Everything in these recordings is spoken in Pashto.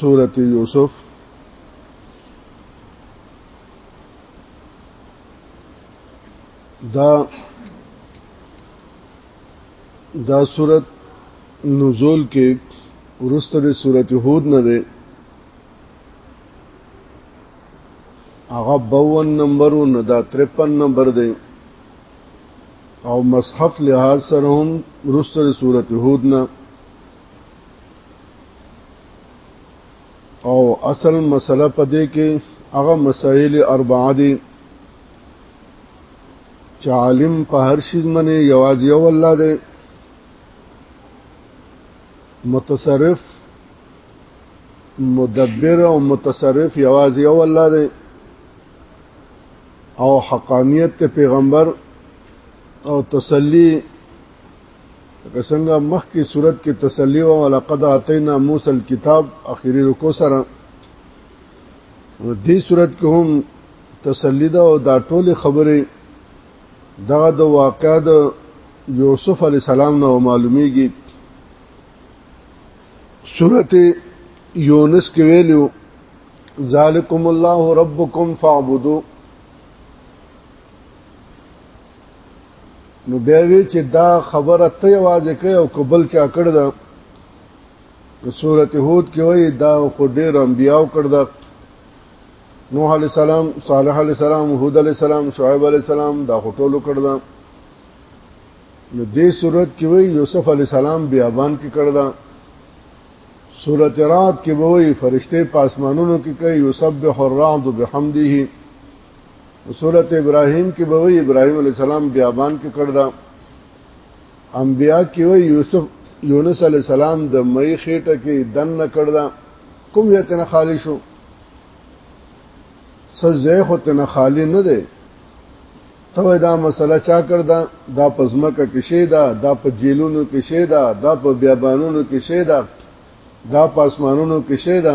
سورة يوسف دا دا صورت نزول کې ورسته د صورت هود نه ده هغه 52 نمبر او نه دا 53 نمبر دی او مصحف لحاظ سره هم ورسته د صورت هود نه او اصل مسله په دې کې هغه مسائل اربعه دي چې عالم په هر شي منه یوازې یو الله دی متصرف مدبر او متصرف یوازې یو الله دی او حقانیت پیغمبر او تسلی لکه څنګه مخکې صورت کې تسلی او ولقد اتینا موسی الكتاب اخیری رکو سره دې صورت کې هم تسلی ده او دا ټول خبره دغه د واقع د یوسف علی السلام نو معلومیږي صورت یونس کې ویلو ذالکم الله ربکم فاعبدوا نو بیا وی چې دا خبره ته आवाज کوي او قبل چا کړ دا سورته هود کې وایي دا خو ډېر انبیاو کړ دا نوح علی السلام صالح علی السلام هود علی السلام شعیب علی السلام دا خو ټولو کړ دا نو دې صورت کې وایي یوسف علی السلام بیابان کې کړ دا سورت رات کې وایي فرشته پاسمانونو کې کوي یوسف به الرعد بحمده سورته ابراهيم کې به وي ابراهيم عليه السلام بیابان کې کړ دا انبیا کې وي یوسف یونس عليه السلام د مې خېټه کې دن نه کړ دا کوم یې تنه خالی شو سزه خو تنه خالی نه ده ته دا مسله چا کړ دا دا پزمکه کې شه دا دا په جیلونو کې شه دا دا په بیابانونو کې شه دا دا په اسمانونو کې شه دا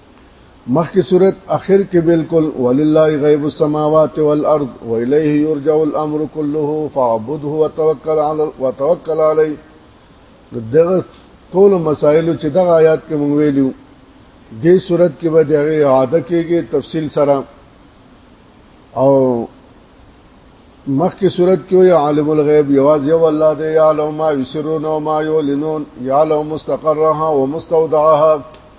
مخکې صورت اخر کې بالکل ولله غیب السماوات والارض والیه یرجع الامر كله فاعبده وتوکل علی وتوکل علی دغه ټول مسائل چې دغه آیات کې مونږ ویلو دې صورت کې به دغه اعاده کېږي تفصیل سره او مخکې صورت کې وي عالم الغیب یواز یو الله دی یعلم ما یسرون و ما یعلنون یعلم مستقرها ومستودعها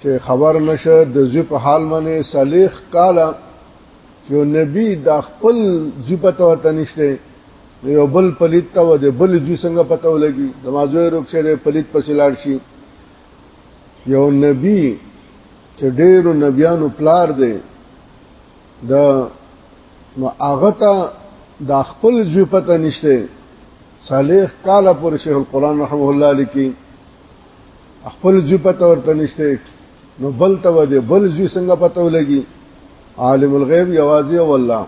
چې خبر نشه د زوی په حال باندې صالح کالا چې نبی د خپل زوی په تور تنشته یو بل پلیت ته و د بل زوی څنګه پته ولګي د مازوی روک چې د پلیت په سیلار شي یو نبی چې ډېرو نبیانو پلار دی د نو هغه ته د خپل زوی پته نشته صالح کالا پورې شیخ القرآن رحمه الله لیکي خپل ځی پته ورته نشته نو بل ته ودی بل ځی څنګه پته ولګي عالم الغیب یوازې او الله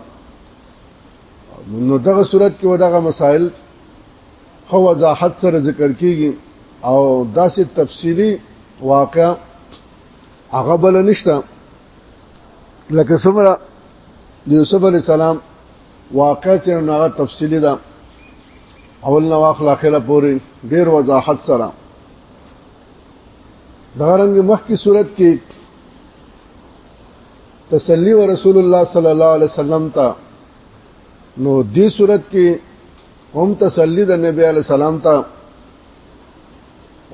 نو دغه صورت کې ودغه مسائل خو وضاحت سره ذکر کیږي او داسې تفصیلی واقع هغه بل نشته لکه څومره د یوسف علی السلام واقع چې هغه تفصیلی ده اول نو اخر اخره پوری ډیر وضاحت سره دا رنګ مخکې صورت کې تسلی و رسول الله صلی الله علیه وسلم ته نو دې صورت کې هم تسلی د نبی علی سلام ته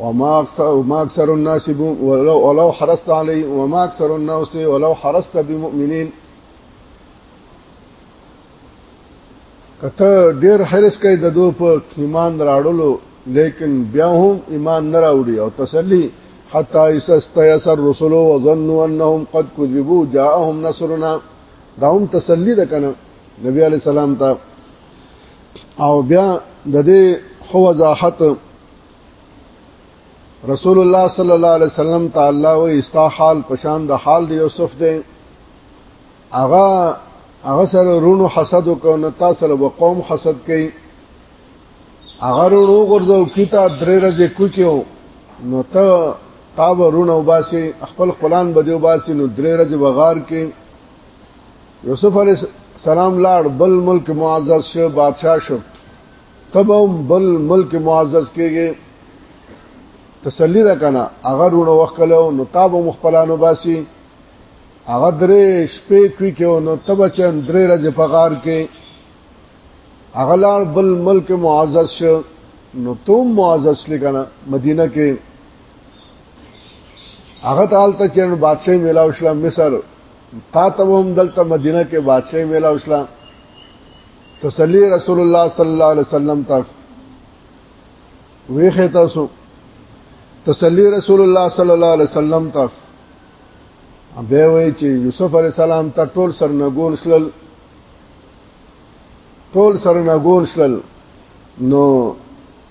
وما اکثر وما اکثر الناس ولو ولو حرست علی وما اکثر الناس ولو حرست بمؤمنین کته ډیر حرس کوي د دوه په ایمان راړلو لیکن بیا هم ایمان نه راوړي او تسلی حتا استيسر رسول وظنوا انهم قد كذبوا جاءهم نصرنا دا هم تسلی ده کنه نبی علی سلام ته او بیا د دې خو وضاحت رسول الله صلی الله علیه وسلم تعالی و استا حال پشان د حال د یوسف دی اغا هغه سره رونو حسد وکړ نه تاسو سره قوم حسد کوي هغه رونو غرزو کیتا درې ورځې کوچو نو ته تا ورونه وباسي خپل خپلان بده وباسي نو درې ورځې بغار کې یوسف علی سلام لاړ بل ملک معزز شو بادشاہ شو تبم بل ملک معزز کېږي تسلی ده کنه هغه رونه وکړو نو تاب مخبلانو باسي هغه درې شپې کوي کې نو تب چن درې ورځې پغار کې هغه لاړ بل ملک معزز شو نو توم معزز لګنه مدینه کې هغه تال ته چرن بادشاہ میلا اسلام مصر تا ته هم دلته مدینه کې بادشاہ میلا اسلام تسلی رسول الله صلی الله علیه وسلم ته ویخه تاسو تسلی رسول الله صلی الله علیه وسلم ته به وی چې یوسف علی السلام ته ټول سرنګول سلل ټول سرنګول سلل نو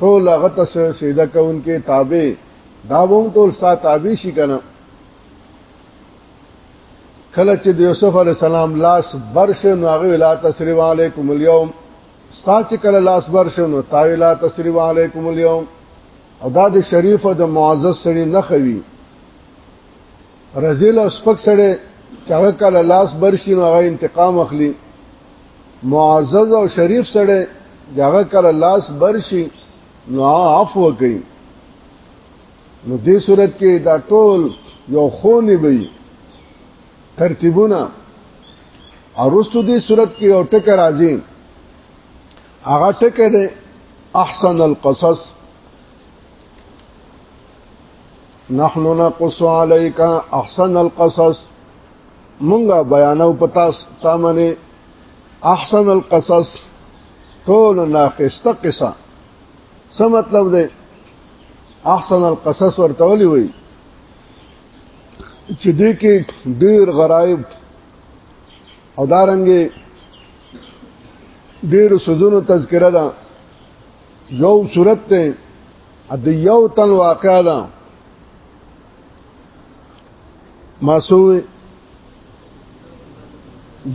ټول هغه ته سیدا کوونکې تابع دا ووم ټول سا تابع شي کنه کله چې د یوسف علی السلام لاس برش نو هغه ولا تسریم علیکم اليوم ستا چې کله لاس برش نو تا ولا تسریم علیکم اليوم او دا د شریف او د معزز سړي نه خوي رزیل او سپک سړی چې هغه کله لاس برشي نو هغه انتقام اخلي معزز او شریف سړی چې هغه کله لاس برشي نو عفو کوي نو دې صورت کې دا ټول یو خونی وي ترتیبونه ارستو دې صورت کې یو ټکر راځي هغه ټکه ده احسن القصص نحن نقص عليك احسن القصص مونږه بیانو پتا تامنه احسن القصص ټول ناخسته قصه څه مطلب دی احسن القصص ورته ولي وي چې دې کې ډېر غرایب او دارنګې ډېر سوزونو تذکره ده دا یو صورت ته د یو تن واقعا ده ماسو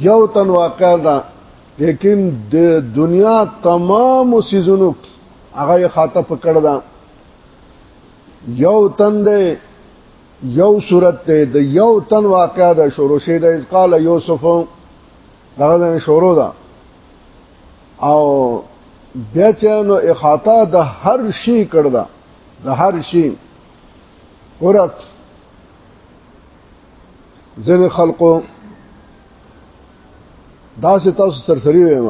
یو تن واقعا ده لیکن د دنیا تمام سيزونو هغه خاطه پکړ ده یو تن دی یو صورت دی د یو تن واقعا ده شروع شه ده قال یوسف دغه شروع ده او بیا چې نو احاطه د هر شي کړ دا د هر شي ورت ځین خلقو دا چې تاسو سرسری وایم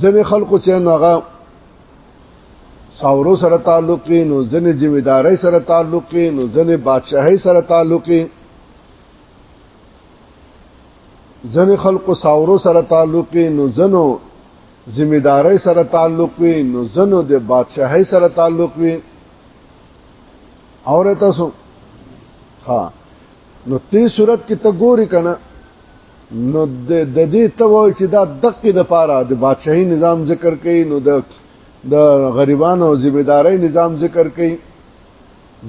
ځین خلقو چې نو هغه ساورو سره تعلق نو ځین ذمہ داري سره تعلق نو ځین بادشاہي سره تعلق ځنې خلکو ساورو سره تعلق نو ځنو ذمہ داري سره تعلق وي نو ځنو د بادشاہي سره تعلق وي اور تاسو ها نو تی صورت کې ته ګوري کنه نو د دې ته وای چې دا دقه د پاره د بادشاہي نظام ذکر کړي نو د د غریبانو ذمہ داري نظام ذکر کړي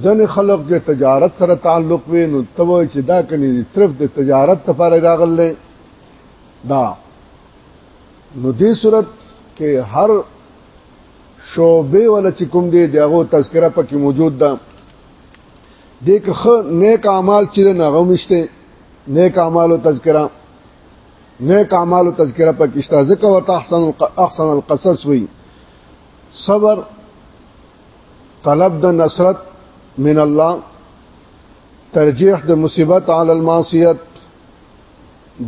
ځنې خلک د تجارت سره تعلق وي نو ته وایي چې دا کني صرف د تجارت لپاره راغلي دا نو دې صورت کې هر شوبه ولا چې کوم دی دغه تذکرہ پکې موجود ده د کخ نیک اعمال چې نغه مشته نیک اعمال او تذکرہ نیک اعمال او تذکرہ پکې شته ځکه وت احسن احسن القصص وی صبر طلب د نصرت من الله ترجیح د مصیبت علی المعصیت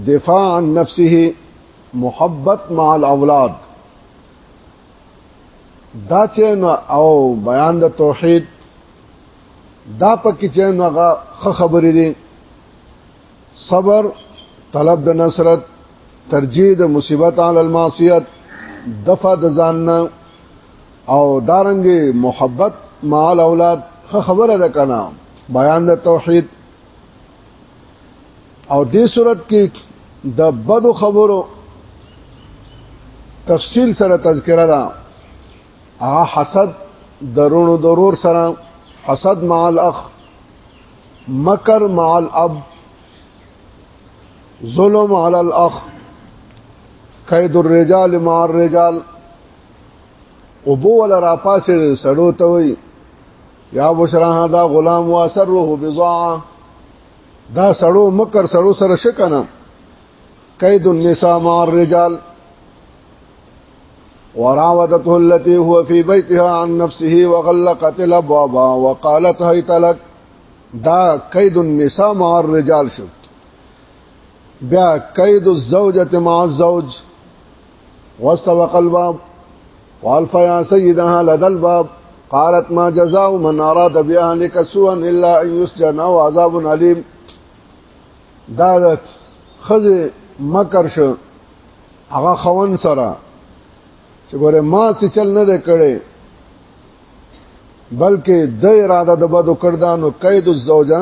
دفاع عن نفسه محبت مع الاولاد دا چین او بیان د توحید دا پکې چین هغه خبرې دي صبر طلب د نصرت ترجیح د مصیبت علی المعصیت دفع د ځان نه او دارنګ محبت مال اولاد خبره ده کنا بیان د توحید او دې صورت کې د بدو خبرو تفصیل سره تذکرہ ده ا حسد درونو ضرور سره حسد مع الاخ مکر مع الاب ظلم علی الاخ قید الرجال مع الرجال او بو ولا را پاسه سړو ته وي یا بشرا دا غلام واسره بضاعه دا سړو مکر سړو سره شکنه قید النساء مع الرجال وراودته التي هو في بيتها عن نفسه وغلقت الابواب وقالت هيت لك دا قید النساء مع الرجال شو بیا قید الزوجه مع الزوج واستوق الباب والف يا سيدها لدى الباب قالت ما جزاء من اراد باهلك سوءا الا ان يسجن او عذاب اليم دا خزه مکر شو هغه خون سره چې ګوره ما څه چل نه دی کړی بلکې د اراده د بدو کردانو قید الزوجه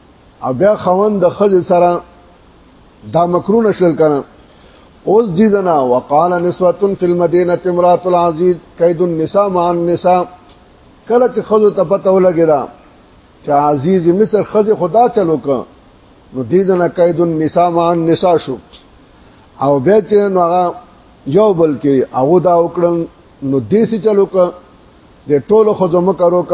او بیا خوند د خځه سره دا مکرونه شل کنه اوس دي زنا وقال نسوه فی المدینه امراه العزیز کید النساء مع النساء کله چې خځه ته پته ولګی دا چې عزیز مصر خځه خدا چلو ک نو دې زنا کید النساء مع النساء شو او بیا چې نو هغه یو بل کې هغه دا وکړل نو دې سي چلو ک د ټولو خځو مکرو ک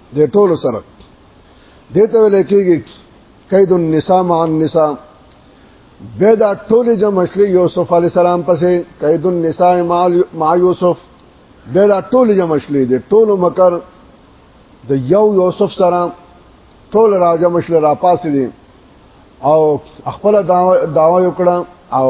د ټولو سره دته ویل کېږي قید النساء مع النساء به دا ټول جمع شلې یوسف علی السلام پسې قید النساء مع یوسف به دا ټول جمع شلې دي ټول مکر د یو یوسف سره ټول راځه مشل را پاسې دي او خپل داوا داوا وکړه او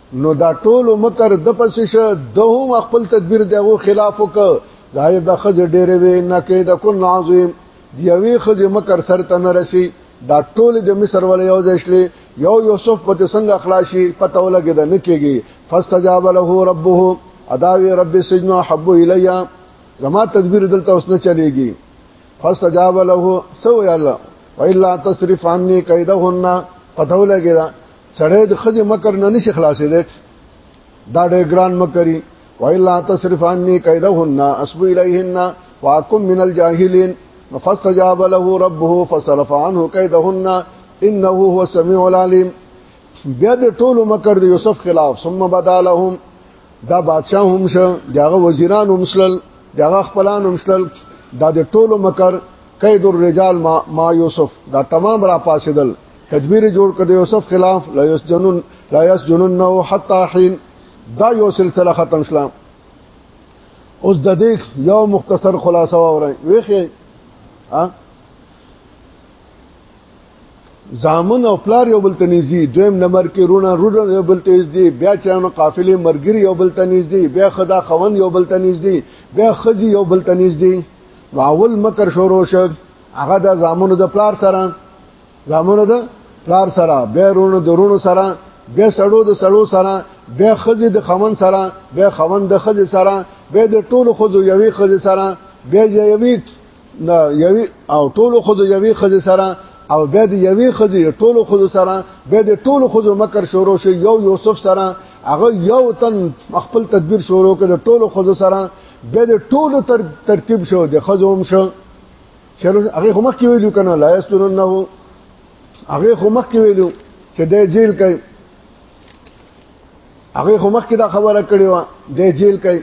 نو دا ټول مکر د پسې شه دهم خپل تدبیر دغه خلاف وک ځای د خج ډېر وی نه کې د کن عظیم دی وی خج مکر سر ته نه رسی دا ټول د مصر ول یو ځشلې یو یوسف په څنګه خلاصي پته ولګي د نکېږي فاستجاب له ربه اداوی رب سجن حب الیا زما تدبیر دلته اوس نه چلےږي فاستجاب له سو یا الله والا تصرف عني کیدهن پته ولګي دا سړی د خځه مکر نه نشي خلاصې ده دا ډېر ګران مکري وإلا تصرف عني كيدهن أصب إليهن وأكن من الجاهلين فاستجاب له ربه فصرف عنه كيدهن إنه هو السميع العليم بیا د ټولو مکر د یوسف خلاف ثم بدا لهم دا بادشاہ هم شه داغه وزیران هم مسلل داغه خپلان هم مسلل دا د ټولو مکر قید الرجال ما, ما یوسف دا تمام را پاسیدل تدبیر جوړ کړ د یوسف خلاف لا یسجنن لا یسجننه حتا حين دا یو سلسله ختم شله اوس د دې یو مختصر خلاصه وره ویخه ها زامن او پلار یو بل تنیزي دویم نمبر کې رونه رونه یو بل تیز دي بیا چانو قافلې مرګري یو بل تنیز دي بیا خدا خوند یو بل تنیز دي بیا خزي یو بل تنیز دي واول مکر شروع شو هغه د زامنو د پلار سره زامنو د پلار سره به رونو درونو سره به سړو د سړو سره به خزي د خمن سره به خمن د خزي سره به د ټولو خزو یوي خزي سره به یوي نه یوي او ټولو خزو یوي خزي سره او به د یوي خزي ټولو خزو سره به د ټولو خزو مکر شروع شي یو یوسف سره هغه یو تن خپل تدبیر شروع کړ د ټولو خزو سره به د ټولو تر ترتیب شو د خزو هم شو چلو هغه خو مخکې ویلو کنه لا یسترنه هغه خو مخکې ویلو چې د جیل کوي هغه خو مخکې دا خبره کړې و د جیل کوي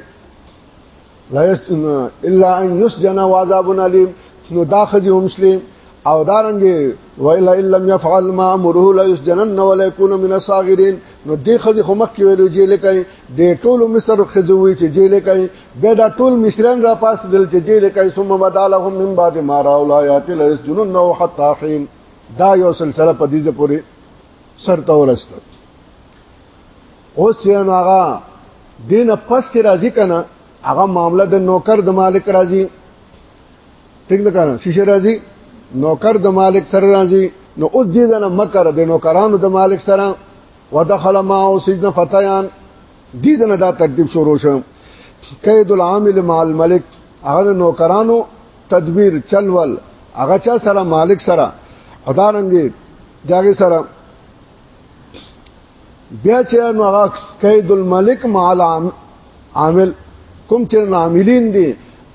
لا یستن الا ان یسجن وعذاب الیم نو دا خځه هم مسلم او دارنګ ویل ان لم يفعل ما امره لا يسجنن ولا يكون من الصاغرين نو دې خځه خو مخکې ویلو جیل کوي د ټولو مصر خځوي چې جیل کوي به دا ټول مصریان را پاس دل چې جیل کای ثم بدالهم من بعد ما را اولایات لا یسجنون نو حتا حين دا یو سلسله په دې پورې سر ته ورسته اوس چې هغه دینه پس چې راځي کنه هغه معاملہ د نوکر د مالک راځي ټیک ده کنه شیشه راځي نوکر د مالک سره راځي نو اوس دې نه مکر د نوکرانو د مالک سره ودخل ما او سجن فتيان دي ځنه دا ترتیب شروع شو قید العامل مع الملک هغه نوکرانو تدبیر چلول هغه چا سره مالک سره ادارنګي داګه سره بیا چې نو هغه قید الملک مع العامل کوم چې عاملین دي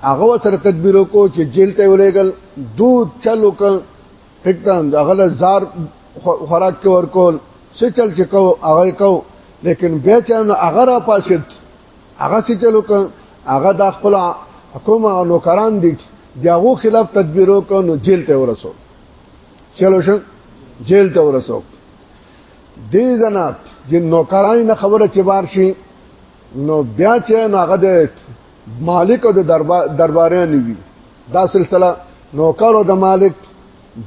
هغه سره تدبیر وکړو چې جیل ته ولېګل دود چلو کړ ټکتان دغه زار خوراک کې ورکول څه چل چې کو هغه کو لیکن بیا چې هغه را پاسید هغه څه چلو کو هغه د خپل حکومت او نوکران دي دغه خلاف تدبیرو کو نو جیل ته ورسو چلو شو جیل ته ورسو دې زنات جن نوکران نه خبره چې بار شي نو بیا چې هغه د مالک او د دربار درباریان وي دا سلسله نوکر او د مالک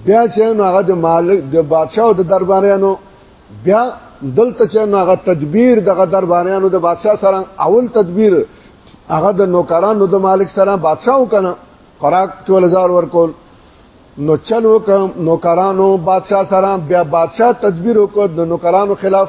بیا چې نو هغه د مالک د بادشاہ او د درباریانو بیا دلته چې نو هغه تدبیر دغه درباریانو د بادشاہ سره اول تدبیر هغه د نوکرانو د مالک سره بادشاہ وکنه خوراک ټول زار ورکول نو چلو نوکرانو بادشاہ سره بیا بادشاہ تدبیر وکړ د نوکرانو خلاف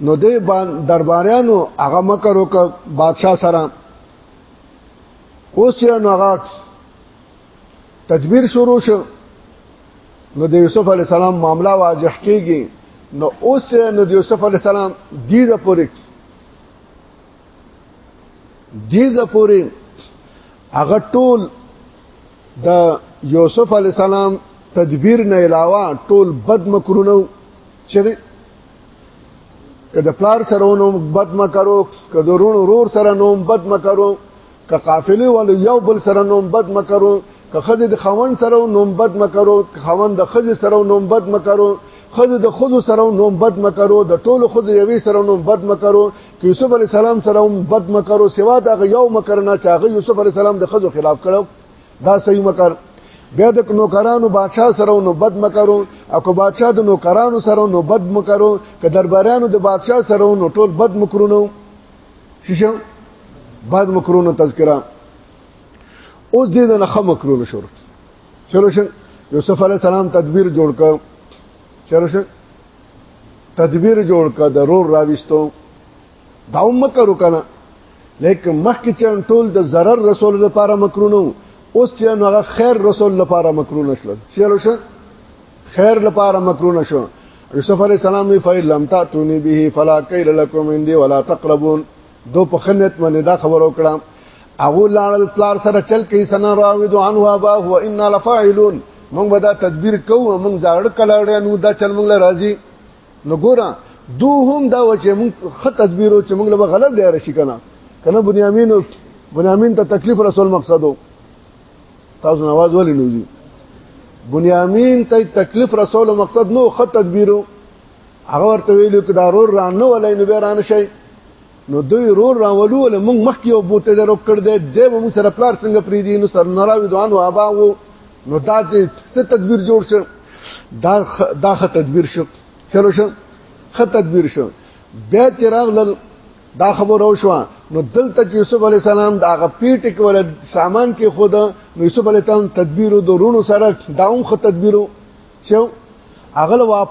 نو دې درباریانو هغه مکر وک بادشاہ سره اوس یې نو هغه تدبیر شروع شو نو د یوسف علی السلام معاملہ واضح کیږي نو اوس نو د یوسف علی السلام دې د پوری دې د پوری هغه ټول د یوسف علی السلام تدبیر نه علاوه ټول بد مکرونه چیرې که د پلار سره نو بد مکرو که د رونو رور سره نو بد مکرو که قافلې ول یو بل سره نو بد مکرو که خزه د خوند سره نو بد مکرو که خوند د خزه سره نو بد مکرو خزه د خزو سره نو بد مکرو د ټولو خزه یوي سره نو بد مکرو که یوسف علی السلام سره بد مکرو سوا د یو مکرنا چاغه یوسف علی السلام د خزو خلاف کړو دا صحیح مکر بیا د نوکرانو بادشاہ سره نو بد مکرو اکو بادشاہ د نوکرانو سره نو بد مکرو که دربارانو د بادشاہ سره نو ټول بد مکرونو شیشه بد مکرونو تذکرہ اوس دې د نخ مکرونو شروع شروع شن یوسف علی السلام تدبیر جوړ ک شروع شن تدبیر جوړ ک د رور راويستو دا هم مکر وکنه لیکن مخکې چې ټول د zarar رسول لپاره مکرونه اوس چې هغه خیر رسول لپاره مکرونه شو چلو شه خیر لپاره مکرونه شو یوسف علی السلام وی فیل لم تاتونی به فلا کیل لكم عندي ولا تقربون دو په خنت باندې دا خبر وکړم هغه لاړل پلار سره چل کې سنا راوي دوه انو ابا هو ان لفاعلون موږ به دا تدبیر کوو موږ ځاړ کلاړې نو دا چل موږ راځي نو ګوره دو هم دا و چې موږ خط تدبیرو چې موږ له غلط دی راشي کنه کنه بنیامین بنیامین ته تکلیف رسول مقصدو تاسو نواز ولې نوځي بنیامین ته تکلیف رسول مقصد نو خط تدبیرو هغه ورته ویلو کې دا رور رانه ولای نو به رانه شي نو دوی رور راولو له موږ مخکې یو بوته درو کړ دې د موږ سره پلار څنګه پری دي نو سر نراوي دوان او ابا وو نو دا دې څه تدبیر جوړ شو دا دا خه تدبیر شو چلو شو خه تدبیر شو بیا تیراغ لل دا خبر او شو نو دلته یوسف علی السلام دا غ پیټ کول سامان کې خود نو یوسف علی السلام تدبیر او درونو سره داوم خه تدبیرو چې اغل واپ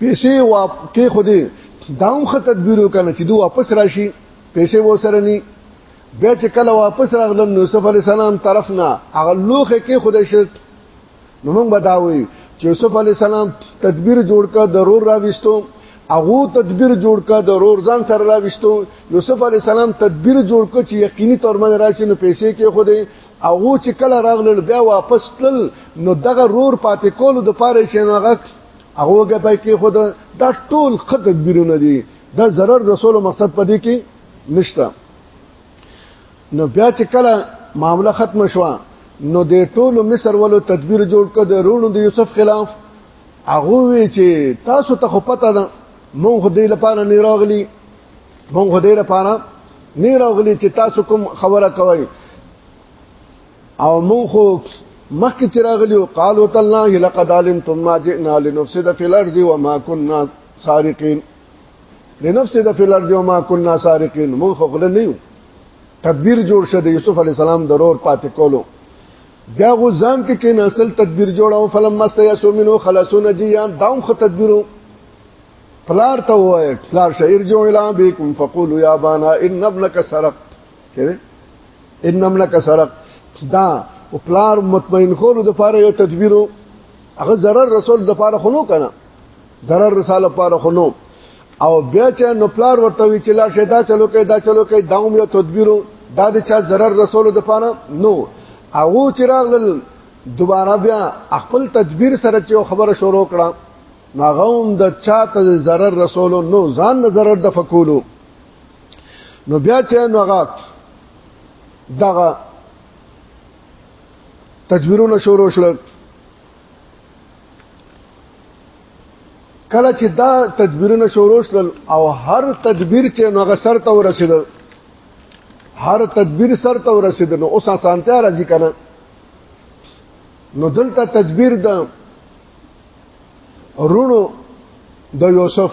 پیسې وا کې خو دې داوم خه تدبیر وکنه چې دوی واپس راشي پیسې و سره ني بیا چې کله واپس راغلم نو یوسف علی السلام طرف نه هغه لوخه کې خدای شت نو موږ بداوي چې یوسف علی السلام تدبیر جوړ کا ضرور راوستو هغه تدبیر جوړ کا ضرور ځان سره راوستو یوسف علی السلام تدبیر جوړ کو چې یقیني تور من راشي نو پیسې کې خو دې هغه چې کله راغلل بیا واپس تل نو دغه رور پاتې کولو د پاره چې هغه هغه کې پای کې خود دا ټول خط تدبیرونه دي دا zarar رسول مقصد پدې کې نشته نو بیا چې کله معاملې ختم شوه نو د ټولو مصر ولو تدبیر جوړ کړ د رونو د یوسف خلاف هغه وی چې تاسو ته خو پته ده مونږ دې لپاره نه راغلی مونږ دې لپاره نه راغلی چې تاسو کوم خبره کوي او مونږ خو مخکې چې راغلی او قالو تالله لقد علمتم ما جئنا لنفسد في الارض وما كنا سارقين لنفسد في الارض وما كنا سارقين مونږ خو غل نه یو تدبیر جوړ شه د یوسف علی السلام ضرور پاتې کولو بیا غو ځان کې کې نسل تدبیر جوړاو فلم مست یسو منو خلاصون جیان داوم خو تدبیرو پلار ته وای پلار شعر جو الا بكم فقولوا يا بانا ان ابنك سرق چیرې انم لک سرق دا او پلار مطمئن کولو د پاره یو تدبیرو هغه zarar رسول د پاره خونو کنه zarar رساله پاره خونو او بیا چې نو پلار ورته وی چې لا شیدا چلو کې دا چلو کې دا هم یو تدبیرو دا د چا zarar رسول د پاره نو هغه چې راغلل دوباره بیا خپل تدبیر سره چې خبره شروع کړه ناغوم د چا ته zarar رسول نو ځان zarar د فکولو نو بیا چې نو هغه دغه تدبیرونه شروع شول کله چې دا تدبیرونه شروع شول او هر تدبیر چې نو هغه سر ته ورسېدل هر تدبیر سر ته ورسېدل نو اوس اسانتیا راځي کنه نو دلته تدبیر د رونو د یوسف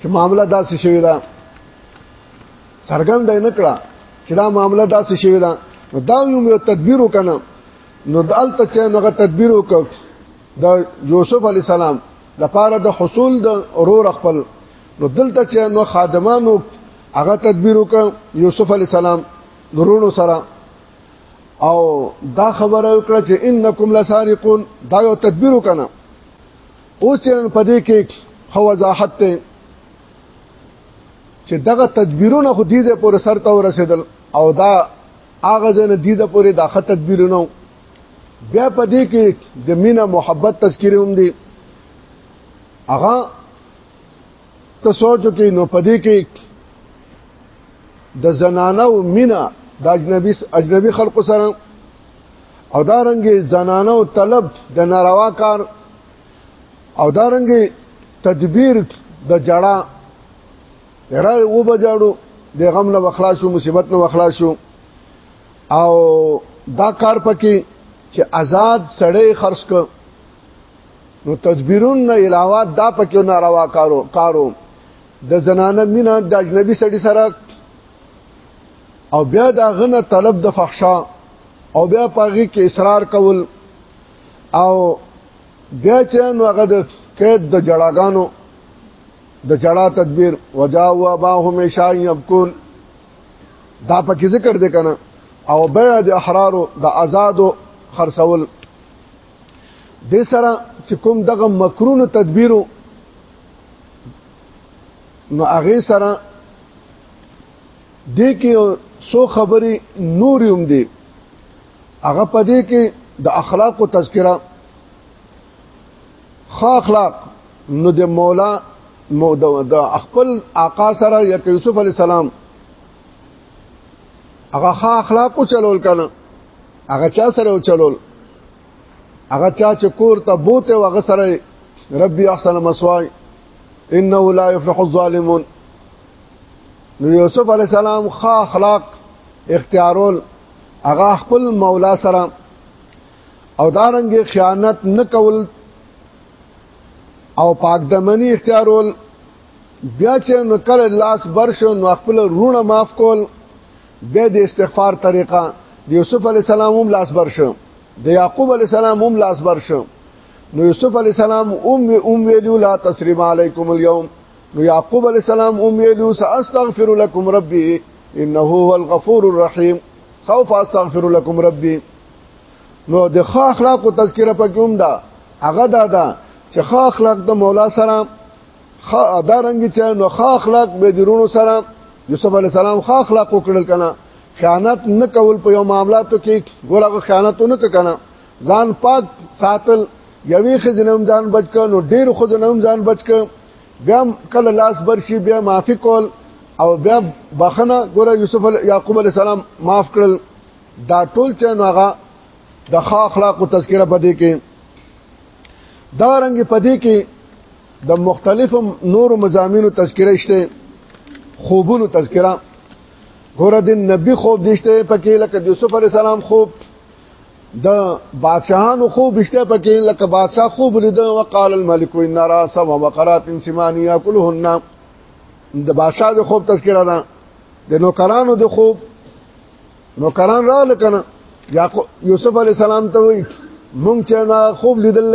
چې معاملې داسې شوې ده سرګند نه کړه چې دا معاملې داسې شوې ده نو دا یو تدبیر وکنه نو دالته چې نوغه تدبیر وکړ د یوسف علی السلام لپاره د حصول د اورور خپل نو دلته چې نو خادمانو هغه تدبیر وکړ یوسف علی السلام درونو سره او دا خبره وکړه چې انکم لسارقون دا یو تدبیر وکنه اوس چیرن پدې کې خو وضاحت ته چې دغه تدبیرونه خو دې پر سر ته ورسېدل او دا هغه ځنه دې د پورې داخه تدبیرونه بیا پدې کې د مینا محبت تذکره هم دي هغه ته سوچو کې نو پدې کې د زنانه او مینا د اجنبي اجنبي خلکو سره او دا رنګ زنانه او طلب د ناروا کار او دا رنګ تدبیر د جړه جړه و بجاړو د غم نه وخلاصو مصیبت نه وخلاصو او دا کار پکې چې آزاد سړی خرج ک نو تدبیرون نه علاوه دا پکې ناروا کارو کارو د زنانه مینا د اجنبي سړي سره او بیا دا غنه طلب د فحشا او بیا پاغي کې اصرار کول او بیا چې نو هغه د قید د جړاګانو د جړا تدبیر وجاوا باهم شای یبکون دا پکې ذکر دی کنه او بیا د احرار د آزادو خرڅول د سره چې کوم دغه مکرون تدبیرو نو هغه سره دې کې سو خبرې نور هم دي هغه پدې کې د اخلاق او تذکرہ خا اخلاق نو د مولا مو د خپل آقا سره یا یوسف علی السلام هغه خا اخلاق او چلول کنه هغه چا سره او چلول هغه چا چې کور ته بوته وغه سره ربي احسن مسوای انه لا يفلح الظالمون نو یوسف علی السلام خا اخلاق اختیارول هغه خپل مولا سره او دارنګ خیانت نکول او پاک دمنی اختیارول بیا چې نو کله لاس برشو نو خپل رونه معاف کول بیا د استغفار طریقه د یوسف علی السلام هم لاس برشو د یعقوب علی السلام هم لاس برشو نو یوسف علی السلام ام ام ویلو لا تسریم علیکم اليوم نو یعقوب علی السلام ام یلو ساستغفر لكم ربي انه هو الغفور الرحیم سوف استغفر لكم ربي نو د ښه اخلاق او تذکره پکې هم ده هغه دا ده چې ښه اخلاق د مولا سره ښه ادا رنګ چې نو ښه اخلاق به درونو سره یوسف علی السلام ښه اخلاق وکړل کنه خیانت نه کول په یو معاملاتو کې ګورغه خیانت نه کنه ځان پاک ساتل یوې خزنم ځان بچ کړه نو ډېر خزنم ځان بچ کړه بیا کله لاس برشي بیا معافي کول او بیا بخنه ګوره یوسف یعقوب علی السلام معاف کړل دا ټول چې نو هغه د ښه اخلاقو تذکره پدې کې دا رنګ پدې کې د مختلفو نورو مزامینو تذکره شته خوبونو تذکره ګوره د نبی خوب دشته پکې لکه یوسف علی السلام خوب د بادشاہانو خوب بشته پکې لکه بادشاہ خوب لید وقال الملك ان را سم وقرات سمان یاکلهن د بادشاہ د خوب تذکرہ ده د نوکرانو د خوب نوکران را لکنه یاقو یوسف علی السلام ته وی مونږ چې ما خوب لیدل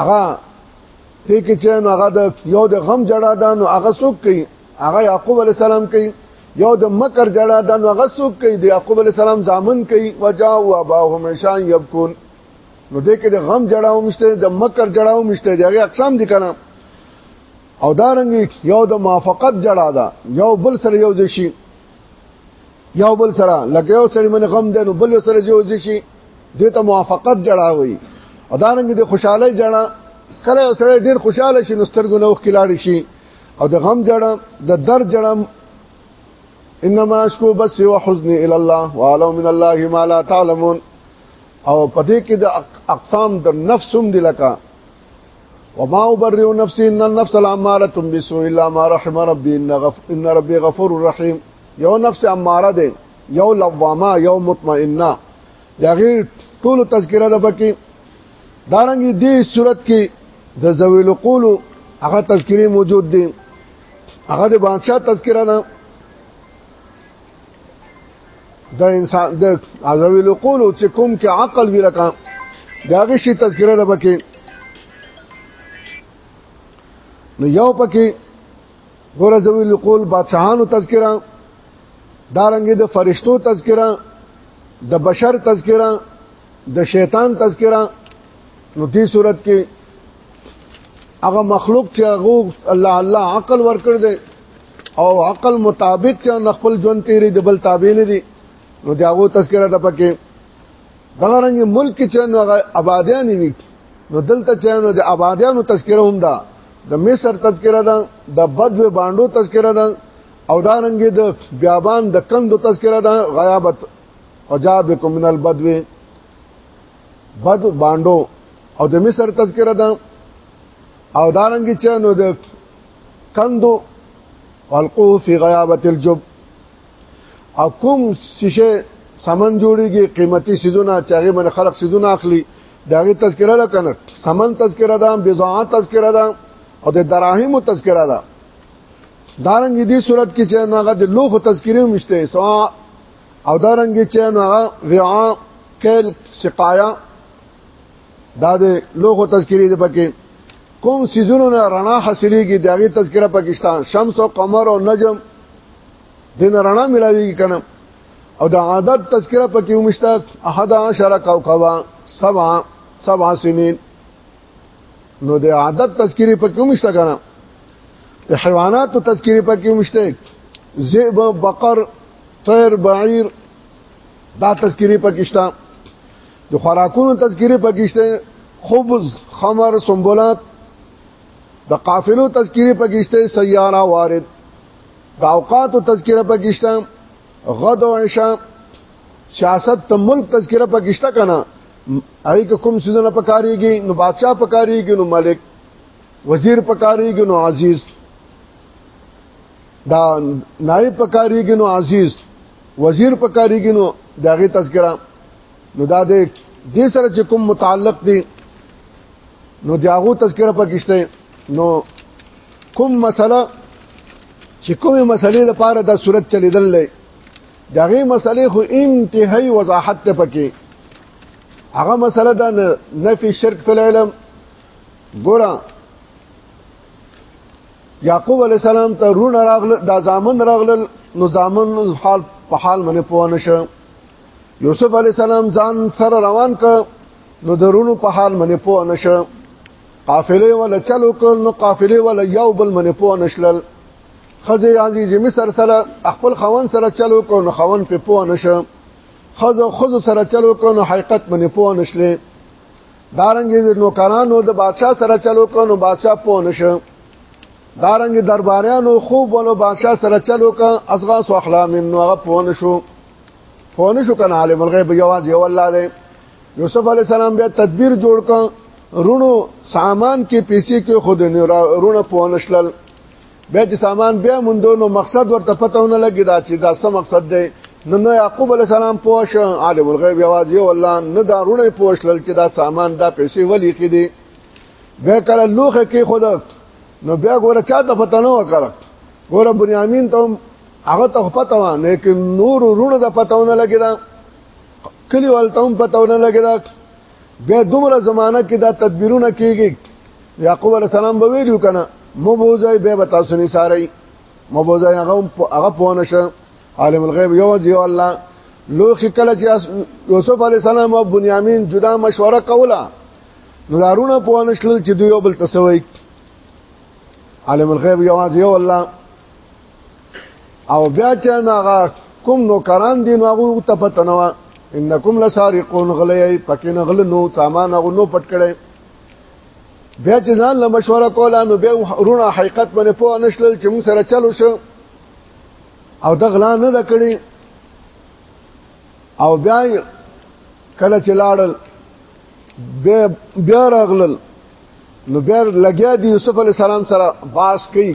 هغه ته کې چې نو هغه د یو د غم جړه ده نو هغه څوک کوي هغه یعقوب علی السلام کوي یو د مکر جړه ده نو هغه څوک کوي د یعقوب علی السلام ځامن کوي وجا او ابا همیشان یبکون نو دې کې د غم جړه او مشته د مکر جړه او مشته دی هغه اقسام دي کنه او دارنګ یو د موافقت جړه ده یو بل سره یو ځشي یو بل سره لکه یو سره من غم ده نو بل سره یو ځشي دې ته موافقت جړا وي ادارنګ دې خوشاله جړا کله سره ډیر خوشاله شي نسترګو نو خلاړ شي او د غم جړا د درد جړا انما اشکو بس و حزن الى الله وعلم من الله ما لا تعلمون او پدې کې د اقسام د نفسم دی لکه وما ابرئ نفسي ان النفس لاماره بالسوء الا ما رحم ربي ان غف... ان ربي غفور رحيم یو نفس اماره ده یو لوامه یو مطمئنه دا غیر ټول تذکرہ ده پکې دارنګ دې صورت کې د زویل قول هغه تذکرې موجود دي هغه د بادشاہ تذکرہ نه د انسان د زویل قول چې کوم کې عقل وی لکه داغه شي تذکرہ ده پکې نو یو پکې ګوره زوی لقول بادشاہانو تذکرہ دارنګ د فرشتو تذکرہ د بشر تذکرہ د شیطان تذکرہ نو دې صورت کې هغه مخلوق چې هغه الله الله عقل ورکړ دی او عقل مطابق چې خپل ژوند تیری د بل تابع نه دي نو داغو تذکرہ د پکې دغه رنګ ملک چې نو آبادیان وي نو دلته چې نو د آبادیانو تذکره هم ده د مصر تذکره ده د بدو باندو تذکره ده او دا رنګ د بیابان د کندو تذکره ده غیابت اجابکم من البدو بدو باندو او د مصر تذکره ده او دا رنګ چې نو د کندو والقو فی غیابت الجب او کوم شیشه سمن جوړیږي قیمتي سيزونه چې هغه من خلق سيزونه اخلي داغه تذکره ده کنه سمن تذکره ده بضاعت تذکره ده او د دراهم تذکره ده دارنګ دې صورت کې چې هغه د لوخ تذکره مشته سوا او دارنګ چې هغه وعا کل سقایا دا د لوخ تذکره ده پکې کوم سيزونو نه رڼا حاصلېږي داغه تذکره پاکستان شمس او قمر او نجم دین رڼا ملاویږي کنه او د عادت تذکرہ پکې ومشتا احد عشر کوكبا سبع سبع سنين نو د عادت تذکرې پکې ومشتا کنه د حیوانات تذکرې پکې ومشته ذئب بقر طير بعير دا تذکرې پکې شته د خوراکونو تذکرې پکې شته خبز خمر سنبولات د قافلو تذکرې پکې شته سیاره وارد دا اوقات او تذکرہ پاکستان غد او عشاء سیاست ته ملک تذکرہ پاکستان کنا هغه که کوم څه نه پکاريږي نو بادشاہ پکاريږي نو ملک وزیر پکاريږي نو عزیز دا نائب پکاريږي نو عزیز وزیر پکاريږي نو داغه تذکرہ نو دا د دې سره چې کوم متعلق دي نو داغو تذکرہ پکشته نو کوم مسله چې کومه مسلې لپاره دا صورت چلیدل لې دغه مسلې خو انتهایی وضاحت ته پکې هغه مسله دا نفي شرک فی العلم ګورا یعقوب علی السلام ته رونه راغله دا زامن راغله نو زامن حال په حال منه پوه نشه یوسف علی السلام ځان سره روان ک نو درونو په حال منې پوه نشه قافلې ولا چلو ک نو قافلې ولا یو بل منې پوه نشلل خزه عزیز مصر سره خپل خوان سره چلو ک نو خوان په پوه نشه خزه خزه سره چلو ک نو حقیقت منې پوه نشلې دارنګ د نوکرانو د بادشاہ سره چلو ک نو بادشاہ پوه نشه دارنګ درباریانو خوب ولو بادشاہ سره چلو ک اصغاس اخلام نو هغه پوه نشو فونه شو کنه عالم الغیب یواز یو الله دی یوسف علی السلام بیا تدبیر جوړ ک رونو سامان کې پیسې کې خود نه رونو فونه شلل بیا چې سامان بیا مونږ نو مقصد ورته پتهونه لګی دا چې دا څه مقصد دی نو نو یعقوب علی السلام پوښ عالم الغیب یواز یو الله نه دا رونه پوښلل چې دا سامان دا پیسې ولې کې دي بیا کله لوخه کې خود نو بیا ګوره چا ته پته نه وکړه ګوره بنیامین ته هغه ته پته و نه کې نور ورونه د پتاونه لګی دا کلی والته هم پتاونه لګی دا به دومره زمانہ کې دا تدبیرونه کیږي یعقوب علی السلام به ویلو کنه مو بوځي به به تاسو نه ساري مو بوځي هغه هغه پونه شه عالم الغیب یو ځی الله لوخ کله چې یوسف علی السلام او بنیامین جدا مشوره کوله نو دارونه پونه شل چې دوی بل تسوي عالم الغیب یو ځی الله او بیا چې ناغه کوم نوکران دي نو هغه ته پته نه و انکم لسارقون غلې پکې نه غل نو سامان هغه نو پټ کړي بیا چې ځان له مشوره کوله نو بیا ورونه حقیقت باندې پوه نشل چې موږ سره چلو شو او د غلا نه د کړي او بیا کله چې لاړل بیا بیا راغلل نو بیا لګیا دی یوسف علی السلام سره باس کوي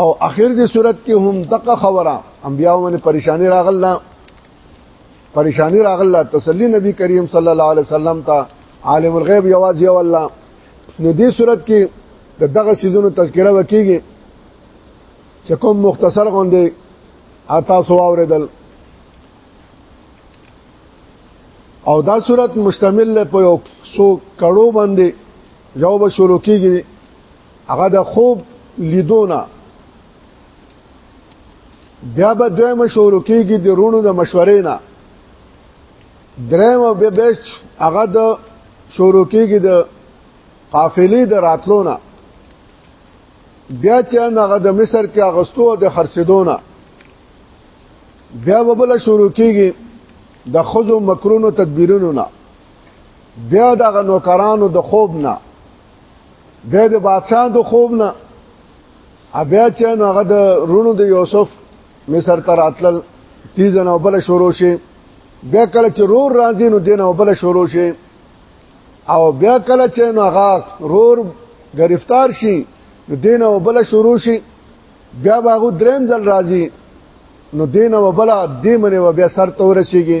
او اخر دې صورت کې هم دغه خبره انبیاء باندې پریشانی راغله پریشانی راغله تسلی نبی کریم صلی الله علیه وسلم ته عالم الغیب یواز یو الله نو دې صورت کې د دغه سيزونو تذکره وکيږي چې کوم مختصر غوندې اتا سو اوریدل او دا صورت مشتمل په یو سو کړو باندې یو به شروع کیږي هغه د خوب لیدونه بیا به دوی مشور کېږي د رونو د مشورې نه دریم او به بیس هغه د شروع کېږي د قافلې د راتلو نه بیا چې هغه د مصر کې اغستو او د خرڅېدو نه بیا به بل شروع کېږي د خزو مکرونو تدبیرونو نه بیا دغه نوکرانو د خوب نه به د بادشاہ د خوب نه بیا چې هغه د رونو د یوسف مصر تر اتل تیز نه بل شروع شي بیا کله چې رور راځي نو دین بل شروع شي او بیا کله چې هغه رور گرفتار شي نو دین بل شروع شي بیا باغو دریم ځل راځي نو دین بل دې منه بیا سر تور شيږي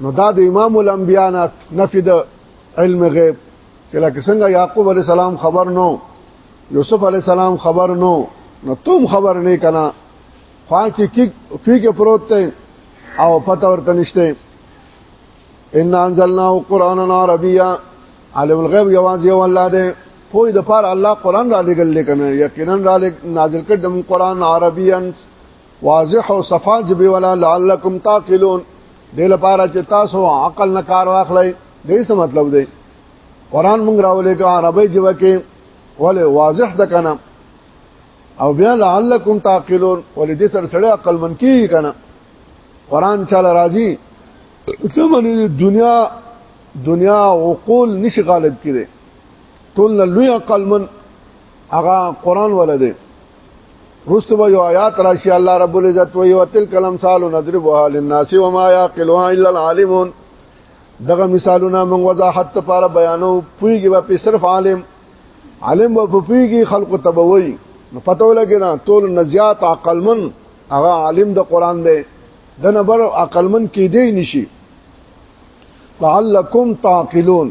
نو دا د امام الانبیاء نه نفي د علم غیب چې لکه څنګه یعقوب علی السلام خبر نو یوسف علی السلام خبر نو نو تم خبر نه کنا خوا کې کی کی کې پروت ته او پته ورته نشته ان انزلنا قرانا عربیا عالم الغیب یواز یو الله دې پوی د پار الله قران را لګل لیکنه یقینا را نازل کړم قران عربین واضح او صفا جبی ولا لعلکم تعقلون دې لپاره چې تاسو عقل نه کار واخلئ دې څه مطلب دی قران مونږ راولې کا عربی جبه کې ولې واضح د کنه او بیا لعلکم تعقلون ولې دې سره سره عقل من کی کنه قران چاله راضي ته منې دنیا دنیا عقول نشي غالب کړي ټول لوی عقل من هغه قران ولده رستو به یو آیات راشي الله رب العزت وی وتل کلم سال نضربها للناس وما يعقلها الا العالمون دغه مثالونه موږ وضاحت لپاره بیانو پویږي به په صرف عالم عالم به پویږي خلق تبوي نو پته ولګی نه ټول نزيات عقلمن هغه عالم د قران دی د نبر عقلمن کې دی نشي لعلکم تعقلون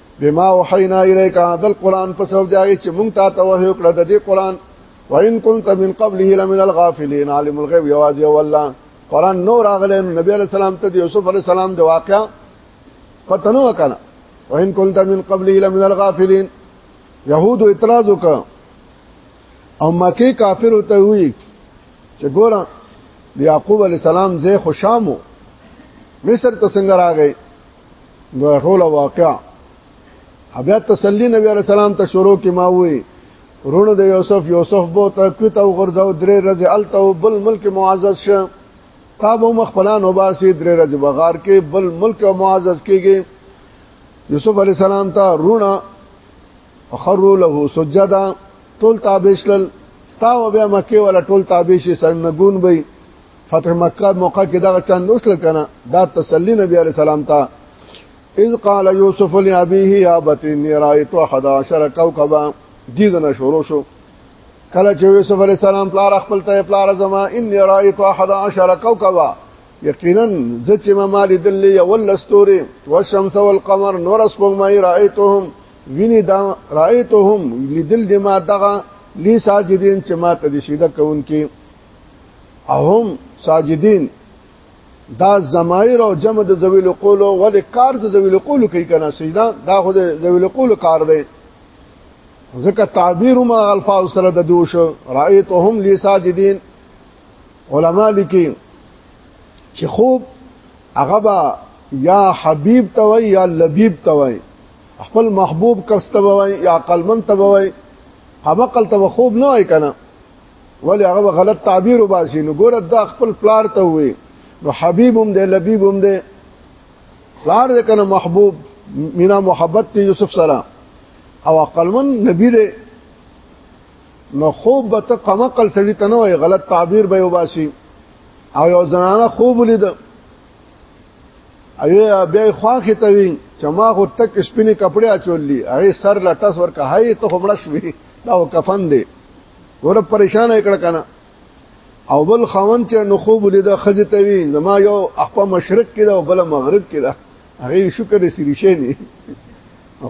بما وحینا الیک هذا القران په سبب دی چې مونږ ته ته وحی کړ د دې قران وان كنت من قبله لمن الغافلين عالم الغيب یواز یو الله قران نور اغله نبی علیہ السلام ته یوسف علیہ السلام د واقعا پتنو وکنه وان كنت من قبله لمن الغافلين يهود اعتراض وکړه او مکی کافر ته وی چې ګوره د یعقوب علی السلام زه خوشامو مصر ته څنګه راغی نو ټول واقع بیا تسلی نبی علیہ السلام ته شروع کی ما وی رونو د یوسف یوسف بو ته کته غرزو درې رز الته بل ملک معزز شه تاب هم خپلان وباسي درې رز بغار کې بل ملک معزز کېږي یوسف علی السلام ته رونه خروا له سجدا ټول تابشل ستاو بیا مکه ولا ټول تابشي سنګون بي فتح مکه موقع کې دا چا نوس لکنه دا تسلی نبی علی سلام ته اذ قال یوسف لابیه یا بتنی رایت 11 کوكبا دیدنه شروع شو کله چې یوسف علی السلام پلار خپل ته پلار زما ان رایت 11 کوكبا یقینا زچ ما مال دل یول استوری والشمس والقمر نور اسبغ ما رایتهم ویني دا رایتهم لیدل دما دغه لی ساجدین چې ما ته دي شیده کوونکې اهم ساجدين دا زمایر او جمع د ذویل قول ول کار د ذویل قول کوي کنه سجدا دا خو د ذویل قول کار دی ځکه تعبیر ما الفاظ سره د دوش رایتهم لساجدین علما لیکي چې خوب هغه با یا حبیب توي یا لبیب توي خپل محبوب کس توي یا قلمن توي هغه قل تو خوب نه وای کنه ولی هغه غلط تعبیر وباسي نو ګوره دا خپل پلار ته وي نو حبيب هم دی لبيب هم دی پلار دې کنه محبوب مینا محبت دی یوسف سره او عقلمن نبی دی نو خوب به ته قمقل سړی ته نه وای غلط تعبیر به وباسي او یو زنانه خوب لید اوی بیا خواخې ته وی چې ما خو تک سپینې کپڑے اچولې هغه سر لټس ورکه هاي ته همړش وی دا کفن دی ګوره پریشان کړه کنه او بل خوان چې نو خوب لید خزه ته وی زما یو اخپا مشرق کې دا او بل مغرب کې دا هغه شکر دې سری شي نه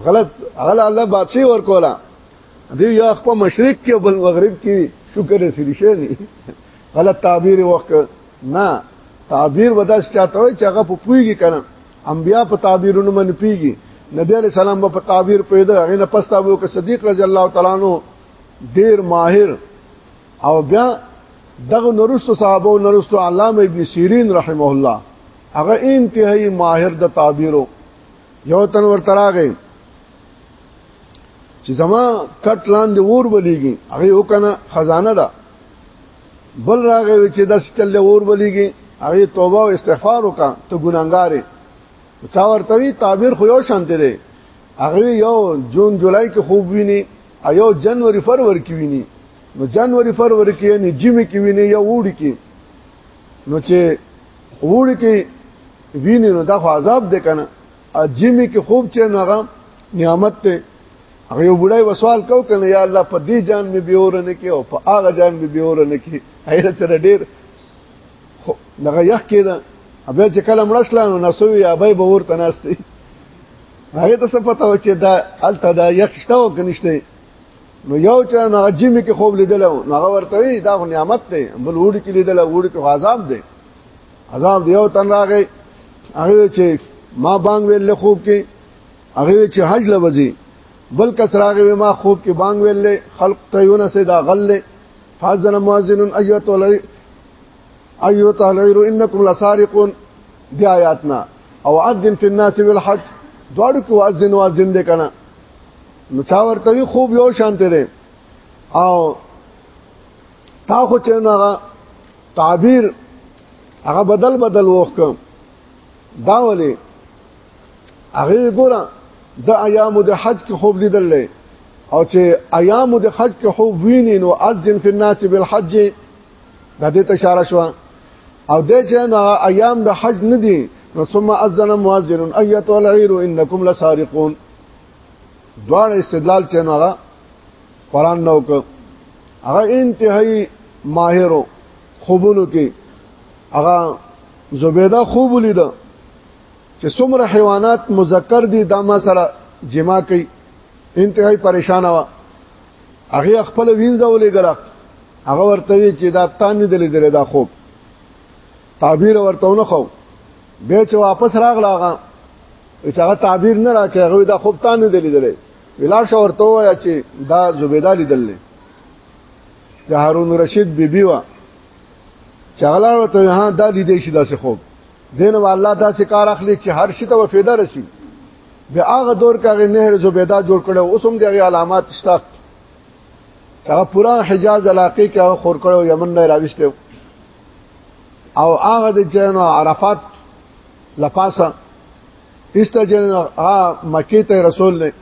غلط غل الله بادشاہ ور کولا دې یو اخپا مشرق کې او بل مغرب کې شکر دې سری شي نه غلط تعبیر وخت نه تعبیر وداس چاته وي چې هغه په پویږي کنه انبیا په تعبیرونو باندې پیږي نبی علی سلام په تعبیر پیدا غینه پس تابو کې صدیق رضی الله تعالی عنہ ډیر ماهر او بیا دغه نورستو صحابه نورستو علامه ابن سیرین رحمه الله هغه انتهایی ماهر د تعبیرو یو تن ورته راغی چې زما کټ لاندې ور بلیږي هغه یو کنه خزانه ده بل راغی چې د چل ور بلیږي هغه توبه او استغفار وکا ته ګناګارې تا ورته وی تعبیر خو یو شانته دی هغه یو جون جولای کې خوب ویني ایو جنوري فرور کې ویني نو جنوري فرور کې نه جمی کې ویني یا وړي کې نو چې وړي کې ویني نو دا خو عذاب ده کنه جمی کې خوب چې نو هغه نعمت ته هغه یو بډای وسوال کو کنه یا الله په دې جان می بیور نه کې او په هغه جان می بیور نه کې هغه تر ډیر خو دغه یخ کېده بیا چې کله مړ شلانو نسوي یا به ورته ناشته هغه ته څه پته و چې دا الته دا یخ شته او کنيشته نو یو چې نه جیم کې خوب لیدل نو هغه ورته وی دا خو نعمت دی بل وډ کې لیدل وډ کې عذاب دی عذاب دی یو تن راغی هغه چې ما بانګ ویل خوب کې هغه چې حج لوزي بل کس راغی ما خوب کې بانګ ویل خلق ته یو نه سي دا غل فاذن مؤذن ايته ايو تهلير انکم لسارقون دی آیاتنا او عدن فی الناس بالحج دواړو کې واذن واذن دې کنه نو چا ورته وی خوب یو شانته دې او تا خو چې نه تعبیر هغه بدل بدل وښک دا ولې هغه ګوره د ایام د حج کې خوب لیدل لې او چې ایام د حج کې خوب ویني نو اذن فی الناس بالحج د دې تشاره شو او د چې نو ایام د حج نه دي نو ثم اذن مؤذن ايت العير انكم لسارقون دوړ استدلال چې نو هغه قران نو ک هغه انتهایی ماهرو خوبونو کې هغه زبیده خوب لید چې څومره حیوانات مذکر دي دا ما سره جما کوي انتهایی پریشان و هغه خپل وینځه ولې ګرخت هغه ورته وی چې دا تان دې لیدل دا خوب تعبیر ورته نه خو به چې واپس راغلا هغه چې هغه تعبیر نه راکې هغه دا خوب تان دې لیدل ویلا شو ورته وای چې دا زبیدا لیدل د هارون رشید بیبي بی وا چغلا ورته ها دا لیدې شي داسې خوب دین والله داسې کار اخلي چې هر شي ته وفیده رسی به هغه دور کې نهر زبیدا جوړ کړو اوس هم دغه علامات شته هغه پورا حجاز علاقې کې هغه خور کړو یمن نه راويسته او هغه د جنو عرفات لپاسه ایست جنو مکه ته رسول نه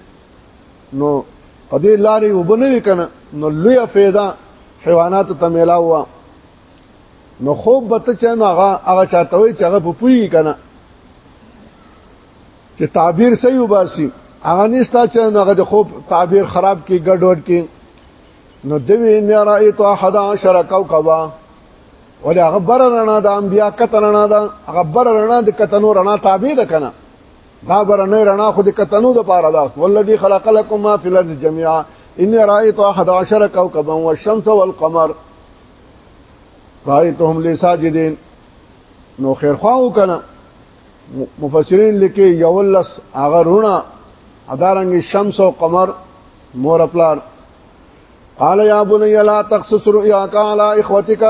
نو په دې لارې وبنوي کنه نو لوی فایده حیوانات ته ملا و نو خوب بته چنو هغه هغه چاته وي چې هغه په پوي کنه چې تعبیر صحیح وباسي هغه نشته چې هغه د خوب تعبیر خراب کی ګډوډ کی نو دوی نه رایت احد عشر کوكبا ولا غبر رڼا د انبیا کتن رڼا د غبر رڼا د کتنو رڼا تابع ده کنه دا بر نه رڼا خو د کتنو د پاره ده والذي خلق لكم ما في الارض جميعا ان رايت 11 كوكبا والشمس والقمر رايتهم لساجدين نو خیر خواو کنه مفسرین لیکي یولس هغه رونه ادارنګ شمس او قمر مور خپلار قال یا بنی لا تقصص رؤیاک علی اخوتک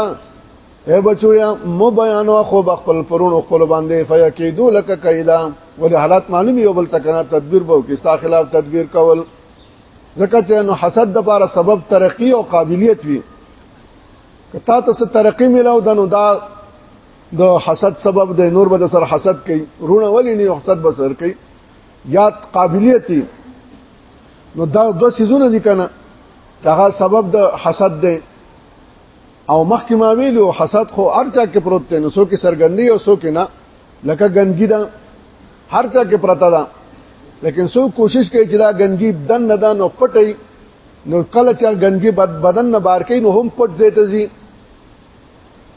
اے بچویا مو بیان خو بخپل پرون خپل باندې فیکیدو لک کیدا ول حالات معلومی یو بل تکنا تدبیر بو کې ستا خلاف تدبیر کول ځکه چې نو حسد د لپاره سبب ترقی او قابلیت وی کته ته ترقی ملاو دنو دا د حسد سبب د نور به سر حسد کوي رونه ولې نه حسد به سر کوي یا قابلیت نو دا دو سيزونه دي کنه هغه سبب د حسد دی او مخکې ما ویلو حسد خو ارچا کې پروت دی نو سو کې سرګندی او سو کې نه لکه ګندګی ده هر څه کې پرتا ده لیکن سو کوشش کوي چې دا ګندګي بدن نه ده نو پټي نو کله چې ګندګي بدن نه بار کوي نو هم پټ زیته زی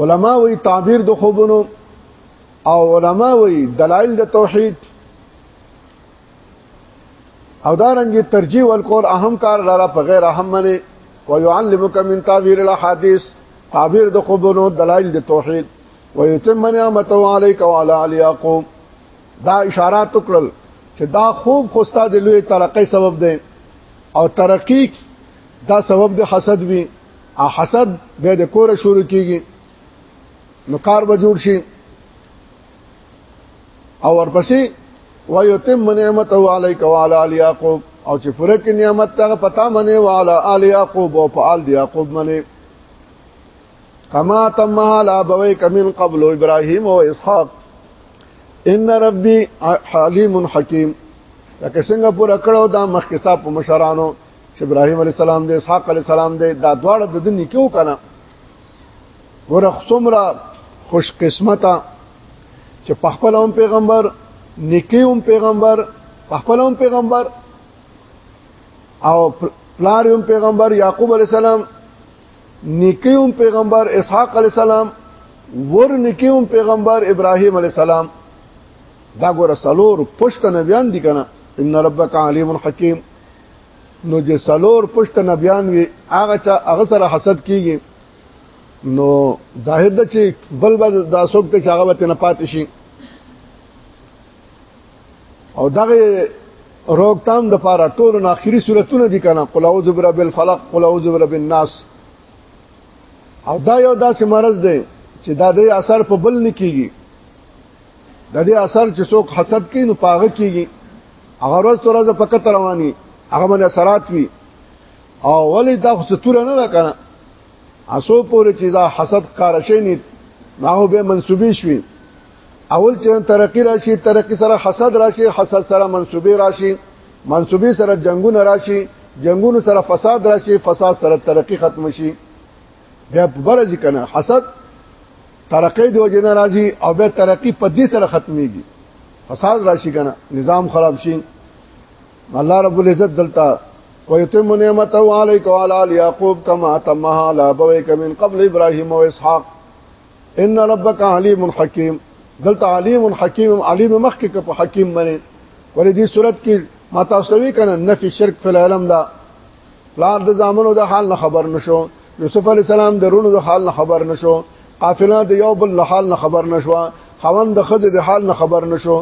علما وی تعبیر د خوبونو او علما وی دلایل د توحید او دارنګ ترجیح والقول اهم کار لاره په غیر اهم منه ويعلمك من تعبير الاحاديث تعبیر د قبونو دلایل د توحید ويتم نعمته عليك وعلى ال يعقوب دا اشارات وکړل چې دا خوب خوستا د لوی ترقې سبب دی او ترقی دا سبب د حسد وی ا حسد به د کور شروع کیږي نو کار به جوړ شي او ورپسې ويتم نعمته عليك وعلى ال يعقوب او چې پوره کې نعمت ته پتا منه وعلى ال يعقوب او په ال يعقوب منه کما تم على ابويك من قبل ابراهيم او اسحاق ان ربي حليم حكيم لکه څنګه پوره کړو دا مخکې صاحب مشرانو چې ابراهيم عليه السلام دی اسحاق عليه السلام دی دا دواړه د دنیا کې وکنه ورخ څومره خوش قسمته چې په خپل هم پیغمبر نیکی هم پیغمبر په خپل هم پیغمبر او پلار هم پیغمبر یعقوب علی السلام نیکی هم پیغمبر اسحاق علی السلام ور نیکی هم پیغمبر ابراهیم علی السلام دا ګور سلور پښت نبیان دي کنه ان ربک علیم حکیم نو چې سلور پښت نبیان وي هغه چا هغه سره حسد کیږي نو ظاهر ده چې بل بل دا څوک ته هغه وته نه پاتې شي او دغه روکتام د پاره ټول نه اخري صورتونه دي کنه قل اعوذ برب الفلق قل اعوذ برب الناس او دا یو داسې مرض دی چې دا د اثر په بل نه کیږي د دې اثر چې څوک حسد کوي نو پاغه کیږي هغه ورځ تر ورځې په کتر رواني هغه باندې اثرات وي او ولې دا خو ستور نه ده کنه اسو پورې چې دا حسد کار شي نه هغه به منسوبي شي اول چې ترقی راشي ترقی سره حسد راشي حسد سره منسوبي راشي منسوبي سره جنگونه راشي جنگونو سره فساد راشي فساد سره ترقی ختم شي بیا په برځ کنه حسد ترقې د وجه ناراضي او به ترقی په دې سره ختميږي فساد راشي کنه نظام خراب شي الله رب العزت دلته ويتم نعمته عليك وعلى ال يعقوب كما اتمها على ابويك من قبل ابراهيم واسحاق ان ربك عليم حكيم دلته عليم حكيم عليم مخک ک په حکیم باندې ولې دې صورت کې ما تاسو وی کنه نفي شرک فی العالم دا پلار د زامنو د حال نه خبر نشو یوسف علی السلام د رونو د حال نه خبر نشو قافله د یو بل حال نه خبر نشو خوند د خزه د حال نه خبر نشو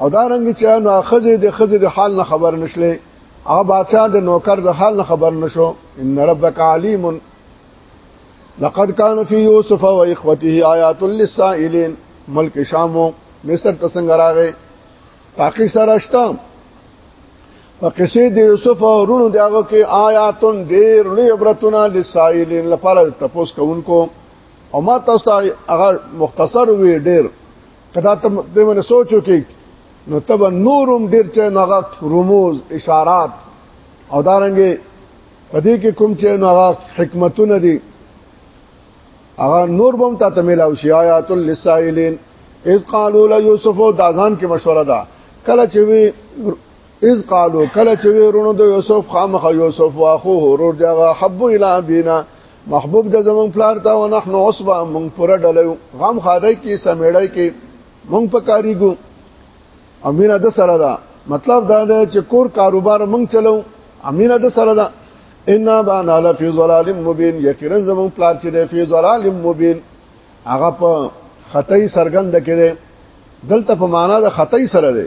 او دا رنګ چې نو خزه د خزه د حال نه خبر نشلې او بادشاہ د نوکر د حال نه خبر نشو ان ربک علیم لقد كان في يوسف واخوته آيات للسائلين ملک شامو مصر ته څنګه راغې تحقیق سره شته په قصې د یوسف او ورونو دغه کې آیاتون ډېر لوی عبرتونه لسائلین لپاره تپوس کوونکو او ما تاسو ته هغه مختصر وی ډېر کدا ته دې باندې سوچو کې نو تب نورم ډېر چې هغه رموز اشارات او دارنګې په دې کې کوم چې هغه حکمتونه دي هغه نور بم ته تملاو شي آیات للسائلین اذ قالوا ليوسف دا ځان کې مشوره ده کله چې وی اذ قالو کله چې ورونو د یوسف خامخ یوسف واخو ورور دغه حب الی بینا محبوب د زمون پلار ته او نحن عصبه مونږ پر ډلو غم خادای کې سمیړای کې مونږ په کاریګو امینه د سره دا مطلب دا دی چې کور کاروبار مونږ چلو امینه د سره دا ان بانا لفی ظلال مبین یقینا زمون پلار چې دی فی ظلال مبین هغه په خطای سرګند کې دی دلته په معنا د خطای سره دی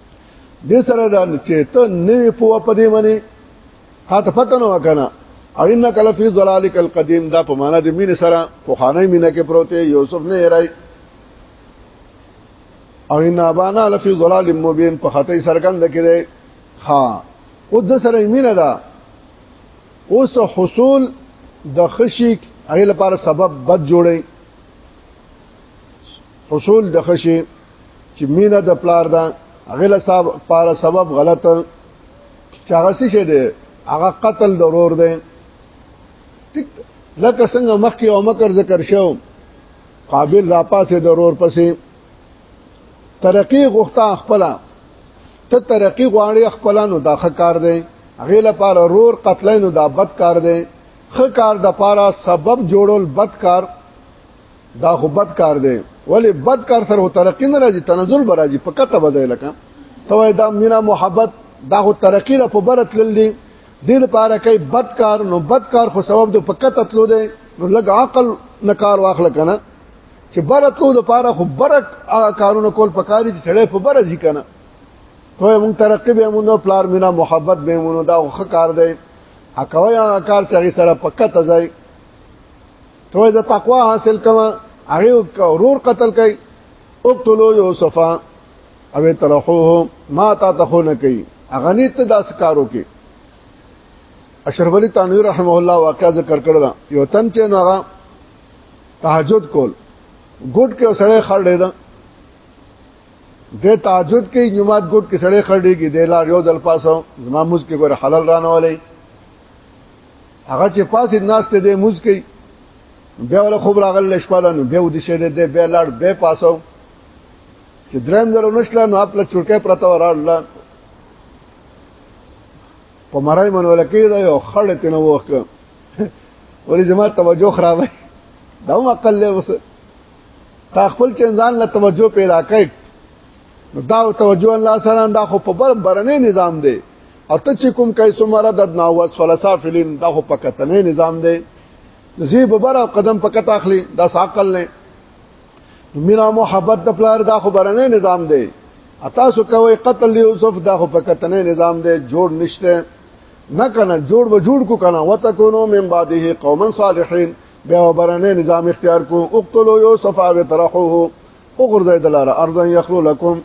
دې سره دا چې ته نه پوه پدې منی تا ته پته نه وکنه او انک لفی ضلالک القدیم دا په معنا د مين سره په خانه مين کې پروت یوسف نه راي او ان ابانا لفی ضلال مبین په خطه سرګند کې دی ها او د سره مين ده اوس حصول د خشیک هغه لپاره سبب بد جوړي حصول د خشي چې مینه د پلار ده غل صاحب پاره سبب غلط چې هغه څه شه ده هغه قتل ضرور ده ټیک لکه څنګه مخکې او مکر ذکر شو قابل را پاسه ضرور پسې ترقی غوښتا خپل ته ترقی غواړي خپل نو دا ښه کار دی هغه لپاره رور قتل نو دا بد کار دی ښه کار د پاره سبب جوړول بد کار دا خو بد کار دی ولی بد کار سره هو ترقی نه راځي تنزل به راځي په کته به ځای لکه ته دا مینا محبت دا خو ترقی له په برت لل دي دې لپاره کوي بد کار نو بد کار خو سبب د په کته تلو دی نو لګ عقل نه کار واخل کنه چې برتلو د پاره خو برک کارونه کول پکاري چې سړی په بره ځي کنه ته مونږ ترقی به مونږ پلار مینا محبت به مونږ دا خو کار دی اکوي کار چې سره پکته ځای ته د تقوا حاصل کما هغه ورور قتل کوي اقتلوا یوسف او ترحوه ما تا تخونه کوي هغه نه ته داس کارو کې اشرف علي تنویر رحمه الله واقعا ذکر کړل یو تن چې ناغه تهجد کول ګډ کې سړی خړ دی دا د تهجد کې جمعات ګډ کې سړی خړ دیږي د لار یو دل پاسو زما موږ کې ګور حلال رانه ولې هغه چې پاسې ناس ته دې موز کوي بیا ول خوب راغل شپه نو بیا ودی شه دې بیا لاړ بیا پاسو چې درم درو نشله نو خپل چړکې پرتا وراړل په مرای منول کې دا یو خړ تنه وخت ولې زما توجه خرابه دا هم عقل له وس تا خپل چنزان له توجه پیدا کړ دا توجه الله سره دا خو په بر برنې نظام دی اته چې کوم کای سمره د نو اسفل سافلین دا خو پکتنې نظام دی زی ببر قدم پکت اخلي دا ساقل نه مینا محبت د پلار دا خو برنه نظام دی اتا سو کوي قتل یوسف دا خو پکتنې نظام دی جوړ نشته نه کنه جوړ و جوړ کو کنه وتکونو من بعده قوما صالحین بیا برنه نظام اختیار کو اقتلوا یوسف او ترحوه او غرزه دلاره ارضا یخلو لكم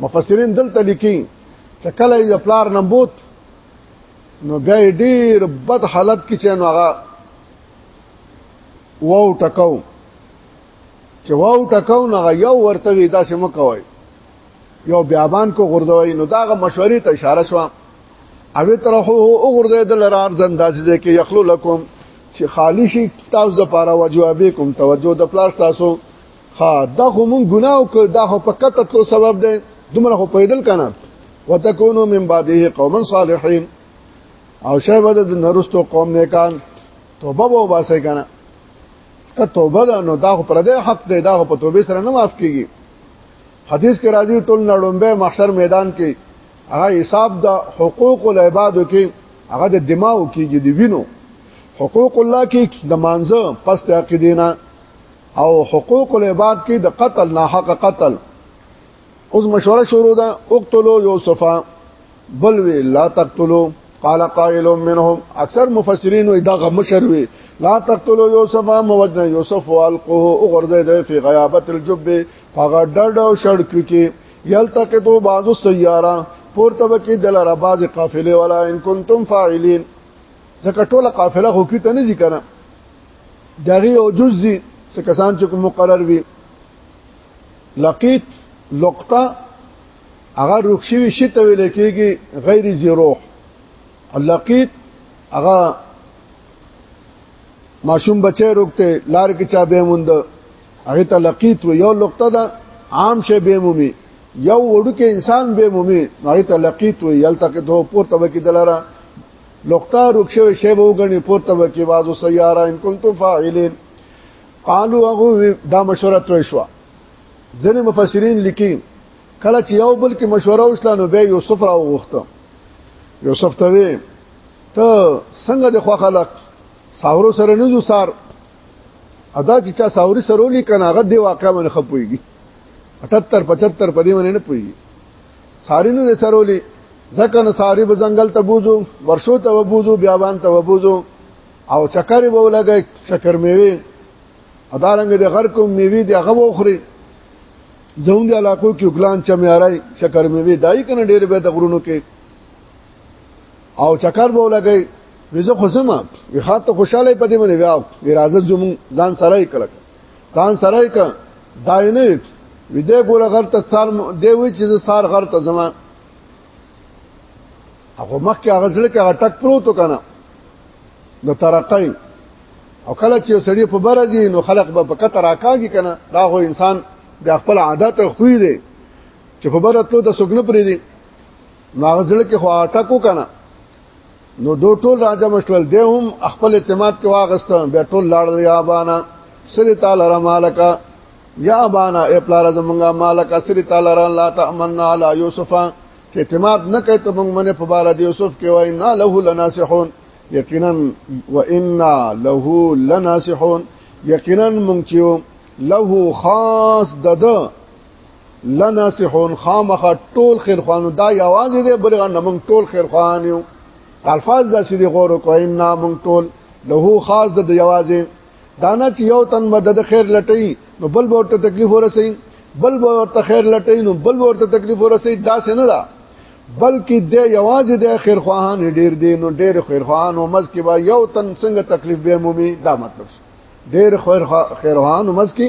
مفسرین دلته لیکي چې کله یې پلار نمبوت نو بیا ډیر بد حالت کې چې نو هغه وو ټکاو چې وو ټکاو نو یو ورته وی دا سم کوي یو بیابان کو غردوي نو داغه مشورې ته اشاره شو او ترحو او غردې د لرار زنداسي دې کې یخلو لکم چې خالی شي تاسو د پاره وجوابې کوم توجه د پلاس تاسو ها دا خو مونږ ګناه وکړ دا خو په کته تلو سبب دی دومره خو پیدل کنه وتكونوا من بعده قوما صالحين او شیبه د نرستو قوم نیکان توبه وو باسه کنه که توبه ده نو دا خو پر دې حق دی دا خو په توبه سره نه معاف کیږي حدیث کې راځي ټول نړومبه محشر میدان کې هغه حساب د حقوق العباد کې هغه د دماغ کې د وینو حقوق الله کې د مانزه پس عقیدینا او حقوق العباد کې د قتل نه حق قتل اوس مشوره شروع ده اقتلوا یوسف بل وی لا تقتلوا قال قائل منهم اکثر مفسرین وی دا غمشر وی لا تقتلوا یوسف موجنا یوسف والقوه وغرزه ده فی غیابت الجب فغه ډډ او شړک کې یلتقطو بعض السیاره پورته وکي دل را باز قافله ولا ان کنتم فاعلین ځکه ټوله قافله خو کې ته نه ذکر دغه او جزء څه کسان چې کوم مقرر وي لقیت لقطه هغه رخصوي شي ته ویل کېږي غیر زیروح لقیت هغه ماشوم بچي روکته لار کې چا به موند هغه ته لقیت و یو لقطه ده عام شی به مومي یو وړو کې انسان به مومي هغه ته لقیت و یلتقطه پورته وکي دلاره لقطه رکشو شی به وګڼي پورته وکي بازو سیاره ان کنتم فاعلین قالو هغه دا مشوره توې شو ځنې مفسرین لیکي کله چې یو بل کې مشوره وشله نو به یوسف را وغوښته یوسف ته وی ته څنګه د خو خلق ساورو سره نه سار ادا چې چا ساوري سره لیکنه هغه دی واقعا من خپويږي 78 75 په دې باندې نه پويږي سارینو نه سرولي ځکه نو ساری به ځنګل ته بوزو ورشو ته وبوزو بیابان ته وبوزو او چکر به ولګي چکر میوي ادارنګ د غر کوم میوي د هغه وخوري زموږ د علاقو کې ګلان چمیارای چکر میوي دای کنه ډیر به د غرونو کې او چکر به ولګي وزه خو سم وی خاطه خوشاله پدې باندې بیا راځه زموږ ځان سره یې کړک کان سره ک داینه وی دې ګوره غر ته سار دی وی چې سار غر ته زما هغه مخ کې هغه ځل کې هغه ټک پروت کنه نو ترقای او کله چې سړی په بره دي نو خلق به په کتر راکاږي کنه دا هو انسان د خپل عادت خوې دی چې په بره ته د سګنه پرې دي ناغزل کې خو اټکو کنه نو دو ټول راځه مشول دی هم خپل اعتماد کې واغسته بیا ټول لاړ دی ابانا سری تعالی را مالک یا ابانا ای پلار زمونږه مالک سری تعالی را لا تامننا علی یوسف چې اعتماد نه کوي ته مونږ منه په بار د یوسف کې وای نه له لناسحون یقینا و انا له لناسحون یقینا مونږ چې له خاص دده لناسحون خامخ ټول خیر خوانو دا یوازې دی بلغه نمنګ ټول خیر خوان یو الفاظ دا سری غور کوي نه مونږ ټول له خاص د یوازې دانا چې یو تن مدد خیر لټي نو بل به ورته تکلیف ورسي بل به ورته خیر لټي نو بل به ورته تکلیف ورسي دا څنګه ده بلکې د یوازې د خیر خواهان ډیر دي نو ډیر خیر خواهان او مز کې با یو تن څنګه تکلیف به مومي دا مطلب ډیر خیر خواهان او مز کې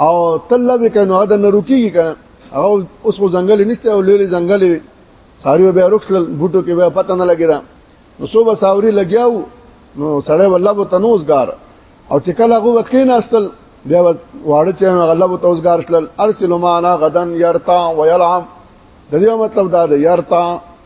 او تل به کنه هغه نه روکیږي کنه هغه اوس خو ځنګل نشته او لوی ځنګل وي ساری به رخصل بوټو کې به پته نه لګی دا نو صوبه ساوري لګیاو نو سړی والله به تنوزګار او چې کله هغه وخت کې ناستل بیا واړه چې هغه الله به تنوزګار شل ارسل معنا غدن يرتا ويلعم د دې مطلب دا دی يرتا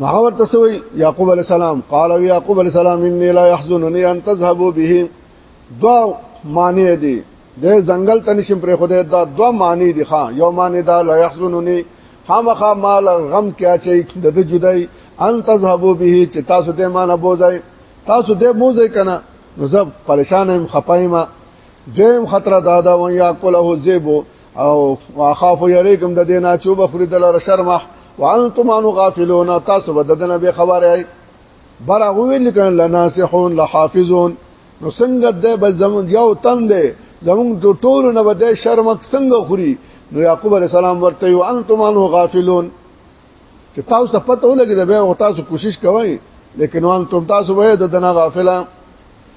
هغه ورته سوی یعقوب علی السلام قال یعقوب علی السلام انی لا يحزنني ان تذهبوا به دو معنی دی د ځنګل تنشم پر خدای دا دو معنی دی ښا یو معنی دا لا يحزنني خامخا مال غم کیا چي د د جدای ان تذهبوا به چې تاسو دې مان بوزای تاسو دې بوزای کنه نو زه پریشان هم خپایم دیم خطر دادا و یا کوله زیبو او واخاف یریکم د دینا چوب خوري دلاره شرمه وانتم انو غافلون تاسو بددنه به خبره برا ویل کړه لناسحون لحافظون نو څنګه د بل زمون یو تن دی زمون ټول نه بده شرم څنګه خوري نو یعقوب علی السلام ورته یو انتم انو غافلون چې تاسو ته پته ولګي دا به تاسو کوشش کوئ لیکن وان تم تاسو به د دنا غافلان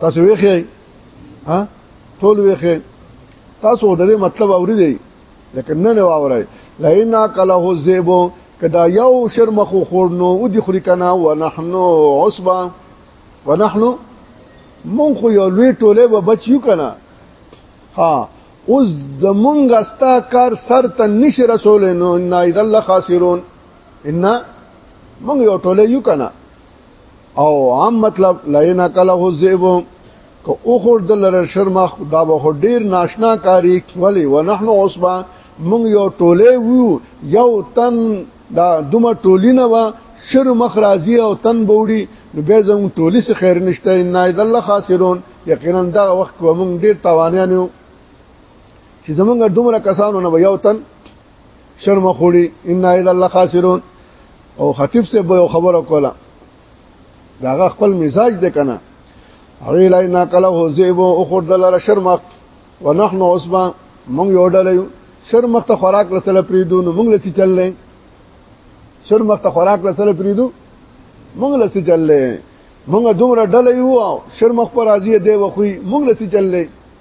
تاسو ویخی ها ټول ویخی تاسو د دې مطلب اوریدئ لکه نه نه واورئ لینا کله زیبو کدا یو شر مخ خورنو او دی خوري کنا ونحنو عصبا ونحنو مون خو یو لوی ټوله به بچیو کنا ها اوس زمونږ استا کار سر ته نشي رسول نو ان اذا لخاسرون ان مونږ یو ټوله یو کنا او عام مطلب لئن کله الذئب که او خور د لره شرمخ دا به ډیر ناشنا کاری ولی ونحن عصبه مونږ یو ټوله وو یو تن دا دومره ټولینه وا شر مخ راضی او تن بوړي نو به زموږ ټولی څه خیر نشته ان اید الله خاسرون یقینا دا وخت کوم ډیر توانیان یو چې زمونږ دومره کسانو نه یو تن شرم خوړي ان اذا لخاسرون او خطیب سے به خبره کوله داغه خپل مزاج د کنه هغه لای نه کله هو زیبو او خور دلاره شرمخت ونحن عصبا مونږ یو ډلې شرمخت خوراک لسله پریدو نو مونږ لسی چللې شرمخت خوراک لسله پریدو مونږ لسی چللې مونږ دومره ډلې یو شرمخ پر راضی دی وخوي مونږ لسی چللې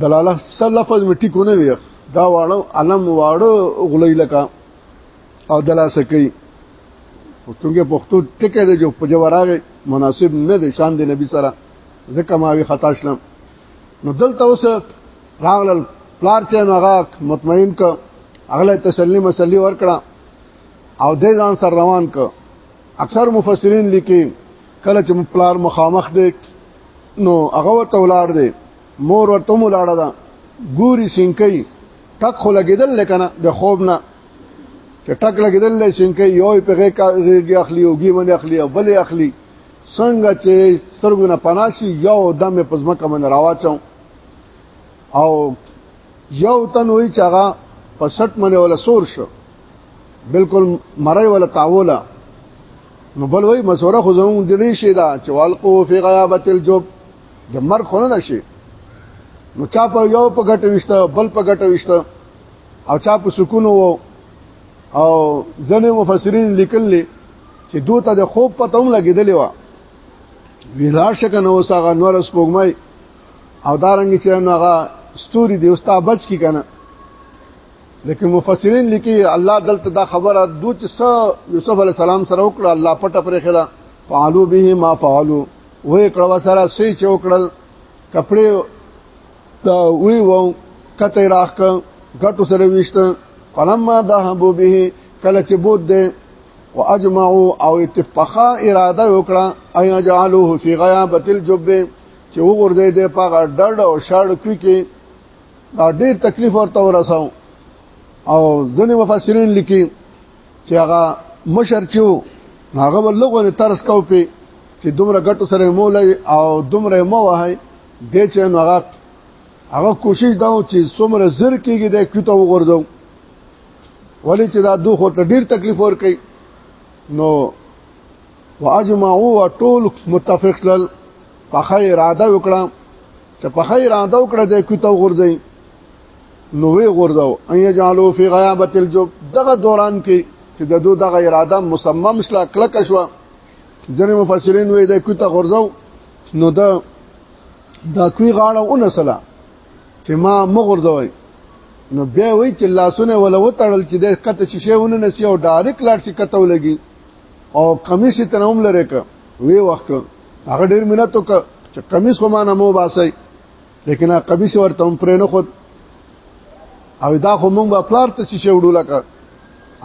دلاله سلفظ می ټیکو نه وی دا واړو علم واړو غلی لکه او دلاسه کوي څنګه پښتو ټکه دی جو په جوړاغه مناسب نه دی شان دی نبی سره ځکه ما وی خطا شلم نو دلته اوس راغلل پلار چې هغه مطمئن ک اغله تسلی مسلی ورکړه او د ځان سره روان ک اکثر مفسرین لیکي کله چې پلار مخامخ دی نو هغه ورته ولار دی مور ورته ولاړه ده ګوري سینکې ټک خو لګیدل لکنه د خوب نه چې ټک لګیدل لې سینکې یو په غې کاږي اخلي اوږي باندې اخلي او بلې اخلي څنګه چې سترګونه پناشي یو دم په ځمکه باندې راواچو او یو تن وی چاغه په سټ منه ولا سور شو بالکل مړی ولا تاولا نو بل وای مسوره خو زمون د دې شي دا چې والقو فی غیابه الجب د مر خو نه شي نو چا په یو په ګټه وشته بل په ګټه وشته او چا په سکون وو او ځنې مفسرین لیکل چې دوی ته د خوب پته هم لګیدلی و ویلار شکه نو ساغه نور سپوږمۍ او دارنګ چې نو هغه ستوري دی اوستا بچ کی کنه لیکن مفسرین لیکي الله دلته دا خبره دوی چې یوسف علی السلام سره وکړه الله پټه پرې خلا فعلوا به ما فعلوا وې کړه سره سې چې وکړل کپڑے دا وی وو کته راخ غټو سره وشت فلما ذهبوا به کله چې بود دې واجمعوا او اتفاقا اراده وکړه اي جعلوه في غيابه الجب چې وګرځي دې په ډډ او شړ کې دا ډیر تکلیف ورته ورساو او ځنې مفسرین لیکي چې هغه مشر چې هغه ولغه ترس کو په چې دومره ګټو سره مولا او دومره مو وای د چې هغه هغه کوشش دا چې څومره زر کېږي د کیته وګرځو ولې چې دا دوه ته ډیر تکلیف ور کوي نو واجمعوا ټول متفق لل په خیر اراده وکړه چې په خیر اده وکړه د کوتو غورځي نو وی غورځاو ان یجالو فی غیابت الجب دغه دوران کې چې د دوه دغه اراده مصمم شلا کلک شو ځنې مفسرین وی د کوته غورځاو نو دا د کوی غاړه اون سلا چې ما مغورځوي نو بیا وی چې لاسونه ولا وتړل چې د کته شیشه ونه نسی او ډایرک لاړ شي کته ولګي او کمیسي تنوم لره ک وی وخت هغه ډیر منت وک چې قمیص خو ما نه مو باسي لیکن هغه قمیص ورته هم پرې نه خود او دا خو مونږ به پلار ته چې وډو لکه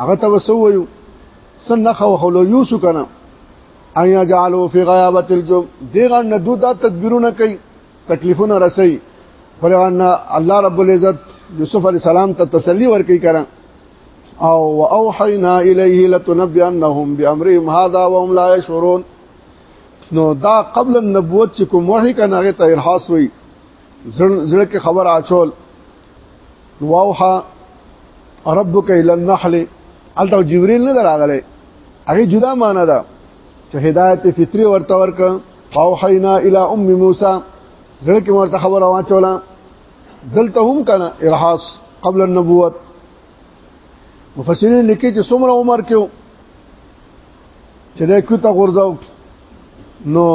هغه ته وسو ویو سن خو خو لو یوسو کنه ایا جعلوا فی غیابه الجم دیغه نه دوه دا تدبیرونه کوي تکلیفونه رسي خلوان الله رب العزت یوسف علی السلام ته تسلی ورکړي کړه او اوحینا الیه لتنبئنهم بامرهم هذا وهم لا يشعرون نو دا قبل النبوت چې کوم وحی کنه هغه ته ارهاس وي زړه کې خبر اچول واوها ربک الى النحل الته جبريل نه راغله هغه جدا معنا ده چې هدایت فطری ورته ورک واوحینا الى ام موسی زړه کې ورته خبر واچولا دلته هم کنه ارهاس قبل النبوت مفسرین لیکي چې څومره عمر کې چې دا کوته غورځاو نو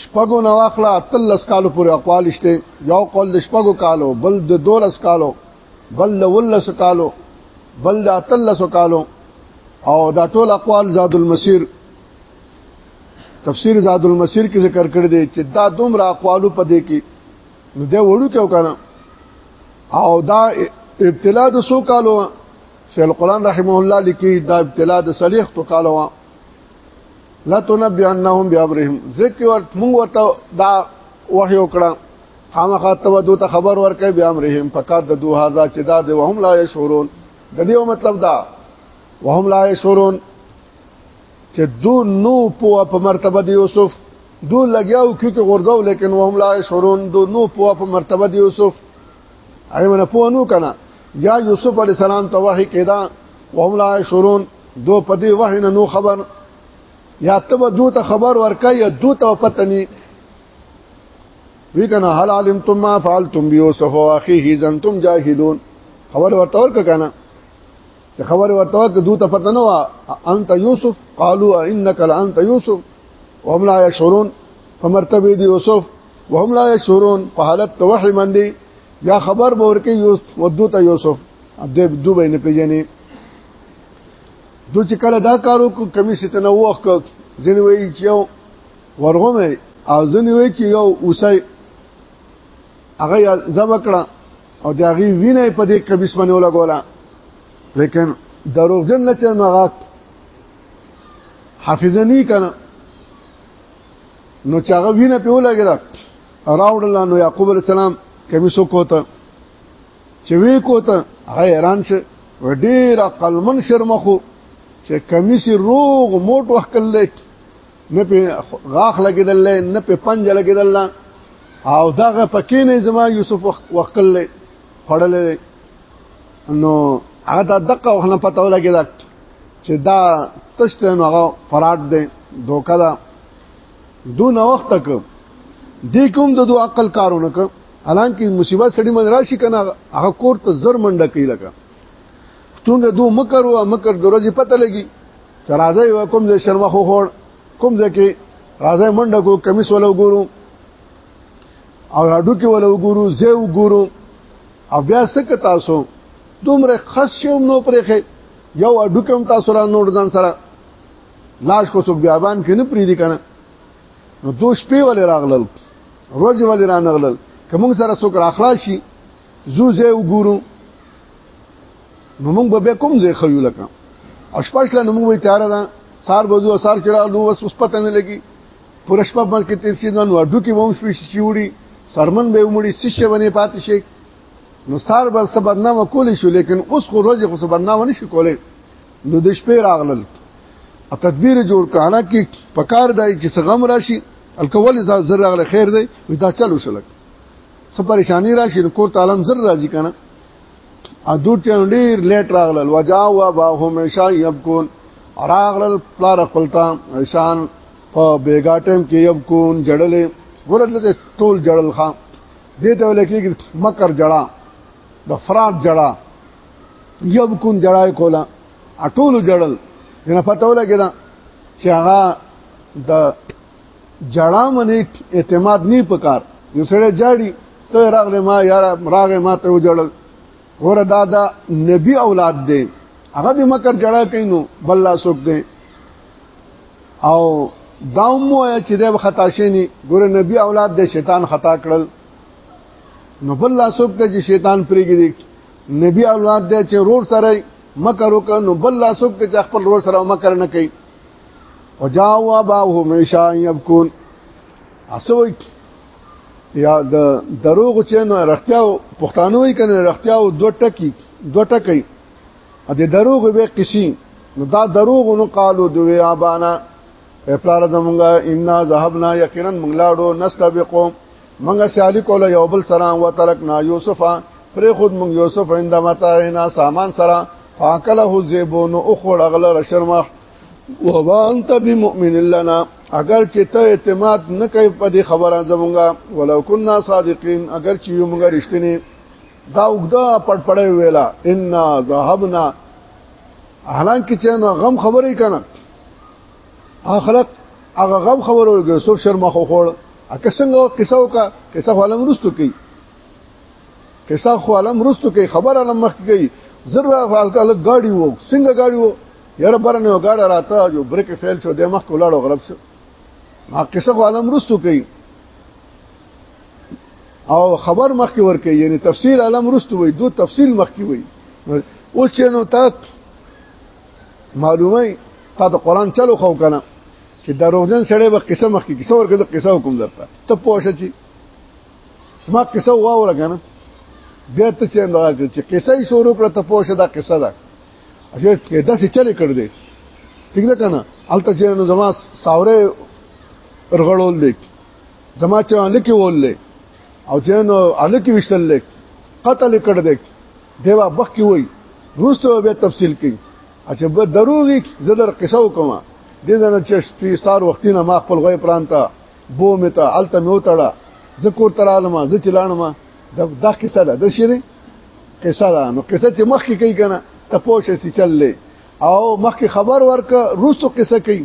شپګو نو اخلا تلس کالو پورې اقوال شته یو قول د شپګو کالو بل د دولس کالو بل د ولس کالو بل د تلس کالو او دا ټول اقوال زاد المسیر تفسیر زاد المسیر کې ذکر کړی دی چې دا دومره اقوالو په دې کې نو دا وړو کې وکنه او دا ابتلا د سو کالو شیخ القران رحمه الله لیکي دا ابتلا د صلیخ تو کالو لا تنبئنهم بامرهم ذکر ورت مو ورته دا وحی وکړه خامخا ته ودو ته خبر ورکې بامرهم فقط د دوه هزا چې دا د وهم لا شعورون د دې مطلب دا وهم لا شعورون چې دو نو په په مرتبه د یوسف دو لګیاو کیو کې غرداو لیکن وهم لا شعورون دو نو په په مرتبه د یوسف ایمنه پوه نو کنه یا یوسف علی السلام ته وحی کیدا وهم لا شرون دو پدی وحی نه نو خبر یا تب دو ته خبر ورکای یا دو ته پتنی وی کنه هل علمتم ما فعلتم بیوسف واخیه زنتم جاهلون خبر ورته ورک کنه چې خبر ورته ورک دو ته پتنه وا انت یوسف قالوا انك لانت یوسف وهم لا يشعرون په مرتبه دی یوسف وهم لا يشورون په حالت توحي باندې یا خبر به ورکه یوسف ودو ته یوسف د دو بین پیجنې دو چې کله دا کارو کو کمی ستنه وخت ځنی وی چې یو ورغمه او ځنی وی چې یو اوسای هغه زب کړه او دا غي وینه په دې کبيس باندې ولا ګولا لیکن دروغجن نه چې نو هغه حافظنی کنه نو چې هغه وینه په ولګیدا راوړل نو یعقوب علی السلام کمیسو کوته چې وی کوته حیران شه ډیر قلمن شرمخو چې کمیسي روغ موټ وکړل نه په غاخ لګیدل نه په پنج لګیدل او دغه پکې نه زما یوسف وکړل خړل نو هغه دقه وخت نه پته ولګیدا چې دا تشته نو هغه فراډ دی دوکا ده دون وخت تک دې کوم د دوه عقل کارونه ک حالانکه مصیبت سړی من راشي کنه هغه کور ته زر منډه کوي لکه چونګه دو مکر او مکر د ورځې پته لګي چې راځي و کوم ځای شرمخ خور کوم ځای کې راځي منډه کو کمیس ولا وګورو او هډو کې ولا وګورو زه وګورو او بیا سکه تاسو دومره خص شوم نو پرېخه یو اډوکم تاسو را نور ځان سره لاش کو سو بیابان کې نه پریدي کنه نو دو شپې ولې راغلل روز ولې را نغلل کوم سره څوک راخلا شي زو زه وګورو نو موږ به کوم ځای خو لکه اشپاش لا نو موږ وی تیار ده سار بوزو سار چرا لو وس پته نه لګي پوره شپه بل کې تیر شي نو اډو کې ووم شوي شي وړي سرمن به ومړي سشه ونی پاتې شي نو سار بر سبرنامه کولې شو لیکن اوس خو روزي خو سبرنامه نشي کولې نو د شپې راغلل او تدبیر جوړ کانا کې پکار دی چې سغم راشي الکول زر راغله خیر دی وي دا چلو شلک سو پریشانی راشي نو کور تعالی زر راضي کنه ا دوټ ډیر لیټ راغلل وجا وا با هم شای یبکون راغلل پلار خپلتا شان په بیګا ټیم کې یب کون جړلې ګورل دې ټول جړل خان دې ته لکېږي مکر جړا د فرات جړا یب کون جړای کولا اټول جړل نه پته ولګی دا چې هغه د جړا منې اعتماد نه پکار یو سره جاړي ته راغله ما یار راغه ما ته وجړل ور دادا نبی اولاد دی هغه د مکر جړا کینو بل لا سوک دی او دا مو چې د خطا شینی ګوره نبی اولاد د شیطان خطا کړل نو بل لا سوک ته چې شیطان پریږدي نبی اولاد د چې رور سره مکر وک نو بل لا سوک ته چې خپل رور سره مکر نه کوي او جاوا باو همیشه یبکون اسوي یا د دروغ چې نو رختیا پښتانوي کنه رختیا او دوه ټکی دوه ټکی ا دې دروغ به قصي نو دا دروغ نو قالو دوی ابانا اے پلار زمونږه ان ذهبنا یقینا موږ لاړو نستبقو موږ سیالی کوله یو بل سره او ترکنا یوسف پر خود موږ یوسف عند متاعنا سامان سره فاکله زیبون او خړ اغل رشرمه وما انت بمؤمن لنا اگر چې ته اعتماد نه کوي په دې خبره زمونږه ولو كنا صادقين اگر چې یو موږ رښتینی دا وګدا پټ پړې ویلا ان ذهبنا حالانکه چې نو غم خبرې کنه اخلق هغه غم خبرو کې سو شرم خو خور اکه څنګه قصه وکا قصه عالم رستو کی قصه خو عالم رستو کی خبر عالم مخ کی زره فالک الګ گاډي وو څنګه گاډي وو یاره برنه یو گاډه راته جو بریک فیل شو د مخ کولاړو غرب شو ما قصه خو عالم رستو کی او خبر مخکې ورکې یعنی تفصیل علم رستو وي دو تفصیل مخکې وي اوس چې نو تا معلومه تا ته قران چلو خو کنه چې دروغجن سړی به قصه مخکې قصه ورکې د قصه حکم درته ته پوښه چې سما قصه واوره کنه بیا ته چې نو چې قصه یې شروع کړه ته پوښه دا قصه ده اجازه کې دا څه چلې کړ دې ٹھیک ده کنه الته چې نو زما ساوره رغړول دي زما چې الکی ولې او چې نو الکی وشتل لیک قتل کړ دې دیوا بخ کی وای روسته به تفصیل کړي اچھا به دروغي زدر قصه وکما دې نه چې شپې سار وختینه ما خپل غوي پرانتا بو متا الته مې وتړه ذکر تر عالم ز چلانما دا دا قصه ده د شری قصه ده نو قصه چې مخ کې کوي کنه ته پوښې سي چللې او مخ کې خبر ورک روسته قصه کوي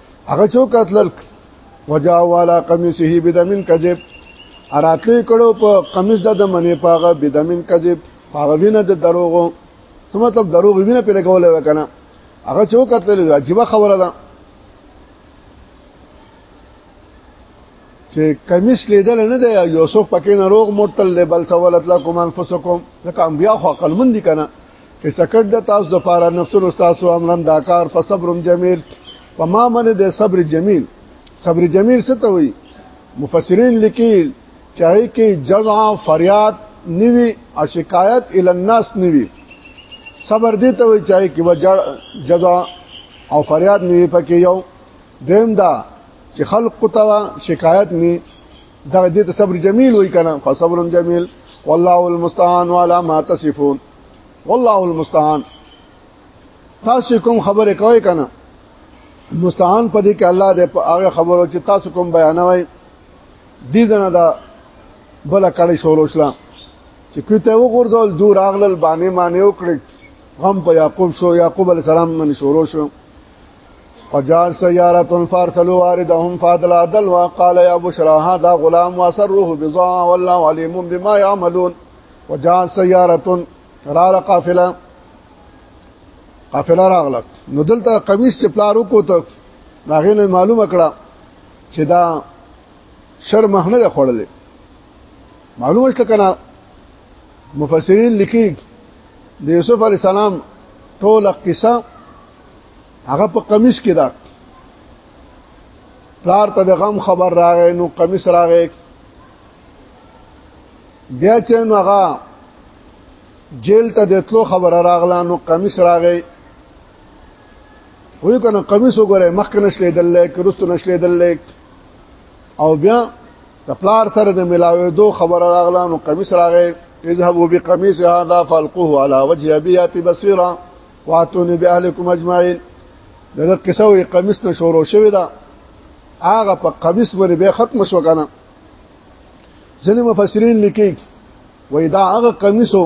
هغه څوک قتل وجا والا قمیصه بدمن کذب اراتلی کړو په قمیص د دمنې پاغه بدمن کذب پاغه وینه د دروغو څه مطلب دروغ وینه په لګولې وکنه هغه څوک قتل عجیب خبره ده چې کمیس لیدل نه دی یوسف پکې نه روغ مرتل بل سوالت لکم انفسکم ځکه انبیا خو عقل مند دي کنه فسکت د تاسو د پاره نفسونو تاسو امرن دا کار فصبر جمیل په ما من د صبر جمیل صبر جمیل څه ته وایي مفسرین لیکي چاهي کې جزع فریاد نیوي او شکایت ال الناس نیوي صبر دې ته وایي چاهي کې وجړ جزع او فریاد نیوي پکې یو دیم دا چې خلق ته شکایت ني دا دې ته صبر جمیل وایي کنه فصبر جمیل والله المستعان وعلى ما تصفون والله المستعان تاسو کوم خبره کوي کنه مستعان پدې کې الله دې په هغه خبرو چې تاسو کوم بیانوي دې دنه دا بل کړي شروع شلا چې کته وګورځول دور اغلل باندې معنی وکړي غم په یعقوب شو یعقوب علی السلام باندې شروع شو وجار سيارة فارسلوا واردهم فادل عدل وقال يا بشرى هذا غلام وسره بضاعة والله عليم بما يعملون وجاء سياره راغله قافله قافله راغله نو دلته قمیص چې پلارو کو ته هغه نه معلومه کړه چې دا شر مهنه ده خړلې معلومه شته کنه مفسرین لیکي د یوسف علی السلام ټول قصه هغه په قمیص کې ده پلار ته د غم خبر راغی نو قمیص راغی بیا چې نو هغه جیل ته د تلو خبره راغله نو قمیص راغی وی کنه قمیص وګوره مخک نشلې دل لیک رستو نشلې دل لیک او بیا د پلار سره د ملاوي دو خبره راغله نو قمیص راغی اذهبوا بقميص هذا فالقوه على وجه ابيات بصيرا واتوني باهلكم اجمعين دغه قصه وی قمیص نه شروع شوی دا هغه په قمیص باندې به ختم شو کنه ځنې مفسرین لیکي وای دا هغه قمیصو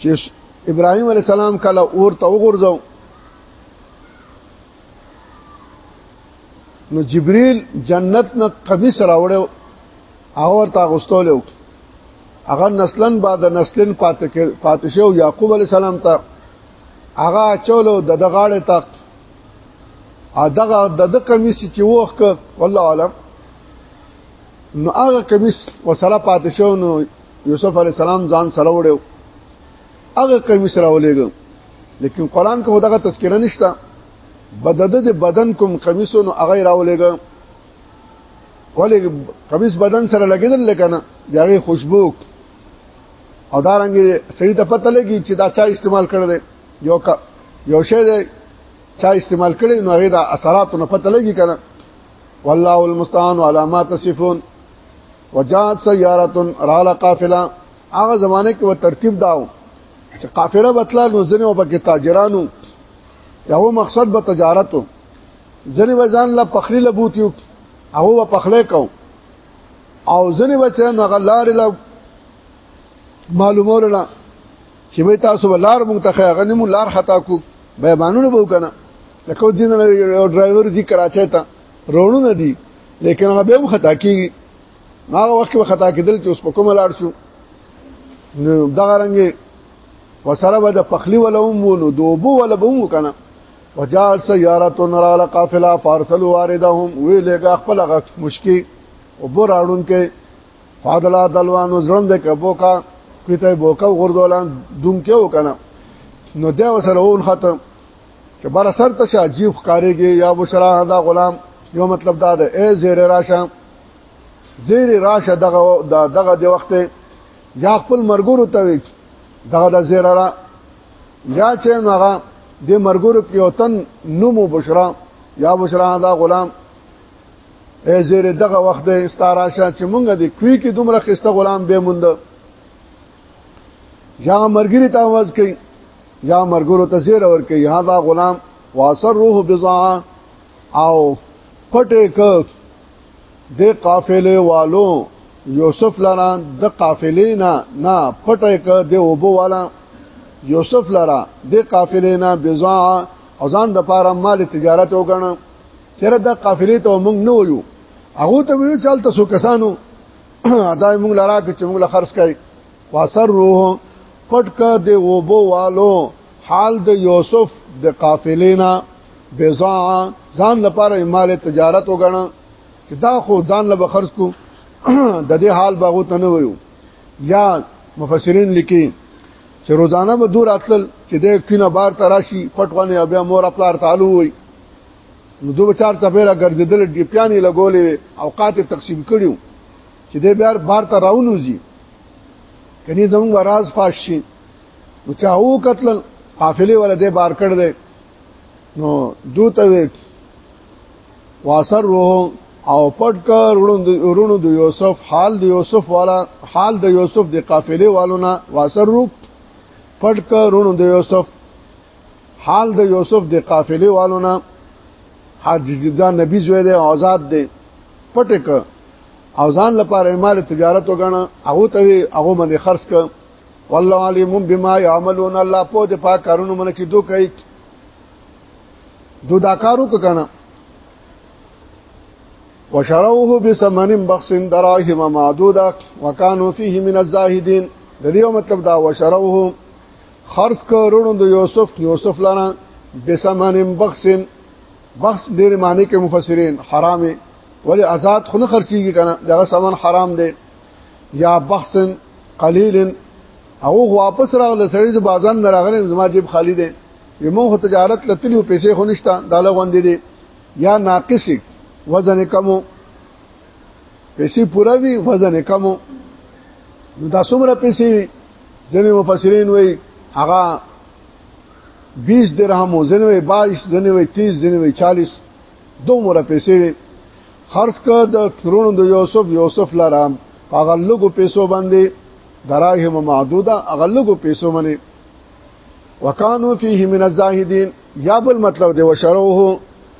چې ابراهيم عليه السلام کله اور ته وګرځاو نو جبريل جنت نه قمیص راوړو هغه ورته غوستولیو هغه نسلن بعد نسلن پاتشه او يعقوب عليه السلام ته هغه چولو د دغاړه تک ا دغه د د کمیس چې وښک والله علم نو هغه کمیس وسره پاتې شو نو یوسف علی السلام ځان سره وړو هغه کمیس راولېګو لیکن قران کې دغه تذکرہ نشته بدد د بدن کوم کمیس نو هغه راولېګو ولې کمیس بدن سره لګیدل لکنه دغه خوشبو او دا رنګ سړی ته پته لګي چې دا چا استعمال کړی دی یو کا یو شی دی چا استعمال کړی نو هغه دا اثرات نه پته لګي کنه والله المستعان على ما تصفون وجاءت سياره رال قافله هغه زمانه کې و ترتیب داو چې قافله بتلا نو ځنه او پکې تاجرانو یو مقصد به تجارتو ځنه وزن لا پخری لبوتیو هغه په پخله کو او ځنې بچا نو غلار له معلومول نه چې به تاسو ولار مونږ ته خیا غنی مون لار خطا کو به بانونه بو کنه لکه دین یو ډرایور زی کراچۍ ته روړو نه دی لیکن هغه به خطا کی هغه وخت کې خطا کېدل چې اوس په کوم لاړ شو نو دا رنګ وسره به د پخلی ولا هم نو دوبو ولا به هم کنه وجاء سياره نرى قافله فارسلوا واردهم ویلګه خپل غ مشکی او بو راړون کې فادلا دلوانو زړم د کبوکا کته بوکا غردولان دوم کې وکنه نو دا وسره اون ختم چې بار سر ته عجیب ښکارېږي یا بشرا دا غلام یو مطلب دا ده اے زیر راشه زیر راشه دغه دغه د وخت یا خپل مرګورو ته وي دغه د زیر را یا چې هغه د مرګورو کې وطن نومو بشرا یا بشرا دا غلام ای زیر دغه وخت د استاراشه چې مونږ د کوی کې دومره خسته غلام به مونږ یا مرګری ته आवाज کوي یا مرګرو ته زیر ور کوي هاذا غلام واسر روح بضاعه او پټه ک د قافله والو یوسف لرا د قافلې نه نه پټه ک د اوبو والا یوسف لرا د قافلې نه بضاعه او ځان د پاره مال تجارت وګڼه چیرې دا قافلې ته موږ نه ویو هغه ته ویو چل تاسو کسانو ادا موږ لرا کې چې موږ خرڅ کړي واسر روح پټ کا دی وبو والو حال د یوسف د قافلینا بزا ځان لپاره مال تجارت وګڼه چې دا خو ځان له خرج کو د دې حال باغو ته نه ویو یا مفسرین لیکي چې روزانه به دور اتل چې د کینه بار تراشی پټوانه بیا مور خپل تعالو وي نو دوه چار تپیرا ګرځیدل ډیپیانې لګولې اوقات تقسیم کړیو چې دې بیا بار ته راونوځي کني زموږ راز فاش شي نو چاو قتل قافلې ولا دې بار کړ دې نو دوته وې واسر روح او پټ کر ورونو د یوسف حال د یوسف والا حال د یوسف د قافلې والو نه واسر روح پټ کر ورونو د یوسف حال د یوسف د قافلې والو نه حاجز دا نبی زوی دی آزاد دی پټک او ځان لپاره مال تجارت وګڼه هغه ته هغه باندې خرج ک والله علیم بما یعملون الله په دې پاک کارونو باندې چې دوی کوي دو دا کارو ک کنه وشروه بثمن بخس دراهم معدوده وكانوا فيه من الزاهدين د دې مطلب دا وشروه خرڅ کړو د یوسف یوسف لنا بسمن بخسن بخس ډیر معنی کې مفسرین حرام ولی آزاد خو نه خرڅیږي کنه دغه سامان حرام دی یا بخسن قلیل او واپس راغله سړی د بازار نه راغله زما جیب خالی دی یمو خو تجارت لتلی پیسې خو نشته داله غوندې دی یا ناقصی وزن کمو پیسې پوره وي وزن کمو نو دا څومره پیسې ځنې مفسرین وایي هغه 20 درهم او ځنې وایي 22 ځنې وایي 30 ځنې وایي 40 دومره پیسې خرڅ کړ د ترونو د یوسف یوسف لرام هغه لګو پیسو باندې دراهم معدوده هغه لګو پیسو باندې وکانو فيه من الزاهدين یا بل مطلب دی وشروه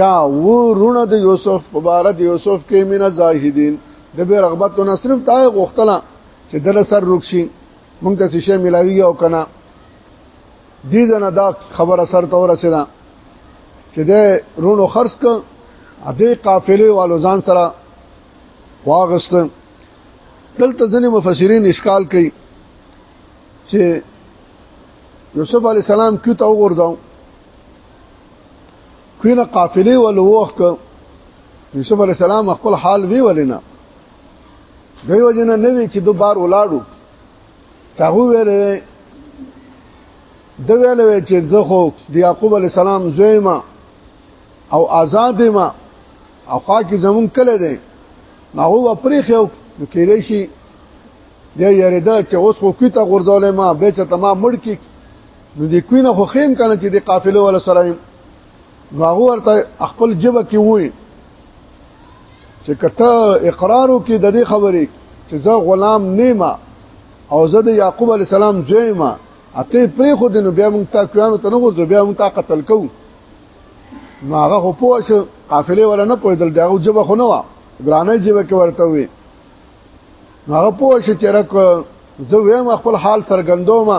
یا و رونه د یوسف په بار د یوسف کې مینا زاهدین د به رغبت نه صرف تا غوښتله چې دل سر رکشي مونږ ته شیشه ملاوي او کنه دې جنا دا خبره سر ته ورسېده چې د رونو خرڅ ک اده قافلې والو ځان سره واغست دلته ځنې مفسرین اشکال کوي چې یوسف علی السلام کیو ته وګورځاو کینه قافلې ول وخت یوسف علی السلام خپل حال وی ولینا دوی وجنه نه وی چې دو بار ولاړو تاغو ویل د ویل چې زه خو د یعقوب علی السلام زوی ما او آزاد ما او خاکې زمون کله دی ناغو و پرې خو نو کېدای شي د یریدا چې اوس خو کیته غردولې ما به چې تمام مړ کی نو د کوینه خو خیم کنه چې د قافله ولا سره نو هغه ورته خپل جبه کې وای چې کته اقرارو کې د دې خبرې چې زه غلام نیما او زه د یعقوب علی السلام زوی ما اته پرې خو د نو بیا مونږ تا کوانو ته نو غوځو بیا مونږ تا قتل کو نو هغه خو پوه شو قافله ولا نه پوهدل دا هغه جبه خو نه و ګرانه جبه کې ورته وي نو هغه پوه شو چې راک زه ویم خپل حال سرګندوم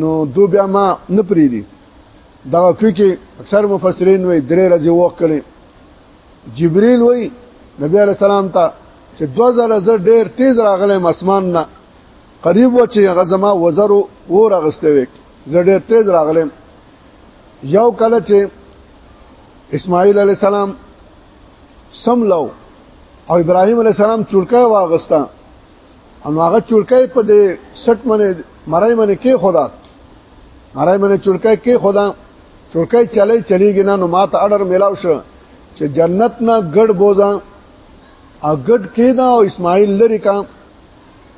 نو دو بیا ما نه پری دي دا کوي کې اکثر مفسرین وي درې راځي وخت کړي جبريل وي نبی عليه السلام ته چې 2000 زر ډېر تیز راغلی اسمان نه قریب و چې هغه زما وزر و راغسته وي زر ډېر تیز راغلی یو کله چې اسماعیل علی السلام سم لو او ابراهيم عليه السلام چړکای واغستا ان هغه چړکې په دې سټ منه مرای منه کې خدا مرای منه چړکې کې خدا چړکې چلے چلیږي نه نو ماته اډر ملاو شو چې جنت نه ګډ بوزا او ګډ کېدا او اسماعیل لري کا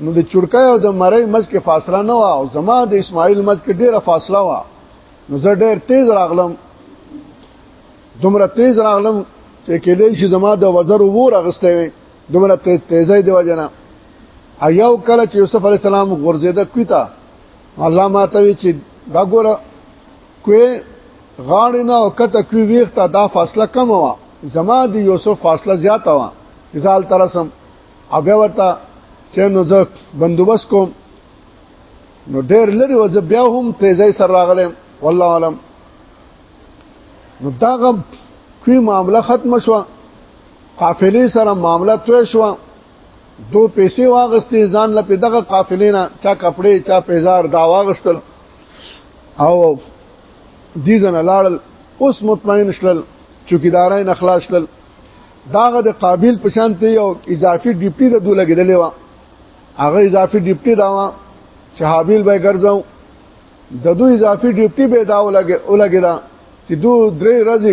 نو د چړکې او د مرای مز کې فاصله نه و او زما د اسماعیل مز کې ډیره فاصله و نو زه ډیر تیز راغلم دومره تیز راغلم چې کېدې شي زما د وزر وور اغستې دومره تیزه دی وجنه ایو کله چې یوسف علی السلام غرزیده کویتا الله ماته وی چې دا ګوره کوی غاړې نه او کته کوی ویخته دا فاصله کم وا زما دی یوسف فاصله زیاته وا ازال ترسم او بیا ورته چې نو زه بندوبست کوم نو ډېر لري و زه بیا هم تیزی سره راغلم والله علم نو داغه کوی معامله ختم شوه قافلې سره معاملې توې شو دو پیسې واغستې ځان له دغه قافلې نه چا کپڑے چا پیزار دا واغستل او دې ځنه لاړل اوس مطمئن شلل چوکیدارای نه خلاص شلل داغه د قابل پشانته یو اضافي ډیپټي د دوه لګیدلې و هغه اضافي ډیپټي دا و چې حابیل به ګرځاو د دوی اضافي ډیوټي به دا ولګي دا چې دوی درې ورځې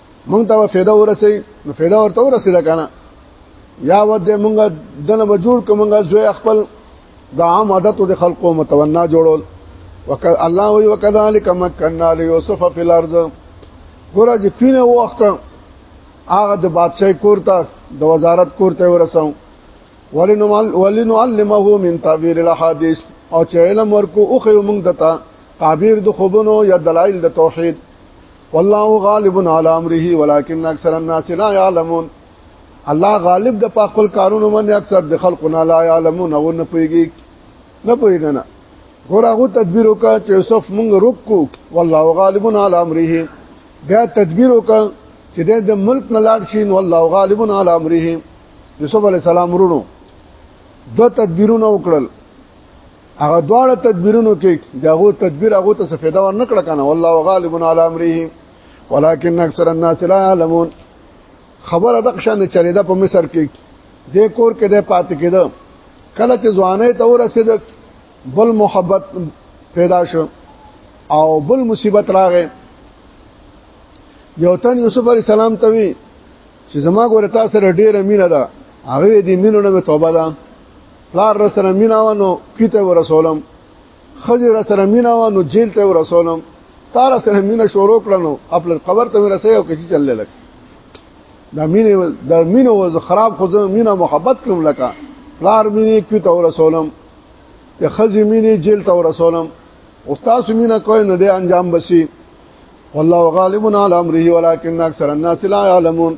مونږ ته فایده ورسي نو فایده ورته ورسي دا کنه یا ود مونږ دنه بجوړ کومګه زوی خپل د عام عادت د خلقو متونا جوړول وک الله وی وکذالک مکننا لیوسف فی الارض ګوره چې پینه وخت هغه د بادشاہ کور ته د وزارت کور ته ورسو ولنعلمه من تعبیر الاحاديث او چې علم ورکو او خو موږ دتا تعبیر د خوبونو یا دلایل د توحید والله غالب على امره ولكن اكثر الناس لا يعلمون الله غالب د خپل کارونو باندې اکثر د خلکو نه لا يعلمون او نه پويږي نه پويږي نه ګور هغه تدبیر وکړه چې یوسف مونږ رکو والله غالب علی امره بیا تدبیر وکړه چې د ملک نه لاړ شي نو الله غالب علی امره یوسف علی السلام ورونو دو تدبیرونه وکړل هغه دواړه تدبیرونو کې دغه تدبیر هغه ته څه فایده ورنکړه کنه والله غالب علی امره ولكن اکثر الناس لا يعلمون خبره د قشان چلیدا په مصر کې د کور کې د پات کېده کله چې ځواني ته ورسید بل محبت پیدا شو او بل مصیبت راغې یو تن یوسف علی السلام ته وی چې زما ګوره تاسو ډیره مینه ده هغه دې مینونه توبه ده پلار را سره میناوانو کیته ورسولم خځه را سره میناوانو جیل ته ورسولم تار سره مینه شروع کړنو خپل قبر ته ورسې او کچې چل لګ دا مینه دا مینه وز خراب خو زه مینه محبت کوم لکه پلار مینه کیته ورسولم د خځه مینه جیل ته ورسولم استاد مینه کوی نه دې انجام بسی والله غالب على امره ولكن اكثر الناس لا يعلمون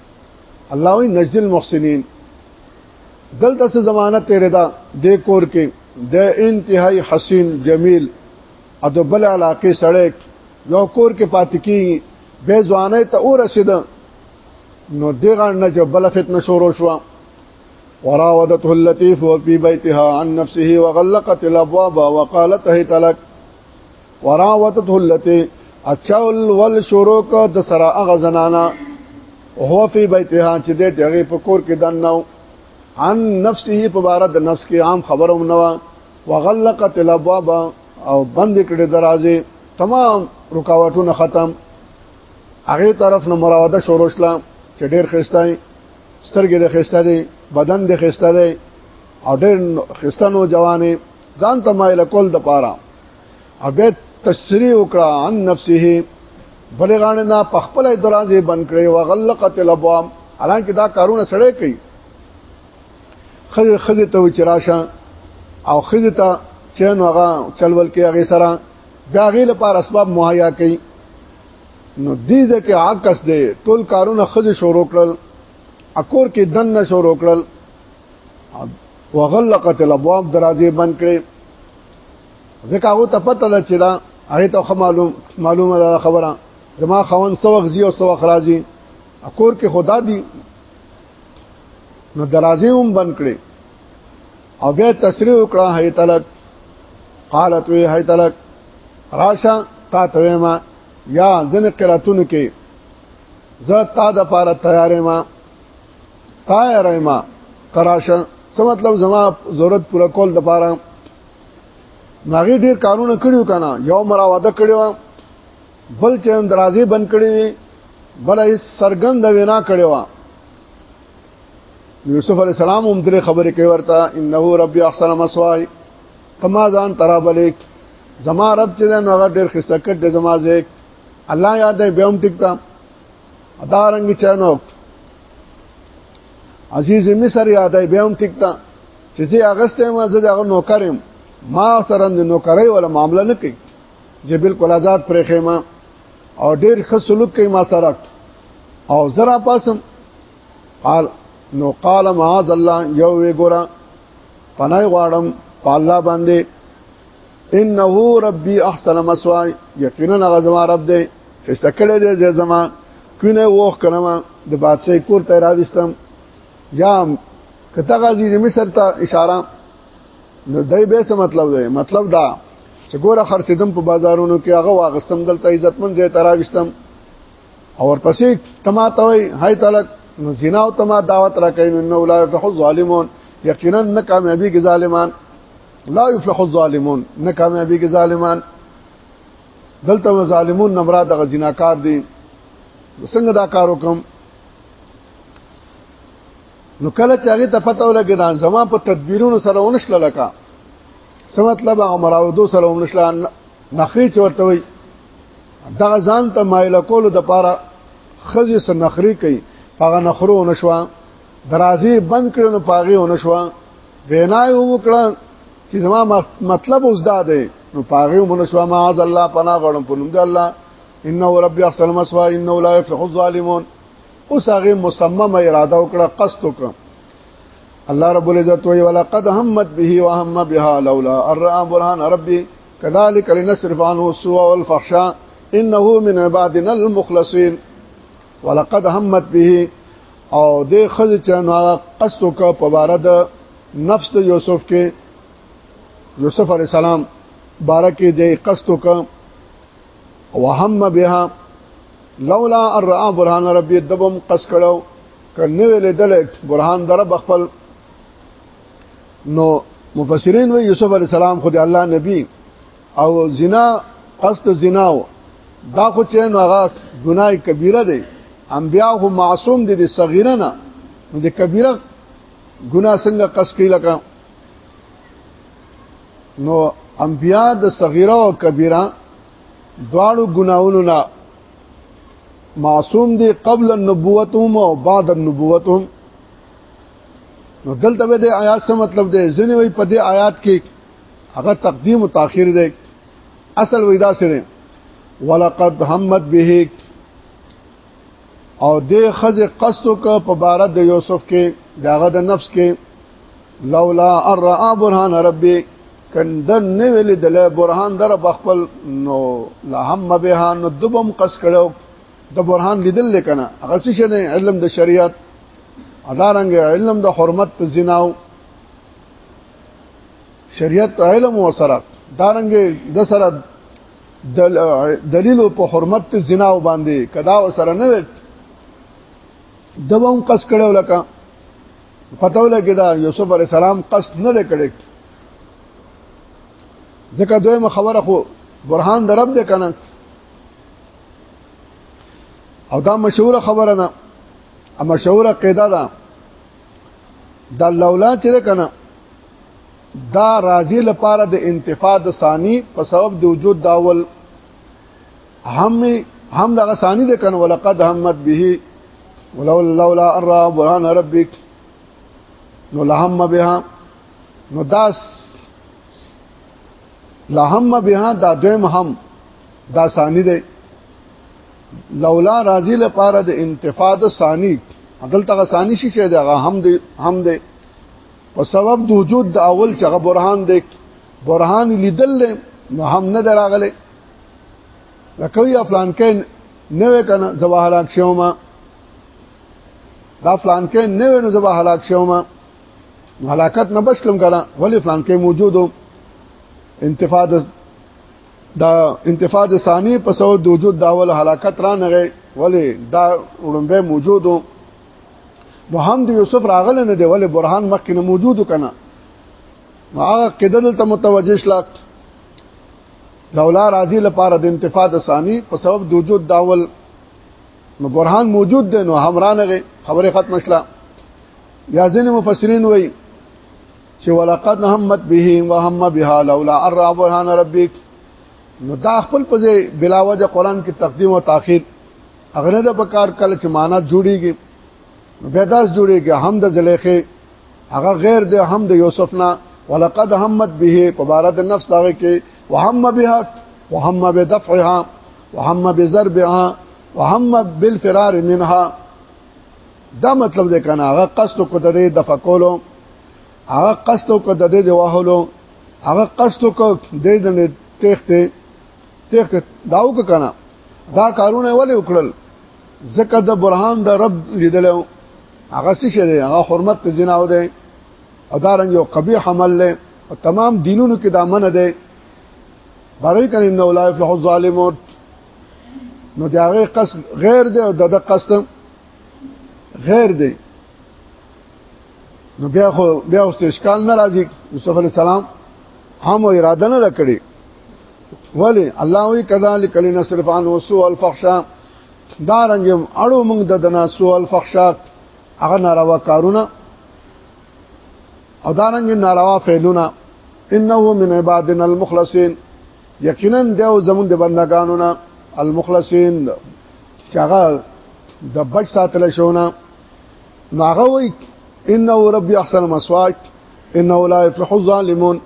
الله وی نجد المحسنین دلته څه زمانہ تیرې دا د کور کې د انتهای حسین جمیل اته بل علاقه سړک یو کور کې پات کی به ځوانه ته اور رسید نو دغه نه چې بل فتنه شروع شو وراودته اللطيف في بيتها عن نفسه وغلقت الابواب وقالت هي تلك وراوته التي اچول ول شروع ک د سرا اغه زنانا هو فی بیتها چې د دغه په کور کې دنو عن نفسه په بار د نفس کې عام خبروم نو وغلقت الابواب او بند کړي دروازې تمام رکاوټونه ختم هغه طرف نو مراوده شروع شله چې ډیر خستای سترګې د خسته دی بدن د خسته دی او ډېر خستنو جوانې ځان ته مایل کول د پاره ابه تشریح وکړه عن نفسه بلغانه نه په خپل دروازه بند کړي او غلقت الابواب حالانکه دا کارونه سړی کوي خزه خزه ته چراشه او خزه ته چین هغه چلول کې هغه سره بیا غي لپاره اسباب مهیا کړي نو دې ځکه عکس دی ټول کارونه خزه شروع کړل اکور کې دن نه شروع کړل وغلقت الابواب دروازه بند کړي ځکه هغه ته پته ده چې دا هغه ته معلوم معلومه ده خبره زما خوان سو وخت زیو سو وخت راځي اکور کې خدا دی نو درازي هم بند کړي او بیا تسریع وکړه هي تلک قالت وی هي تلک راشه تا ته ما یا ځن قراتون کې زه تا د پاره تیارې ما تیارې ما قراشه څه مطلب زما ضرورت پوره کول د پاره ناغي ډیر کارونه کړیو کنه یو مراوده کړیو بل چې درازي بند کړی وي بل یې سرګند وینا کړیو یوسف علی السلام هم درې خبرې کوي ورته انه ربي احسن مسوای کما ځان ترابلیک زما رب چې نو هغه ډیر خسته کټ د زما زیک الله یاد دی بیا هم ټیکتا ادا رنگ چانو عزیز مصر یاد دی بیا هم ټیکتا چې زه اغسته ما زه دغه نوکرم ما سره د نوکرۍ ولا معاملې نه کوي چې بالکل آزاد پرې خېما او ډېر ښه سلوک کوي ما سره او زرا پاسم قال نو قال معاذ الله یو وی ګورا پنای غواړم په الله باندې انه ربي احسن مسواي یقینا غزما رب دې چې سکړې دې زما کونه وښ کړم د بادشاہ کور ته راوستم یا کته غازی د مصر ته اشاره نو دای به څه مطلب دی مطلب دا چې ګوره خرڅیدم په بازارونو کې هغه واغستم دلته عزتمن زه تراوستم او ورپسې تما ته وای هاي تعالی نو زنا او تما دعوت را کوي نو اولایک الظالمون یقینا نه کامیابی کې ظالمان لا یفلح الظالمون نه کامیابی کې ظالمان دلته ظالمون نمراد غ زناکار دي څنګه دا کار وکم نو کله چې هغه ته پته ولګی دا زما په تدبیرونو سره ونشل لکه څه مطلب هغه مراودو سره ونشل نخری چورته وي دا ځان ته مایل کول د پاره خزي سره نخری کوي هغه نخرو ونشوا درازي بند کړو پاغي ونشوا وینا یو وکړه چې زما مطلب اوس دا دی نو پاغي ونشوا معاذ الله پناه غړم پونم د الله انه رب احسن مسوا انه لا يفلح الظالمون اوس هغه مصمم اراده وکړه قصد وکړه الله رب العزت وی ولقد همت به وهم بها لولا الرا برهان ربي كذلك لنصرف عنه السوء والفحشاء انه من عبادنا المخلصين ولقد همت به او د خځه چنه قصد وکړه په بار د نفس د یوسف کې یوسف علی السلام بارکه د قصد وکړه وهم بها لولا ان را برهان ربي دبم قص کړو کنه ویل دل برهان در بخپل نو مفسرین وی یوسف علی السلام خو د الله نبی او زنا قصد زنا و دا خو چې نو هغه ګناي کبیره دی انبیا خو معصوم دي د صغیره نه د کبیره ګنا څنګه قص کوي لکه نو انبیا د صغیره او کبیره دواړو ګناونو نه معصوم دي قبل النبوت هم او بعد النبوت هم نو دلته به د آیات څه مطلب دی ځنې وي په دې آیات کې هغه تقدیم او تاخير دی اصل وېدا سره ولقد همت به او د خزه قصد ک په بار د یوسف کې داغه د نفس کې لولا ارا برهان ربي کندن نه ویل د برهان در بخپل نو لهم بها نو دبم قص کړو د برهان لیدل کنه هغه څه نه علم د شریعت ادارنګ علم د حرمت په زناو شریعت علم وسره دارنګ د سره دلیل په حرمت ته زنا و باندې کدا وسره نه وټ دوم قص کړو لکه پته ولګی دا یوسف علی السلام قص نه لکړک ځکه دویم خبره خو برهان درب دې کنه او دا مشهوره خبره نه مشهوره قاعده ده دا لولا چې کنه دا راضی لپاره د انتفاع د ثانی په سبب د وجود داول هم هم دغه ثانی د کنه ولقد همت به ولولا ان را برهان ربک نو لهم بها نو دا لهم بها دا دویم هم دا ثانی دی لولا راضی لپاره د انتفاع د ثانی عدل تغه ثانی شي چې دا هم دی هم دی په سبب د وجود د اول چغه برهان دی برهان لیدل نو هم نه دراغله لکه یا فلان کې نه وکنه زبا هلاک شوم دا فلان کې نه ونه زبا هلاک شوم هلاکت نه بشلم کړه ولی فلان کې موجودو انتفاع دا انتفاع ثانی په سبب د وجود د اول هلاکت را نه ولی دا وړمبه موجودو محمد یوسف راغله نه دی ولې برهان مخکې نه موجود کنه هغه قدل ته متوجه شلات لولا راضی لپاره د انتفاع ثانی په سبب د وجود داول نو برهان موجود دی نو همرانغه خبره ختم شله یا ځین مفسرین وایي چې ولقد همت به وهم بها لولا ارى برهان ربك نو دا خپل په بلا وجه قران کې تقدیم او تاخير هغه نه د پکار کله چې معنا جوړیږي بداس جوړیږي هم د زلیخه هغه غیر د هم د یوسف نه ولقد همت به په بار د نفس دغه کې وهم بها وهم بدفعها وهم بزربها وهم بالفرار منها دا مطلب دی کنه هغه قصد کو د دې د فکولو هغه قصد کو د دې د وهلو هغه قصد کو د دې د تخته تخت داو که کنه دا کارونه ولې وکړل زکه د برهان د رب لیدل هغه څه شه دی هغه حرمت ته جناو دی او دا رنګ یو قبیح عمل له او تمام دینونو کې دا منه دی برای کنه ان اولای فلح الظالمون نو دا غیر قصد غیر دی او د قصد غیر دی نو بیا خو بیا اوس اشکال نه راځي یوسف علی السلام هم اراده نه کړی ولی الله وی کذالک لنصرف عنه سوء الفحشاء دا رنګ اړو موږ د دنا سوء الفحشاء هغه ناروا کارونه او دا رنګ ناروا فعلونه انه من عبادنا المخلصين یقینا دیو زمون د بندگانو نه المخلصين چې هغه د بچ ساتل شونه نو هغه وای انه ربي احسن مسواک انه لا يفلح الظالمون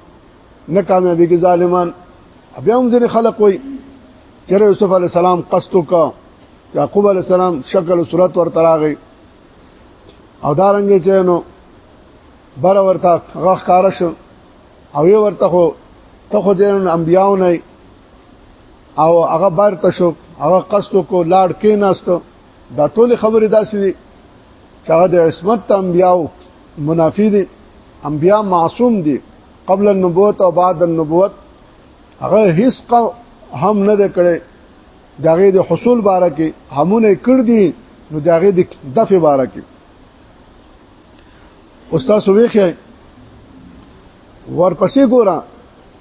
نه کامیابیږي ظالمان بیا هم ځینې خلک وای چې یوسف علی السلام قصد وکړ یعقوب علی السلام شکل او صورت ورته راغی او دارنګ چې نو بر ورته غخ کار شو او یو ورته خو ته خو دین انبیاو نه او هغه بار ته شو هغه قصد کو لاړ کې ناستو دا ټول خبره داسې دي چې هغه د عصمت ته انبیاو منافی دي انبیا معصوم دي قبل النبوت او بعد النبوت هغه هیڅ هم نه ده کړي داغه د حصول باره کې همونه کړ دي نو داغه د دفع باره کې استاد ویخه ورپسې ګورم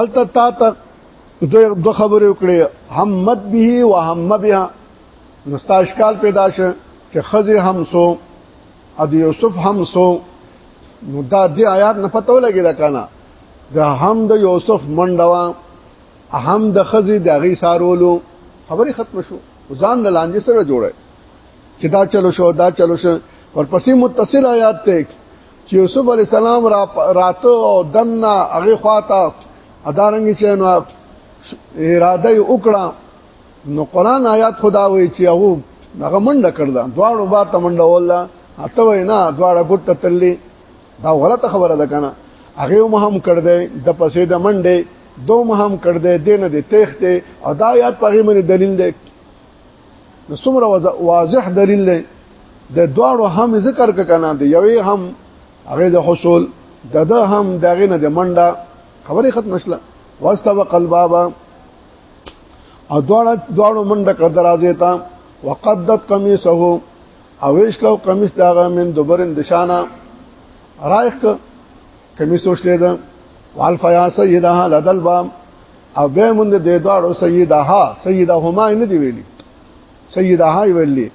الته تا ته دو خبرې وکړې همت به او هم بها نستا اشکال پیدا شه چې خزه هم سو اد یوسف هم سو نو دا دې آیات نه پته ولګی دا کنه دا هم د یوسف منډوا هم د خزه د غي سارولو خبرې ختم شو ځان د لانجې سره جوړه چې دا چلو شو دا چلو شو ورپسې متصل آیات ته چې یوسف علی السلام را راته او دنا هغه خواته ادارنګ چې نو اراده وکړه نو قران آیات خدا وی چې هغه هغه منډه کړل دواړو بار ته منډه ولا اته وینا دواړه ګټ تللی دا غلطه خبره ده کنه هغه مهم کړ دې د پسې د منډه دوه مهم کړ دې دینه دې تخته ادا یاد پغې منی دلیل دې نو څومره واضح دلیل دی د دواړو هم ذکر کنه دی یوې هم هغه د حصول دده هم دغه نه د منډه خبره ختم شله واستو قلبابا او دواړه دواړو منډه کړ درازه تا وقدت قميصه او ویش لو قميص داغه من دوبرن دشانا رایخ قميص وشلیدا والفیا سیدها لدل بام او به مونږ د دې دواړو سیدها سیدهما نه دی ویلي سیدها ویلي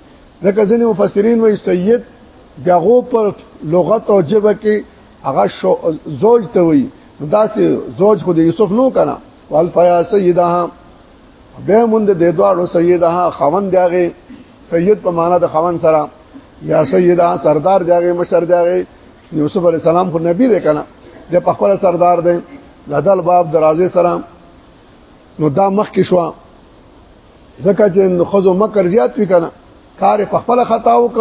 ځکه ځینې مفسرین وایي سید دغه پر لغت او جبه کې هغه زوج ته وایي دا سه زوج خو د یوسف نو کنه والفیا سیدها به مونږ د دې دواړو سیدها خوند دیغه سید په معنا د خوند سره یا سیدها سردار دیغه مشر دیغه یوسف علی السلام خو نبی دی کنه د په خپل سردار دی لدل باب درازه سره نو دا مخ کې شو ځکه چې خزو مکر زیات وی کنه کار په خپل خطا وک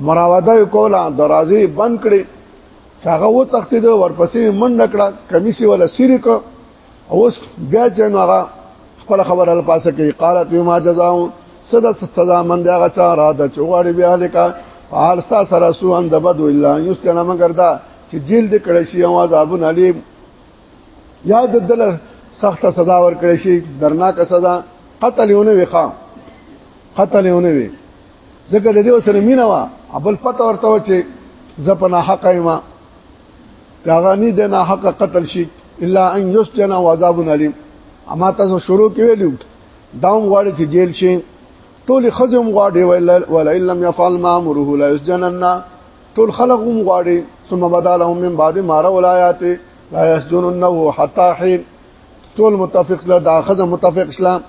مراوده کوله درازه بند کړي هغه و تخته د ورپسې منډه کړه کمیسي ولا سری کو اوس بیا چې نو هغه خپل خبره لپاسه کوي قالت یما جزاء صدا سزا من دا هغه چا را د چوغړی بیا لیکا حال ستا سره سو ان د بدو الا یستن مگر دا چې جیل د کړه شي او عذابون علیم یا د دل سخت سزا ور کړی شي درناک سزا قتل یونه وخا قتل یونه وی ځکه د دې سره مینا وا ابل پته ورته و چې زپنا حق ایمه کاغانی دنا حق قتل شي الا ان یسجن عذاب الیم اما تاسو شروع کې ویلو داوم غواړي چې جیل شي ټول خزم غواړي ولا لم يفعل ما امره لا يسجنن ټول خلق هم غواړي ثم بدلهم من بعد ما را ولایات لا يسجننه حتا حين ټول متفق له دا خزم متفق اسلام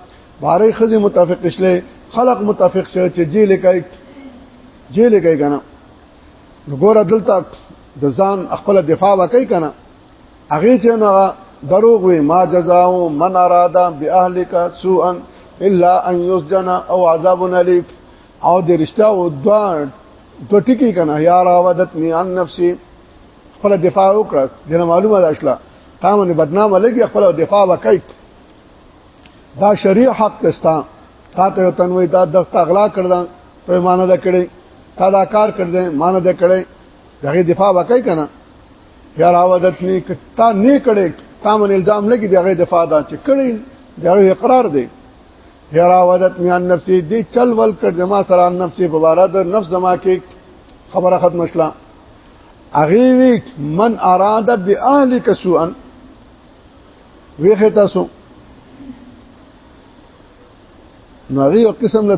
بارې خزم متفق اسلام خلق متفق شي چې جیل کوي جیل کوي کنه نو ګور دلته د ځان خپل دفاع وکي کنه هغه چې نو دروغ وي ما جزاو من اراده باهلک سوءا الا ان يسجن او عذاب اليم او د رشتہ او دوا دو ټکی کنه یا راودت می ان نفسي خپل دفاع وکړه دنه معلومه ده اصله تامن بدنامه لګي خپل دفاع وکړي دا شریع حق تستا تا ته تنوي دا د اغلا کړل ته معنا ده کړې تا دا کار کړ دې معنا ده کړې دغه دفاع وکای کنه یا راودت نه کتا نه کړې تا من الزام لګي دغه دفاع دا چې کړې دغه اقرار دی یا راودت میان نفسي دې چل ول کړ دې ما سره نفسي په بار د نفس زما کې خبره ختم شله اغي وی من اراده باهلک سوءا ویخه تاسو نو هغه قسم له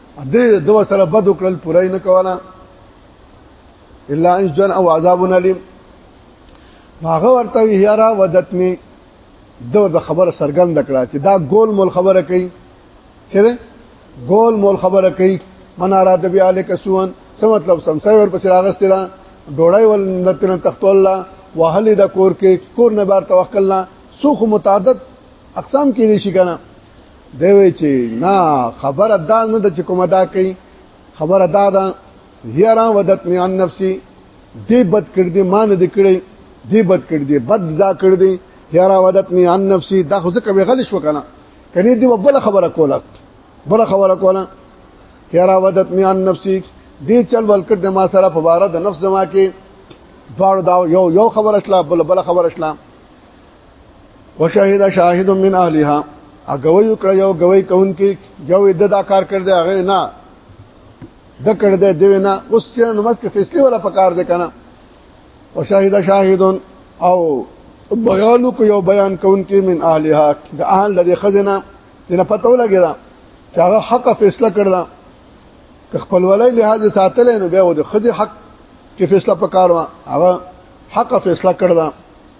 دې دوه سره بد وکړل پوره نه کوله الا ان جن او عذاب الیم هغه ورته یارا ودتنی دو د خبره سرګند کړه چې دا ګول مول خبره کوي چیرې ګول مول خبره کوي من اراده بیا الک سوان څه مطلب سمسای ور پسې راغستې دا ډوړای ول نتن تخت الله وهل د کور کې کور نه بار توکل نه سوخ متعدد اقسام کې نشي کنه دی وی چې نه خبره دا نه ده چې کومه دا کوي خبره دا ده یرا ودت می ان نفسي دی بد کړ دی مان دې کړی دی بد کړ دی بد دا کړ دی یرا ودت می ان نفسي دا خو ځکه به غلی شو کنه کني دی بل خبره کوله بل خبره کوله یرا ودت می ان نفسي دی چل ول کړ د ما سره په بار د نفس زما کې دواړو دا یو یو خبره شلا بل بل خبره شلا وشهد شاهد من اهلها اګوي کړ یو غوي کون کې یو د دا کار کړ دی هغه نه د کړ دی دی نه اوس چې نماز کې فیصله ولا پکار دی کنه وشهد شاهد او بیان کو یو بیان کون کې من اهلها د اهل د خزنه دنه پته ولګی دا چې هغه حق فیصله کړل که خپل ولای لحاظ ساتل نو بیا و د خځه حق کې فیصله پکار و هغه حق فیصله کړل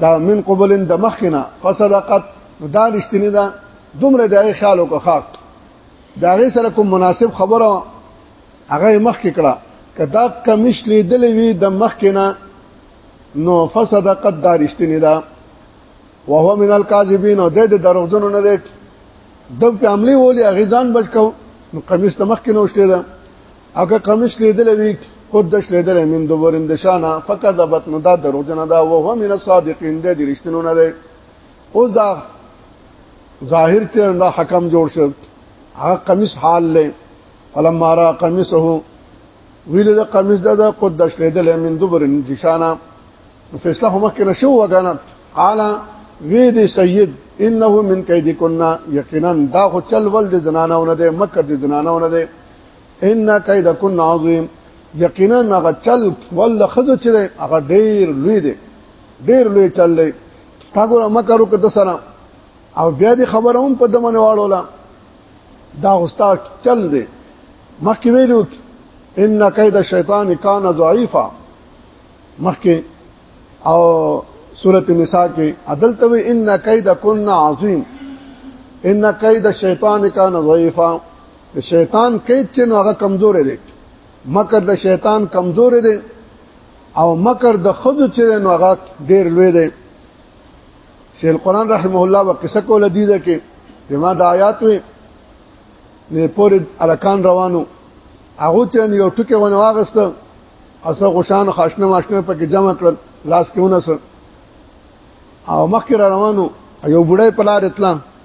دا من قبل د مخنا فصدقت دا رښتینی ده دومره دغه خیال او خاک دا غي سره کوم مناسب خبره هغه مخ کې کړه کدا کمش لیدل وی د مخ کې نه نو فصدقت دا رښتینی ده وهو من الكاذبین او د دروغجنو نه ده د په عملی ولی غزان بچ کو نو قمیص ته مخ کې نوشته ده اګه قمیص لیدل وی قدش لیدل من دورن دشانا فکذبت نو دا درو جنا دا وهو من الصادقین د رښتینو نه دی اوس دا ظاهر چې دا حکم جوړ شو هغه قمیص حال لې فلما را قمیصه ویل دا قمیص دا, دا قدش لیدل من دورن دشانا فیصله هم کې نشو وګانا قال وی دی سید انه من کیدکنا یقینا دا خو چل ول د زنانونه ده مکه د زنانونه ده ان کیدکن عظیم یقینا هغه چل ول خزو چې هغه ډیر لوی دی ډیر لوی چل دی تا ګور مکر وک د سره او بیا دې خبره هم په دمن واړولا دا استاد چل دی مخکې ویلو ان کید الشیطان کان ضعیفا مخکې او سورۃ النساء کې عدل ته ان کید کن عظیم ان کید الشیطان کان ضعیفا د شیطان قید چې نو هغه کمزور دی مکر د شیطان کمزور دی او مکر د خود چې نو هغه ډیر لوی دی شیخ القران رحمه الله وقصه کول دي ده کې بما د آیات وي نه پورې الکان روانو هغه چې یو ټکی ونه واغست اسه غشان خاصنه ماشنه پکې جمع کړل لاس کې ونه سر او مخکې روانو یو بډای په لار اتلام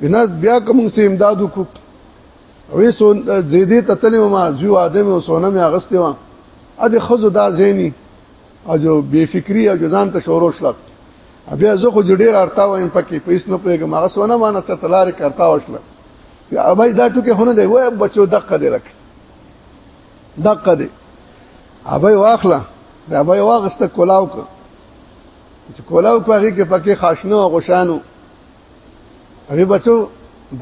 بنا بیا کوم سه امداد وکړو وې سو زیدې تتلې ما زیو ادم او سونه مې اغستې و ا دې خزو دا زینی اجو بے فکری او ځان ته شورو شل بیا زه خو جوړې ارتا وایم پکې پیس نه پیګم هغه سونه ما نه تلار کرتا وشل یا ابای دا ټکه هونه دی وای بچو دقه دی رکھ دقه دی ابای واخلا دا ابای واغسته کولاو ک چې کولاو په هغه کې پکې خاصنو او غشانو ابي بچو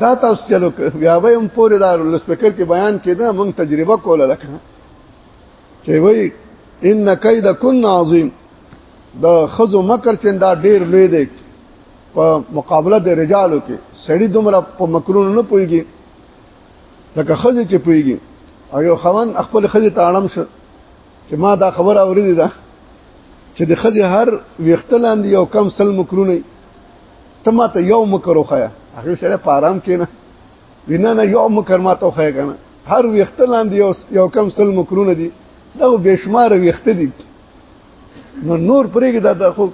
دا تاسو چلو بیا به هم پورې دا لسپیکر کې بیان کېده موږ تجربه کوله لکه چې وای ان کید کن عظیم د خزو مکر چې دا ډیر لوی دی په مقابله د رجالو کې سړی دومره په مکرونو نه پويږي لکه خزه چې پويږي او یو خوان خپل خزه ته اړم شو چې ما دا خبر اوریدي ده چې د خزه هر ویختلاندې یو کم سل مکرونه ته ما ته یو مکر وخیا هغه سره په آرام کې نه وینا نه یو مکر ما ته وخیا کنه هر وخت لاندې یو یو کم سل مکرونه دي دا به شمار وخت دي نو نور پرېګه دا, دا خو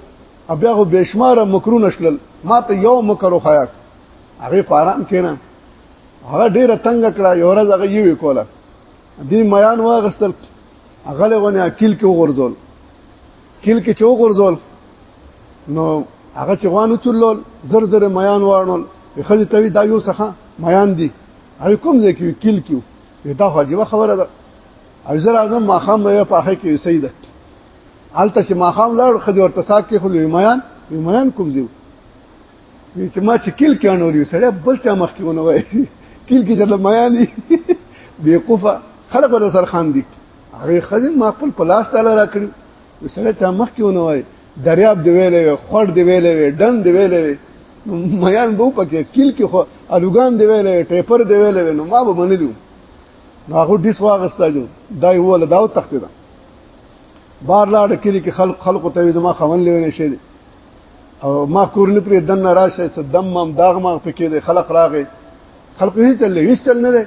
بیا خو بشمار مکرونه شلل ما ته یو مکر وخیا هغه په آرام کې نه هغه ډیره تنگ کړه یو ورځ هغه یوې کوله دی میان واغستل هغه له غونې اکیل کې وغورځول کیل کې چو ګرځول نو هغه چې غوانو چولول زر زر میان وانول خځه توی دا یو څخه میان دي هغه کوم ځای کې کیل کیو دا واجبه خبره ده او زر اعظم ماخام به په اخر کې سید حالت چې ماخام لاړ خځه ورته ساک کې خو میان میان کوم ځای چې ما چې کیل کې انوري سړی بل چا مخ کې ونه وای کیل کې چې میان دي بیوقوفه خلک ور سره خان دي هغه خزم ما خپل پلاس تعالی را کړی وسړی ته مخ کې ونه وای دریاب دی ویلې خړ دی ویلې ډن دی ویلې میان بو پکې کیل کې خو الوګان دی ویلې ټیپر دی ویلې نو ما به منلو نو هغه دیس واغستا جو دای هو له داو تخته دا بار لاړ کلی کې خلق خلق ته زما خون لوي نشي او ما کورنی پرې دن راشه ته دم مم داغ ما پکې د خلق راغې خلق هیڅ چل نه هیڅ چل نه دی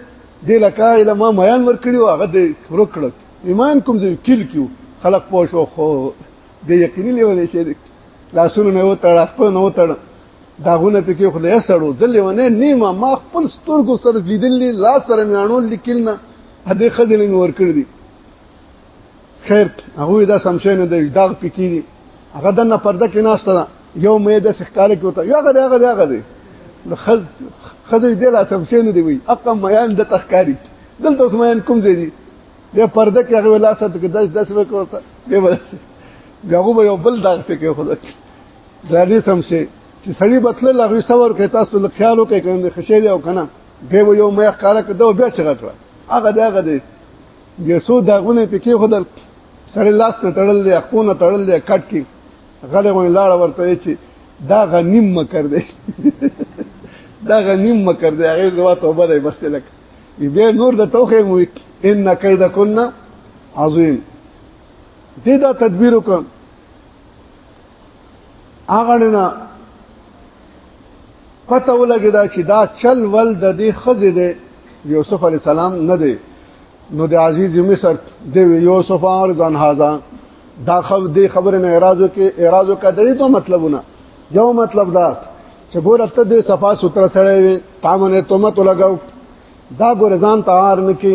د لکا اله ما میان ور کړی او هغه د ورک کړ ایمان کوم ځای کیل کیو خلق پوه شو خو د یقیني لیول شي لاسونه نه وتړ خپل نه وتړ داغونه پکې خو له سړو ځلې ونه نیمه ما خپل سترګو سره لیدلې لاس سره میانول لیکل نه هدي خځلې ور کړې دي خیر هغه دا سم شي نه دی دا پکې دي هغه دنه پرده کې ناشته یو مې د سخکار کې وته یو هغه دی هغه دی هغه دی نو خز خز دې لا سم شي نه دی وي اقم میان د تخکاری دلته اوس میان کوم ځای دی د پرده کې هغه لا ست کې 10 10 وکړه به ورسې هغه به یو بل دغه ته کې خدای دا دې سم شي چې سړی بتل لغوي صبر کوي تاسو له خیالو کې کنه خشه دی او کنه به یو مې ښکارا کړو بیا څه کړ هغه دغه دی یو څو داغونه په کې خدل سړی لاس نه تړل دی خپونه تړل دی کټ کې غلې غونې لاړ ورته چې دا غنیم مکر دی دا غنیم مکر دی هغه زوا توبه دی بس لک به نور د توخه مو ان کید کنا عظیم دې دا تدبیر وکم هغه نه پته ولګی دا چې دا چل ول د دې خزه دی یوسف علی السلام نه دی نو د عزیز مصر د یوسف اور ځان هاذا دا خو دې خبره نه اعتراضو کې اعتراضو کا درې دوه مطلبونه یو مطلب دا چې ګور ته دې صفا ستر سره وي تامنه تومت لګاو دا ګور ځان تار نه کې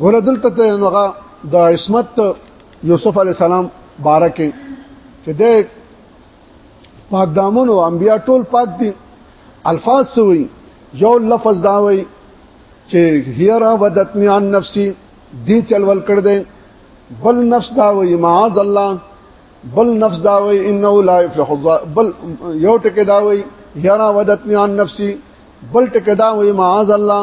ګوره دلته ته نوغه د عصمت یوسف علی السلام بارکه چې د پاک دامن او انبیا ټول پاک دي الفاظ سوی یو لفظ دا وی چې هیرا ودتنی عن نفسي دی چلول کړ دې بل نفس دا وی معاذ الله بل نفس دا وی انه لا يفلح بل یو ټکی دا وی هیرا ودتنی عن نفسي بل ټکی دا وی معاذ الله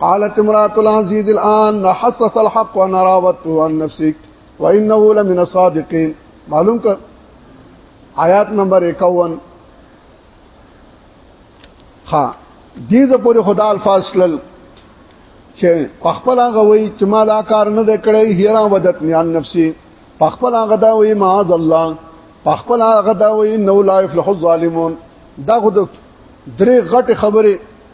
قالت امراه العزيز الان حسس الحق وانا راوته عن نفسك وانه لمن الصادقين معلوم کر آیات نمبر 51 ها دې ز پورې خدا الفاظ شلل چې پخپل هغه وی چې ما دا کار نه دی کړی هیرا ودت میان نفسي پخپل هغه دا وی معاذ الله پخپل هغه دا وی نو لا یفلح الظالمون دا خود درې غټ خبره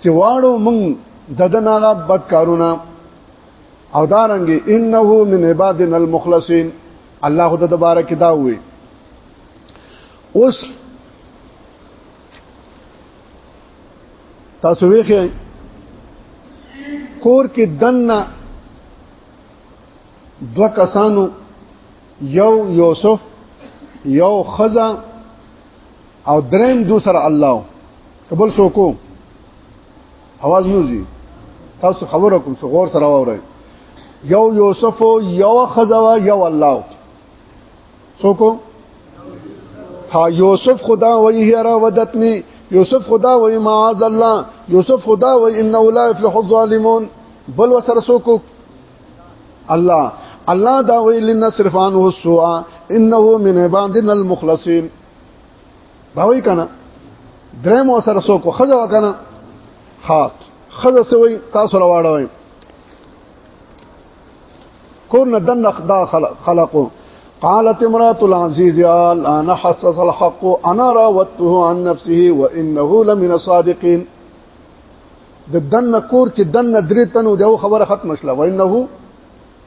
چې واړو مونږ ددن هغه بد کارونه او دارنګ انه من عبادنا المخلصین الله خدای دوباره کې دا وې اوس تاسو ویخه کور کې دنه دو کسانو یو یوسف یو خزا او دریم دو سره الله قبل سوکو आवाज نوځي تاسو خبر کوم څو غور سره وره یو یوسف یو خزوا یو الله سوکو ها یوسف خدا وایي را ودتنی یوسف خدا وایي معاذ الله یوسف خدا وایي انه لا يفلح الظالمون بل وسره سوکو الله الله دا ویل نصرف عنه السوء انه من عبادنا المخلصين باوی کنه درې مو سره سو کو خزه وکنه ها خزه سوی تاسو راوړوي کور نه دنه خدا خلقو قالت امراه العزيز الان حسس الحق انا راوته عن نفسه وانه لمن الصادقين د دنه کور چې دنه درې تنو دیو خبره ختم شله وانه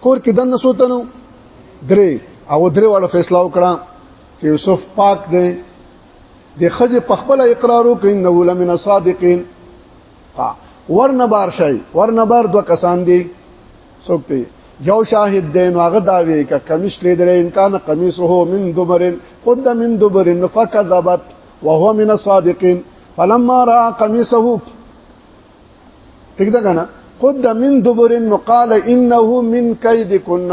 کور کې دنه سوتنو درې او درې واړه فیصله وکړه چې یوسف پاک دی د خزه په خپل اقرار وکړ انه لمن الصادقین ها ورنه بار شي ورنه بار دوه کسان دي څوک دی یو شاهد دی نو هغه دا وی ک کمیس لیدل ان کان قمیصه من دبرن قد من دبرن فكذبت وهو من الصادقين فلما را قمیصه ټیک ده کنه قد من دبر وقال انه من كيدكن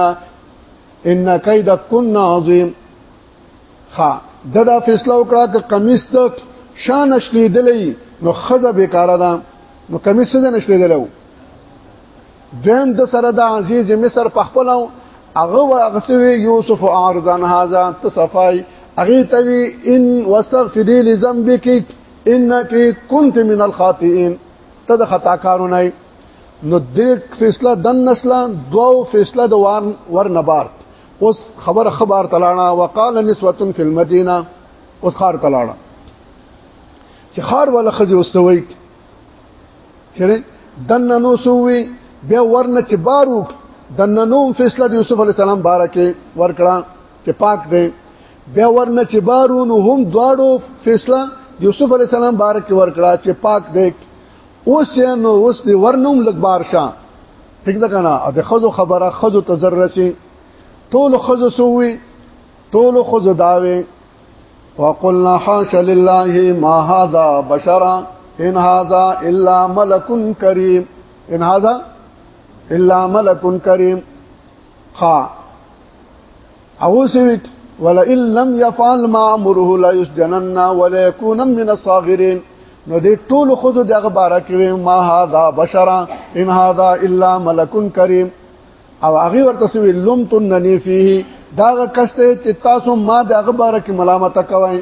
ان كيدكن عظيم خا ددا فیصله وکړه ک قمیص ته شان شلیدلې نو خزه بیکاره ده نو قمیص څه نه شلیدلو دیم د سره د عزیز مصر په خپل هغه واغسوي یوسف عارضان هاذا تصفای اغه توی ان واستغفری لذنبک انک كنت من الخاطئين ته د خطاکارو نه نو د فیصله د نسله دوو فیصله د وان ور نبار اوس خبر خبر تلانا وقال نسوه فی المدینه اوس خار تلانا چې خار ولا خزي وسوي چیرې دنه نو سووي بیا ورنه چې بار وک دنه نو فیصله د یوسف علی السلام بارکه ورکړه چې پاک دی بیا ورنه چې بارو نو هم دواړو فیصله یوسف علی السلام بارک ورکړه چې پاک دیک اوس یې نو اوس دی ورنوم لګ بار شه ټیک ده کنه د خزو خبره خزو تزرسي ټول خزو سووي ټول خزو داوي وقلنا حاش لله ما هذا بشرا ان هذا الا ملك كريم ان هذا الا ملك كريم خا او سویت ولئن لم يفعل ما امره لا يسجنن ولا يكون من الصاغرين نو دې ټول خود دغه بارا کې ما هاذا بشرا ان هاذا الا ملک کریم او هغه ورته سوی لم تننی فيه داغه کسته چې تاسو ما دغه بارا کې ملامت کوئ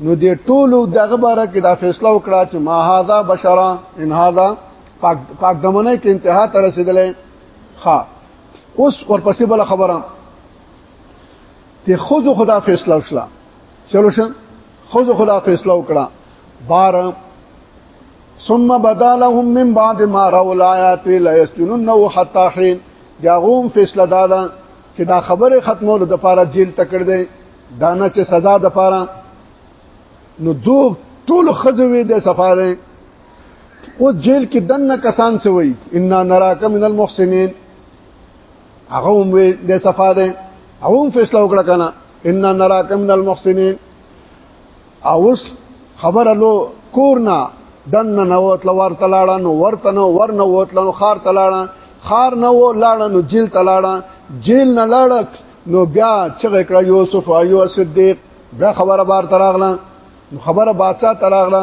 نو دې ټول دغه بارا کې دا فیصله وکړه چې ما هاذا بشرا ان هاذا پاک پاک دمنه کې انتها ته رسیدلې ها اوس ورپسې بل خبره ته خود خدا فیصله وشله چلو شه خود خدا فیصله وکړه بار ثم بدا لهم من بعد ما راوا الايات لا يسجننه حتى حين یاغوم فیصله دادا چې دا خبره ختمولو د پاره جیل تکړ دی دانه چې سزا د پاره نو دو ټول خزوی د سفاره اوس جیل کې دنه کسان څه وای ان نراک من المحسنین هغه هم وی د صفا ده هغه هم فیصله وکړه کنه ان نراک من المحسنین اوس خبره لو کورنا دنه نو وتل ورته لاړه نو ورته نو ورنه وتل نو خار تلاړه خار نه و لاړه نو جیل تلاړه جیل نه لاړه نو بیا چغه کړه یوسف ایو صدیق بیا خبره بار تراغله خبره بادشاہ تراغله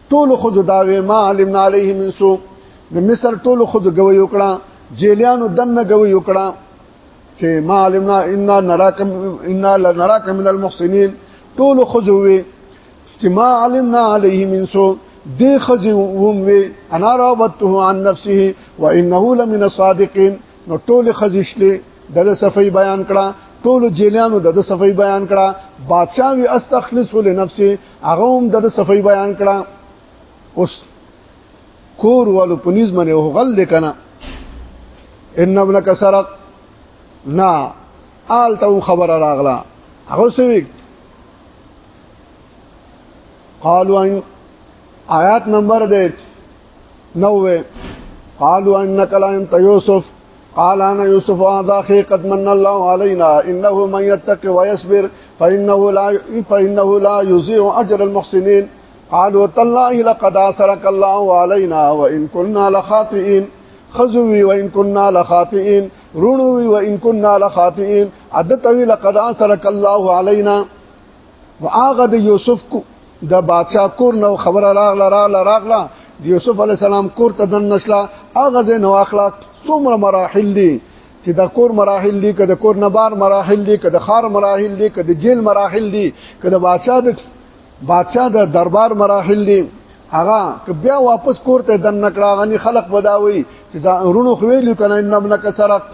ټول خود داوی ما علمنا علیه من سو د مصر ټول خود غوي وکړه جیلیانو دنه غوي وکړه چې ما علمنا ان نراک ان لنراک من المحسنین ټول خود وی چې ما علمنا علیه من سو دی خزی ووم وی انا راوته عن نفسه وانه لمن الصادقین نو ټول خزی شلې د صفای بیان کړه ټول جیلیانو د صفای بیان کړه بادشاہ وی استخلص لنفسه هغه هم د صفای بیان کړه اوس کور والو پنیز منه او غل لیکنه ان ابنک سرق نا آل ته خبر راغلا هغه سوي قالوا آیات نمبر 8 نووے قالوا انك انت يوسف قال انا يوسف هذا اخي قد من الله علينا انه من يتق ويصبر فانه لا فانه لا يضيع اجر المحسنين قالوا تالله لقد اثرك الله علينا وان كنا لخاطئين خزوي وان كنا لخاطئين رونوي وان كنا لخاطئين عدتوي لقد اثرك الله علينا او هغه د یوسف کو د بادشاہ کور نو خبره راغله راغله راغله د یوسف علی السلام کور ته دن نشلا هغه زه نو اخلا څومره مراحل دي چې د کور مراحل دي که د کور نه بار مراحل دي که د خار مراحل دي که د جیل مراحل دي که د بادشاہ د بادشاہ د دربار مراحل دي هغه که بیا واپس کور ته دن نکړه غني خلق بداوي چې ورونو خویل کنه ان ابنک سرق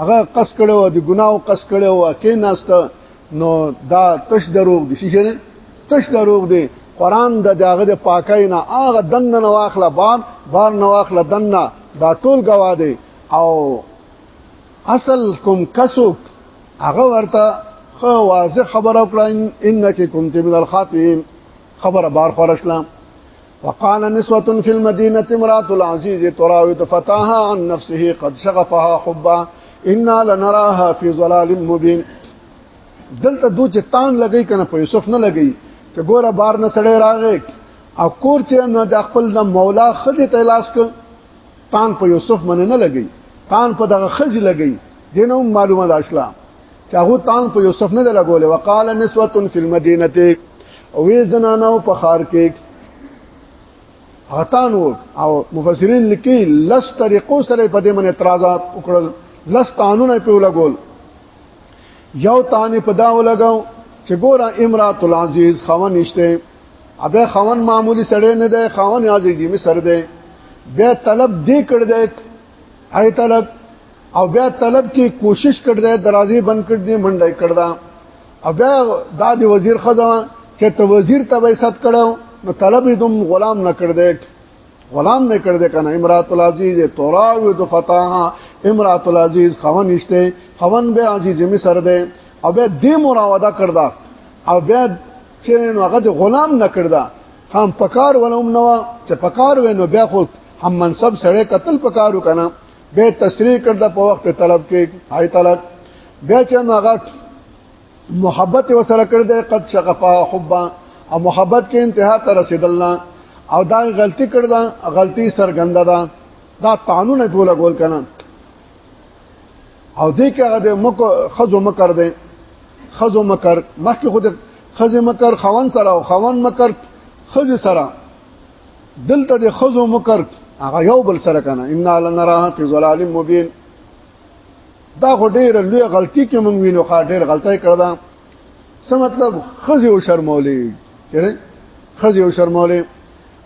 هغه قص کړو د ګناو قص کړو کې ناست نو دا تش دروغ دي شي نه تش دروغ دي قران د داغه د پاکای نه هغه دن نه واخله بار بار نه واخله دن نه دا ټول گوا دي او اصل کوم کسو هغه ورته خو واضح خبره کړه انکه كنت من الخاطئين خبره بار خور اسلام وقال نسوة في المدينة امرأة العزيز تراود فتاها عن نفسه قد شغفها حبا انا لنراها في ظلال مبين دلته دو چې تان لګی کنه په یوسف نه لګی چې ګوره بار نه سړی راغی او کور چې نه د خپل نه مولا خدي ته لاس ک تان په یوسف منه نه لګی تان په دغه خزي لګی دینه معلومه ده اسلام چې هغه تان په یوسف نه لګولې وقال نسوه فی المدینه وی زنانو په خار کې غتان وک او مفسرین لیکي لس طریقو سره په دې من اعتراضات وکړل لس قانون په لګول یو تانه په داو لګاو چې ګوره امرات العزیز خون نشته ابه خون معمولی سړی نه دی خون عزیزی می سر دی بیا طلب دی کړ دی ای طلب او بیا طلب کې کوشش کړ دی دروازې بند کړ دی منډه کړ دا او بیا دا د وزیر خزا چې ته وزیر ته به ست کړو نو طلب دوم غلام نه کړ دی غلام نه کړ دی کنه امرات العزیز توراو د فتا امرات العزیز خون نشته خون به عزیز مصر دی او بیا دې مراوده کړ دا او بیا چې نو هغه د غلام نه کړ دا هم پکار ولوم نو چې پکار وینو بیا خو هم منصب سره قتل پکارو کنه به تشریح کړه په وخت طلب کې هاي طلب بیا چې ماغه محبت وسره کړ دې قد شقفا حبا او محبت کې انتها ته رسیدلنا او دا غلطي کړ دا غلطي سرګنده ده دا قانون ټول ګول کنه او دې کې هغه مکو خزو مکر دې خزو مکر مخکې خود خزو مکر خوان سره او خوان مکر خزو سره دلته د خزو مکر هغه یو بل سره کنه ان لنرا فی ظلال مبین دا خو ډیر لوی غلطی کې مونږ وینو خا ډیر غلطی کړدا څه مطلب خزي او شرمولې چیرې خزي او شرمولې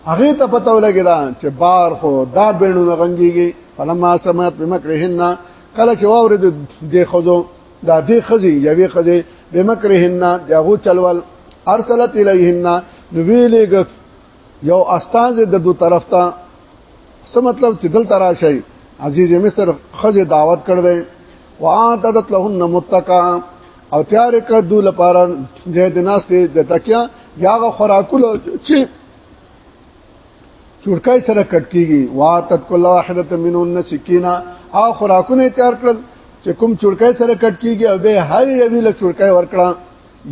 هغه ته پته ولګی دا چې بار خو دا بینو غنګيږي فلما سمعت بمکرهن کله چې وره د خزو دا دې خزي یوې خزي بمکرهن دغه چلول ارسلت الیهن نو ویلې یو استاز د دو طرف ته څه مطلب چې دل ترا شي عزیز مصر خزه دعوت کړ دی واعتدت لهن متقا او تیار ک دو لپاره زید ناس ته د تکیا یاغه خوراکلو چې چورکای سره کټ کیږي واعتد کل واحده منهن سکینا او خوراکونه تیار کړل چې کوم چورکای سره کټ کیږي او به هر یوی له چورکای ورکړه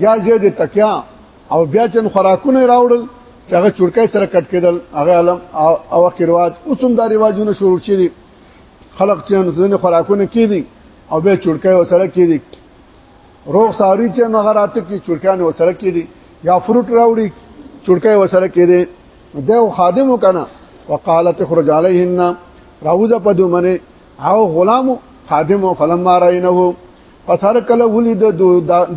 یا زه د تکیا او بیا چن خوراکونه راوړل چې هغه چورکای سره کټ کېدل هغه علم او هغه رواج اوس هم دا رواجونه شروع شي دي خلق چې ځنه خوراکونه کېدي او به چورکای وسره کېدي روغ ساری چې هغه راته کې چورکان وسره کېدي یا فروټ راوړي چورکای وسره کېدي دا خادمو کنه وقالت خرج عليهن راوځه په دومره او غلام خادم فلما راینه پس هر کله ولید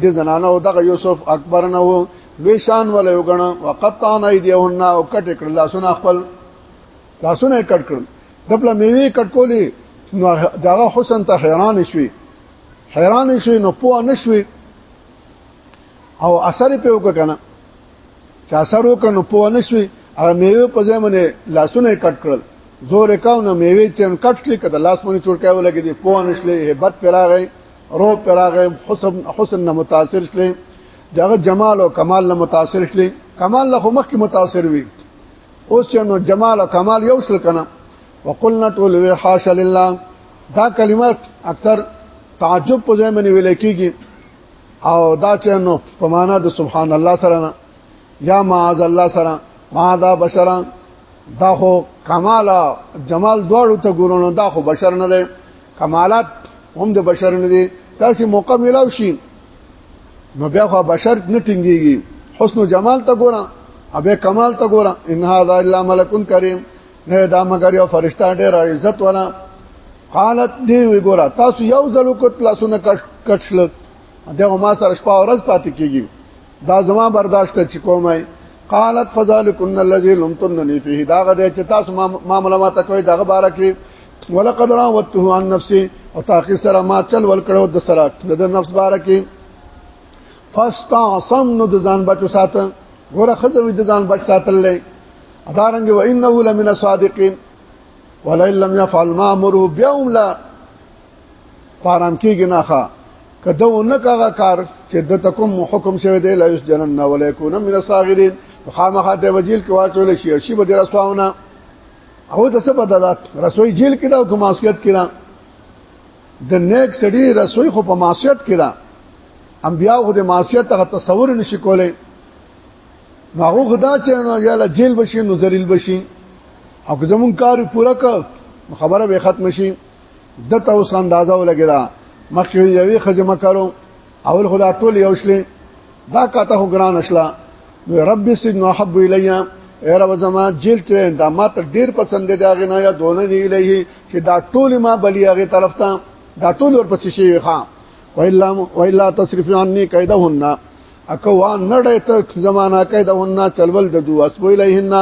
د زنانه او دغه یوسف اکبر نه وو لوی شان ولا یوګنه وقطعنا ایدیهن او کټ کړ لاسونه خپل لاسونه کټ کړ دپل میوي کټ کولی نو دغه حسن ته حیران شوی حیران شوی نو پوه نشوی او اثر په وکنه چې اثر وکنو په ونه شوي هغه میوه په ځای باندې لاسونه کټ کړل زور کاو نه میوه چې کټ شي کده لاس باندې چورکای ولګي دي په ونه شلې hebat پراغې رو پراغې حسن حسن نه متاثر شلې دغه جمال او کمال نه متاثر شلې کمال له مخ کې متاثر وي اوس چې نو جمال او کمال یو شل کنه وقلنا طول وی حاش لله دا کلمات اکثر تعجب په ځای باندې ویل کېږي او دا چې نو په معنا د سبحان الله سره نه یا معاذ الله سره ما دا بشرا دا خو کمال جمال دواړو ته ګورونو دا خو بشر نه دی کمالات هم د بشر نه دي تاسو موقع ملاو شي نو بیا خو بشر نه ټینګيږي حسن و جمال ته ګورم ابه کمال ته ګورم ان هاذا الا ملک کریم نه دا مگر یو فرشتہ ډېر عزت ولا قالت دی وی ګورا تاسو یو ځل کو تاسوونه کښل دغه ما سره شپه ورځ پاتې کیږي دا زما برداشت چې کومه قالت فذلكن الذي لمتنني فيه دا غره چې تاسو ما معلومات کوي دغه باره کې ولقد راوته عن نفسي او تاخير سره ما چل ول کړو د سره د نفس باره کې فاستعصم نو د ځان بچو ساته ګوره خزه وي د ځان بچ ساتل لې ادارنګ و انه لمن صادقین ولئن لم يفعل ما امره بيوم لا پارام کیږي نه ښه کده ونه کاغه کار چې د تکم حکم شوی دی لا یسجنن ولا یکون من الصاغرین خامخه د وجیل کې واچول شي شی به د رسواونه او د څه بدلات رسوي جیل کې دا کوم معصیت کړه د نیک سړي رسوي خو په معصیت کړه انبیا خو د معصیت ته تصور نشي کولای نو هغه خدا چې نو یا له جیل بشي نو ذلیل بشي او که زمون کار پوره ک خبره به ختم شي د ته اوس اندازه ولګیدا مخکې یوې خزمه کارو اول خدا ټول یو شلې دا کاته هو ګران اشلا رب سجن احب الیا اے رب زما جیل ته دا ما ته ډیر پسند دی هغه نه یا دونه دی الیه چې دا ټول ما بلی هغه طرف ته دا ټول ورپسې شي ښا وإلا وإلا تصرف عني كيدهن اکوا نړې ته زمانہ کې د ونه چلول د دوه اسبو الیهن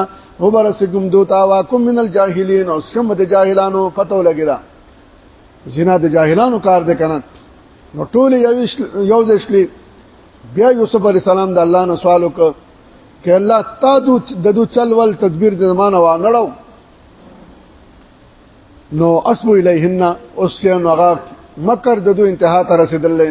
هو برسګم دوتا واکم من الجاهلین او سم د جاهلانو پتو لګیدا زنا د جاهلانو کار دی کنه نو ټول یو یو ځشلی بیا یوسف علی السلام د الله نه سوال وکړ ک الله تا دو د دو چلول تدبیر د زمانه و نړو نو اسبو الیهن اوس یې نو غا مکر د دو انتها ته رسیدلې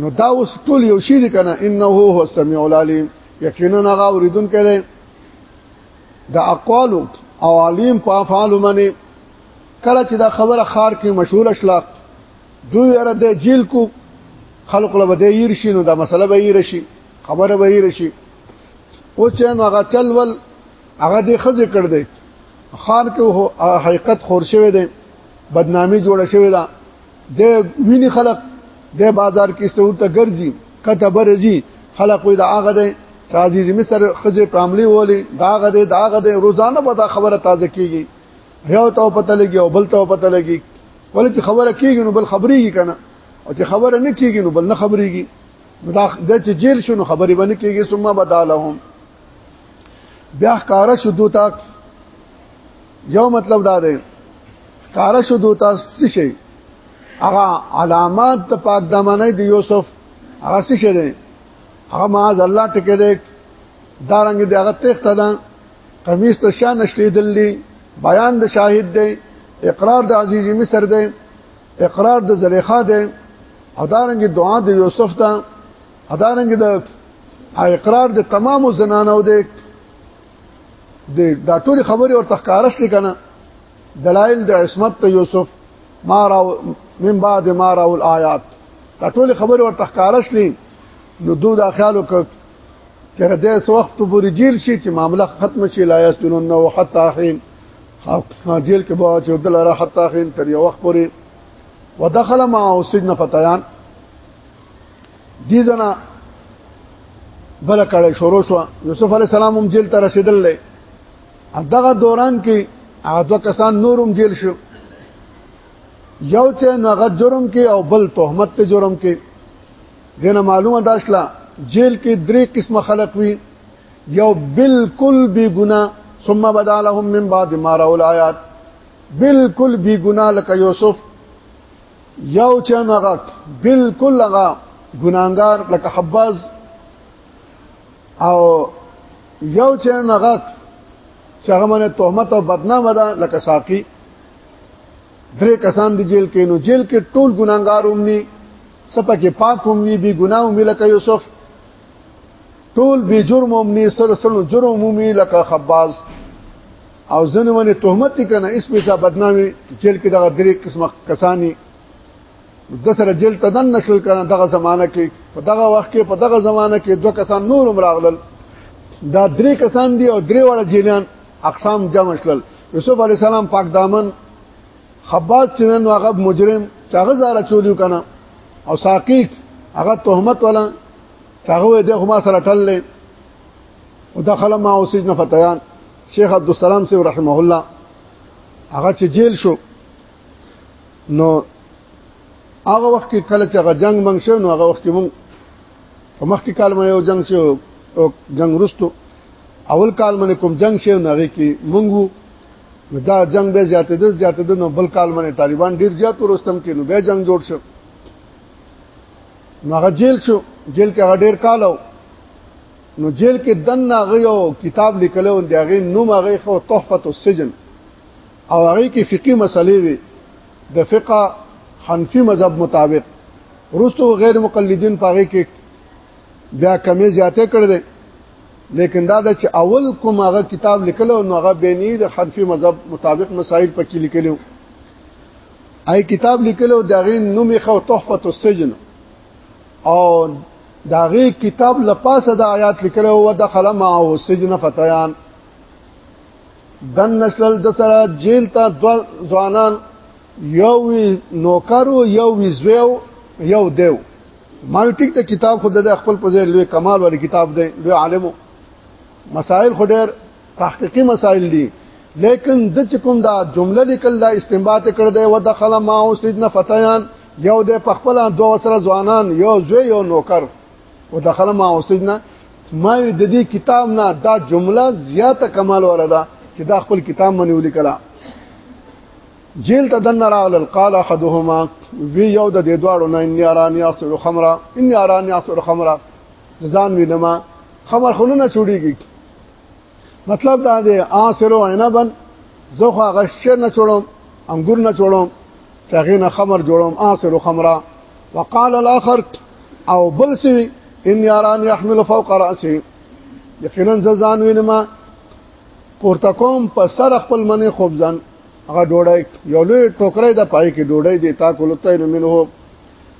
نو دا اوس ټول یو شی دی کنه انه هو السمیع العلیم یقینا هغه اوریدون کړي د اقوال او علیم په افعال باندې کله چې دا خبره خار کې مشهور اشلاق دوی ور د جیل کو خلق له بده یې رشي نو دا مسله به یې رشي خبره به یې رشي او چې نو هغه چل ول هغه دې خزه کړ دې خار کې حقیقت خور شوی دی بدنامي جوړه شوی ده د ویني خلق د بازار کې ستور ته ګرځي کته برځي خلق وي دا هغه دی چې عزیز مصر خزه پراملي ولي دا هغه دی دا هغه دی روزانه به دا خبره تازه کیږي یو ته پته لګي او بل ته پته لګي ولې چې خبره کیږي نو بل خبريږي کنه او چې خبره نه کیږي نو بل نه خبريږي دا د چې جیل شنو خبرې باندې کیږي ثم بدالهم بیا ښکارا شدو تک یو مطلب دا دی کار شو دو تاسو شي هغه علامات د پاک دمنه د یوسف هغه څه شي دی هغه معاذ الله ټکه دی دارنګ دی هغه تخت ده قمیص ته شان نشلی دلی بیان د شاهد دی اقرار د عزیز مصر دی اقرار د زلیخا دی او دارنګ دعا د یوسف ته دا دارنګ د اقرار د تمام زنانو دی د دا ټول خبرې ورته ښکارش لیکنه دلایل د عصمت ته یوسف ما را من بعد ما را الایات دا ټول خبرې ورته ښکارش لې نو دوی دا خیال وکړ چې د څو وخت پورې جیل شي چې معاملې ختم شي لا یسجنون نو حتا حين جیل کې به چې دل را حتا حين تر یو وخت پورې ودخل معه سجن فتيان دي ځنه بل کړه شروع شو یوسف علی السلام هم جیل ته رسیدل لې دغه دوران کې هغه دوه کسان نورم جیل شو یو چې نو هغه جرم کې او بل تهمت ته جرم کې دنه معلومه داشلا جیل کې درې قسمه خلق وي یو بالکل بی ګنا ثم بدا لهم من بعد ما راول آیات بالکل بی ګنا لکه یوسف یو چې هغه بالکل هغه ګناګار لکه حباز او یو چې هغه چې هغه باندې تهمت او بدنام ده لکه ساقي درې کسان دی جیل کې نو جیل کې ټول ګناګار هم ني سپه کې پاک هم ني بي ګناه هم لکه یوسف ټول به جرم هم ني سره سره جرم هم لکه خباز او ځنه باندې تهمت دي کنه اس په بدنامي جیل کې دغه درې قسمه کسانی د سره جیل ته دن نشل کنه دغه زمانہ کې په دغه وخت کې په دغه زمانہ کې دوه کسان نور راغلل دا درې کسان دي او درې وړه جیلان اقسام جمع شلل یوسف علی السلام پاک دامن خباز چنن هغه مجرم چاغه زاره چولیو کنه او ساقیق هغه تهمت ولا چاغه دې خو ما سره ټللې ودخل ما وسجن فتيان شیخ عبد السلام سی رحمه الله هغه چې جیل شو نو هغه وخت کې کله چې هغه جنگ منګ شو نو هغه وخت کې مونږ په مخکې کال مې یو جنگ شو او جنگ رستو اول کال مې کوم جنگ شو نو هغه کې مونږ دا جنگ به زیاتې ده زیاتې ده نو بل کال مې طالبان ډیر زیات ورستم کې نو به جنگ جوړ شو نو هغه جیل شو جیل کې هغه ډیر کال و نو جیل کې دنه غيو کتاب لیکلو دی هغه نوم هغه خو تحفه السجن او هغه کې فقهي مسلې وي د فقه حنفي مذهب مطابق روستو غیر مقلدین پاره کې بیا کمی زیاته کړ دې لیکن دا چې اول کوم هغه کتاب لیکلو نو هغه بینی د حنفي مذهب مطابق مسائل پکې لیکلو آی کتاب لیکلو دغه نوم خو تحفه السجن او داغه کتاب لپاسه د آیات لیکل او دخل معه سجن فتيان دن نشل د سره جیل ته دو ځوانان یو نوکرو یو ویزو یو دیو ما ټیک ته کتاب خود د خپل په ځای لوی کمال وړي کتاب دی لوی عالمو مسائل خو ډېر تحقیقی مسائل دي لیکن د چې کوم دا جمله لیکل دا استنباط کړ دی و دخل ما او سجن فتیان یو د پخپل دوه سره ځوانان یو زوی یو نوکر و دخل ما او سجن ما د دې کتاب نه دا جمله زیاته کمال ولا ده چې دا خپل کتاب منو لیکلا جیل ته دن راغل قال احدهما وی یو د دې دواړو نه ان یاران یاسر خمرا ان یاران یاسر خمرا ځان وینما خمر خلونه چوډیږي مطلب دا دی آسرو عنبن زه خو هغه شر نه چوړم انګور نه چوړم چې هغې نه خمر جوړوم آسرو خمره وقال الاخر او بل سوي ان یاران يحمل فوق راسي یقینا ځان وینم پورته کوم په سر خپل منې خوب ځان هغه ډوړی یو لوی ټوکرې د پای کې ډوړی دی تا کولته نه منو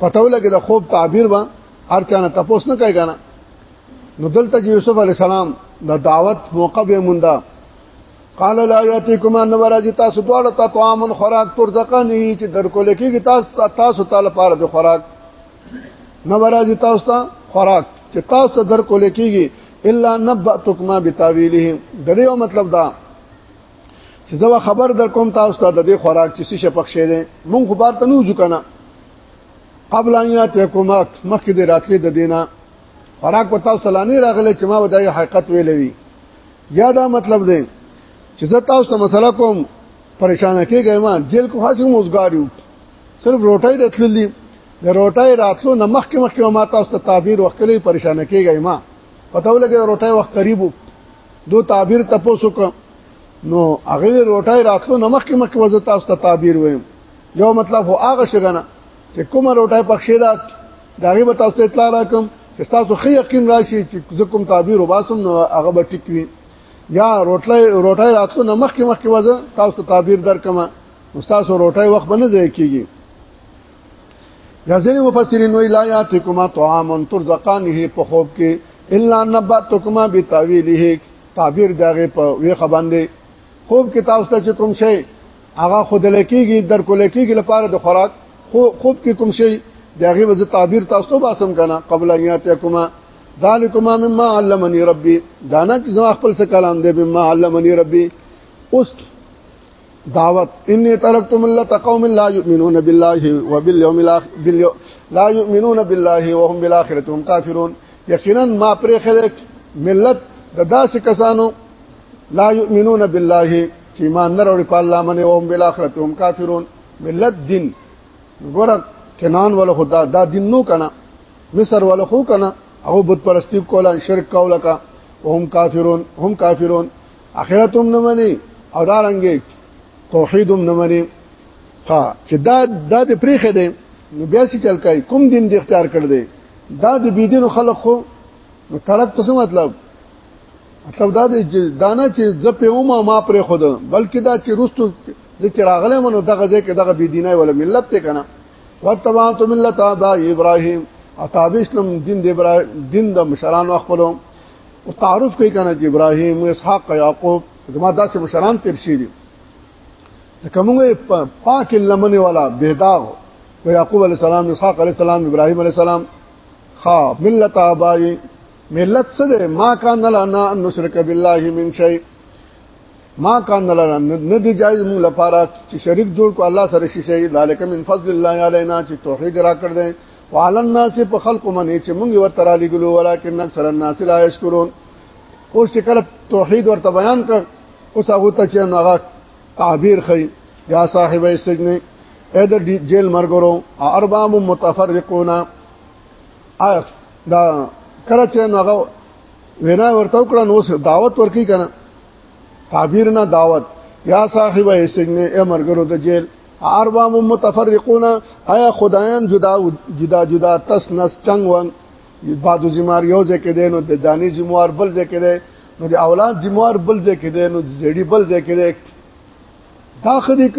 پته ولګي د خوب تعبیر با ارچانه تپوس نه کوي کنه نو دلته چې یوسف علی السلام د دعوت موقع به مونږه قال لا یاتیکما ان ورځ تاسو دواړه ته طعام خوراک ترزقنی چې درکول کېږي تاسو تاسو تعالی پاره د خوراک نو ورځ تاسو ته خوراک چې تاسو درکول کېږي الا نبأتکما بتاویله دریو مطلب دا چې زه خبر در کوم تاسو ته د دې خوراک چې څه شپک شه دي مونږ خو بار ته نه وځو کنه قبل ان یاتکم مخکې د راتلې د دینه خوراک په تاسو لانی راغله چې ما ودای حقیقت ویلوي یا دا مطلب دی چې زه تاسو ته مسله کوم پریشان کېږم ما جیل کو خاصه موزګاریو صرف روټای د تللی د روټای راتلو نمخ کې مخکې ما تاسو ته تعبیر وکړي پریشان کېږم ما پته ولګي روټه وخت قریبو دو تعبیر تاسو کو نو هغه روټه راتلو نو مخکې مخکې وزه تاسو ته تعبیر ویم یو مطلب هو هغه شګنه چې کومه روټه پخښې ده دا غي به تاسو ته اطلاع راکم چې تاسو خې یقین راشي چې زکم تعبیر وباسم نو هغه به ټیک وي یا روټلې روټای راتلو نه مخکې مخکې وځه تاسو تعبیر درکمه تاسو روټای وخت باندې ځای کیږي یا ځینې مفسرین وی لا یاتکما طعام ترزقانه په خوب کې الا نباتکما بتاویله تعبیر دغه په وی خباندې خوب کې تاسو ته کوم شی هغه خود لکېږي در کو لکېږي لپاره د خوراک خو خوب کې کوم شی دغه وز تعبیر تاسو ته باسم کنه قبل ان یاتکما ذالکما مما علمنی ربی دانا چې زما خپل څه کلام دی مما علمنی ربی اوس دعوت انی ترکت ملت قوم لا یؤمنون بالله وبالیوم الاخر لا یؤمنون بالله وهم بالاخره هم کافرون یقینا ما پرې خلک ملت د داسې کسانو لا یؤمنون بالله چې ایمان نه وروړي په الله باندې او هم بالاخره هم کافرون ملت دین ګوره کنان ول خدا دا دین نو کنه مصر ول خو کنه او بت پرستی کولا شرک کولا کا هم کافرون هم کافرون اخرت هم نه مني او دا رنګ توحید هم نه مني ها چې دا د دې پریخه دی نو بیا سي چل کوي کوم دین د اختیار کړ دی دا د بيدینو خلق خو نو ترک څه مطلب مطلب دا دی چې دانا چې ز په اومه ما پر خود بلکې دا چې رستو د چراغله منو دغه ځکه دغه بيدینه ولا ملت ته کنه وتبعت ملت ابا ابراهيم اتابسلم دین د دین د مشران خپلو او تعارف کوي کنه چې ابراهيم اسحاق يعقوب زما داسې مشران تیر شي دي لکه موږ پاک لمن والا بهداغ و يعقوب عليه السلام اسحاق عليه السلام ابراهيم عليه السلام خا ملت ابای ملت څه ده ما کان لنا ان نشرک بالله من شيء ما کان لنا نه دی جایز موږ لپاره چې شریک جوړ کو الله سره شي شي ذالک من فضل الله علينا چې توحید را کړ دې وعلى الناس په خلق منه چې مونږ ورته را لګلو ولکن اکثر الناس لا يشكرون او چې کله توحید ورته بیان کړ اوس هغه ته چې هغه تعبیر خي یا صاحب السجن اې د جیل مرګرو اربع متفرقون آیا دا کله چې هغه وینا ورته وکړه نو دعوت ورکی کنه تعبیر نه دعوت یا صاحب السجن اے مرګرو د جیل ارباب متفرقون ایا خدایان جدا جدا جدا تس نس چنګ ون بعد زمار یو ځکه دین او د دانی زموار بل ځکه دی نو د اولاد زموار بل ځکه دی نو زړی بل ځکه دی دا خدای ک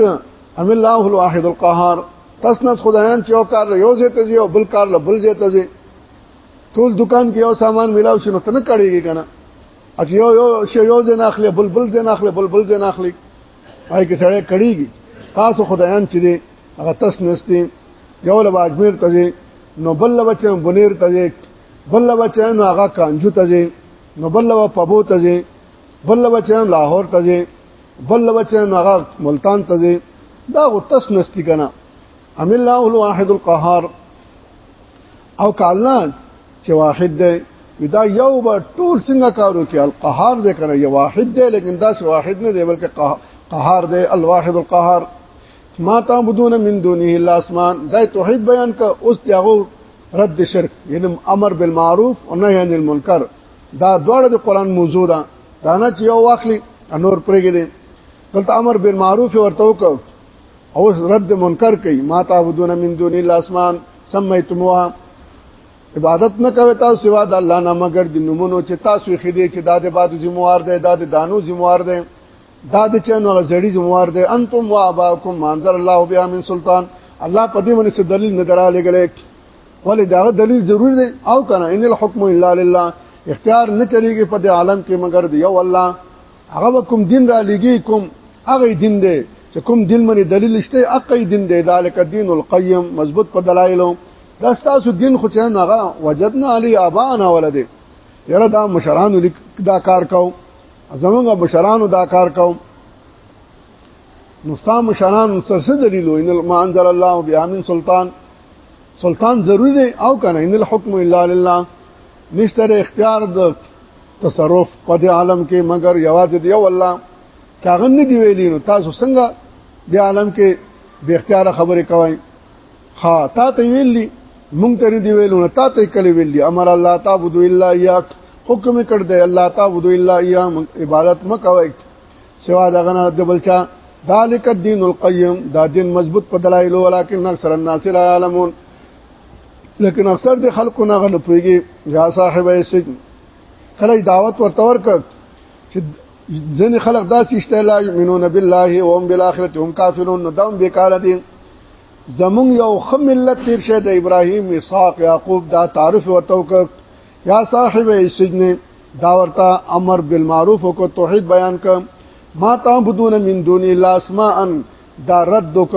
ام الله الواحد القهار تس نس خدایان چې یو کار یو ځته دی او بل کار له بل ځته دی ټول دکان کې یو سامان ملاو شنو ته نه کړیږي کنه اچ یو یو شی یو ځنه اخلي بل بل ځنه اخلي بل بل ځنه اخلي پای کې سړی کړيږي تاسو خدایان چې دي هغه تاسو نستی یو له اجمیر ته دي نو بل له بچن بنیر ته دي بل له بچن هغه کانجو ته دي نو بل له پبو ته دي بل له بچن لاهور ته دي بل له بچن هغه ملتان ته دي دا غو تاسو نستی کنه ام الله الواحد القهار او کالان چې واحد دی دا یو به ټول څنګه کارو کې القهار دی کنه یو واحد دی لیکن دا څه واحد نه دی بلکې قهار دی الواحد القهار ما تعبدون من دونه الا اسمان دا توحید بیان کا اوس دیغو رد شرک یعنی امر بالمعروف او نهی عن المنکر دا دواړه د قران موضوع ده دا نه چې یو واخلي انور پرېګې دي دلته امر بالمعروف ورته وکړه او رد منکر کوي ما تعبدون من دون الله اسمان سميتموها عبادت نه کوي تاسو سوا د الله نه مگر د نمونو چې تاسو یې خېدې چې دا د بادو ذمہوار دی دا د دانو ذمہوار دی دا د چنو غزړی ذمہوار دی انتم واباکم منظر الله بها من سلطان الله په دې باندې څه دلیل نه دراله غلې ولې دا دلیل ضرور دی او کنه ان الحكم الا لله اختیار نه چلیږي په دې عالم کې مگر دی یو الله هغه کوم دین را لګي کوم هغه دین دی چې کوم دین باندې دلیل شته هغه دین دی ذالک الدین القیم مضبوط په دلایلو دا ستاسو دین خو چې هغه وجدنا علی ابانا ولده یره دا مشرانو دا کار کو زمونږ مشرانو دا کار کو نو ستا مشران سرسه دلیل وین ما انزل الله بیا من سلطان سلطان ضروري او کنه ان الحكم الا لله نشته اختیار د تصرف په دې عالم کې مګر یوازې دی او الله کاغه نه دی ویلی نو تاسو څنګه د عالم کې به اختیار خبرې کوئ ها تا ته ویلی مونږ ته دی ویلو نه تا ته کلی ویلی امر الله تعبد الا یاک حکم کړ دی الله تعبد الا یا عبادت مکوئ سوا دغه نه د بلچا ذالک الدین القیم دا دین مضبوط په دلایل ولکن اکثر الناس لا علمون لیکن اکثر د خلکو نه غل پويږي یا صاحب ایسج کله دعوت ورته ورک چې ځنې خلک داسې اشته لا یمنون بالله او هم بالاخره هم کافرون نو دم بیکار دي زمون یو خم ملت تیر شه د ابراهیم اسحاق یعقوب دا تعارف ورته وک یا صاحب سجن دا ورته امر بالمعروف او کو توحید بیان ک ما تعبدون من دون الله اسماء دا رد وک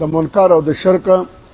د منکر او د شرک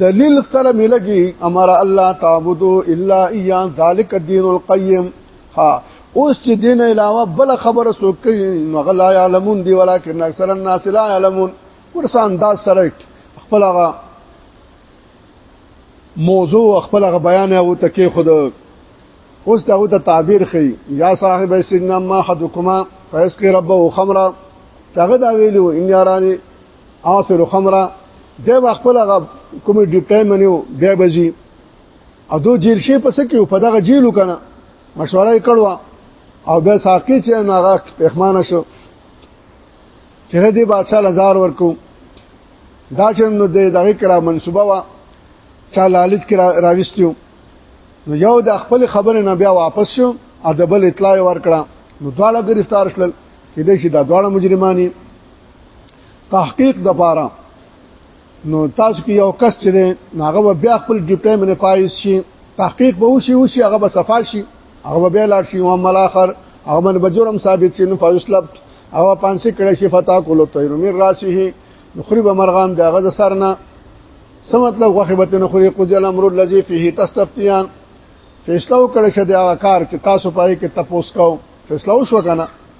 دلیل سره ملګي امر الله تعبدو الا ايان ذالک الدين القيم ها اوس چې دین علاوه بل خبره سوک مغلا يعلمون دی ولکن اکثر الناس لا يعلمون ورسان دا سره خپل هغه موضوع خپل هغه بیان او تکي خود اوس دا د تعبیر خي یا صاحب سجن ما حدکما فیسقي ربه خمرا هغه دا ویلو ان یارانی عاصر خمره بیا به خپل هغه کومې ډیوټۍ منیو بیا به ځي او دو جیل شي پس کې په دغه جیلو کنه مشوره یې کړو او بیا ساقي چې هغه پخمانه شو چې دې بادشاہ لزار ورکو دا چې نو د دغه کرا منسوبه وا چا لالچ کرا راوستیو نو یو د خپل خبره نه بیا واپس شو ادبل اطلاع ورکړه نو دواړه گرفتار شول چې د شي دا دواړه مجرمانی تحقیق د پاره نو تاسو کې یو کس چې هغه بیا خپل ډیپټي منه فایز شي تحقیق به وشي وشي هغه به صفا شي هغه به لاړ شي او عمل اخر هغه من بجرم ثابت شي نو فیسلب او پانسی کړي شي فتا کولو طیر میر راسه نخرب مرغان دغه د سرنا څه مطلب غوخه به نه خوري قضی الامر الذی فيه تستفتیان فیصله وکړي شه د کار چې تاسو پای کې تپوس کو فیصله وشو کنه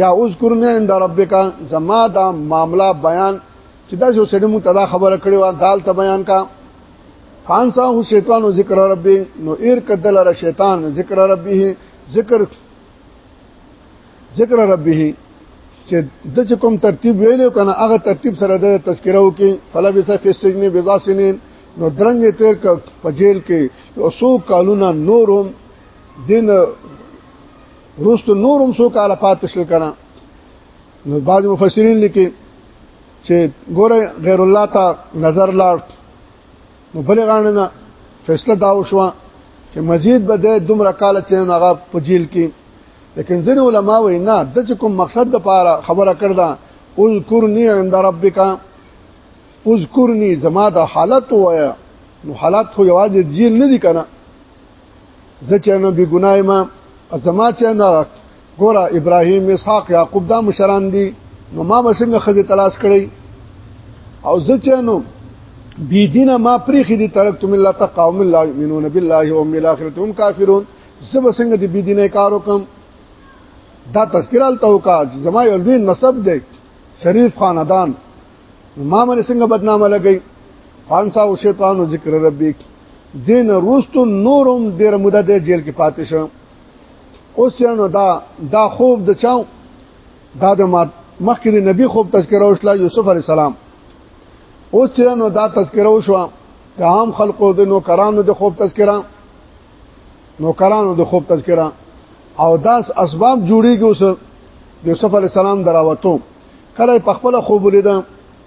یا اذکر نه عند ربک زما دا معاملہ بیان چې دا یو سړی مو تدا خبره کړې و دال ته بیان کا فانسا هو شیطان او ذکر ربی نو ایر کدل را شیطان ذکر ربی ذکر ذکر ربی چې د چې کوم ترتیب ویلو کنه هغه ترتیب سره د تذکره وکي فلا بس فی السجن بضع سنین نو درنګ تیر ک په جیل کې یو سو کالونه نورم دین روست نورم سو کال پاتې شو کنه نو بعض مفسرین لیکي چې ګوره غیر الله ته نظر لاړ نو بلې غاڼه نه فیصله دا وشوه چې مزید به د دومره کال چې هغه په جیل کې لیکن ځینې علما وایي نه د چې کوم مقصد د پاره خبره کړدا اذکرنی عند ربک اذکرنی زما د حالت وایا نو حالت خو یوازې جیل نه دي کنه زه چې نو بي ګناي ما زما چې نه ګوره ابراهيم اسحاق يعقوب دا مشران دي نو ما مسنګ خزه تلاش کړی او زه چې نو بي دینه ما پریخي دي ترکت ملت قوم لا يؤمنون بالله وهم بالاخره هم کافرون زه مسنګ دي بي دینه کار وکم دا تذکرال توکا زما یو لوی نسب دی شریف خاندان ما من څنګه بدنامه لګی فانسا او شیطان ذکر ربک دین روستو نورم ډیر مده د جیل کې پاتې شو اوس یانو دا دا خوب د چاو دا د مخکې د نبی خوب تذکره وشله یوسف علی السلام اوس یانو دا تذکره وشو د عام خلقو د نوکرانو د خوب تذکره نوکرانو د خوب تذکره او داس اسباب جوړیږي اوس یوسف علی السلام دراوتو کله په خپل خوب لیدم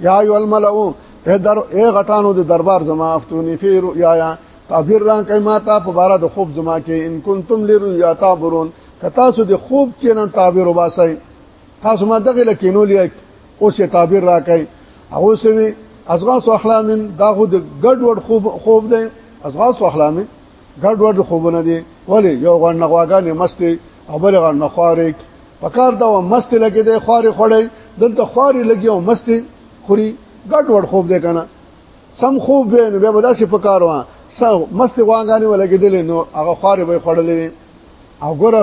یا ایو الملو اے در اے غټانو د دربار زما افتونی فی رؤیا یا تعبیر ران کای ما تا په بار د خوب زما کې ان کنتم لرؤیا تعبرون کتا سو د خوب چې نن تعبیر وباسای تاسو ما دغه لکینو لیک او شه تعبیر را کای او سوي ازغاس احلام دا خو د ګډ وډ خوب خوب دی ازغاس احلام ګډ وډ خوبونه دي ولی یو غړ نغواګانې مستي او بل غړ نخوارې پکار دا مست لګي د خوارې خړې دلته خوارې لګي او مستي خوري ګډ وډ خوب دی کنه سم خوب به نو به داسې پکار وان سم مست وانګانې ولګېدلې نو هغه خوارې به خړلې او ګوره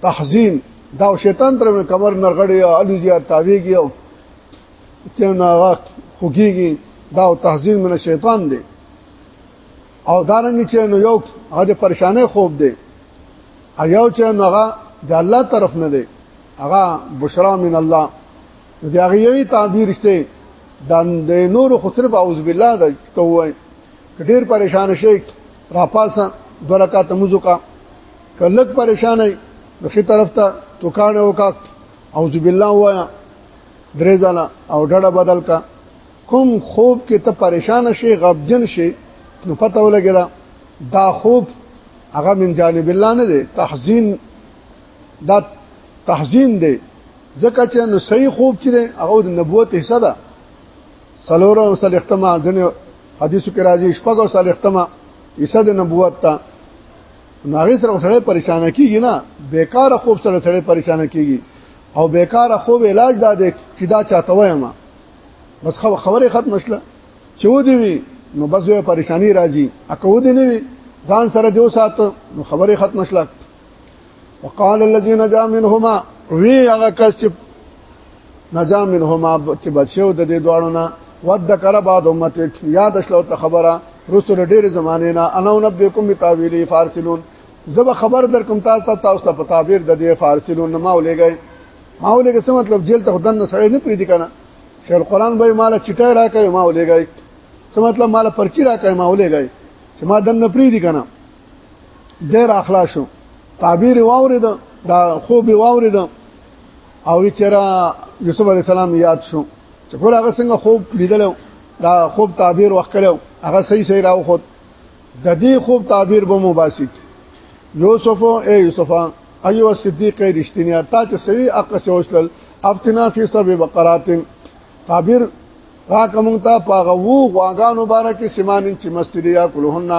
تحزین دا شیطان تر کمر نرغړی او الو زیار تاویږي او چنه هغه خوګيږي دا تحزین من شیطان دی او دارنګ چې نو یو هغه پریشانه خوب دی او یو چې نو هغه د الله طرف نه دی هغه بشرا من الله د هغه یوی تعبیر شته د نور خو صرف اعوذ بالله د توای ډیر پریشان شي را پاسه درکات مزو کا کلک پریشان ای نو خي طرف ته توکان وکا اعوذ بالله وایا درې ځله او ډډه بدل کا کوم خوب کې ته پریشان شي غبجن شي نو پته ولګیلا دا خوب هغه من جانب الله نه دی تحزین دا تحزین دی ځکه چې نو صحیح خوب چې هغه د نبوت حصہ ده سلور او سلختما د حدیثو کې راځي شپږ او سلختما حصہ د نبوت ته نو هغه سره سره پریشان کیږي نه بیکاره خوب سره سره پریشان کیږي او بیکاره خوب علاج دا دی چې دا چاته وایم بس خبره ختم شله چې و دی وی نو بس یو پریشانی راځي اکو دی نه وی ځان سره دیو سات نو خبره ختم شله وقال الذين جاء منهما وی هغه کس چې نجا منهما چې بچو د دې دواړو نه ود کر بعد امت یاد شلو ته خبره رسول ډېر زمانه نه انا نبيكم بتاويلي فارسلون زب خبر در کوم تاسو ته تاسو ته پتابیر د دې فارسلون ما ولېګي ما ولېګي څه مطلب جیل ته خدن سره نه پریدي کنه شیخ قرآن به مال چټه راکې ما ولېګي څه مطلب مال پرچی راکې ما ولېګي چې ما دن نه پریدي کنه ډېر اخلاص شو تعبیر واورید دا خوب واورید او چېرې یوسف علی السلام یاد شو چې ګور هغه څنګه خوب لیدل دا خوب تعبیر وکړو هغه صحیح صحیح راو خود د دې خوب تعبیر به مباسط یوسف او اے یوسف ایو صدیق رښتینی تا چې سوي اقا سوشل افتنا فی سب بقرات تعبیر را کوم ته پاغه وو غواګانو بارکه سیمانین چې مستری یا کلهنا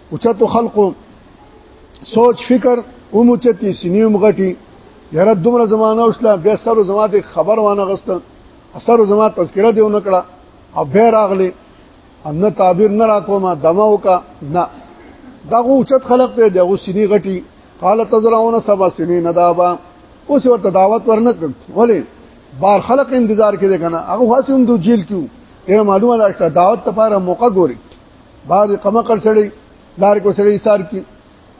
اوچتو خلقو سوچ فکر او مچتی سینیوم غټي یاره دومره زمانہ اوسلا بیا سره زمات خبر وانه غسته سره زمات تذکرہ دیو نکړه او به راغلی ان تعبیر نه راکوما دمو کا نه دا اوچت خلق ته دغه سینی غټي قال تزرعون سبع سنین دابا اوس ورته دعوت ورنک ولی بار خلق انتظار کې ده کنه هغه خاصم دو جیل کیو ته معلومه ده دعوت لپاره موقع ګوري بار قمقل سړی لار کو سړی سار کی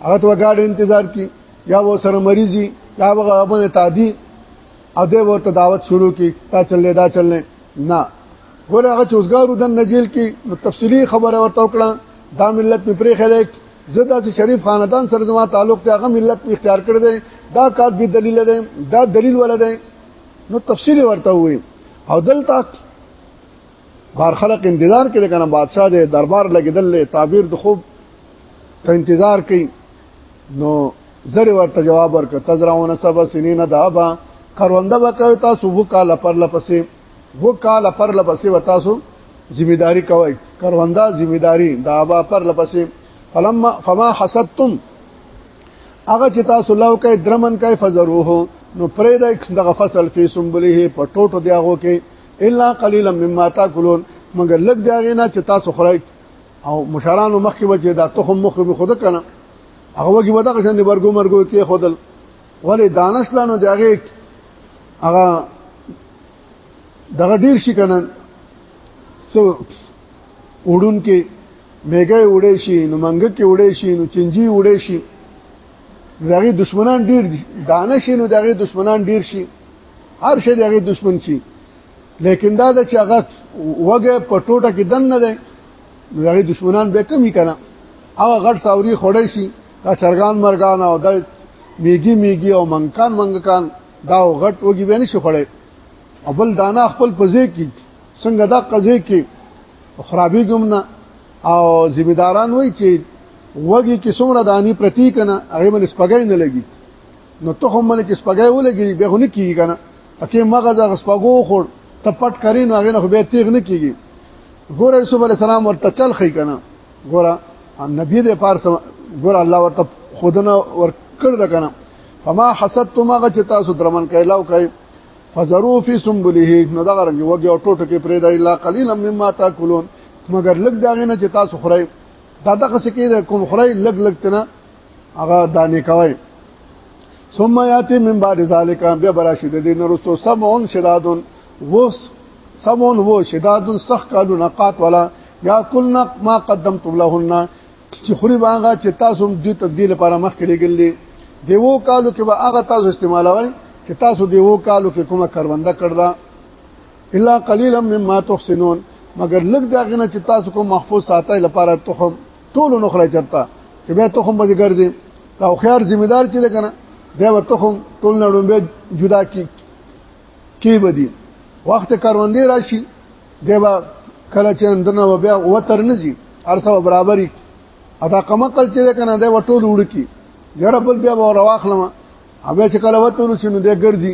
هغه تو ګاډ انتظار کی یا و سره مریضي یا هغه باندې تادی او دې ورته دعوت شروع کی تا چلې دا چلې نه ګوره هغه چوزګارو د نجیل کی تفصیلی خبره ورته وکړه دا ملت په پرې خلک زدا چې شریف خاندان سره زما تعلق ته هغه ملت په اختیار کړ دی دا کار به دلیل دی دا دلیل ولده نو تفصیلی ورته وي او دلته بار خلق انتظار کوي کنه بادشاہ دې دربار لګیدل تعبیر د خوب ته انتظار کوي نو زری ورته جواب ورک تزرعون سبع سنین دابا کرونده وکوي تاسو وکاله پر لپسې وکاله پر لپسې وتاسو ذمہداری کوي کرونده ذمہداری دابا پر لپسې فلما فما حسدتم هغه چې تاسو لو کوي درمن کوي فزروه نو پرې د دغه فصل فی سنبله په ټوټو دیغو کې الا قليلا مما تاكلون مگر لګ دا غینا چې تاسو خورئ او مشرانو مخکې وجه دا تخم مخ به خود کنه هغه وګي ودا قشن دی برګو مرګو کې خودل ولې دانش لانو دی هغه هغه دغه ډیر شي کنه سو وډون کې میګه وډې شي نو منګ کې وډې شي نو چنجي وډې شي دغه دشمنان ډیر دي دانش نو دغه دشمنان ډیر شي هر شي دغه دشمن شي لیکن دا د چاغت وګه په ټوټه کې دن نه دی دغه دشمنان به کمی کنه هغه غټ ساوري خړې شي دا چرغان مرغان او د میګي میګي او منکان منکان دا غټ وګي به نشي خړې اول دانا خپل پزې کې څنګه دا قضې کې خرابې ګم نه او ذمہ داران وای چې وګي کې څومره دانی پرتی کنه هغه من سپګای نه لګي نو ته هم باندې چې سپګای ولګي به غو نه کیږي کنه پکې مغز غ سپګو خور ته پټ کری نو هغه نه به تیغ نه کیږي ګوره یوسف علی السلام ورته چل خې کنه ګوره نبی دې پار سم ګوره الله ورته خودنه ور کړ د کنه فما حسدتم هغه چې تاسو درمن کای لاو کای فزرو فی سنبله نو دا غرنګ وګي او ټوټه کې پرې دا الا قلیلا مما تاکلون مگر لګ داغه نه چې تاسو خورای دا دغه سکه کوم خورای لګ لګ تنه هغه دانه کوي ثم یاتی من بعد ذالک بیا براشی د دین رستو سمون شدادون وس سمون وو شدادون سخ کالو نقات ولا یا کلنا ما قدمتم لهن چې خوري باغه چې تاسو د تبديل لپاره مخ کې لګلې دیو کالو کې به هغه تاسو استعمالوي چې تاسو دیو کالو کې کومه کرونده کړدا الا قليلا مما تحسنون مگر لږ داغنه چې تاسو کوم محفوظ ساتي لپاره تخم ټول نو خړای چرتا چې بیا تخم به ګرځي دا خيار ذمہ دار چې ده کنه بیا به تخم ټول نه ډومبه جدا کی کی بدی وخت کاروندې راشي دی به کله چې اندنه و بیا وتر نه زی ارسه برابرې ادا کما کل چې ده کنه دی وټول وړکی یره بل بیا به رواخلم بیا چې کله وته ورسینو دی ګرځي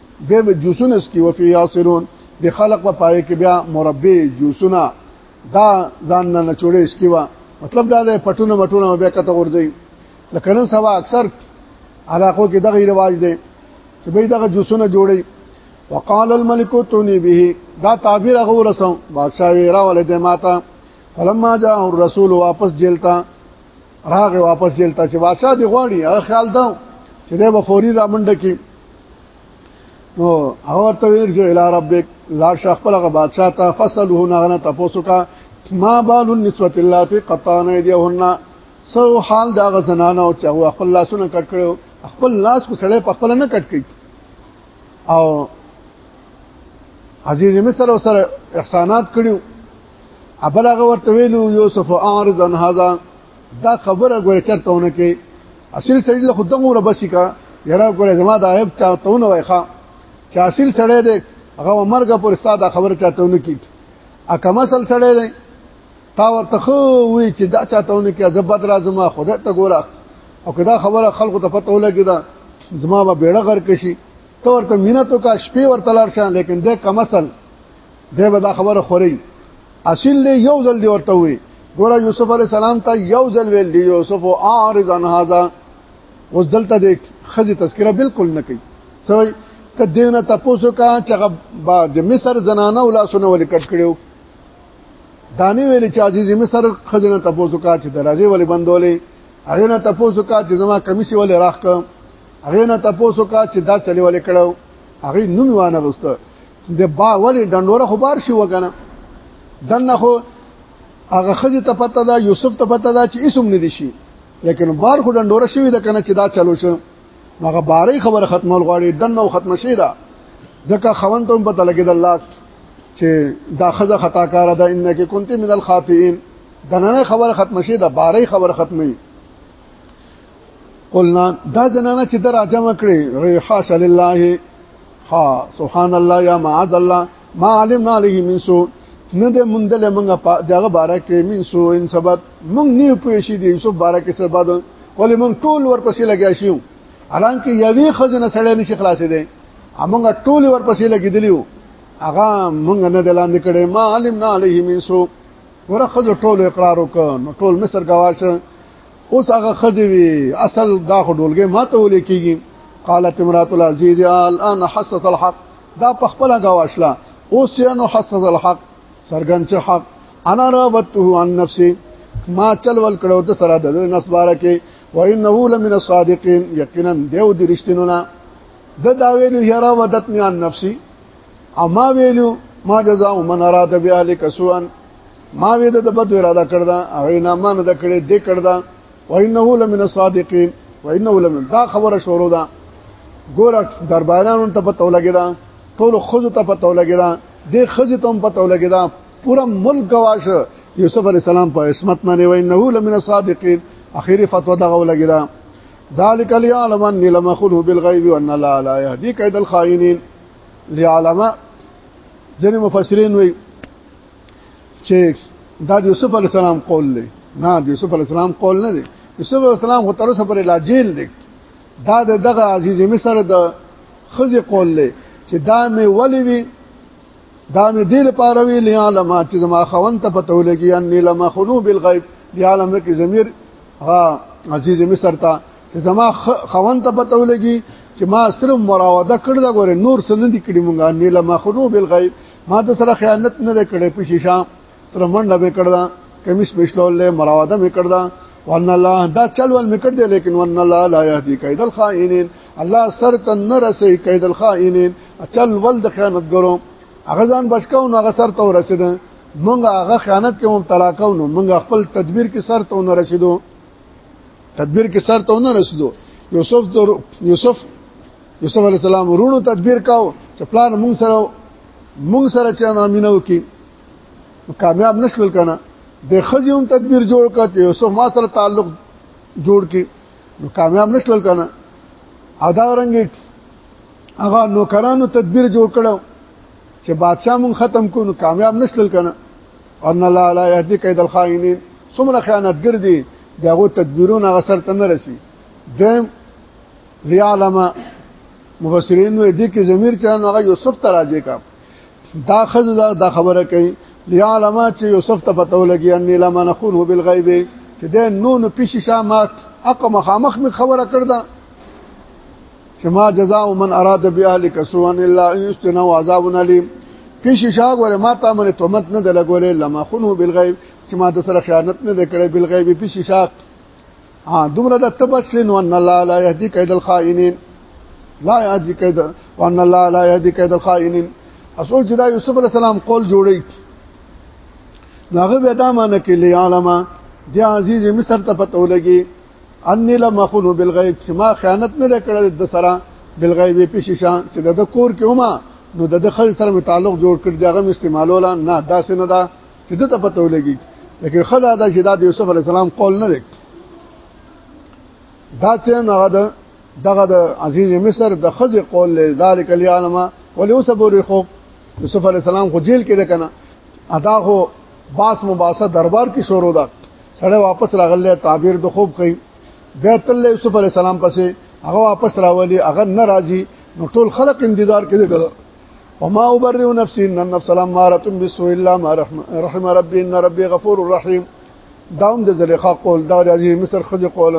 به به جوسونه سکی وفي یاسرون به خلق په پای کې بیا مربي جوسونه دا ځان نه چوړې سکی وا مطلب دا ده پټونه مټونه به کته ورځي لکه نن سبا اکثر علاقو کې دغه رواج دی چې به دغه جوسونه جوړي وقال الملك توني به دا تعبیر هغه ورسو بادشاہ وی را ولید ماته فلما جاء الرسول واپس جیلتا راغه واپس جیلتا چې بادشاہ دی غواړي هغه خیال دا چې دا به فوري را منډه کې نو هغه ته ویل چې الی ربک لا شخ په هغه بادشاہ ته فصله نغنه تاسو کا ما بال النسوه اللاتي قطعن ايديهن سو حال دا غزنانه او چې خپل لاسونه کټ کړو خپل لاس کو سړې په خپل نه کټ کړي او عزیز مصر سره احسانات کړیو ابل هغه ورته ویلو یوسف اعرض عن هذا دا خبره ګوره چرته ونه کې اصل سړی له خود دغه ربسی کا یاره کوله زما د عیب چاټونه وایخه چې اصل سړی دی هغه مرګ پر استاد خبره چاټونه کی ا کوم اصل سړی دی تا ورته خو وی چې دا چاټونه کی زبد راځم خدای ته ګوره او کدا خبره خلکو ته پته ولګی دا زما به بیړه غر کشي تو ورته مینه تو کا شپې ورته لار شان لیکن د کم اصل دی به دا خبره خوري اصل له یو ځل دی ورته وي ګور یوسف علی السلام ته یو ځل ویل دی یوسف او اعرض عن هذا اوس دلته د خزي تذکره بالکل نه کوي سوي ته دیونه تاسو کا چې با د مصر زنانه ولا سونه ولې کټ کړو دانی ویل چې عزیز مصر خزنه تاسو کا چې درازي ولې بندولې هغه نه تاسو کا چې زما کمیسي ولې راخ کړ هغه نه تاسو کا چې دا چلی ولې کړو هغه نوم وانه غوسته د با ولی ډنډوره خو بار شي وکنه دنه خو هغه خزه ته پته ده یوسف ته پته ده چې اسم نه دي شي لیکن بار خو ډنډوره شوی ده کنه چې دا چلو شو هغه بارې خبره ختمول غواړي دنه ختم شي دا ځکه خوند ته پته لګید الله چې دا خزه خطا کار ده انکه کنت من الخاطئین دنه خبره ختم شي دا بارې خبره ختمي قلنا دا زنانه چې در اجم کړي حاش لله ها سبحان الله یا معاذ الله ما علمنا علیه من سوء نه د مندل منګه دغه بارا کې من سوء ان سبت مونږ نه پوه شي د یوسف بارا کې سبب ولې مونږ ټول ورپسې لګیا شو حالانکه یوې خزنه سړی نشي خلاصې دي همغه ټول ورپسې لګیدلیو هغه مونږ نه دلاندې کړي ما علمنا علیه من سوء ګوره خځو ټولو اقرار وکړ نو ټول مصر گواش اوس هغه خځې وي اصل دا خو ډولګې ماته ولې کېږي قالت امرات العزیز الان حسس الحق دا په خپل گواشلا اوس یې نو حسس الحق سرګن چې حق انا رابطه عن نفسي ما چل ول کړو د سره د نسباره کې و انه لمن الصادقين یقینا دیو درشتنونه د داوی نه یرا ودت نه عن نفسي او ما ویلو ما جزاء من اراد بیالک سوان ما وی د بد اراده کړدا هغه نه مان د کړې دې کړدا وانه لمن الصادقین وانه لمن دا خبره شروع ده ګور دربارانو ته پته لګیدا ټول خود ته پته لګیدا دې خزه ته پته لګیدا پورا ملک گواش یوسف علی السلام په عصمت باندې وانه لمن الصادقین اخیری فتوا دغه لګیدا ذالک لیعلم ان لم اخذه بالغیب وان لا لا یهدی کید الخائنین لیعلم ځینې مفسرین وایي چې دا د یوسف علی السلام قول دی نه د یوسف علی السلام قول نه دی یوسف علی السلام خو تر اوسه پورې لا جیل دی دا د دغه عزیز مصر د خزي قول دی چې دا مې ولې وی دا مې دې لپاره وی لیالم چې زما خوند ته پته ولګي ان لم خنو بالغیب لیالم کې ضمیر ها عزیز مصر ته چې زما خوند ته پته ولګي چې ما صرف مراوده کړ دا ګوره نور سن دي کړی مونږه ان لم خنو بالغیب ما د سره خیانت نه کړې په شیشه سره منډه به کړدا کمیس پښلول له مراوده مې کړدا وان الله دا چل ول مې کړ دې لیکن وان الله لا يهدي کید الخائنین الله سر ته نه رسي کید الخائنین چل ول د خیانتګرو هغه ځان بچکاو نو هغه سر ته ورسید مونږ هغه خیانت کې مبتلا کو نو مونږ خپل تدبیر کې سر ته نه رسیدو تدبیر کې سر ته نه رسیدو یوسف در یوسف یوسف علی السلام ورونو تدبیر کاو چې پلان مونږ سره مونږ سره چې نامینه وکي کامیاب نشول کنه د خزي هم تدبیر جوړ کړ یوسف ما سره تعلق جوړ کړ نو کامیاب نشول کنه ادا رنګ هغه نوکرانو تدبیر جوړ کړو چې بادشاہ مون ختم کو نو کامیاب نشول کنه ان لا لا يهدي كيد الخائنين څومره خیانتګر دي دغه تدبیرونه هغه سر ته نه رسی دیم لیا علما مفسرین وې دي کې ضمیر چا نو هغه یوسف تراجه کا دا خزه دا خبره کوي ليعلم چې یوسف ته پته ولګي ان لما نخونه بالغیب چې د نو نو پیش شامات اقا مخامخ می خبره کړدا چې ما جزاء من اراد باهلک سوء الا یستن عذاب الیم پیش شاګ ور ما ته من تومت نه دلګولې لما خونه بالغیب چې ما د سره خیانت نه کړې بالغیب پیش شاګ ها دومره د تبسلین وان الله لا يهدي كيد الخائنين لا يهدي كيد وان الله لا يهدي كيد الخائنين اصل چې دا یوسف علی السلام قول جوړی ناغه به دا معنی کې لیالما دی عزیز مصر ته پته ولګي انی لم اخلو بالغیب چې ما خیانت نه کړل د سره بالغیب په شیشه چې د کور کې ومه نو د خل سره تعلق جوړ کړ دغه استعمالول نه داسې نه ده دا چې دته پته ولګي لکه خدا دا چې دا د یوسف علی السلام قول نه دی دا چې هغه د دغه د عزیز مصر د خزې قول له ذالک الیعلم ولې اوس پورې خو یوسف علی السلام خو جیل کې ده کنه ادا خو باس مباسه دربار کې شروع ده سړی واپس راغله تعبیر د خوب کوي بیت الله یوسف علی السلام پسې هغه واپس راولي هغه ناراضي نو ټول خلق انتظار کوي وما ابرئ نفسي ان النفس لاماره بالسوء الا ما رحم ربي ان ربي غفور رحيم داوم د زلیخا قول دا د مصر خځه قول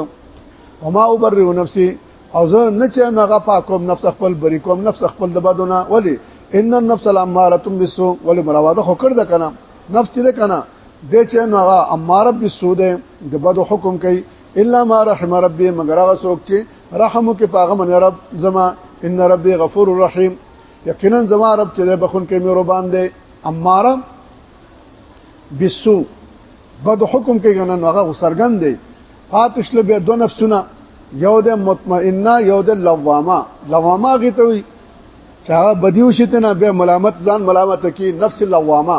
وما ابرئ نفسي او زه نه چې نغه پاکوم نفس خپل بری کوم نفس خپل د بدونه ولی ان النفس لاماره بالسوء ولی مراواده خو کړ د کنه نفس دې کنه د چې نغه اماره بالسوء د بد حکم کوي الا ما رحم ربي مگر هغه څوک چې رحم وکي پاغه من رب زما ان ربي غفور رحيم یقینا زما رب چې بخون کې مهربان دی اماره بسو بد حکم کې غنن هغه غسرګن دی پاتش له به دو نفسونه یو د مطمئنه یو د لوامه لوامه غي ته وي چې هغه بدیو شته نه به ملامت ځان ملامت کی نفس لوامه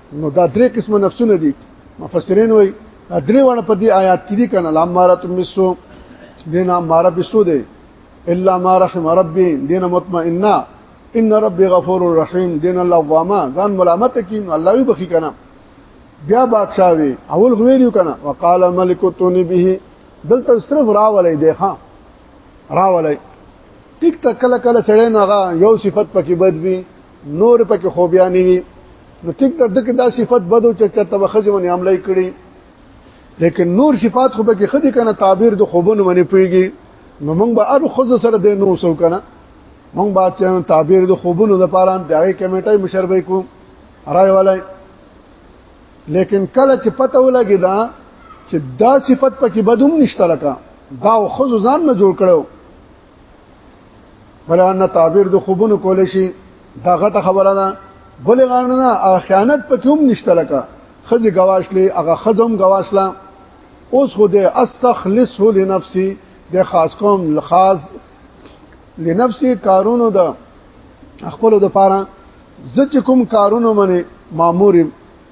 نو دا درې قسمه نفسونه دي مفسرین وایي درې وړه په دې آیات کې دي کنه لامارت مسو دینا مار بسو دی الا ما رحم ربي دینه مطمئنه ان ربي غفور رحیم دین الله غواما ځان ملامت کین الله یو بخی کنه بیا بادشاہ وی اول خو ویلو کنه وقال ملک تونی به دلته صرف راولې دی ها راولې ټیک ته کله کله سړی نه یو صفت پکې بدوي نور پکې خو بیا نه وي نو ټیک د دې دا صفت بدو چې چرته وخزه ونی عملای کړي لیکن نور صفات خو به کې خدي کنه تعبیر د خوبن ونی پیږي نو موږ به ار خود سره د نو سو کنه موږ به چې تعبیر د خوبن لپاره دغه کمیټه مشربې کو راي ولای لیکن کله چې پته ولګی دا چې دا صفت پکې بدوم نشته لکه دا خود ځان نه جوړ کړو ولا ان تعبیر د خوبونو کول شي دا غټه خبره ده بل غانونه خیانت په کوم نشته لکه خځه گواشلې هغه خزم گواشلا اوس خو دې استخلصه لنفسي د خاص کوم لخاص لنفسي کارونو ده خپل د پاره زه چې کوم کارونه منې مامور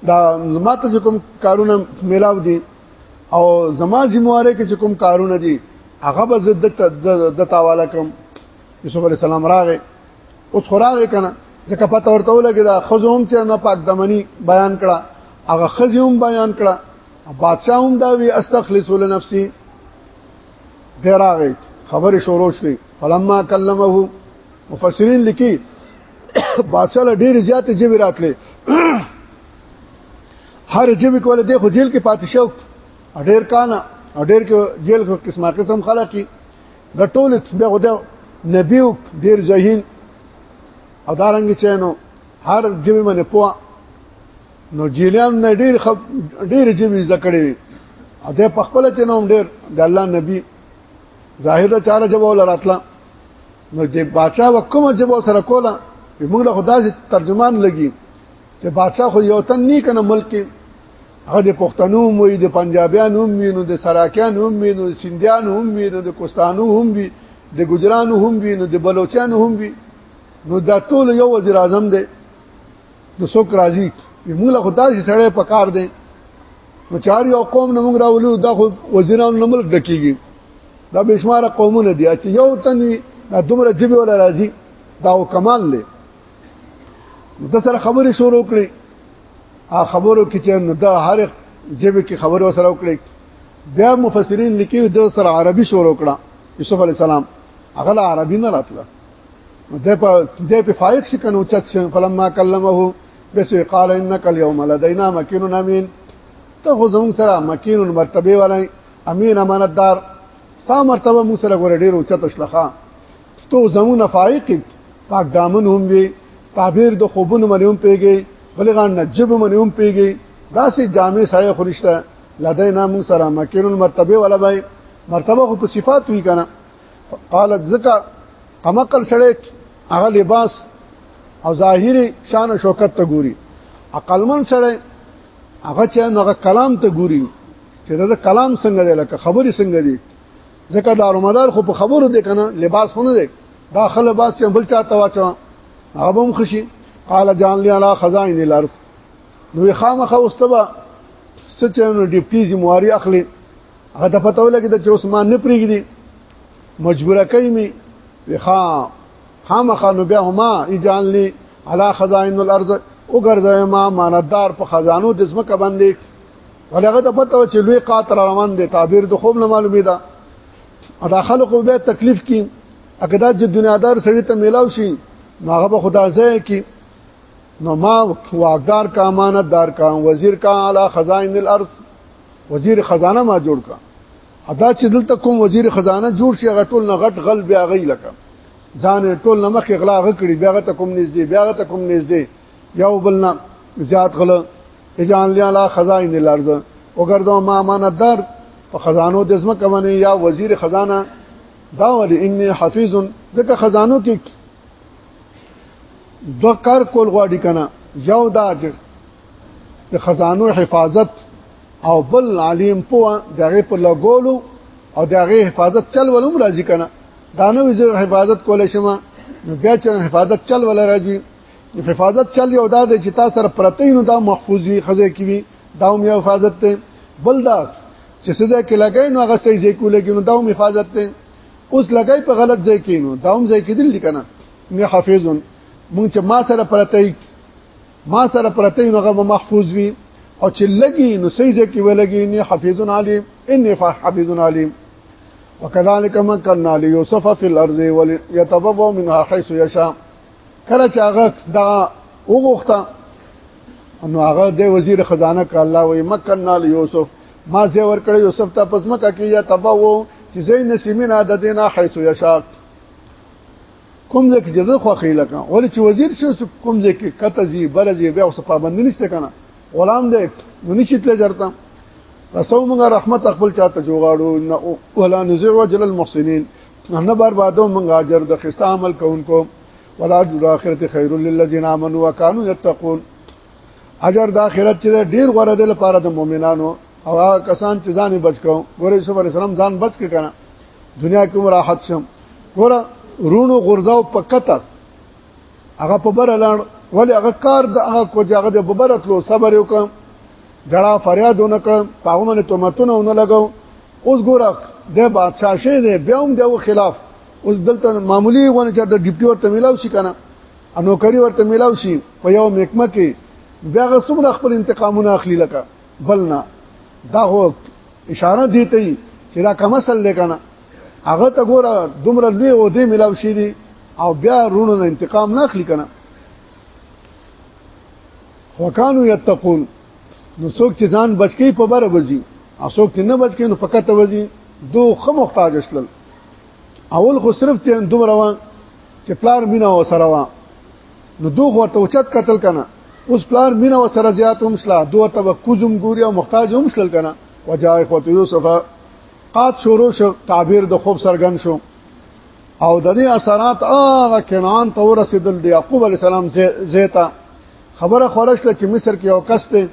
دا ماته چې کوم کارونه ملاو دي او زما ذمہواره کې کوم کارونه دي هغه به زه د تاواله کوم یوسف علی السلام راغې اوس خوراغه کنه ځکه پته ورته ولګی دا خزوم چې نه پاک دمنی بیان کړه هغه خزوم بیان کړه بادشاہ هم دا وی استخلص لنفسي دراغه خبره شروع شوه فلما کلمه مفسرین لیکي بادشاہ له ډیر زیات جبراتله هر جیب کوله د خو جیل کې پاتې شو ډېر کانا ډېر کې جیل کې قسمه قسم خلک کی غټول بیا غدا نبیو ډېر ذهین او دارنګ چینو هر جیب باندې پوه نو جیلان نه ډېر خب ډېر جیب زکړې وي ا دې په خپل چې نوم ډېر د الله نبی ظاهر چاره جواب لراتلا نو چې بادشاہ وکوم جواب سره کولا موږ له خدای ترجمان لګي چې بادشاہ خو یو تن نه کنه ملک کې هغه د پښتنو هم وي د پنجابیانو هم وي نو د سراکیانو هم وي نو د سندیانو هم وي نو د کوستانو هم وي د ګجرانو هم وي نو د بلوچانو هم وي نو دا ټول یو وزیر اعظم دی نو څوک راځي موږ له خدای چې سړی پکار دی نو چار یو قوم نه موږ راولو دا خو وزیرانو نه ملک ډکیږي دا بشمار قومونه دي چې یو تن وي دا دومره جبه ولا راځي دا کمال دی نو د سره خبرې شروع کړې ا خبرو کې چې نو دا هر جبه کې خبرو سره وکړي بیا مفسرین لیکي د سره عربي شروع کړه یوسف علی السلام هغه عربي نه راتله د په د په فائق شي کنه چت شي فلما کلمه بس قال انك اليوم لدينا مكين امين ته خو زموږ سره مکین مرتبه والای امین امانتدار ستا مرتبه موږ سره ګور ډیر اوچت شلخه تو زمون فائق پاک دامن هم وي تعبیر د خوبونو باندې هم پیږي بلغان نجب باندې هم پیږي داسې جامع سړی خورشته لدینا موږ سره مکین المرتبه ولا بای مرتبه خو په صفات وی کنه قالت زکا قمقل سړی هغه لباس او ظاهری شان او شوکت ته ګوري عقلمن سړی هغه چې هغه کلام ته ګوري چې دا کلام څنګه دی لکه خبري څنګه دی ځکه دا رمضان خو په خبرو دی کنه لباس خونه دی دا خل لباس چې بل چاته واچو هغه هم خشي قال جان لي على خزائن الارض نو خامخه واستبا سچنو ډیپټي زمواري اخلي هغه د پته ولګي د عثمان نه پریږدي مجبوره کوي می وخا خامخه نو بیا هما اجان لي على خزائن الارض وګرځي ما ماندار په خزانو د زمکه باندې ولغه د پته چې لوی قاتل روان دي تعبیر د خوب نه معلومه ده دا خلکو به تکلیف کی اګه دا چې دنیادار سړی ته میلاو شي هغه به خدا ځای کی نو ما واقدار کا امانت دار کا وزیر کا علی خزائن الارض وزیر خزانه ما جوړ کا ادا چې دلته کوم وزیر خزانه جوړ شي هغه ټول نه غټ غل بیا غي لکه ځان ټول نمخ اغلا غکړي بیا ته کوم نږدې بیا ته کوم نږدې یو بلنا زیات غله اجان لیا لا خزائن الارض وګرځو ما امانتدار په خزانو د زما کومه یا وزیر خزانه دا ولې ان حفیظ ځکه خزانو کې دو کار کول غواړي کنه یو دا چې د خزانو حفاظت او بل علیم په دغه په لګولو او دغه حفاظت چل ولوم راځي کنه دا نو حفاظت کول شمه نو بیا چې حفاظت چل ول راځي حفاظت چل یو دا چې تاسو سره پرته نو دا محفوظ وي خزه کې وي دا هم یو حفاظت ته بل دا چې سزا کې لګای نو هغه صحیح ځای کولې نو دا هم حفاظت ته اوس لګای په غلط ځای کې نو دا هم ځای کې دل کنه نه حافظون مونږ چې ما سره پرته ما سره پرته نو هغه محفوظ وي او چې لګي نو صحیح ځای کې ولګي نه حافظون علیم ان حافظون علیم وكذلك مكنا ليوسف في الارض وليتبوأ منها حيث يشاء کله چې هغه دا وغوښته نو هغه د وزیر خزانه ک الله وی مکننا یوسف ما زه ور کړ یوسف ته پس مکه کې یا تبو چې زین نسیمین عدد نه حيث یشاق کوم ځکه چې زه خو خېله کا ولې چې وزیر شو کوم ځکه کته زی برزي بیا اوس پابند نشته کنه غلام دې نو نشیت له جرته رسو موږ رحمت خپل چاته جوغاړو ولا نزع وجل المحسنین نه بربادو مونږ اجر د خسته عمل کوونکو ولا د اخرت خیر للذین آمنوا وکانو یتقون اجر د اخرت چې ډیر غوړه ده لپاره د مؤمنانو او هغه کسان چې ځان بچ کو ګورې یوسف علی السلام ځان بچ کړه دنیا کې راحت شم ګور رونو غرداو پکته هغه په بر لاړ ولی هغه کار د هغه کو چې هغه د ببرتلو صبر وکم جړه فریاد ونکړ پاغمنه تومتونه ونه لګاو اوس ګوره د بادشاہ شه دی بیا هم دغه خلاف اوس دلته معمولی غونه چې د ډیپټي ورته ملاو شي کنه انو کری ورته ملاو شي په یو محکمه کې بیا غسمره خپل انتقامونه اخلي لکه بل نه دا هو اشاره دی ته چې دا کوم اصل لکنه هغه ته ګوره دومره لوی او دې ملاو شي دي او بیا رونو انتقام نه اخلي کنه وکانو یتقون نو څوک چې ځان بچکی په بره وځي او څوک چې نه بچکی نو فقط وځي دوه خو محتاج شلل اول خو صرف چې دومره وان چې پلار مینا وسره وان نو دوه ورته اوچت قتل کنه اوس پلار مینا وسره زیات هم سلا دوه ته کوزم ګوري او محتاج هم سل کنه وجای خو یوسف قات شروع شو تعبیر د خوب سرګن شو او د دې اثرات هغه کنعان ته ورسېدل د یعقوب علی السلام زیتا خبره خورشله چې مصر کې یو کس دی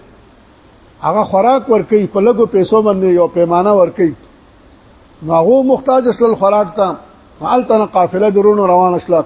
هغه خوراک ورکي په لګو پیسو باندې یو پیمانه ورکي نو هغه محتاج اصل خوراک ته حالتنه قافله درونو روان شلک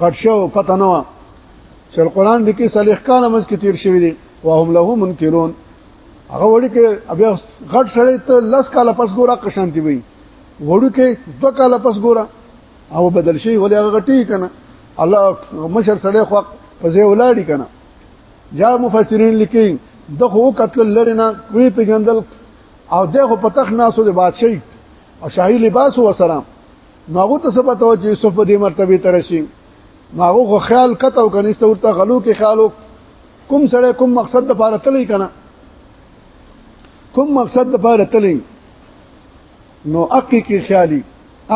غټ شو پته نه چې القرآن د کې صالح کاله مز کې تیر شوی دی وهم له منکرون هغه وړي کې بیا غټ شړې ته لس کاله پس ګوره قشانتی وي وړو کې دو کاله پس ګوره او بدل شي ولې هغه غټي کنه الله مشر سړی خو په ځای ولاړی کنه یا مفسرین لیکي دغه قتل لري نه وی پیګندل او دغه پتخ ناسو د بادشاہي او شاهي لباس و سلام نو هغه ته څه پته و چې یوسف په دې مرتبه ته راشي نو هغه خو خیال کته او کنيسته ورته غلو کې خیال کوم سره کوم مقصد د پاره تللی کنه کوم مقصد د پاره تللی نو اق کې خیالي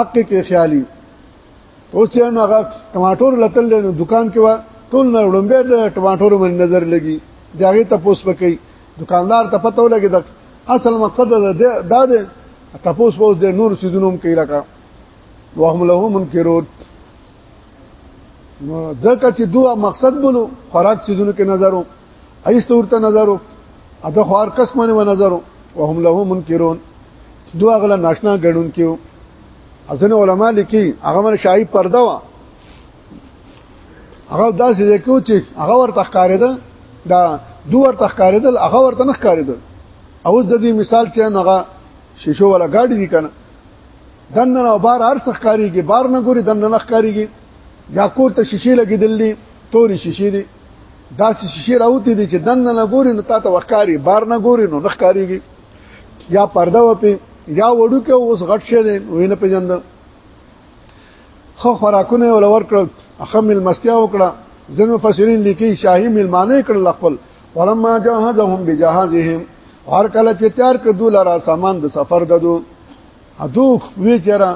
اق کې خیالي تو چې نو هغه ټماټور لتل نو دکان کې وا ټول نه وړم به د ټماټور من نظر لګي داغه ته پوس وکي دکاندار ته پته ولګي د اصل مقصد دا دی تپوس پوس د نور سيزونو کې لکه وهم له منکرون ځکه چې دوه مقصد بولو خوراک سيزونو کې نظرو ایست ورته نظرو اته خوار کس باندې و نظرو وهم له منکرون دوه غلا ناشنا غړون کېو ازنه علما لیکي هغه من شای پرده وا هغه داسې دی کو چې هغه ورته ښکارېده دا دو ورته ښکارېدل هغه ورته نه ښکارېدل او د دې مثال چې هغه شیشو ولا گاډي دي کنه دنه او بار هر څه ښکاریږي بار نه ګوري دنه نه ښکاریږي یا کور ته شیشې لګېدلې تورې شیشې دي دا شیشې راوتی دي چې دنه نه ګوري نو تاسو وښکاری بار نه ګوري نو نه ښکاریږي یا پرده وپی یا وړو کې اوس غټ شه دي وینه پیژند خو خوراکونه ول ورکړل اخم المستیا وکړه ځینو مفسرین لیکي شاهي ملمانه کړل خپل ولما جهازهم بجهازهم هر کله چې تیار کړ دوی لاره سامان د سفر ددو ادو وی چیرې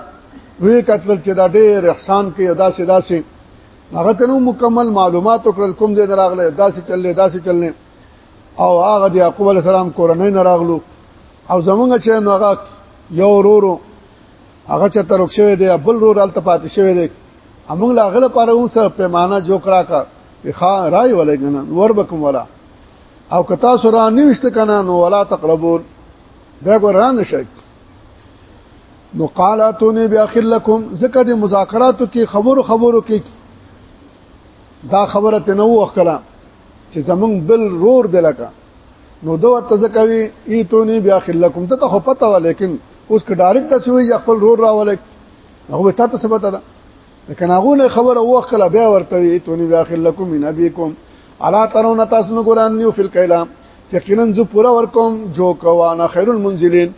وی قتل چې دا ډېر احسان کوي ادا سي داسي هغه تنو مکمل معلومات وکړل کوم ځای راغله داسي چللې داسي چللې او هغه د یعقوب علی السلام کورنۍ نه راغلو او زمونږ چې نو هغه یو ورورو هغه چې ترک شوی دی بل رور الته پاتې شوی دی امنګ لا غل پر اوس پیمانه جو کرا کا خا راي ولګنه ور بکم ولا او کتا سره نیوشت کنه نو ولا تقربون دا ګوران شي نو قالاتونی باخر لكم زکه د مذاکراتو کې خبرو خبرو کې دا خبره تنوع کړه چې زمونږ بل رور دلکه نو دوه تزکوي ایتونی بیا خلکم ته خو پته و لیکن اوس که ډایرکټ تاسو وی خپل رور راولک هغه ته تاسو پته ده لکن هغه نه خبره و خپل بیا ورته ایتونی بیا خلکم من ابيکم الا ترون تاسو نو ګوران نیو فل کلام یقینا زه پورا ورکوم جو کوانه خیر المنزلین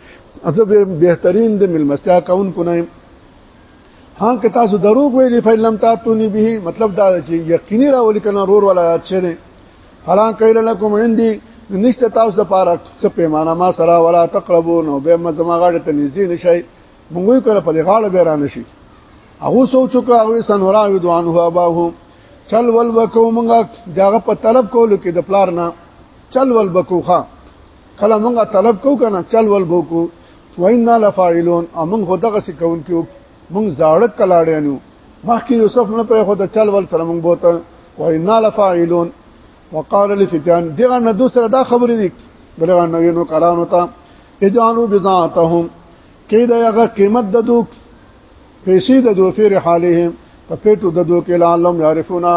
اته بهترین د ملمستیا کون کو نه ها که تاسو دروغ ویلی فلم تاتونی به مطلب دا چې یقیني راولي کنه رور ولا یاد شنه فلا قیل لكم عندي نشته تاسو د پاره څه پیمانه ما سره ولا تقربو نو به ما زما غاړه ته نږدې نشي موږ کله په دې غاړه به را نشي هغه سوچو کا هغه سنورا یو دوان هو اباهو چل ول وکو مونږه داغه په طلب کولو کې د پلار نه چل ول بکوخه کله مونږه طلب کو کنه چل ول بوکو وینا لفاعلون امون خدغه سکون کیو مونږ زاړه کلاړیانو مخکې یوسف نه پرې خو د چل ول سره مونږ بوته وای نه لفاعلون وقال لفتيان دغه نه دوسر دا خبرې دي بلغه نوې نو قران وتا اجانو بزاتهم کې دا هغه قیمت د دوک پیسې د دوه فیر حالهم په پیټو د دوه کې لعلم يعرفونا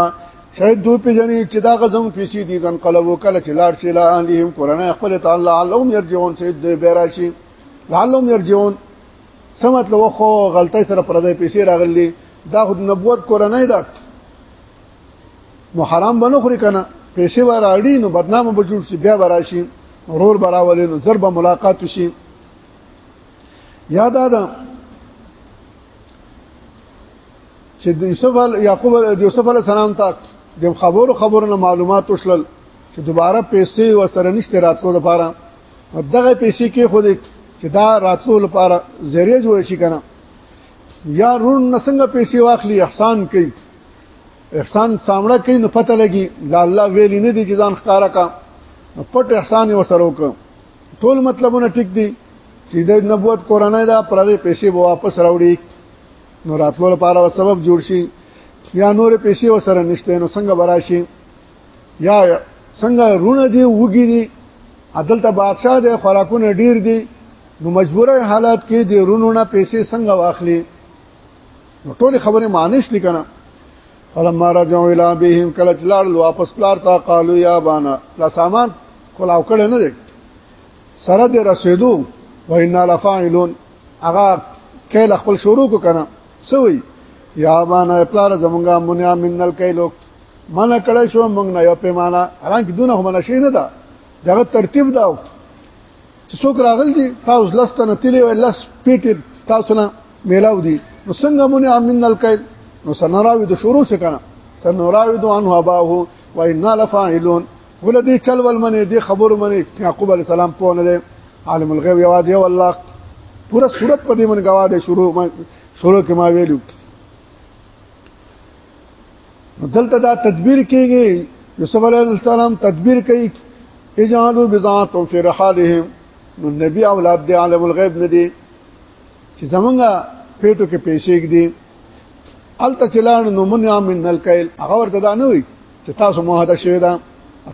شاید دوی پیژنې چې دا غزم پیسې دي ځن قلب وکړه چې لاړ شي لا انهم قرانه خپل تعالی علم يرجعون سید به راشي لعلهم يرجعون څه مطلب خو غلطۍ سره پردې پیسې راغلي دا خود نبوت کورنۍ ده نو حرام بنو خوري کنه پیسې و راړي نو بدنام به جوړ شي بیا براشي رور براولې نو ضرب ملاقات شي یاد ده چې د یوسف یعقوب د یوسف علی السلام ته د خبرو خبرو معلومات وشل چې دوباره پیسې و سره نشته راتلو لپاره دغه پیسې کې خو دې چې دا راتلو لپاره ذریعہ جوړ شي کنه یا رون نسنګ پیسې واخلي احسان کوي احسان سامړه کوي نو پته لګي لا الله ویلی نه دي چې ځان ښکارا کا پټ احسان یې وسره وک ټول مطلبونه ټیک دي چې د نبوت قرانه دا پرې پیسې به واپس راوړي نو راتلو لپاره سبب جوړ شي یا نور پیسې وسره نشته نو څنګه براشي یا څنګه رونه دی وګی دی عدل ته بادشاہ دی خوراکونه ډیر دی نو مجبوره حالات کې دی رونو نه پیسې څنګه واخلي نو ټول خبره مانش لیکنه فلما رجعوا الى بهم کله چلار واپس پلار تا قالو یا بانا لا سامان کولاو کړه نه دی سره د رسیدو وینا لفاعلون هغه کله خپل شروع کو کنه سوی یا بانا پلار زمونږه منیا منل کایلو منع کړی شو موږ نه یو پیمانه حالانکه دونه هم نشي نه ده دغه ترتیب دا چې څوک راغل دي تاسو لسته نه تللی وي لس پیټ تاسو نه میلاو دي نو څنګه مونږ امن الکیل نو سنراوی د شروع څخه کنه سنراوی دو انه اباه و انا لفاعلون ول دې چل ول منې دې خبر منې یعقوب علی السلام په نه دې عالم الغیب یوازې والله پورا صورت په دې من غوا دې شروع شروع کې ما ویلو دلته دا تدبیر کیږي یوسف علی السلام تدبیر کوي اجعلوا بضاعتهم في رحالهم نو نبی اولاد دی عالم الغیب نه دی چې زمونږه پیټو کې پیسې کړي الته چلان نو من من الکیل هغه ورته دا نه وي چې تاسو موهده شوی دا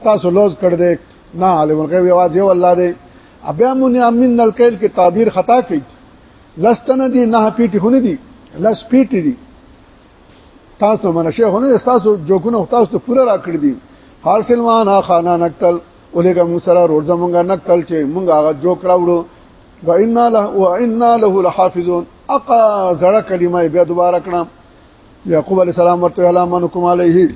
تاسو لوز کړ دې نه عالم الغیب یوازې والله دی بیا من من الکیل کې تعبیر خطا کړي لستنه دي نه پیټي خونه دي لس پیټي دي تاسو منشه هونه تاسو جوګونه تاسو ته پوره راکړی دي فارسل وانا خانا نقتل الیکم سره روز مونږه نقتل چې مونږه هغه جوک راوړو و انا له و انا له لحافظون اقا زړه کلمه بیا دوباره کړم یعقوب علی السلام ورته اعلان منکم علیه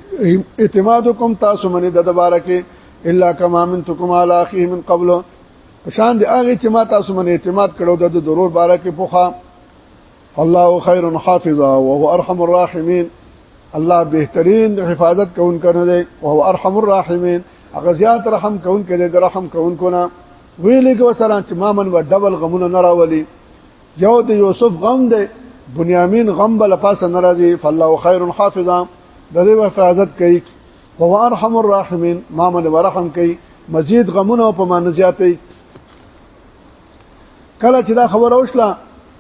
اعتمادکم تاسو منی د دوباره کې الا کما منتکم علی اخی من قبل شان دی هغه چې ما تاسو منی اعتماد کړو د ضرور باره کې پوخا الله خير حافظا وهو ارحم الراحمين الله بهترین د حفاظت کون کنه دی او هو ارحم الراحمین هغه زیات رحم کون کړي د رحم کون کو نه ویلې کو سره چې ما من و ډبل غمونه نه راولي یو د یوسف غم دی بنیامین غم بل پاسه ناراضي فالله خير حافظا د دې حفاظت کوي او هو ارحم الراحمین ما من و رحم کوي مزید غمونه په مان زیاتې کله چې دا خبره وشله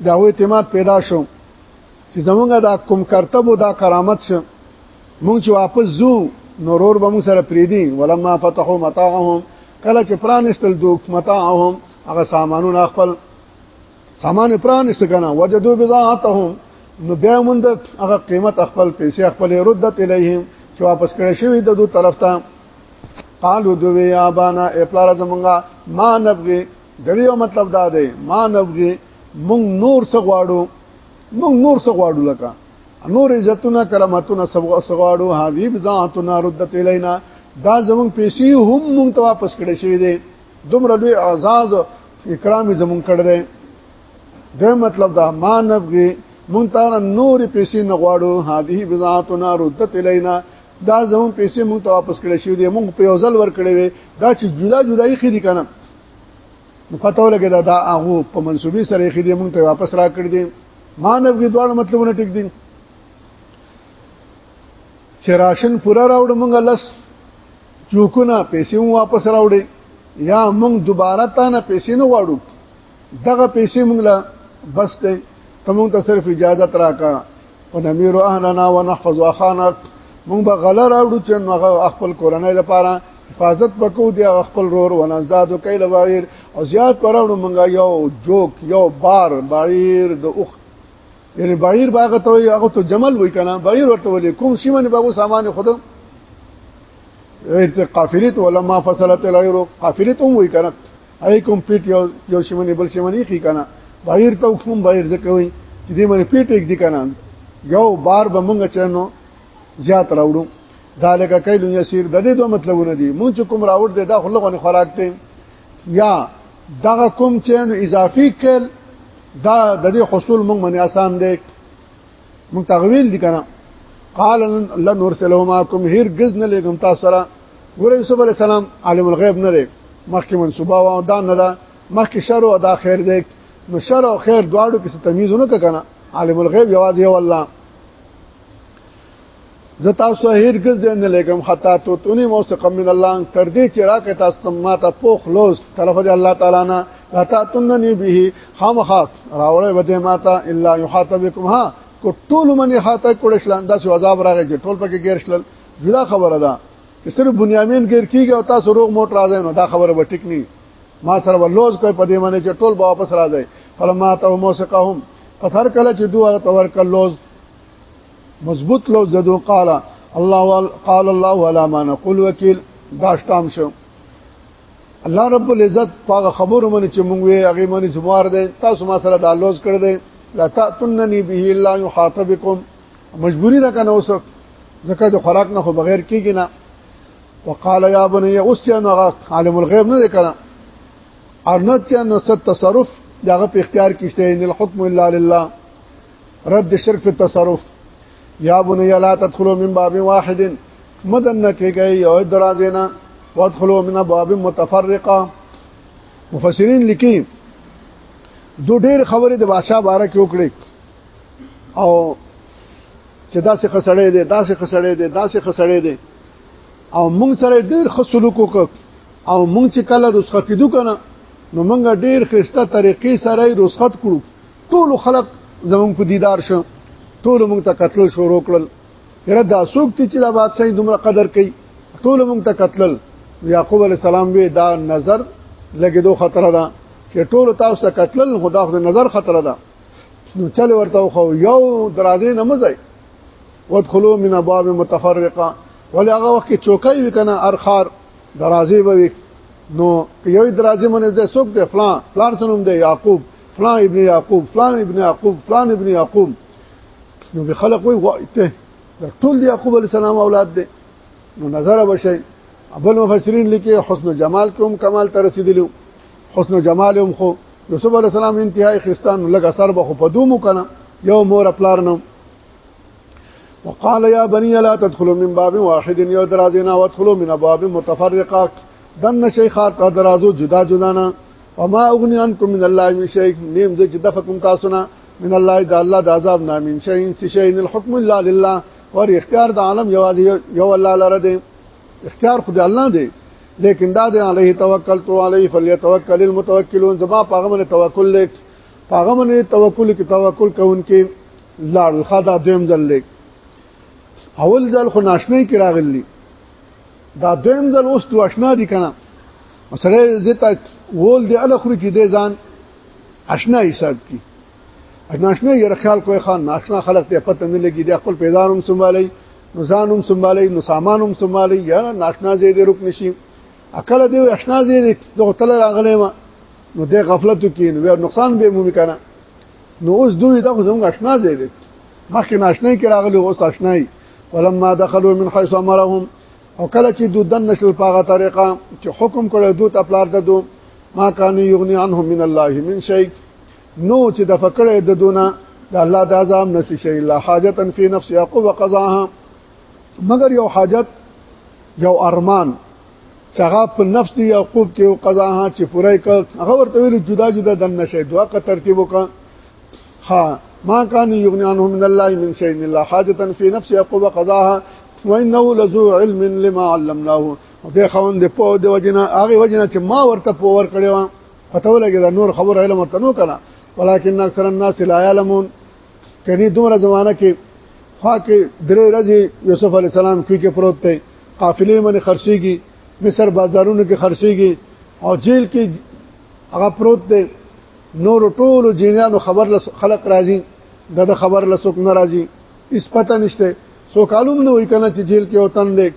دا و اعتماد پیدا شو چې زمونږ دا کوم کرتب او دا کرامت شه مونږ چې واپس زو نورور به مو سره پریدي ولما فتحوا متاعهم کله چې پرانستل دوک متاعهم هغه سامانونه خپل سامان پرانست کنه وجدوا بضاعتهم نو بیا مونږ هغه قیمت خپل پیسې خپل ردت الیهم چې واپس کړی شوی د دوه طرف ته قالو دوی یا بانا اپلار زمونږه ما نبغي دریو مطلب دا دی ما نبغي مونږ نور څه غواړو مونږ نور څه غواړو لکه نور عزتونه کرامتونه څه غواړو هذه بذاتنا ردت الینا دا زمونږ پیسې هم مونږ ته واپس کړې شوې دي دومره لوی اعزاز اکرام زمونږ کړ دی دا مطلب دا ما نبغي مونږ ته نور پیسې نه غواړو هذه بذاتنا ردت الینا دا زمون پیسې مونږ ته واپس کړې شوې دي مونږ په یو ځل ور کړې وي دا چې جدا جدا یې خېدي کنه نو پته ولګی دا دا هغه په منسوبي سره یې خېدي مونږ ته واپس را کړې دي ما نه غي دوه مطلبونه ټیک دي چې راشن پورا راوړ مونږ لس چوکونه پیسې واپس راوړې یا مونږ دوباره تا نه پیسې نه واړو دغه پیسې موږ لا بس ته تمون ته صرف اجازه تراکا ونمیر اهلنا ونحفظ اخانا موږ به غلا راوړو چې هغه خپل کورنۍ لپاره حفاظت وکړو دی خپل رور ونزدادو کایل بایر او زیات پراوړو موږ یو جوک یو بار بایر د اوخ یعنی بایر باغ ته هغه ته جمل وای کنه بایر ورته ولې کوم سیمه باغو سامان خود ارتقافلت ولما فصلت العير قافلت هم وای کنه اي کوم پیټ یو یو شمنې بل شمنې خي کنه بهر ته کوم بهر ځکه وي چې دې باندې پیټ یک دي کنه یو بار به مونږ چرنو زیات راوړو ذالک کیل یسیر د دې دوه مطلبونه دي مونږ کوم راوړ دې دا خلغونه خوراک ته یا دغه کوم چې اضافي کل دا د دې حصول مونږ باندې آسان دی مونږ تغویل دي کنه قال لن نرسله معكم هرگز نه لګم تاسو سره ګور یوسف علی السلام عالم الغیب نه دی مخکې منسوبه و دا نه ده مخکې شر او دا خیر دی نو شر او خیر دواړو کې تمیز نه کنه عالم الغیب یوازې یو الله زه تاسو هیر ګز دې نه لګم حتا تو تونی موثق من الله تر دې چې راکه تاسو ما ته پوخ لوز طرف دې الله تعالی نه حتا تننی به خامخا راوړې بده ما ته الا یحاتبکم ها کو ټول منی حتا کړه شلان داسې عذاب راغی چې ټول پکې غیر شلل جدا خبره ده چې صرف بنیامین غیر کیږي او تاسو روغ موټ راځي نو دا خبره به ټیک نه ما سره ولوز کوي په دې باندې چې ټول به واپس راځي فلما تو موثقهم پس هر کله چې دوه تورکل لوز مضبوط لو زدو قال الله قال الله ولا ما نقول وکیل دا شتام شو الله رب العزت پاغه خبرو منی چې مونږ وی هغه منی زموار دی تاسو ما سره دا لوز کړ دی لا تاتننی به الا یحاطبکم مجبوری ده کنه اوس ځکه د خوراک نه خو بغیر کیږي نه وقال يا بني اوسيان عالم الغيب نه کړه ارنت یا نو ست تصرف دغه په اختیار کې شته ان الحكم الا لله رد شرک فی التصرف یا بنی لا تدخلوا من باب واحد مدن کېږي یو درازې نه وادخلوا من باب متفرقه مفسرین لیکي دو ډېر خبرې د بادشاہ باره کې وکړي او چې داسې خسړې دي داسې خسړې دي داسې خسړې دي او مونږ سره ډېر خسلوک وکړ او مونږ چې کله رسختې دو کنه نو مونږ ډېر خسته طریقې سره رسخت کړو ټول خلق زمون په دیدار شو ټول مونږ ته قتل شروع کړل یره دا سوق تی چې دا بادشاہي دومره قدر کوي ټول مونږ ته قتل یعقوب علی السلام وی دا نظر لګې دو خطر ده چې ټول تاسو ته قتل خدا خو نظر خطر ده نو چل ورته خو یو درازې نه مزای ودخلوا من ابواب متفرقه ولې هغه وخت چوکای وکنه ارخار درازي به نو یو درازي مونږ د سوق د فلان فلان څنوم د یعقوب فلان ابن یعقوب فلان ابن یعقوب فلان ابن یعقوب نو به خلق وای وای ته ټول د یعقوب علی السلام اولاد دي نو نظر بشي ابل مفسرین لیکي حسن جمال کوم کمال ته رسیدلو حسن جمال هم خو یوسف علی السلام انتهای خستان لګ اثر به خو پدومو کنه یو مور پلار نو وقال يا بني لا تدخلوا من باب واحد يو درازینا وادخلوا من ابواب متفرقه دن شي خار ته درازو جدا جدا نه وما اغني عنكم من الله من شيء نیم دې چې دفقم تاسو نه من الله د الله د عذاب نه من شيء ان شيء الحكم الا لله ور اختیار د عالم یوازې یو الله لره دی اختیار خو د الله دی لیکن دا د علیه توکل تو علیه فلیتوکل المتوکلون زما په هغه باندې توکل لیک هغه باندې توکل کې توکل کوونکې لاړ خدا دویم ځل لیک اول ځل خو ناشنه کې راغلی دا دویم ځل اوس تو آشنا دي کنه سره زتا وول دی ال خوري چې دې ځان آشنا حساب کی ناشنا یې خیال کوی خان ناشنا خلک ته پته نه لګي د خپل پیدانوم سمبالي نو ځانوم سمبالي نو سامانوم سمبالي یا ناشنا زیدې رک نشي عقل دې آشنا زیدې دغه تل راغلی ما نو دې غفلت کې نو نقصان به مومي کنه نو اوس دوی دا خو زموږ آشنا ځای دی مخکې ناشنای کې راغلی اوس آشنای ولما دخلوا من حيث امرهم او کله چې دوی دن نشل پاغه طریقه چې حکم کړو دوی ته پلار ددو ما کان یغنی عنهم من الله من شيء نو چې د فکړې د دونه د الله د عذاب نسی شي الا حاجتا فی نفس یعقوب قضاها مگر یو حاجت یو ارمان هغه په نفس دی یعقوب کې او قضا ها چې پوره ک هغه ورته ویل جدا جدا دن نشه دعا کا ترتیب وکا ها ما کان یغنانهم من الله من شیء الا حاجتا فی نفس یعقوب قضاها وانه لذو علم لما علمناه دې خوند په دې وجنه هغه وجنه چې ما ورته پوور کړو پته ولګی دا نور خبر علم ورته نو کړه ولكن اکثر الناس لا يعلمون کدی دومره زمانہ کې خوا کې درې ورځې یوسف علی السلام کوي کې پروت دی قافلې باندې خرڅيږي مصر بازارونو کې خرڅيږي او جیل کې هغه پروت دی نور ټول جنانو خبر لس خلق راځي دغه خبر لسوک ناراضي اس پته نشته سو کالوم نه وای کنه چې جیل کې وطن دی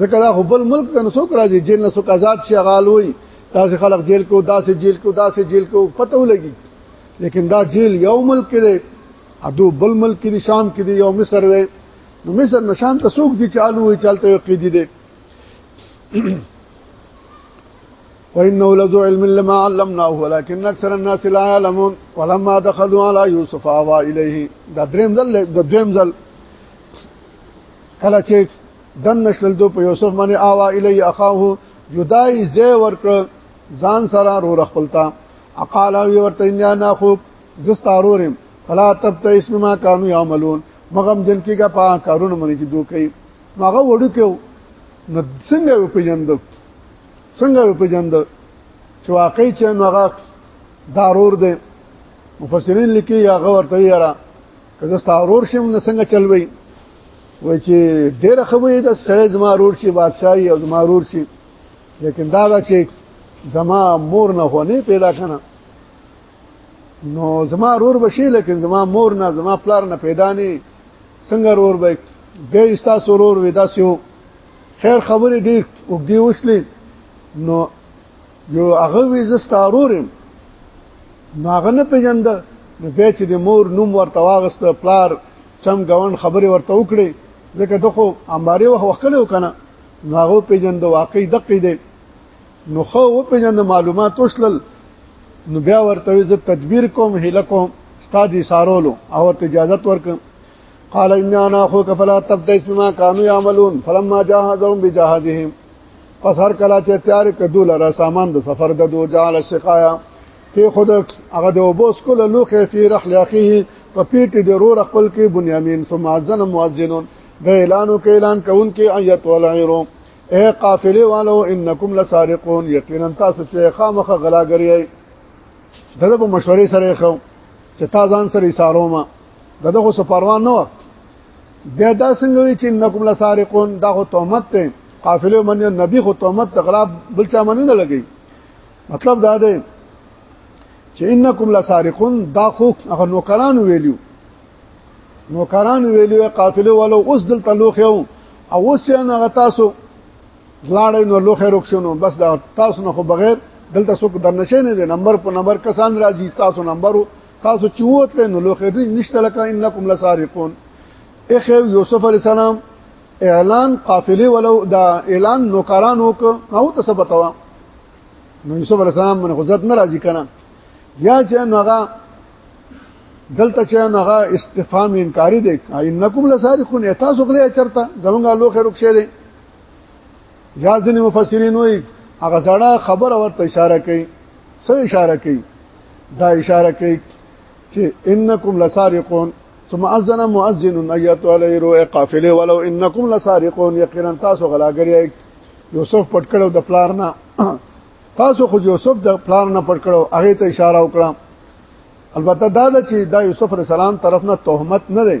ځکه دا خپل ملک ته نسو کړه چې جیل نسو آزاد شي غالوي تاسو خلک جیل کو داسې جیل کو داسې جیل کو پته ولګي لیکن دا جیل یو ملک کې دی ادو بل ملک کې شام کې دی یو مصر دی نو مصر نشان ته سوق دي چالو وي چلته یو قیدی دی وانه لذو علم لما علمناه ولكن اكثر الناس لا يعلمون ولما دخلوا على يوسف آوى اليه دا دریم ځل د دویم ځل کله چې دن نشل دو په یوسف باندې آوا الی اخاه یدای زی ورکړ ځان سره رو رخلتا اقال وی ورته ان انا خو زستارورم فلا تب ته اسم ما کانو یعملون مغم جن کیګه پا کارونه منی چې دوی کوي ماغه وړو کې نو څنګه په جند څنګه په جند چې واقعي چې نو هغه دارور دی مفسرین لیکي هغه ورته یاره که زه ستارور شم نو څنګه چلوي وای چې ډېر خبرې د سړی زما رور شي بادشاہي او زما رور شي لیکن دا دا چې زما مور نه هونه پیدا کنه نو زما رور بشي لیکن زما مور نه زما پلار نه پیدا نه څنګه رور به به استا سرور ودا سیو خیر خبرې ډېر وګدي وشلې نو یو هغه وی زستارورم نو هغه نه پیژند نو به چې د مور نوم ورته واغست پلار چم غون خبره ورته وکړي ځکه ته خو امباري وه وکړو کنه نو هغه پیژند واقعي دقې دی نو خو و پیژند معلومات وشلل نو بیا ورته زه تدبیر کوم هله کوم استاد سارولو او ته اجازه ورکم قال ان انا اخوك فلا تبتئس بما كانوا يعملون فلما جاهزهم بجاهزهم پس هر کله چې تیار کدو لره سامان د سفر د دو جعل سقایا ته خود هغه د وبوس کول لوخه فی رحل اخیه په پیټ د رور خپل کې بنیامین ثم اذن مؤذنون د اعلانو کې اعلان کون کې ایت ولایرو اے قافله والو انکم لسارقون یقینا تاسو چې خامخ غلاګری دغه په مشورې سره خو چې تا ځان سره سارو ما دغه خو سپروان نه وخت بیا دا څنګه وی چې نکم لسارقون دا خو تهمت ته قافله من نبی خو تهمت تغلاب بل چا منی نه لګی مطلب دا دی چې انکم لسارقون دا خو هغه نوکران ویلیو نوکران ویلیو قافله ولو اوس دلته لوخ یو او اوس یې نه تاسو لاړې نو لوخه رکشنو بس دا تاسو نه خو بغیر دلته څوک درنشه نه دي نمبر په نمبر کسان راځي تاسو نمبر تاسو چې ووتل نو لو خیر نشته لکه انکم لسارقون اخ یوسف علی السلام اعلان قافله ولو دا اعلان نوکران وک او تاسو بتاوا نو یوسف علی السلام من غزت ناراضی کنا یا چې نوغه دلته چې نوغه استفهام انکاری دی انکم لسارقون تاسو غلی چرته زمونږه لو خیر وکشه دی یا ځینې مفسرین وایي هغه زړه خبره ورته اشاره کوي څه اشاره کوي دا اشاره کوي چې انکم لسارقون ثم اذن مؤذن ايتو علی رو قافله ولو انکم لسارقون یقینا تاسو غلاګری یوسف پټ کړو د پلار نه تاسو خو یوسف د پلار نه پټ کړو هغه ته اشاره وکړه البته دا چې دا یوسف علی السلام طرف نه تهمت نه دی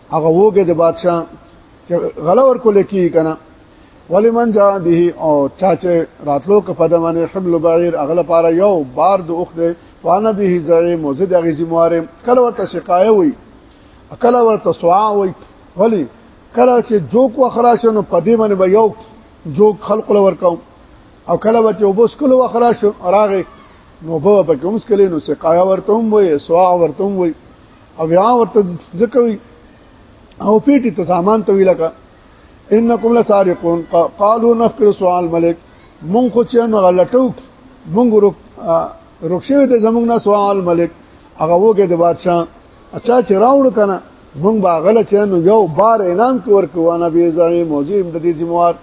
هغه وګه د بادشاہ چې غلا ورکول کی کنه ولمن جا به او چا چې راتلو ک په دمنه حمل بعیر اغله پاره یو بار د اوخ دی وانا به زری موزد غی زمواره کله ورته شقایه وی کله ورته سوا وی ولی کله چې جوک وخراشنو په دې باندې به یو جوک خلق لور کوم او کله به چې وبوس کله وخراش راغی نو به په کوم سکلې نو سقایا ورته هم وي سوا ورته هم وي او بیا ورته ځکه وي او پیټي ته سامان ته ویل کا انکم لسارقون قالو نفکر سوال ملک مونږ خو چې نو غلټو مونږ رخصه د زمونږ نه سوال ملک هغه وګه د بادشاہ اچھا چې راوړ کنه مونږ باغله چې نو یو بار اعلان کو ورکوانه به زمي موضوع د دې ذمہوار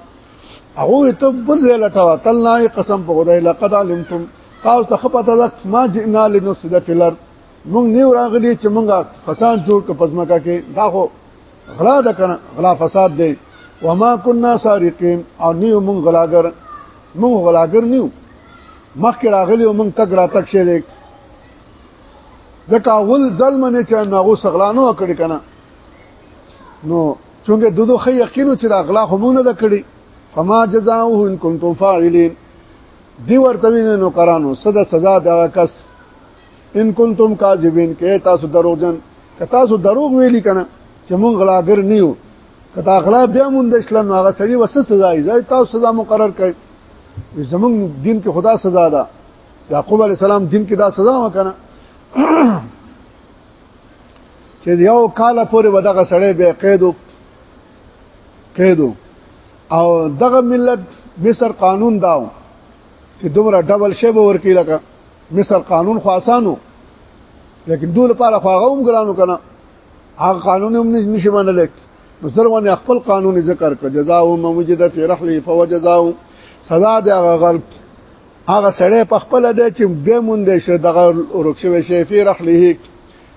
هغه ته بل ځای لټاوه تل نه قسم په خدای لقد علمتم تاسو ته خپته ده ما جئنا لنفسد في الارض مونږ نیو راغلی چې مونږ فساد جوړ ک پزماکا کې دا خو غلا د کنه غلا فساد دی وما كنا سارقين او نیو مونږ غلاګر مونږ غلاګر نیو مخکې راغلی مونږ تک را تک شه دی ځکه اول ظلم نه چې ناغو سغلانو کړی کنه نو چونګه دودو خې یقینو چې دا غلا خو مونږ نه کړی فما جزاؤه ان كنتم فاعلين دی ورته نو کرانو صدا سزا دا کس ان کنتم کاذبین کې تاسو دروغجن که تاسو دروغ ویلی کنه چې مونږ غلاګر نه یو که دا غلا بیا مونږ د اسلام هغه سړي وسه سزا یې تاسو سزا مقرر کړئ زمونږ دین کې خدا سزا ده یعقوب علی السلام دین کې دا سزا وکنه چې یو کال پورې ودغه سړی به قیدو قیدو او دغه ملت مصر قانون داو چې دومره ډبل شی به ورکی لکه مصر قانون خو آسانو لیکن دوی لپاره خو هغه هم ګرانو کنه هغه قانون هم نشي منل نو سره باندې خپل قانون ذکر کړ جزاء موجده فی رحله فوجزاء سزا د هغه غلط هغه سړی په خپل د چې به مونږ شه دغه ورکشوي شي فی رحله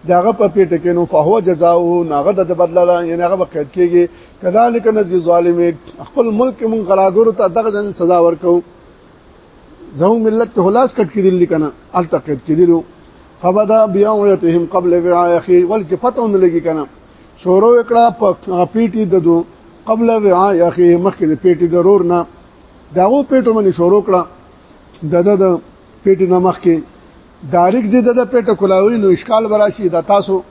داغه په پیټ کې نو فهو جزاؤه ناغه د بدللا یعنی هغه بقید کېږي کذالک نزی ظالمین خپل ملک مون غلاګور ته دغه سزا ورکو زموږ ملت ته هلاس کټ کړي دي کنه التقید کړي دي فبدا بیاویتهم قبل وعاء اخي ول چې پته ونه لګي کنه شورو وکړه په پیټي ددو قبل وعاء اخي مخکې د پیټي ضرور نه داغو پیټو باندې شورو کړه دغه د پیټي نه مخکې ډایرک دې دغه پیټه کولاوي نو اشکال براشي د تاسو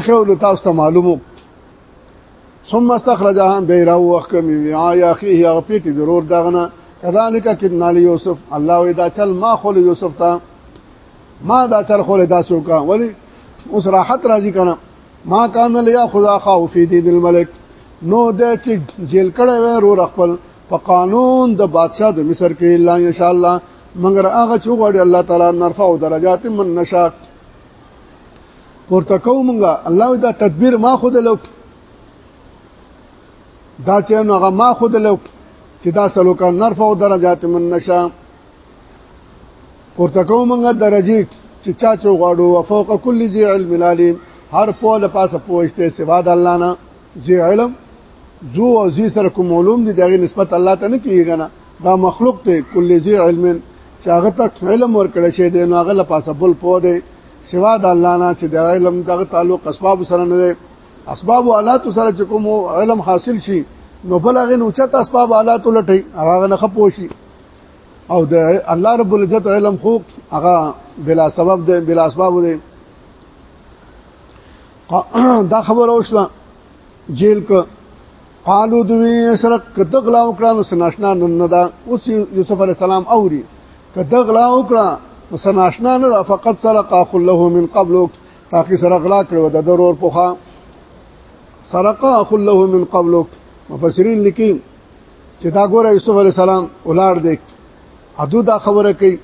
اخو له تاسو ته معلومو ثم استخرجها بیرا وخکم یا اخیه هغه پیټی ضرور دغنه کذالک کنا یوسف الله اذا چل ما خل یوسف تا ما دا چل خل دا سوکا ولی اوس راحت راځي کنه ما کان لیا خدا خو فی دین الملک نو د چې جیل کړه و رو خپل په قانون د بادشاہ د مصر کې الا ان شاء الله مگر هغه چې غوړي الله تعالی نرفع درجات من نشاء پورته کوو مونږه الله دا تدبیر ما خود لو دا چې نو هغه ما خود لو چې دا سلو کا نرفع درجات من نشا پورته کوو مونږه درجه چې چا چو غواړو وفوق کل ذی علم العلیم هر په له پاسه پوښتې سوا د الله نه ذی علم ذو او ذی سره کوم علوم دي دغه نسبت الله ته نه کیږي نه دا مخلوق ته کل ذی علم چې هغه ته علم ورکړی شي د هغه له پاسه بل پوه دی سوا د الله نه چې د علم دغه تعلق اسباب سره نه دی اسباب او آلات سره چې کوم علم حاصل شي نو بل هغه نو چت اسباب آلات لټي هغه نه خپو شي او د الله رب العزت علم خو هغه بلا سبب دی بلا اسباب دی دا خبره وشله جیل ک قالو دوی سره کتغلا وکړه نو سناشنا نن دا اوس یوسف علی السلام اوري که دغلا وکړه نو سناشنا نه فقط سرق اخ له من قبل تاکي سره غلا کړو د ضرور پوخا سرق اخ له من قبل مفسرین لیکي چې دا ګوره یوسف علی السلام ولار دی ادو دا خبره کوي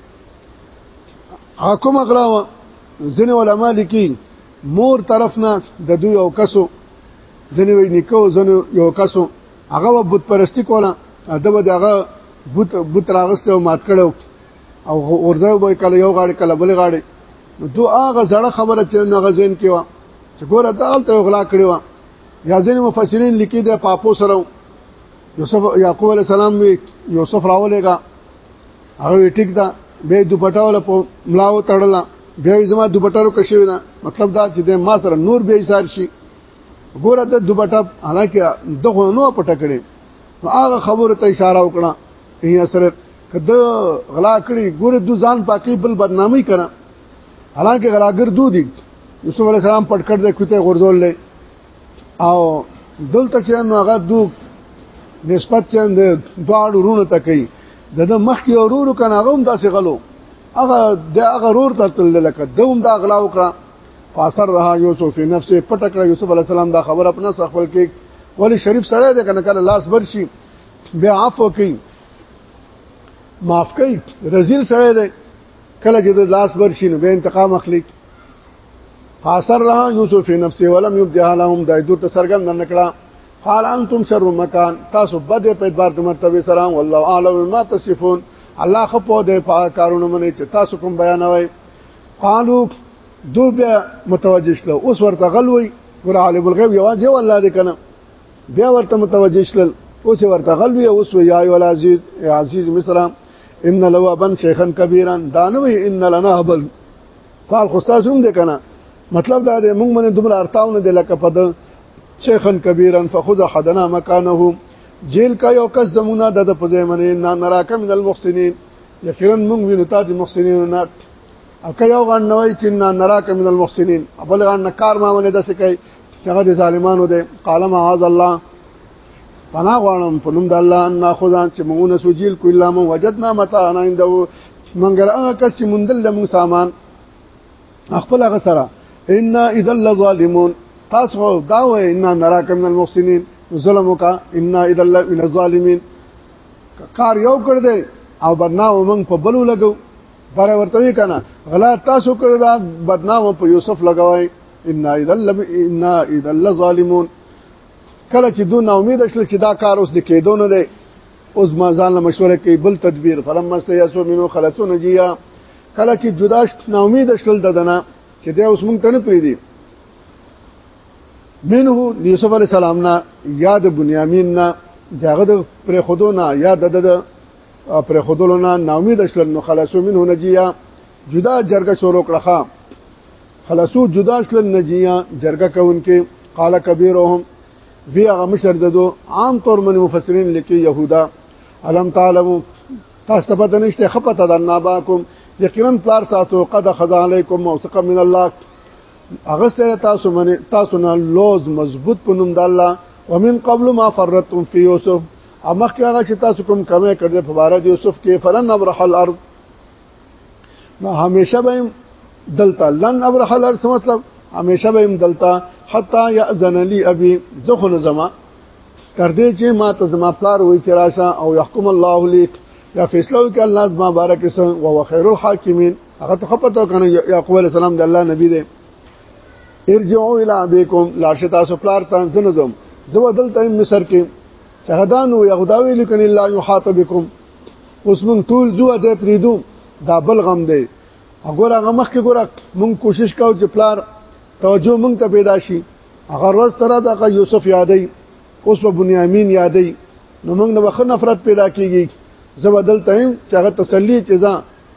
حکم غلا و ځین علما لیکي مور طرف نه د دوی او کسو ځنی وی نکو ځنی یو کسو هغه بت پرستی کوله دغه دغه بت بت راغسته او مات کړو او ورځو به کله یو غاړي کله بل غاړي نو دوه هغه زړه خبره چې نه غزين کې و چې ګوره دا تل غلا کړی و یا ځین مفسرین لیکي د پاپو سره یوسف یعقوب علی السلام وی یوسف راولېګا هغه ټیک دا به دوپټا ولا ملاو تړلا به زما دوپټا رو کښې نه مطلب دا چې د ما سره نور به ایثار شي ګوره د دوبټه حالانکه دغه نو پټه کړي نو هغه خبره ته اشاره وکړه هي سره کده غلا کړي ګوره د ځان پاکي بل بدنامي کړه حالانکه غلاګر دو دي یوسف علی السلام پټ کړ د کوته غرزول له او دلته چې نو هغه دو نسبت چې د دواړو رونو ته کوي د مخ کې ورور کنه هغه هم داسې غلو هغه د هغه رور ته تل لکه دوم دا غلا وکړه فاثر رها یوسف فی نفسه پټکړه یوسف علی السلام دا خبر خپل سره خپل کې ولی شریف سره ده کنه کله لاس برشي بیا عفو کوي معاف کوي رزیل سره ده کله چې د لاس برشي نو به انتقام اخلي فاثر رها یوسف فی نفسه ولم یبدها لهم دایدو ته سرګم نه نکړه قال انتم شر مکان تاسو بده په اعتبار د مرتبه سره والله اعلم ما تصفون الله خپو د کارونه منې چې تاسو کوم بیانوي قالو دو بیا متوجه شل اوس ورته غلوي ګور عالم الغیب یوازې یو الله دې کنه بیا ورته متوجه شل اوس ورته غلوي اوس وی یا ول عزیز عزیز مصر ان لو ابن شیخن کبیرا دانوی ان لنا ابل قال خو تاسو هم دې کنه مطلب دا دی موږ باندې دومره ارتاو نه دی لکه په د شیخن کبیرا فخذ حدنا مکانه جیل کا یو کس زمونه د پځې منې نه نراکم من المحسنین یقینا موږ وینو تا دي محسنین نه او که یو غن نوای چې نه نراک من المحسنین بل غن نه کار ما باندې داسې کوي چې هغه د ظالمانو دی قال معاذ الله پنا غواړم په نوم د الله ان ناخذان چې موږ نه سجیل کو الا من وجدنا متاعنا عنده منګر هغه کس چې مندل له موږ سامان خپل هغه سره ان اذا لظالمون تاسو دا وای ان نراک من المحسنین ظلمک ان اذا من الظالمین کار یو کړ دی او بدنام موږ په بلو لګو بر ورته وی کنه غلا تاسو کړ دا بدنام په یوسف لګوي ان اذا لم ان اذا لظالمون کله چې دوی نا امید شل چې دا کار اوس د کېدو نه دی اوس ما ځان له مشوره کوي بل تدبیر فلما سيسو منو خلصو نجيا کله چې جدا نا امید شل ددنه چې دا اوس مونږ ته نه پریدي منه یوسف علی السلام نه یاد بنیامین نه داغه د پر خودو نه یاد د پر خودلو نه ناامید شل نو خلاصو منه نجیا جدا جرګه شروع کړه خلاصو جدا شل نجیا جرګه کوونکې قال کبیرهم وی هغه مشر ددو عام طور من مفسرین لیکي يهودا علم تعلمو تاسو پته نشته خپته د ناباکم یقینا پلار تاسو قد خذ علیکم موثق من الله هغه سره تاسو باندې تاسو نه لوز مضبوط پنوم د الله ومن قبل ما فرتم فی یوسف امخ هغه چې تاسو کوم کمه کړې په بار د یوسف کې فلن ابرح الارض نو همیشه به دلتا لن ابرح الارض مطلب همیشه به دلتا حتا یاذن لی ابي زخن زما تر دې چې ما ته زما پلار وای چې راشه او يحكم الله لیک یا فیصله وکړه الله زما بارک سره او خیر الحاکمین هغه ته خپته کنه یعقوب علی السلام د الله نبی دی ارجعوا الى ابيكم لا شتا سفلار تان زنزم زو دلته مصر کې شهدان او یغداوی لکن الله یحاط بكم اوس مون ټول زو ته پریدو دا بل غم دی وګوره هغه مخ کې ګوره مون کوشش کاو چې پلار توجه مونږ ته پیدا شي هغه ورځ تر دا یوسف یادې اوس په بنیامین یادې نو موږ نه وخت نفرت پیدا کیږي زه بدل تایم چې هغه تسلی چې ځان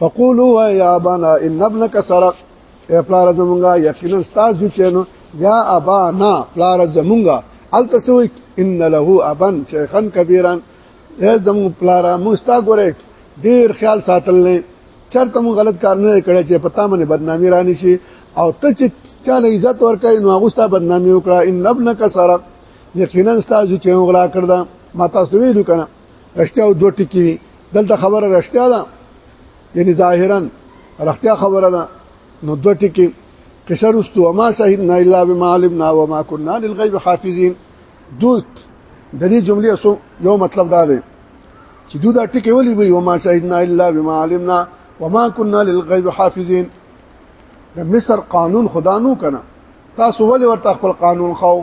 فقولوا يا ابانا ان ابنك سرق اے پلار زمونږه یقینا استاد چینو یا ابانا پلار زمونږه التسوی ان له ابن شیخا کبیرا اے زمون پلار مو استا ګوره ډیر خیال ساتل نه چرته مو غلط کار نه کړی چې پتا منه بدنامي رانی شي او ته چې چاله عزت ورکړي نو هغه ستا بدنامي وکړه ان ابنک سرق یقینا استاد چې غلا کړدا ما تاسو ویلو کنه رښتیا او دوه ټکی وي دلته خبره رښتیا ده یعنی ظاهرا رښتیا خبره ده نو دوه ټکی قصر استو وما شهدنا الا بما علمنا وما كنا للغيب حافظين دوت د دې جملې سو یو مطلب دا دی چې دوی دا ټکی ولي وي وما شهدنا الا بما علمنا وما كنا للغيب حافظين د مصر قانون خدا نو کنه تاسو ولې ورته خپل قانون خو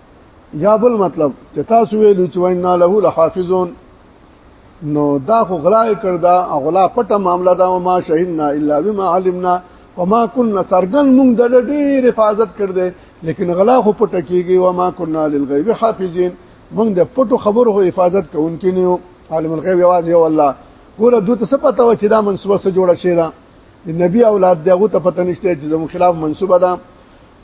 یا بل مطلب چې تاسو ویلو چې وینا له لحافظون نو دا خو غلا کړ دا غلا پټه معاملہ دا ما شهیدنا الا بما علمنا وما كنا سرغن موږ د ډېر حفاظت کړ دې لیکن غلا خو پټه کیږي وما كنا للغیب حافظین موږ د پټو خبرو حفاظت کوونکې نه یو عالم الغیب یواز یو الله ګوره دوی ته څه پته و چې دا منسوبه سره جوړه شي دا نبی اولاد دغه ته پته نشته چې زمو خلاف منسوبه ده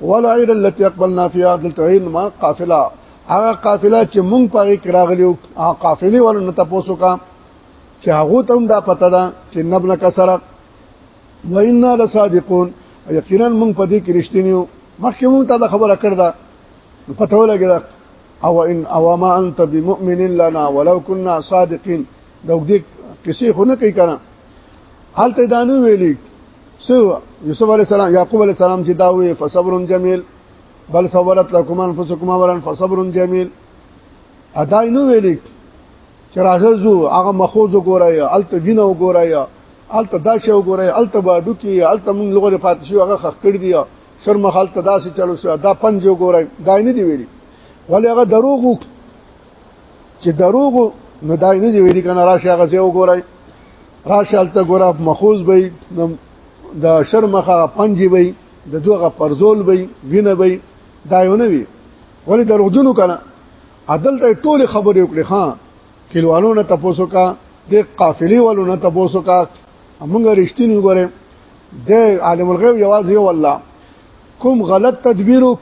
ولا عير التي اقبلنا فيها دلتعين ما قافله هغه قافله چې مونږ پاره کراغلی او قافله ول نه تاسو کا چې هغه ته هم دا پته ده چې نبل کسره وإنا لصادقون یقینا مونږ په دې کې رښتینی یو مخکې مونږ ته دا خبره کړې ده پته ولګی او ان او ما انت بمؤمن لنا ولو كنا صادقين دا دې کسی خو نه کوي کنه حالت دانو ویلي سو یوسف علی السلام یعقوب علی السلام چې دا وی فصبر جمیل بل صبرت لكم انفسكم اولا فصبر جميل ادا نو ویل چې راځه زو هغه مخوز وګورای الته وینه وګورای الته داسې وګورای الته باډو کې الته مونږ لغره پاتې شو هغه خخ کړ دی سر مخال ته داسې چلو شو دا پنځه وګورای دا نه دی ویلي ولی هغه دروغ چې دروغ نو دا نه دی ویلي کنه راشه هغه ځای وګورای راشه الته ګور مخوز به د شرمخه پنجي به د دوغه پرزول به وینه به دا یو نه وی ولی دروغجنو کنه عدل ته ټول خبرې وکړي ها کلوانو نه تاسو کا د قافلې والو نه تاسو کا موږ رښتینی ګورم د عالم الغیب یوازې یو الله کوم غلط تدبیرو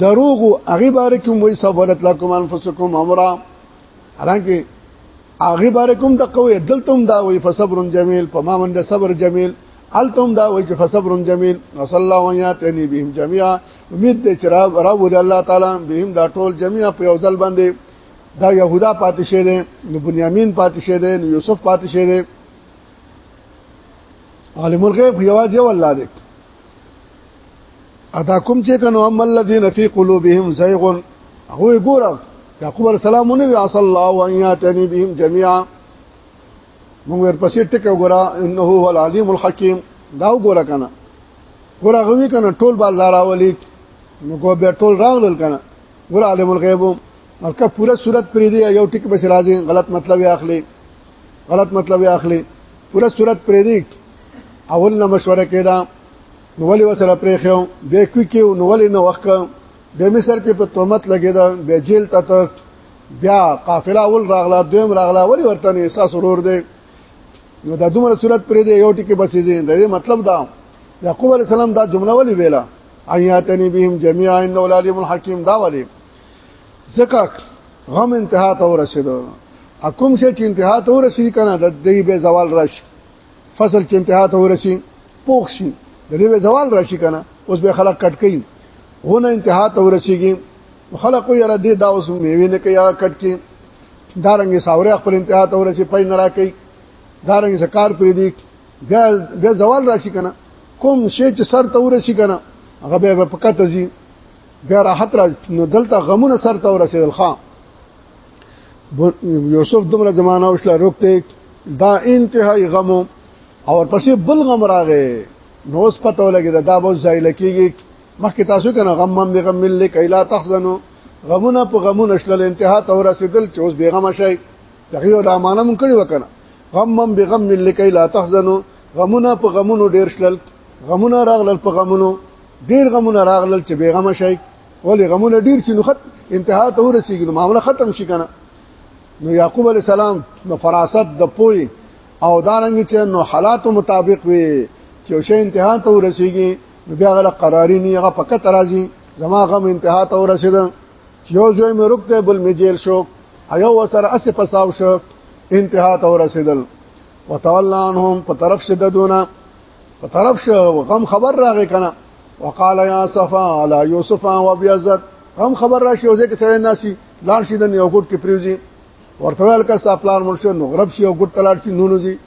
دروغ هغه باره کوم وای سبولت لكم انفسكم امرا حالانکه هغه باره کوم د قوی دلتم دا وای فصبر جمیل په ما باندې صبر جمیل التم دا وای چې فصبر جمیل وصلی الله ویاتنی بهم جميعا امید دې چې را ول الله تعالی بهم دا ټول جميعا په یو ځل باندې دا يهودا پاتې شه دي نو بنیامین پاتې شه دي نو یوسف پاتې شه دي عالم الغیب یواز یو الله دې ادا کوم چې کنو هم الذين في قلوبهم زيغ هو ګوره یعقوب علیہ السلام نو وی اصل الله ان یاتنی بهم جميعا موږ ورپسې ټکو ګوره انه هو العلیم الحکیم دا وګوره کنه ګوره غوي کنه ټول بازار اولی نو کو به ټول راغلل کنه ګوره عالم الغیب الکه پوره صورت پری دی یو ټیک بس راځي غلط مطلب اخلي غلط مطلب اخلي پوره صورت پری دی اول نه مشوره کړه نو ولې وسره پرې خو به کوي کې نو ولې نه وخت به مصر کې په تهمت لګیدا به جیل ته تک بیا قافله ول راغلا دویم راغلا ولې ورته نه احساس ورور دی نو دا دومره صورت پرې دی یو ټکی بسې دی دا مطلب دا یعقوب علی السلام دا جمله ولې ویلا ایاتنی بهم جميعا انه العلیم الحکیم دا ولې زکه غم انتها ته ورسېدو اکم سه چې انتها ته ورسېږي کنه د دې به زوال راشي فصل چې انتها ته ورسی پوخ شي د دې زوال راشي کنه اوس به خلک کټ کوي غونه انتها ته ورسیږي خلک یې را دي دا اوس میوه نه کوي کټ کې دارنګ ساوره خپل انتها ته ورسي پي نه راکې دارنګ سکار پر دي بیا بیا زوال راشي کنه کوم شی چې سر ته ورسي کنه هغه به پکته زی بیا راحت راځي نو دلته غمونه سر ته ورسېدل خان یوسف دومره زمانہ وشله روکته دا انتهائی غم او پسې بل غم راغې نو اوس پته ولګي دا به ځای لکېږي مخکې تاسو کنه غم مم به غم مل کایلا تحزنو غمونه په غمونه شل انتها ته ورسېدل چې اوس بیغم شي دغه یو د امانه مونږ کړی وکنه غم مم به غم مل کایلا تحزنو غمونه په غمونو ډیر شل غمونه راغلل په غمونو ډیر غمونه راغلل چې بیغم شي ولی غمونه ډیر شي نو خط انتها ته ورسیږي نو معاملې ختم شي کنه نو یعقوب علی السلام د فراست د پوی او دارنګ چې نو حالات مطابق وي چې شی انتها ته ورسیږي نو بیا غل قراری نه هغه فقط راځي زما غم انتها ته ورسید یو ځای مې رکته بل مې جیل شو ایو وسر اس پساو شو انتها ته ورسیدل وتولى عنهم په طرف شددونه په طرف شو غم خبر راغی کنه وقال يا صفا على يوسف وبيزت غم خبر راشي او ځکه سره ناسي لار شي د یو ګډ کې پریوزي ورته ویل کس تا پلان مرشه نو غرب شي او ګډ تلار شي نونو دي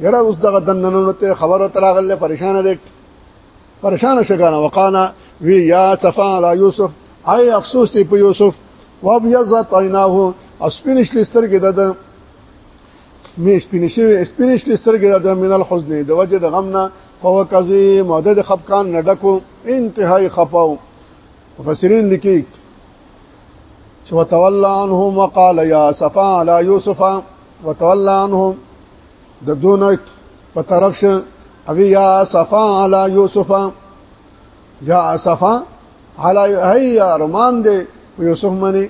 یره اوس دغه د ننونو ته خبره تراغله پریشان دي پریشان شګانه وقانا وی یا صفا علی یوسف آی افسوس ته په یوسف وابیضت عیناه اسپینش لستر کې د مې سپینې شوې سپینې شلې سترګې د من الحزن د وجه د غم نه فهو کظیم او د خفقان نه ډکو انتهایی خفاو مفسرین لیکي چې وتولى عنهم وقال يا صفا على يوسف وتولى عنهم د دون په طرف شه او يا صفا على يوسف يا صفا على هي ارمان دي يوسف مني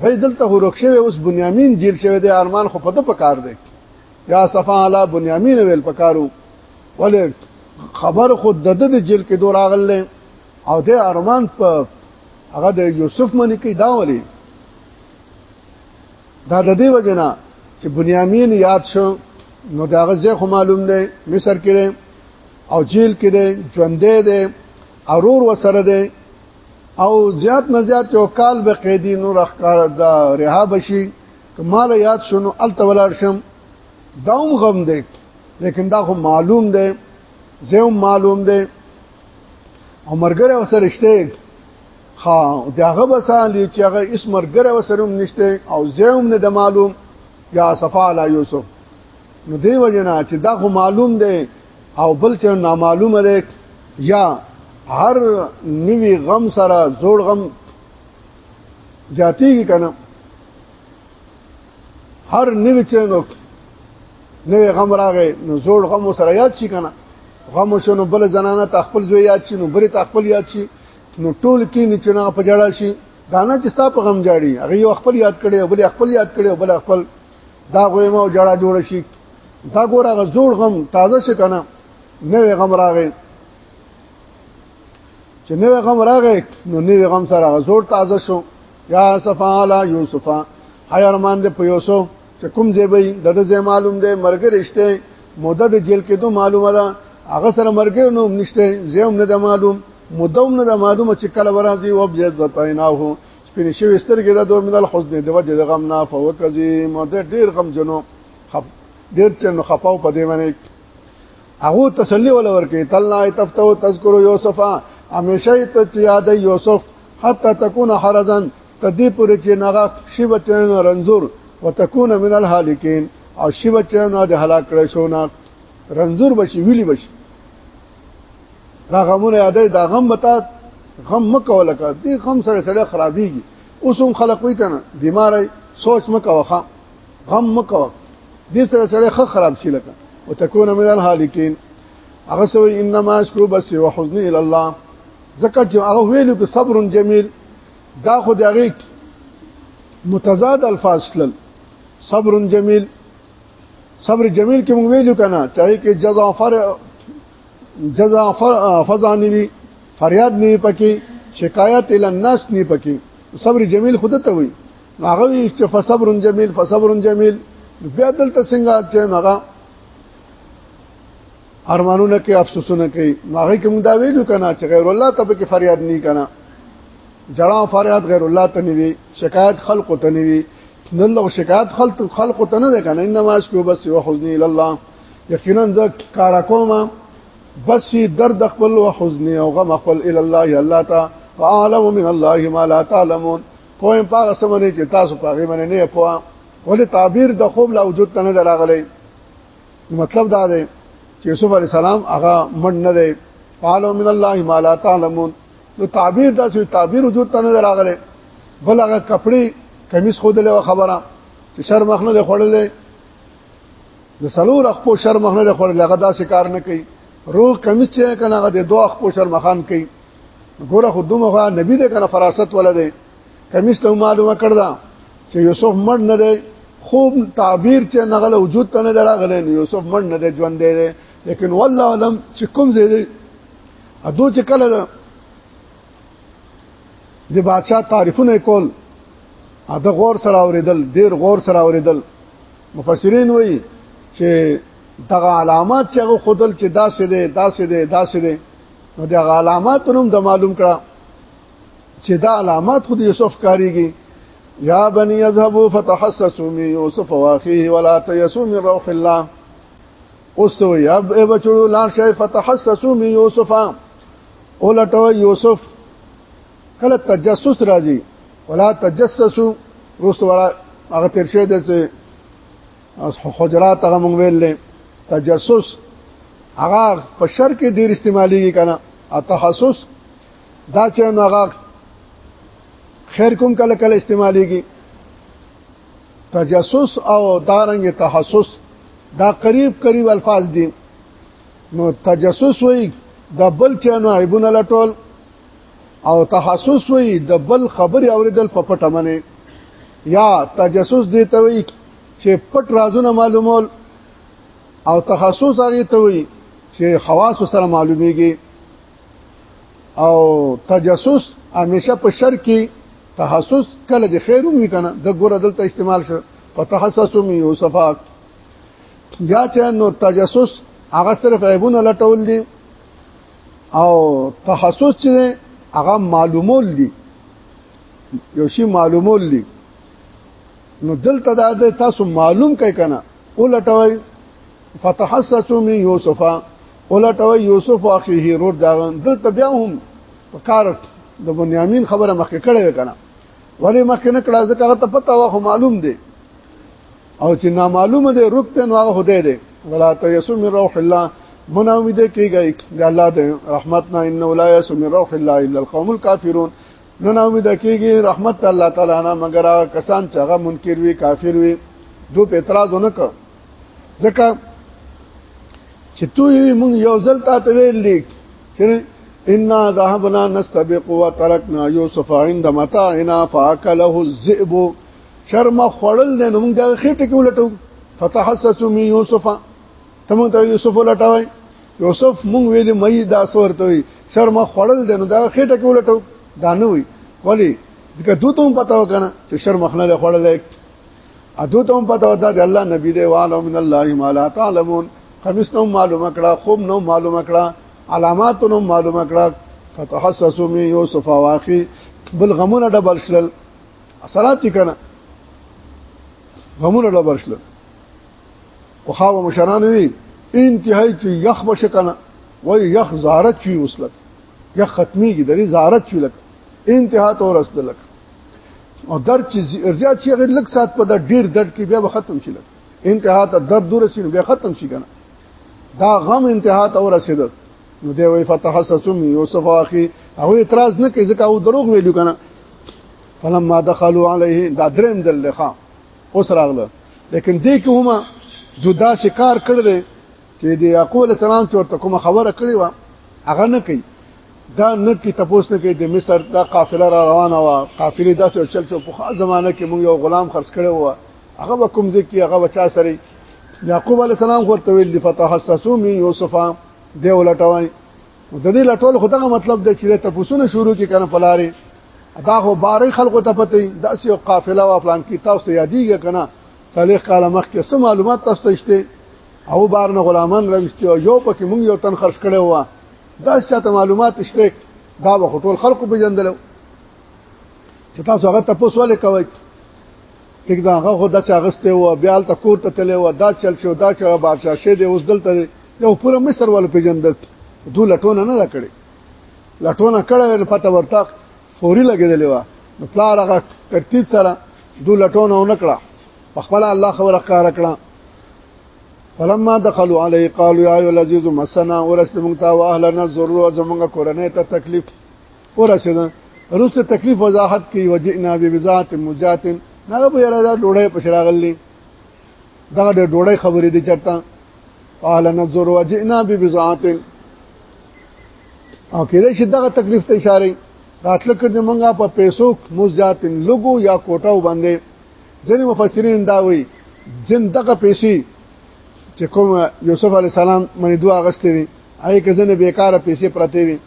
وای دلته ورک شوی اوس بنیامین جیل شوی دی ارمان خو پته پکار دی یا صفا علی بنیامین ویل پکارو ولې خبر خو د د جیل کې دور اغل او د ارمان په هغه د یوسف منی کې دا ولې دا د دې وجنا چې بنیامین یاد شو نو دا غزه خو معلوم دی مصر کې او جیل کې دی ژوندې دی ارور وسره دی او زیات نه زیات یو کال به قیدی نور اخکار د رها بشي کمال یاد شنو التولار شم داوم غم دی لیکن دا خو معلوم دی زیوم معلوم دی او مرګره وسره شته خا داغه بسان لې چې هغه اس مرګره وسره هم نشته او زیوم نه د معلوم یا صفا علی یوسف نو دی وجنا چې دا خو معلوم دی او بل چې نامعلومه ده یا هر نوی غم سره زوړ غم زیاتیږي کنه هر نوی چې نو نوی غم راغی نو زوړ غم سره یاد شي کنه غم شنو بل زنانه تخپل زوی یاد شي نو بری تخپل یاد شي نو ټول کې نچنا په جړا شي دانا چې ستا په غم جاړي هغه یو خپل یاد کړي او بل خپل یاد کړي او بل خپل دا غوې مو جړه جوړ شي دا ګوره غ جوړ غم تازه شي کنه نوې غم راغې چې نوې غم راغې نو نوې غم سره غ جوړ تازه شو یا صفا علی یوسف حیرمان دې په یوسف چې کوم ځای به د دې معلوم دی مرګ رښته مدد جیل کې دوه معلومه ده هغه سره مرګ نو نشته زیوم نه ده معلوم مدوم نه ده معلومه چې کله ورازي او بیا ځتایناه سپینې شوې سترګې د دوه منل حزن دی وجه د غم نه فوکزي مده ډیر غم جنو خپ ډیر چنو خپاو په دې باندې هغه تسلی ول ورکې تلنا تفتو تذکر یوسف همیشه ته یاد یوسف حتا تكون حرزا تدې پورې چې نغا شی بچن رنزور وتكون من الهالکین او شی بچن د هلاک کړي شو نه رنزور بشي ویلی بشي دا غمونه یادې دا غم متا غم مکوله کا دې غم سره سره خرابېږي اوس هم خلک وي کنه بیمار سوچ مکوه خام غم مکوه دې سره سره خ خراب شي لکه وتكون من الهالكين هغه سوې انما اشكو بس وحزن الى الله ځکه چې هغه ویلو کې صبر جمیل دا خو د هغه متضاد الفاظ لل صبر جمیل صبر جمیل کې موږ ویلو کنه چاهي کې جزا فر جزا فر فزانی وی فریاد نه پکې شکایت ال الناس نه پکې صبر جمیل خود ته وی هغه وی چې فصبر جمیل فصبر جمیل بیا دلته څنګه چې هغه ارمانونه کې افسوسونه کوي هغه کوم دا ویلو کنه چې غیر الله ته به فریاد نه کنه جړا فریاد غیر الله ته نه وی شکایت خلق ته نه وی نه له شکایت خلق خلق ته نه کنه انما اشکو بس وحزنی الی الله یقینا ذ کار کوم بس درد خپل وحزن او غم خپل الی الله الله تا وعلم من الله ما لا تعلمون پوهه پاغه سمونه چې تاسو پاغه منه نه پوهه ولې تعبیر د خوب لا وجود ته نه دراغلی مطلب دا دی چې یوسف علی السلام هغه من نه دی قالو من الله ما لا تعلمون نو تعبیر دا چې تعبیر وجود ته نه راغله بل هغه کپڑے کمیس خود له خبره چې شر مخنه له خړلې د سلور خپل شر مخنه له خړلې هغه دا شکار نه کوي روح کمیس چې کنه هغه د دوه خپل شر مخان کوي ګوره خو دومره نبی دې کنه فراست ولده کمیس ته معلومه کړدا چې یوسف مړ نه دی خوب تعبیر چې نغله وجود ته نه دراغله یوسف مړ نه دی ژوند دی لیکن والله علم چې کوم ځای دی ادو چې کله ده د بادشاہ تعریفونه کول ا د غور سره اوریدل ډیر غور سره اوریدل مفسرین وایي چې دغه علامات چې هغه خودل چې داسې ده داسې ده داسې ده نو دغه علامات هم د معلوم کړه چې دا علامات خو د یوسف کاریږي یا بنی یذهبوا فتحسسوا من یوسف واخیه ولا تیسوا من روح الله اوس ته یا به بچو لا شی فتحسسوا من یوسف اولټو یوسف کله تجسس راځي ولا تجسسوا روست ولا هغه تیر شه د حجرات هغه مونږ ویل تجسس هغه په شر کې ډیر استعمالي کنه تحسس دا چې نو هغه خیر کوم کله کله استعمالېږي تجسس او دارنګ تحسس دا قریب قریب الفاظ دي نو تجسس وایي د بل چانو عیبونه لټول او تحسس وایي د بل خبري اوریدل په پټه منی یا تجسس دی ته وایي چې پټ رازونه معلومول او تخصص هغه ته وایي چې خواص سره معلومیږي او تجسس همیشه په شر کې تحسس کله د خیر وی کنه د ګوره دلته استعمال شو په تحسس می یوسف یا چې نو تجسس هغه صرف عیبونه لټول دي او تحسس چې هغه معلومول دي یو شی معلومول دي نو دلته دا تاسو معلوم کای کنه ولټوي فتحسسوا من یوسف ولټوي یوسف اخیه رور دا دلته بیا هم وکارت د بنیامین خبره مخکې کړې وکنه ولی مخکې نه کړه ځکه هغه ته پته واه معلوم دی او چې نامعلومه دی رکت نو هغه خدای دی ولا تیسو من روح الله من امید کیږي د الله د رحمت نه ان ولا یسو من روح الله الا القوم الكافرون نو نه امید کیږي رحمت الله تعالی نه مگر کسان چې هغه منکر وي کافر وي دو په اعتراض نه کړ ځکه چې تو یې مونږ یو ځل تا ته ویلې چې ان ذهبنا نستبق وتركنا يوسف عند متاعنا فاكله الذئب شرم خړل نه مونږ د خېټه کې ولټو فتحسسوا من يوسف تم ته يوسف ولټوي يوسف مونږ ویلې مې دا سورته وي شرم خړل نه د خېټه کې ولټو دا نه وي ولی ځکه دوی ته پتا وکنه چې شرم خنه خړل ادو ته هم پته وتا دی الله نبی دی والو من الله ما لا تعلمون خمیس نو معلومه کړه خوب نو معلومه کړه علامات نو معلومه کړه فتحسسوا من یوسف واخی بل غمونه ډبل شل اثرات کنه غمونه ډبل شل او خاو مشران وی انتهای چې یخ بشکنه وای یخ زارت چی وسلک یخ ختمیږي د دې زارت چی لک انتها تو رسد لک او درد چې زیات شي غیر لک سات په دا ډیر درد کې بیا ختم شي لک انتها ته درد دور شي بیا ختم شي کنه دا غم انتها ته ورسید نو دی وی فتحسسم یوسف اخی او اعتراض نه کوي ځکه او دروغ ویلو کنه فلما دخلوا عليه دا دریم دل لخوا اوس راغله لیکن دې کې هم جدا شکار کړل چې د یعقوب علی السلام چې ورته کوم خبره کړې و هغه نه کوي دا نه کی تپوس نه کوي د مصر دا قافله را روانه و قافله داسې چل چل په خاص زمانه کې موږ یو غلام خرڅ کړو و هغه به کوم ځکه هغه بچا سره یعقوب علی السلام ورته ویل دی فتحسسو می یوسف دی ولټوي د دې لټول خدغه مطلب دی چې تپوسونه شروع کی کنه پلاری دا خو بارې خلکو ته پته داسې قافله او پلان کې تاسو یادېږي کنه صالح کاله مخکې سم معلومات تاسو ته شته او بار نه غلامان راوستي او یو پکې مونږ یو تن خرڅ کړي و دا شته معلومات شته دا به ټول خلکو په جندل چې تاسو هغه تاسو ولې کوي ټیک دا هغه خو د چاغسته و بیا ته کور ته تللی و دا چل شو دا چا بادشاہ شه دی اوس دلته یو پوره مصر ول پیجندل دوه لټونه نه کړي لټونه کړه پته ورته فوري لګیدلې و نو پلار هغه ترتیب سره دو لټونه ونکړه په خپل الله خبره کار کړه فلما دخلوا علی قالوا یا ایو العزیز مسنا ورس موږ ته واهلنا ضرور زمونږ کورنۍ ته تکلیف ورسېده روس تکلیف وضاحت کی وجئنا ببذات مجات نه به یاره دا ډوړې پښراغلی دا د ډوړې خبرې دي چرته قال نظر وجئنا ببذات او کېدای شي دغه تکلیف ته اشاره راتل کړي مونږه په پیسو مزاتن لګو یا کوټه وبندې ځینې مفسرین دا وایي ځین دغه پیسې چې کوم یوسف علی السلام باندې دوه اغستې وي هغه کزنه بیکاره پیسې پرته وي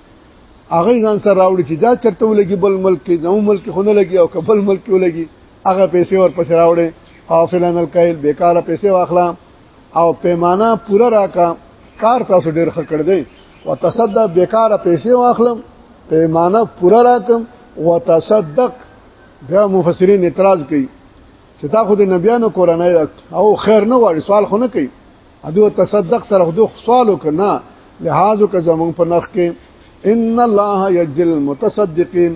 هغه ځان سره راوړي چې دا چرته ولګي بل ملک کې زمو ملک کې خونه لګي او کبل ملک کې ولګي هغه پیسې ورپسې راوړي قافلن الکیل بیکاره پیسې واخلم او پیمانه پوره راکا کار تاسو ډیر ښه کړ دی وتصدق بیکاره پیسې واخلم پیمانه پوره راکم وتصدق بیا مفسرین اعتراض کوي چې تا خو د نبیانو کورنۍ او خیر نه وړي سوال خو نه کوي ادو تصدق سره خو سوال وکنا لحاظ وک زمون په نخ کې ان الله یجزل متصدقین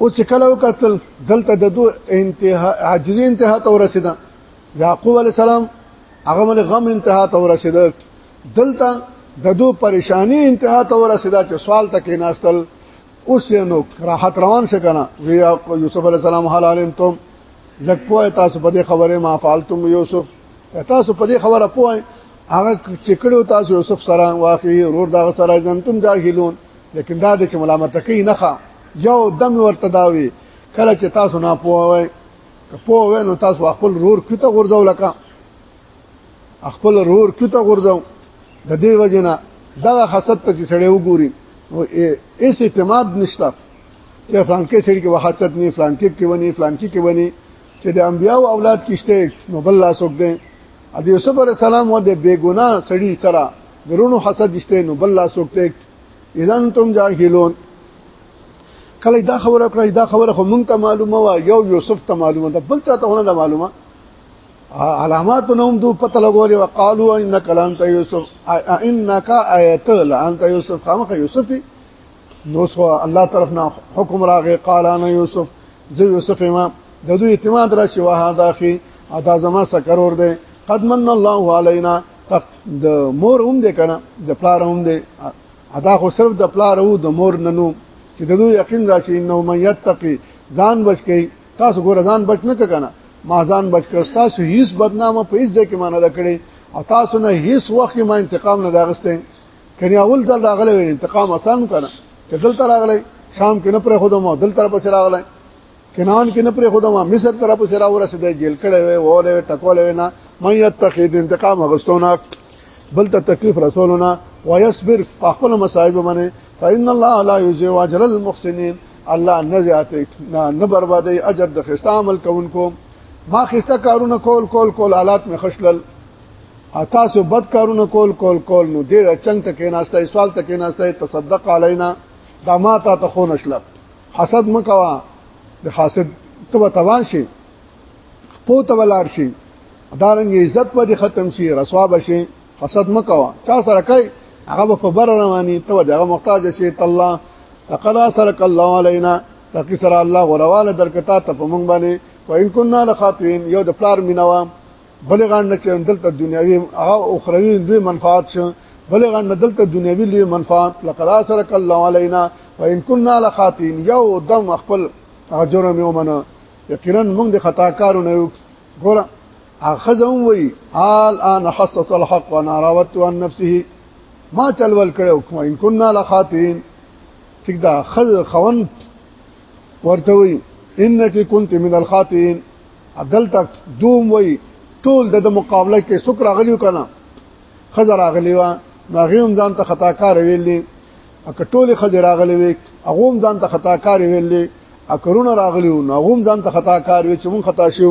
او چې کله وکتل دلته د دوه انتها حجری انتها ته ورسیده یعقوب علی السلام هغه مل غم انتها ته ورسیده دلته د دوه پریشانی انتها ته ورسیده چې سوال تک ناستل اوس نو راحت روان شي کنه وی یوسف علی السلام حال علم تم لک پوه تاسو په دې خبره ما فعلتم یوسف تاسو په دې خبره پوه هغه چې کړو تاسو یوسف سره واخی رور دا سره جنتم جاهلون لیکن دا د ملامت کوي نه یو دم ورته داوي کله چې تاسو نه پوهوي پوه وې نو تاسو خپل رور کته غورځو لکه خپل رور کته غورځو د دې وجنه دغه حسد ته چې سړی وګوري نو ایس اعتماد نشته چې فلانکې سړي کې وحسد نه فلانکې کې ونی فلانکې کې ونی چې د انبیاو اولاد کېشته نو بل لا سوګ دي د یوسف علی السلام و د بیګونا سړي سره درونو حسد دشته نو بل لا سوګ اذا انتم جاهلون کله دا خبره کړه دا خبره خو مونږ ته معلومه وا یو یوسف ته معلومه ده بل چاته نه معلومه علامات نوم دو پته لګولې وقالو انک لانت یوسف انک ایت لانت یوسف خامخ یوسف نو سو الله طرف نه حکم راغې قال انا یوسف زه یوسف ما د دوی اعتماد را شي وه دا فی ادا زما سکرور ده قد من الله علینا حق د مور هم دی کنه د پلار هم دی ادا خو صرف د پلار او د مور نه نو چې د دوی یقین راشي انه من یتقی ځان بچ کی تاسو ګور ځان بچ نه کنه ما ځان بچ کړ تاسو هیڅ بدنامه په هیڅ ځای کې مانه دا کړی او تاسو نه هیڅ وخت ما انتقام نه داغسته کړي اول ځل راغلی انتقام آسان کنه چې دلته راغلی شام کې نه پرې خودم دلته پس راغلی کنان کې نه پرې خدا ما مصر طرف سره ورسېده جیل کړه وې وله ټکولې نه مې یتخید انتقام غستونه بل ته تکلیف رسولونه ويصبر خپل مصائب باندې فإن الله لا يضيع أجر المحسنين الله نه زیاتې نه بربادي اجر د خسته عمل کوونکو ما خسته کارونه کول کول کول حالات می خشلل تاسو بد کارونه کول کول کول نو دې چنګ ته کې ناشته سوال ته کې ناشته تصدق علینا دا ما تا ته خو نشلب حسد مکوا د حسد تبه توان شي خپو ته ولار شي دارنګ عزت په ختم شي رسوا بشي حسد مکوا چا سره کوي هغه په بر رواني ته دغه محتاج شي الله لقد سرك الله علينا تاکي سره الله غرواله درکتا ته په مونږ باندې وان كنا لخاطئين یو د پلار مینوا بلې غاڼه نه چې دلته دنیوي او اخروی دوی منفعت شو بلې غاڼه نه دلته دنیوي لوی منفعت لقد اثرک الله علینا وان كنا لخاطئين یو دم خپل جرم یو منه یقینا موږ د خطا کارو نه یو ګوره اخذهم وی حال ان حسس الحق وانا راوت عن نفسه ما چلول کړو کوم ان كنا لخاطئين ټیک دا خذ خون ورته وي انک كنت من الخاطئين عدل تک دوم وي ټول د مقابله کې سوک راغلیو کنه خزر راغلی و ناغیوم ځان ته خطا کار ویلې اکه ټول خزر راغلی وي اغوم ځان ته خطا کار ویلې اکرونه راغلیو ناغوم ځان ته خطا کار وی چې مون خطا شو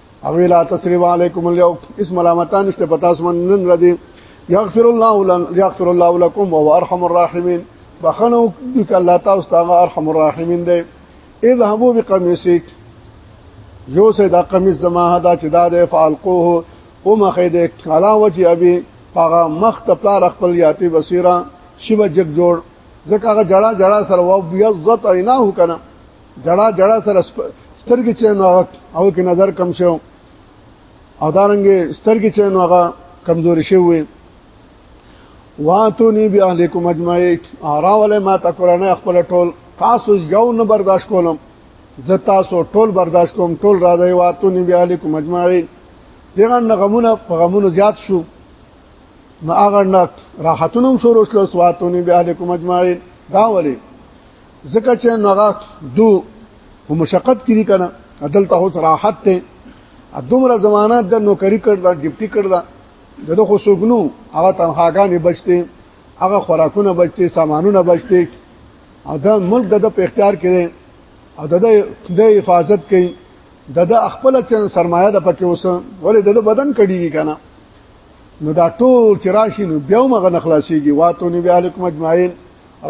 او لا تسریب علیکم اليوم اسم علامتان است پتا سمن نن ردی یغفر الله لن یغفر الله لكم وهو ارحم الراحمین بخنو دک الله تاسو ته ارحم الراحمین دی اذهبوا بقميصك یو سه دا قمیص زما دا چې دا د فالقوه او مخې د کلا وجه ابي هغه مخ ته پلار خپل یاتي بصیره شیبه جګ جوړ ځکه هغه جړه جړه سره و بیا عزت عیناه کنه جړه جړه سره سترګې چې نو هغه او کې نظر کم شو او دارنګې سترګې چې نو هغه کمزوري شوی واتونی بیا اهلیکم اجمعین اراوله ما تکرانه خپل ټول تاسو یو نه برداشت کولم زه تاسو ټول برداشت کوم ټول راځي واتونی بیا اهلیکم اجمعین دغه نغمونه په غمونو زیات شو نو هغه نه راحتونم شروع شو سواتونی بیا اهلیکم اجمعین دا ولی ځکه چې نغه دو په مشقت کې دي کنه عدالت هو راحت ته دومره زمانہ د نوکری کړل ډیپټي کړل دغه خو سګنو هغه تنخواګانې بچته هغه خوراکونه بچته سامانونه بچته او دا ملک د په اختیار کې او د د حفاظت کوي د د خپل چن سرمایه د پکې اوس ولې د بدن کډیږي کنه نو دا ټول چې راشي نو بیا مغه نخلاصيږي واتو نبي علیکم اجمعین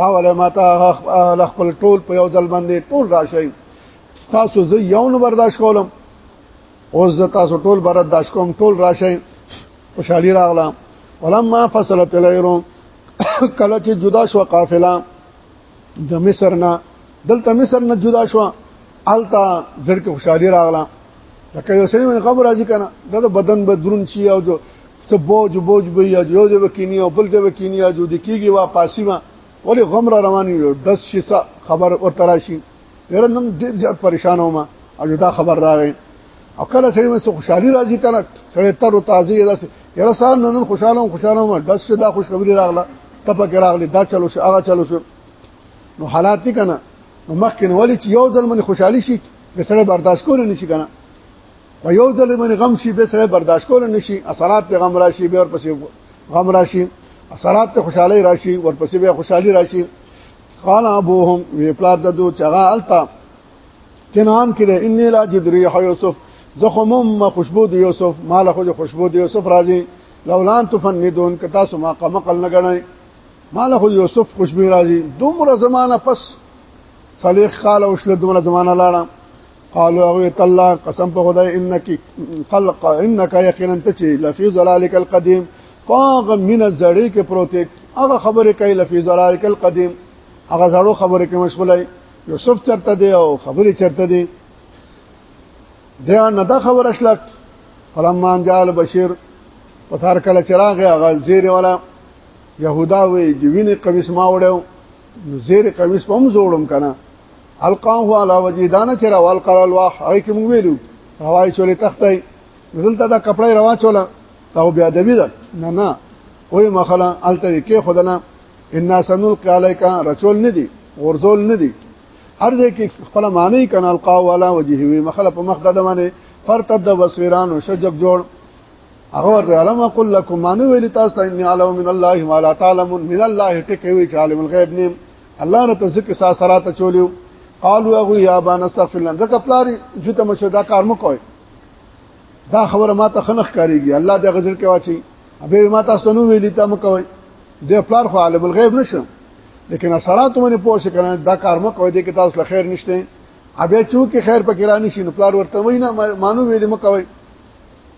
راوله ماته خپل ټول په یو ځل باندې ټول راشي تاسو زه یو نه برداشت کولم او زه تاسو ټول برداشت کوم ټول راشي خوشالي راغله ولما فصلت الیرو کله چې جدا شو قافله د مصر نه دلته مصر نه جدا شو التا زړه خوشالي راغله لکه یو سړی من قبر راځي کنه دا بدن بدرون شي او جو څه بوج بوج به یا یو ځای وکینی او بل ځای وکینی یا جو د کیږي واپسی ما ولې غم را روان یو دس شسا خبر ورته راشي یره نن ډیر زیات پریشان ومه او دا خبر راغی او کله سړی مې خوشحالي راځي کنه سړی تر او تازه یې داسې یره سار نن خوشاله او خوشاله ما دس شي دا خوشخبری راغله تپه کې راغلی دا چلو شي هغه چلو شي نو حالات دي کنه نو مخکې ولې چې یو ځل من خوشحالي شي د سړی برداشت کول نه شي کنه او یو ځل باندې غم شي به سره برداشت کول نشي اثرات په غم راشي به ورپسې غم راشي اثرات په خوشحالي راشي ورپسې به خوشحالي راشي قال ابوهم وی پلار د دو چغا التا کنان کړه ان لا جدری یوسف زخمم خوشبو د یوسف مال خو خوشبو د یوسف راځي لولان تفندون کتا سو ما قمقل نه غنای مال خو یوسف خوشبو راځي دومره زمانہ پس صالح قال او شل دومره زمانہ لاړه قالوا او تلا قسم په خدای انک قلق انک یقینا ته چې لفی ذلالک القدیم پاغه من زړی کې پروت هغه خبره کوي لفی ذلالک القدیم هغه زړو خبره کې مشغولای یوسف چرته دی او خبره چرته دی دا نه دا خبره شلک فلمان جال بشیر پثار کله چراغ هغه زیر والا يهودا وی جوینه قمیص ما وړو زیر قمیص په هم جوړم کنه القاه علی وجه دانه چې راوال قال الواح هغه کې مونږ ویلو روای چولې تختای دلته دا کپړې روا چولا او بیا دوی ده نه نه وای مخلا الته کې خدانا ان سنل قالیک رسول نه دی ورزول نه دی هر ځای کې خپل معنی کنال قاو والا وجه وی مخلا په مخ د باندې فرتد وسویران او شجب جوړ هغه ورته علم اقول لكم معنی ویل تاسو ان علم من الله ما لا تعلمون من الله ټکوي چې عالم الغیب نیم الله نه تاسو کې ساس سره ته چولیو قالوا اغو یا بان استغفر لنا ځکه پلاری چې ته مشه دا کار مکوئ دا خبره ما ته خنخ کاریږي الله دې غزر کې واچي به ما تاسو نو ویلی ته مکوئ د پلار خو عالم الغیب نشم لیکن اثرات مې پوه شي کنه دا کار مو کوي کې تاسو له خیر نشته ابیا چې خیر پکې را نشي نو پلار ورته وینا مانو ویلې مو کوي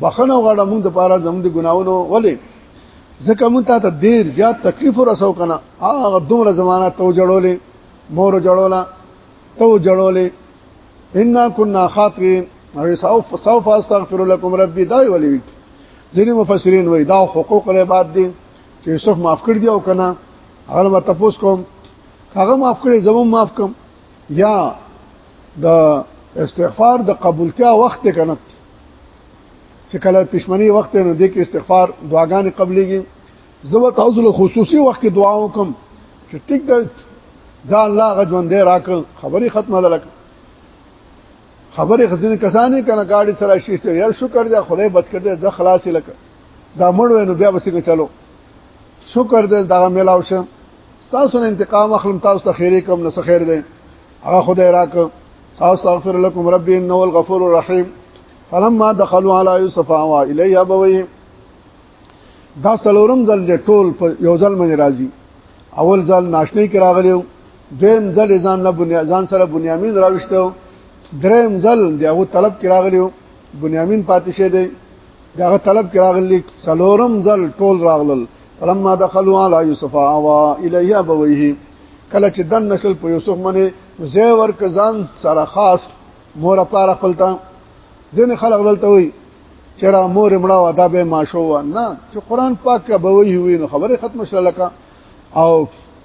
بخنه غواړم موږ د پاره زموږ د ګناونو ولې ځکه موږ ته ډیر زیات تکلیف ورسو کنه هغه دومره زمانہ تو جوړولې مور جوړولا تو جوړولې ان كنا خاطئين او سوف سوف استغفر لكم ربي دا ولې ځینې مفسرین وایي دا حقوق العباد دي چې یوسف معاف کړ دی او کنه هغه ما تاسو کوم هغه معاف کړی زموږ معاف کوم یا د استغفار د قبولتیا وخت کنه چې کله پښمنی وخت نه دی کې استغفار دعاګانې قبلېږي زه به تاسو له خصوصي وخت کې دعا وکم چې ټیک د ځان الله غجوندې راک خبري ختمه ده لکه خبرې خزین کسانې کنه گاډي سره شي ته یار شکر دې خدای بچ کړ دې ځ خلاص لکه دا مړ وینو بیا بسې چلو شکر دې دا ملاو شه تاسو نه انتقام اخلم تاسو ته خیره کوم نه خیر دې هغه خدای راک استغفر لكم ربي انه الغفور الرحيم فلما دخلوا على يوسف اوا اليه ابويه دا سلورم ځل د ټول په یو ځل باندې راځي اول ځل ناشنی کراغلیو دیم ځل ځان نه بنیا ځان سره بنیامین راوښته دریم ځل دی هغه طلب کراغلیو بنیامین پاتې شه دی دغه طلب کې راغلي سلورم ځل ټول راغلل فلما دخلوا على يوسف آوا اليه ابويه کله چې دن نسل په یوسف باندې زه ورک ځان سره خاص مور پلار خپلتا ځنه خلق دلته وي چې را مور مړه و دا به ماشو و نه چې قران پاک کا به وی وی نو خبره ختم شله لکه او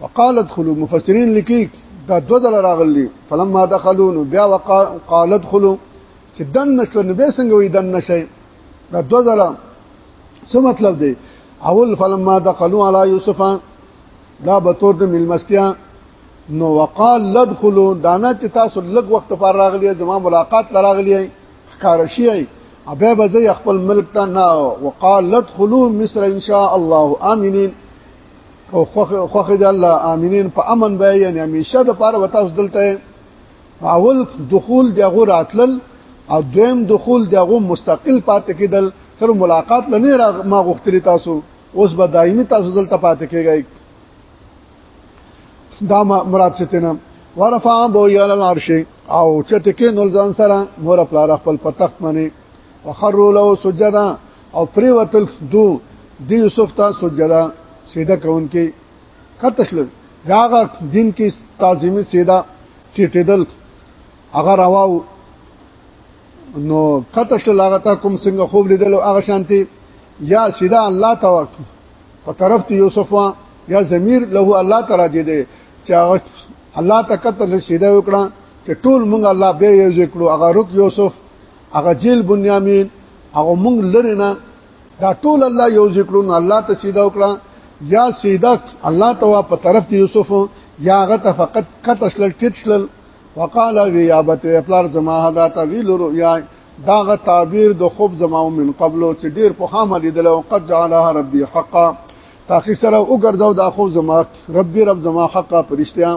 وقالت خلو مفسرین لیکي دا دو دل راغلی فلما دخلوا نو بیا وقالت خلو چې دن نشو نو به څنګه وي دن نشي دا دو دل څه مطلب دی اول فلما دخلوا على يوسف دا به تور د ملمستیا نو وقال لدخلوا دانا چې تاسو لږ وخت پر راغلی زما ملاقات لراغلی ښکار شي ابه به زه خپل ملک ته نه وقال لدخلوا مصر ان شاء الله امنين او خوخ خوخ د الله امینین په امن به یعنی همیشه د پاره وتاس دلته اول دخول دغه راتلل او دویم دخول دغه مستقل پاتې کېدل سره ملاقات لنی را ما غوښتلی تاسو اوس به دایمي تاسو دلته پاتې کېږئ دا مراد څه تنه ورفع بو یل العرش او چته کې نل ځان سره مور خپل پلار خپل پتخت منی وخروا له سجدا او پری وتل دو د یوسف ته سجدا سیدا کون کې کتشل یاغه دین کې تعظیمی سیدا چټیدل هغه راواو نو کتشل هغه ته کوم څنګه خوب لیدل هغه شانتي یا سیدا الله توکل په طرف ته یوسف وا یا ضمیر له الله تعالی دې دې چې هغه الله تکتر سیدا وکړه چې ټول مونږ الله به یو ذکرو هغه رک یوسف هغه جیل بنیامین هغه مونږ لری نه دا ټول الله یو ذکرون الله ته سیدا وکړه یا سیدا الله ته په طرف دی یوسف یا هغه ته فقط کټ شل ټټ شل وقال وی ابته خپل زما هدا تعویل رؤیا داغه تعبیر د خوب زما من قبل چې ډیر په خامه لیدل او قد جعلها ربي حقا تاخي سره وګرځاو دا خوب زما ربي رب زما حقا پرشتیا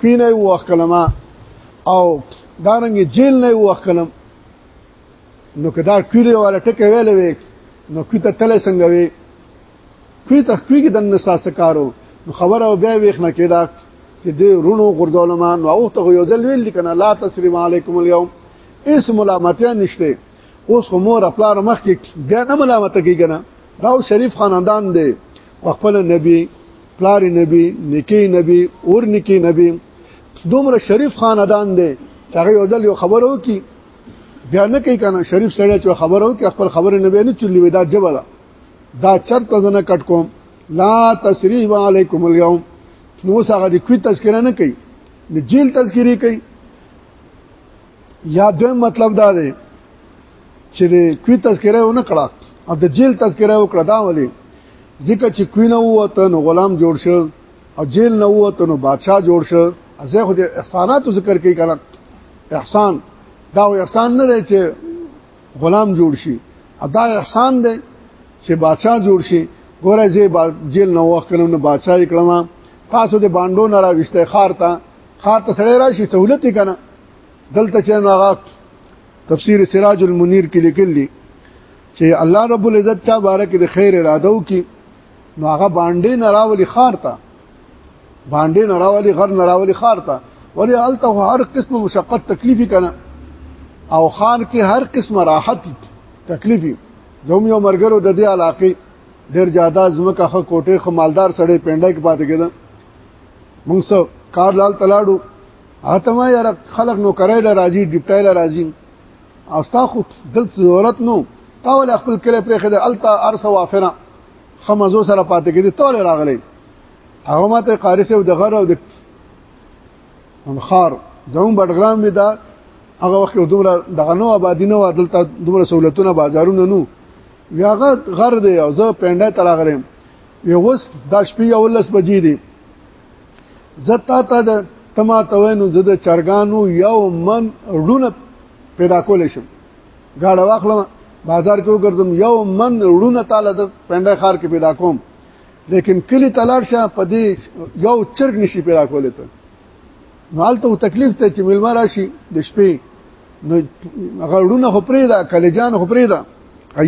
پینه یو وخت کلمه او دارنګ جیل نه یو وخت کلم نو کدا کلی والا ټکه ویل وی نو کته تل څنګه وی کوي تحقیق د نساس کارو نو خبر او بیا ویخ نه کیدا چې د رونو غردول ما نو او ته یو ځل ویل کنه لا تسلیم علیکم اليوم اس ملامتیا نشته اوس خو مور خپل مخ کې بیا نه ملامت کیږي نه راو شریف خاندان دی خپل نبی پلاری نبی نکی نبی اور نکی نبی دومره شریف خاندان دی چې هغه یو ځل یو خبرو کی بیا نه کوي کنه شریف سره چې خبرو کی خپل خبره نه بینه چلی ودا جبره دا چرته زنه کټ کوم لا تسریب علیکم اليوم نو څنګه د کوی تذکرہ نه کوي د جیل تذکری کوي یا دویم مطلب دا دی چې د کوی تذکره و نه کړه او د جیل تذکره و کړه دا ولې ځکه چې کوی نه وته نو غلام جوړ شو او جیل نه وته نو بادشاه جوړ شو ازه خو د احساناتو ذکر کوي کنه احسان دا احسان نه دی چې غلام جوړ شي ادا احسان دی چې بادشاه جوړ شي ګوره زه جیل نه وخت کلم نه بادشاہ کلم تاسو د باندو نه راويسته خار ته خار ته سړی راشي سہولت کنه دلته چې هغه تفسیر سراج المنیر کې لیکلی چې الله رب العزت چا بارک د خیر اراده وکي نو هغه باندې نراولي خار ته باندې نراولي غر نراولي خار ته ولی الته هر قسم مشقت تکلیفی کنه او خان کې هر قسم راحت تکلیفی زوم یو مرګرو د دې علاقې ډېر زیاده زمکه خو کوټه خو مالدار سړې پنده کې پاتې کېده موږ سو کار لال تلاړو اته ما یاره خلک نو کرای له راځي ډیپټای له راځي او ستا خو دلته ضرورت نو تا ول خپل کله پرې خده التا ارس وافنا خمزو سره پاتې کېدی ته ول راغلی هغه ماته قاری سه د غره او د خار زمون بډګرام وی دا هغه وخت دومره دغه نو آبادی نو دلته دومره سہولتونه بازارونه نو یاغه غر دی او زه پنده تراغلم یو وس د شپې اولس بجې دی زتا ته د تما توینو زده چرګانو یو من ړونه پیدا کول شم گاډه واخلم بازار کې وګرځم یو من ړونه تعالی د پنده خار کې پیدا کوم لیکن کلی تلار شه په دې یو چرګ نشي پیدا کولای ته نو حالته تکلیف ته چې ملما راشي د شپې نو هغه ړونه خو پرې ده کلیجان خو پرې ده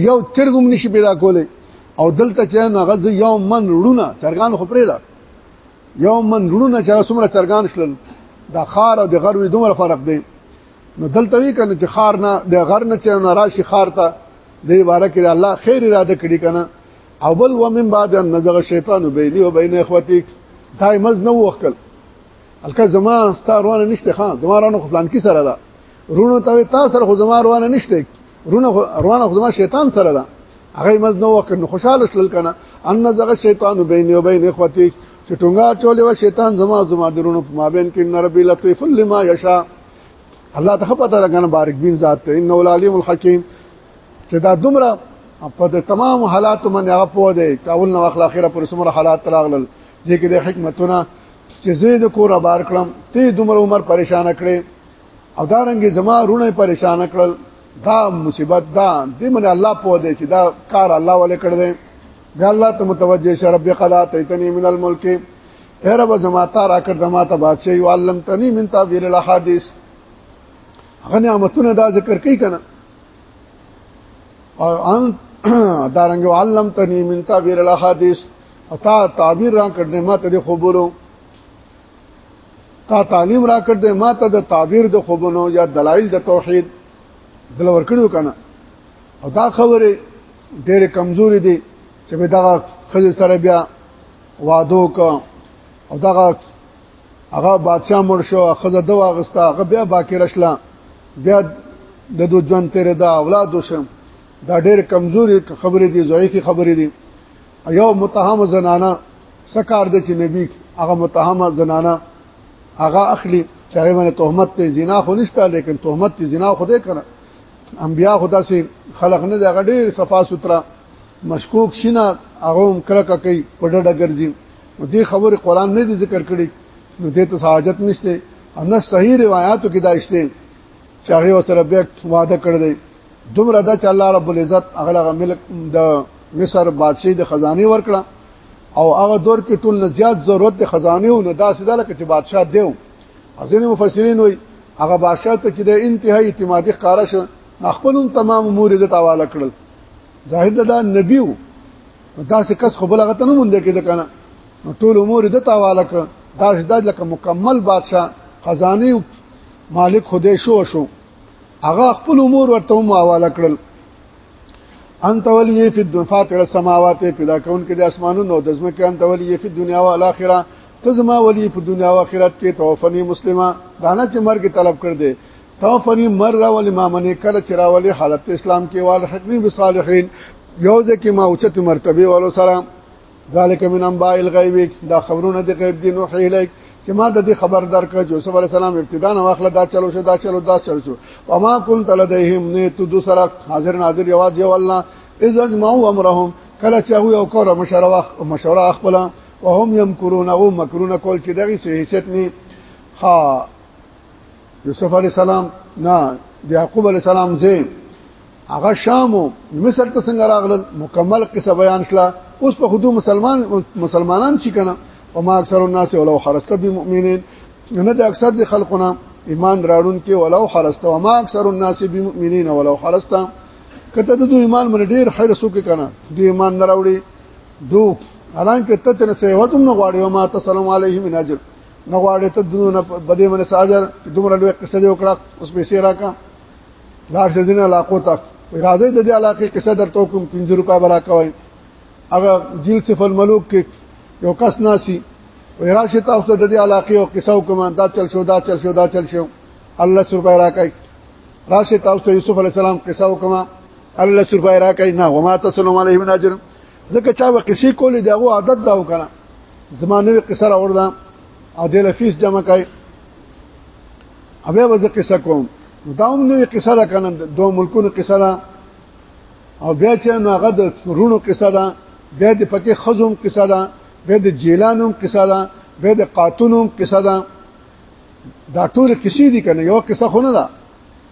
یو چرګ هم نشي پیدا کولای او دلته چې هغه یو من ړونه چرګان خو پرې ده یو من رونه چې څومره چرګان شلل د خار او د غر وي دومره فرق دی نو دلته وی کنه چې خار نه د غر نه چې نه راشي خار ته د عبارت کې الله خیر اراده کړی کنه او بل ومن بعد ان نزغ شیطان بیني او بین اخوتي دای مز نو وکړ الکه زما ستاروانه نشته خان زما رانه خپلان کی سره ده رونو ته تاسو سره خو زما روانه نشته رونه روانه خو زما شیطان سره ده هغه مز نو وکړ نو خوشاله شل کنه ان زغه شیطان بین و بین اخوتی چې ټنګا چولې و شیطان زما زما درونو په مابین کې ربی لطیف لما یشا الله ته پته لګنه بارک بین ذات ته ان العلیم الحکیم چې دا دومره په تمام حالاتو باندې هغه پوه دی کاول نو اخلاق اخره پر سمره حالات تراغلل دې کې د حکمتونه چې زید کور بار کړم ته دومره عمر پریشان کړې او دا رنګ زما رونه پریشان کړل دا مصیبت دا دې من الله په دې چې دا کار الله ولې کړ دې دا الله ته متوجه شه رب قد اتیتنی من الملک اے رب زما تا را کړ زما ته بادشاہي او علمتنی من تعبیر الاحاديث هغه نعمتونه دا ذکر کوي کنه او ان دارنګ علمتنی من تعبیر الاحاديث او تا تعبیر را کړ دې ما ته خوبرو تا تعلیم را کړ دې ما ته د تعبیر د خوبونو یا دلایل د توحید دل ور کړو کنه او دا خبره ډېر کمزوري دي چې به دغه خځه سره بیا وادو کا او دغه هغه بادشاہ مړ شو خزه د واغستا هغه بیا باقی رشلا بیا د دو ژوند تیر دا اولاد وشم دا ډېر کمزوري خبرې دي ضعیفي خبرې دي یو متهم زنانه سکار د چې نبی هغه متهم زنانه هغه اخلي چې هغه باندې تهمت ته زنا خو نشته لیکن تهمت ته زنا خو دې کړه انبیا خدا سي خلق نه دغه ډېر صفا سوترا مشکوک شینه هغه هم کړه کوي په ډډه ګرځي دې خبره قران نه دي ذکر کړي نو دې ته حاجت نشته ان صحیح روایتو کې داشته چې هغه وسره به وعده کړی دی دومره د چې الله رب العزت هغه ملک د مصر بادشاہ د خزانه ورکړه او هغه دور کې ټول نه زیات ضرورت د خزانه او نه داسې ده لکه چې بادشاہ دیو ځین مفسرین وایي هغه بادشاہ ته چې د انتهایی اعتمادي ښکارا شو خپلوم تمام امور د تاواله کړل ظاهر دا نبی وو دا څه کس خپل هغه ته نه مونږ کې د کنه ټول امور د تاواله کړ دا زده لکه مکمل بادشاہ خزانه مالک خدای شو شو هغه خپل امور ورته مو حواله کړل انت ولی فی الدفاتر السماوات پیدا کون کې د اسمانونو د زمکه انت ولی فی الدنیا او الاخره ته زما ولی په دنیا او آخرت کې توفنی مسلمه دانا چې مرګ طلب کړ دې توفنی مر را ولی ما منې کله چې را ولی حالت اسلام کې وال حقنی بصالحین یو ځکه ما اوچت مرتبه والو سلام ذالک من انباء الغیب دا خبرونه د غیب دی نوح الیک چې ما د دې خبر درکړ چې یوسف علی السلام ابتدا نه واخله دا چلو شو دا چلو دا چلو شو وما كنت لديهم نه تو دوسرا حاضر ناظر یواز یو الله اذا اجمعوا امرهم کله چې هو یو کور مشوره مشوره خپل وهم يمكرون او مکرونه کول چې دغه حیثیت نه ها یوسف علی السلام نه د یعقوب علی السلام زه هغه شام مصر ته څنګه راغلل مکمل قصه بیان شله اوس په خودو مسلمان مسلمانان شي کنه او ما اکثر الناس ولو حرست بمؤمنین نه د اکثر د خلقونه ایمان راړون کې ولو حرست او ما اکثر الناس بمؤمنین ولو حرست کته د دوی ایمان من ډیر حرس وکړه کنه دوی ایمان نه راوړي دو حالانکه ته تنه سیوتم نه غواړي او ما تسلم علیه من اجر نه غواړي ته دونه بده منه ساجر چې دومره لوی قصه دی وکړه اوس به سیرا کا لار شه دین علاقو تک راځي د دې علاقې قصه درته کوم 50 روپیا برا کوي هغه جیل صف الملوک کې یو کس ناسي وراشه تاسو د دې علاقې او قصه کوم دا چل شو دا چل شو دا چل شو الله سر پیدا کوي راشه تاسو یوسف علی السلام قصه کوم الله سر پیدا کوي نه وما تسلم علیه من اجر ځکه چا به قصې کولې د هغه عادت دا وکړه زمانه وی قصه راوړم او د لفیس جمع کای بیا به زه قصه کوم دا هم نوې قصه ده کنه دوه ملکونو قصه ده او بیا چې نو هغه د رونو قصه ده بیا د پکې خزوم قصه ده بیا د جیلانوم قصه ده بیا د قاتونوم قصه ده دا ټول قصې دي کنه یو قصه خو نه ده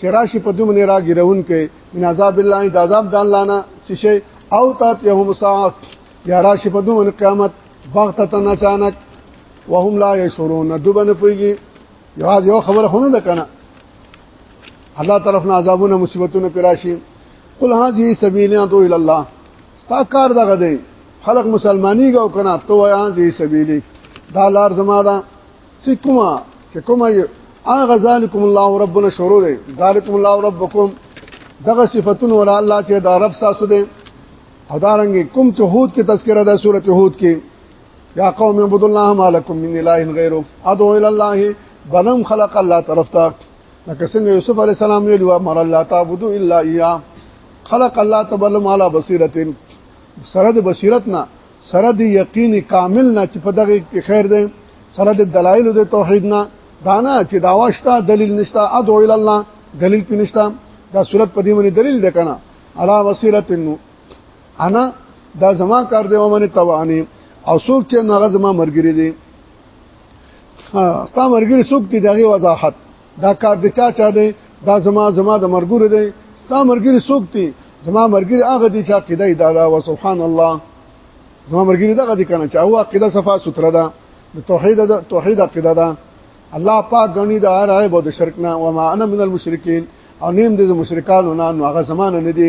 چې راشي په دوی باندې راګیرون کې من عذاب الله د عذاب د الله نه شي او تات يهم ساعت یا راشي په دوی باندې قیامت بغتتن اچانک وهم لا يشعرون دوی باندې پويږي یواز یو خبره خونه ده کنه الله طرف نه عذابونه مصیبتونه پراشي قل هذه سبيل ادعو الى الله ستا کار دغه دی خلق مسلمانۍ غو کنه تو هذه سبيلي دا لار زما ده چې کومه چې کومه هغه ذالکم الله ربنا شروع دی ذالکم الله ربکم دغه صفاتونه ول الله چې دا رب تاسو دی او دارنګ کوم چې هود کې تذکرہ ده سورته هود کې یا قوم عبد الله مالکم من اله غیره ادعو الى الله بنم خلق الله طرف ته لکه څنګه یوسف علی السلام ویلو امر الله تعبدو الا ایا خلق الله تبارک وتعالى بصیرتن سره د بصیرت نه سره د یقین کامل نه چې په دغه کې خیر دی سره د دلایل د توحید نه دانا چې داواشتا دلیل نشتا ادعو الی الله دلیل کې نشتا دا صورت په دې باندې دلیل ده کنه علا وسیلت نو انا دا زما کار دی ومنه توانی او څوک چې ناغه زما مرګری دي ستا مرګری څوک دي دغه وضاحت دا کار د چا چا دی دا زما زما د مرګره دی ستا مرګره څوک دی زما مرګره هغه دی چې عقیده یې دا او سبحان الله زما مرګره دغه دی کنه چې هو عقیده صفه ستره ده د توحید د توحید عقیده ده الله پاک غنی د هر عیب او د شرک نه و ما انا من المشرکین او نیم د مشرکانو نه نو هغه زمانه نه دی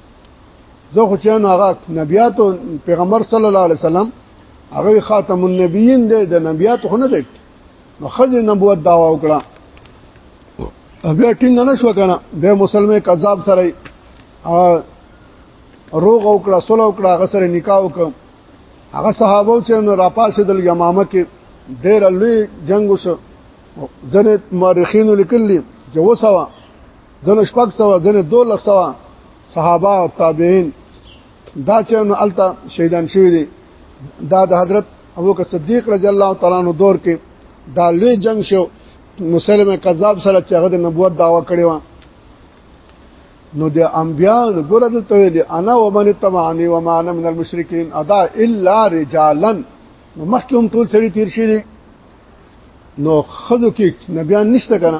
زه خو چې نو هغه نبيات او پیغمبر صلی الله علیه وسلم هغه خاتم النبیین دی د نبيات خو نه دی نو خځه نبوت داوا وکړه بیا ټینګ نه شو کنه به مسلمان کذاب سره روغ او کړه سول او کړه هغه سره نکاح وکړه هغه صحابه چې نو راپاسې دل یمامه کې ډېر لوی جنگ وشو ځنه مورخینو لیکلي چې وسوه ګنه شپږ سو ګنه 1200 صحابه او تابعین دا چې نو التا شهیدان شوی دي دا د حضرت ابوبکر صدیق رضی الله تعالی عنہ دور کې دا لوی جنگ شو مسلمه کذاب سره چې هغه د نبوت داوا کړی و نو د انبیاء ګره د تویل انا ومن تبعني وما انا من المشرکین ادا الا رجالا نو مخکې هم ټول سړي تیر شي نو خذو کې نبیان نشته کنه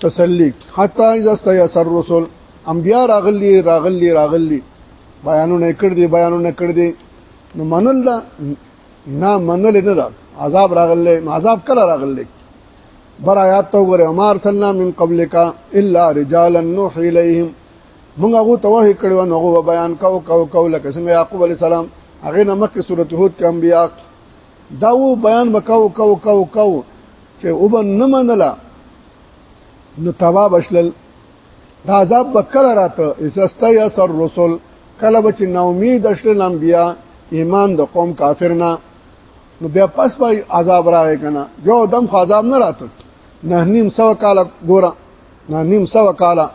تسلی حتا اذا استيسر رسول انبیا راغلی راغلی راغلی بیانونه کړ دي بیانونه کړ دي نو منل دا نه منل نه دا عذاب راغلی عذاب کله راغلی بر آیات تو غره امر سلنا من قبلک الا رجالا نوح الیهم موږ هغه توه کړو نو هغه بیان کو کو کو لکه څنګه یعقوب علی السلام هغه نمک سورته هود کې انبیا دا و بیان وکاو کو کو کو چې او به نه منله نو تبا بشلل دا عذاب به کله راته اسستا یا سر رسول کله به چې نا امید اشل انبیا ایمان د قوم کافر نه نو بیا پس به عذاب راغی کنه یو دم خو عذاب نه راته نه نیم سو کاله ګوره نه نیم سو کاله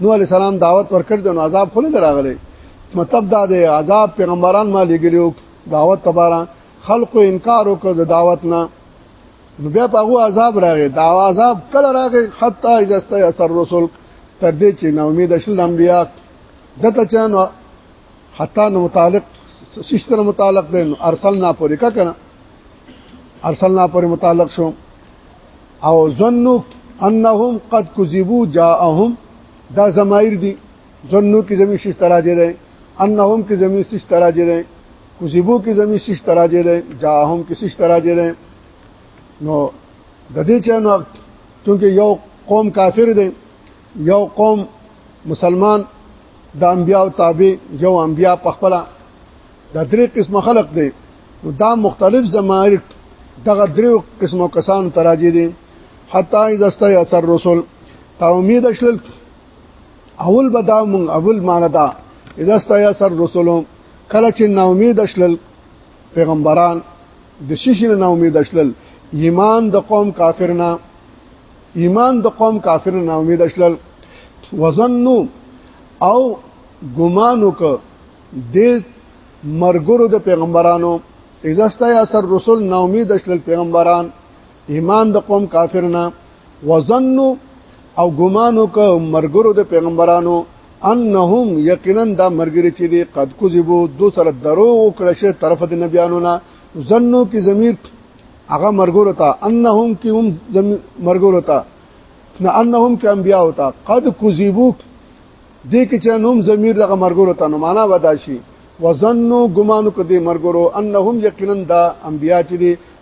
نو علی سلام دعوت ورکړ د عذاب خو نه دراغلی مطلب دا دی عذاب پیغمبران ما لګلیو دعوت تباران خلق انکار وکړ د دعوت نه نو بیا په هغه عذاب راغی دا عذاب کله راغی حتی اذا است اثر رسول تر دې چې نو امید شل انبیا دته چانو حتی نو متعلق سیستر متعلق دین ارسلنا پورې کا کنه ارسلنا پورې متعلق شو او ظنوا انهم قد كذبوا جاءهم دا زمایر دي ظنوا کې زمي شي تراجه ده انهم کې زمي شي تراجه ده کذبو کې زمي سیس تراجه ده جاهم کې سیس تراجه ده نو د دې چانو چونکه یو قوم کافر دی یو قوم مسلمان د انبیا او تابع یو انبیا په خپل د درې قسم خلق دی نو دا مختلف زمایر دغه درې قسم کسان تراجه دي حتی اذا است اثر رسول تا امید اشل اول بدا مون اول ماندا اذا است اثر رسول کله چې نا امید شلل پیغمبران د شیشې نه امید شلل ایمان د قوم کافرنا ایمان د قوم کافر نه امید شلل وزنو او ګمان وک د مرګرو د پیغمبرانو اذا است اثر رسول نا امید شلل پیغمبران ایمان د قوم کافرنا وظنوا او ګمانو ک مرګرو د پیغمبرانو انهم یقینا دا مرګری چې دی قد کذبو دو سره درو وکړه شه طرف د نبیانو نه ظنوا کی ضمیر هغه مرګرو ته انهم کی هم مرګرو ته نه انهم کی انبیا وتا قد کذبو دې کې چې نوم ضمیر دغه مرګرو ته نو معنا ودا شي وظنوا ګمانو ک دې مرګرو انهم یقینا دا انبیا چې دی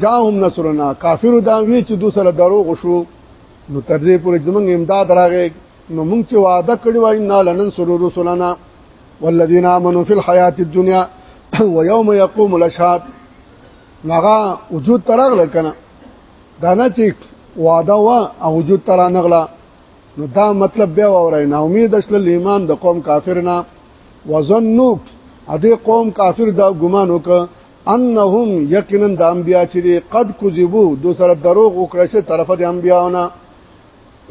جاهم نصرنا کافر دا وی چې دوی سره دروغ شو نو تر دې پورې زمونږ امداد راغی نو مونږ چې وعده کړی وای نه لنن سرور رسولنا والذین آمنوا فی الحیات الدنیا ويوم يقوم الاشهاد نغا وجود ترغله کنه دا نه چې وعده وا او وجود تر نغلا نو دا مطلب بیا وره نه امید اصل ایمان د قوم کافر نه وظنوا ا دې قوم کافر دا ګمان وکړه انهم یقینا د انبیا چې دی قد کذبو دو سره دروغ وکړه چې طرف د انبیاونه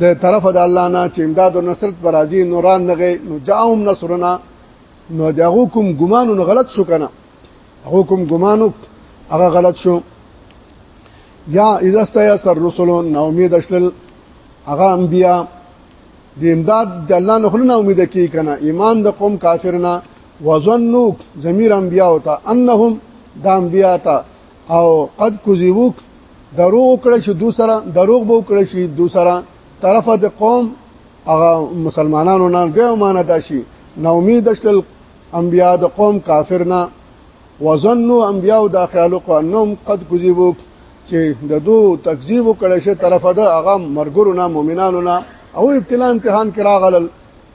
د طرف د الله نه چې امداد او نصر پر راځي نوران نغې نو جاءهم نصرنا نو دغه کوم ګمان نو غلط شو کنه هغه کوم ګمان هغه غلط شو یا اذا استیا سر رسول نو امید اشل هغه انبیا د امداد د الله نه خلنه امید کی کنه ایمان د قوم کافرنا وظنوک ضمیر انبیاء او ته انهم د انبیاء ته او قد کذبوک دروغ کړی شي دو سره دروغ به کړی شي دو سره طرفه د قوم هغه مسلمانانو نه به امانت شي نو امید شل انبیاء د قوم کافر نه وظنوا انبیاء دا خیالو کو انهم قد کذبوک چې د دو تکذیب کړی شي طرفه د هغه مرګرو نه مؤمنانو نه او ابتلا امتحان کې راغلل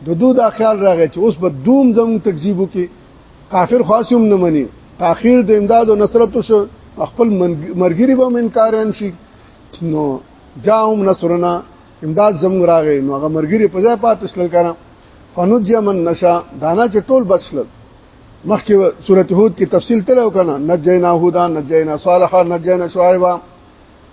د دوی دا خیال راغی چې اوس به دوم زموږ تکذیب وکړي کافر خاص هم نه مني تاخير د امداد او نصرت شو خپل مرګري به منکاران شي نو جاءهم نصرنا امداد زموږ راغی نو هغه مرګري په ځای پاتې شل کړه فنجي من نشا دانا چې ټول بچل مخکې سورته هود کې تفصیل تلو کنه نجینا هودا نجینا صالحا نجینا شعیبا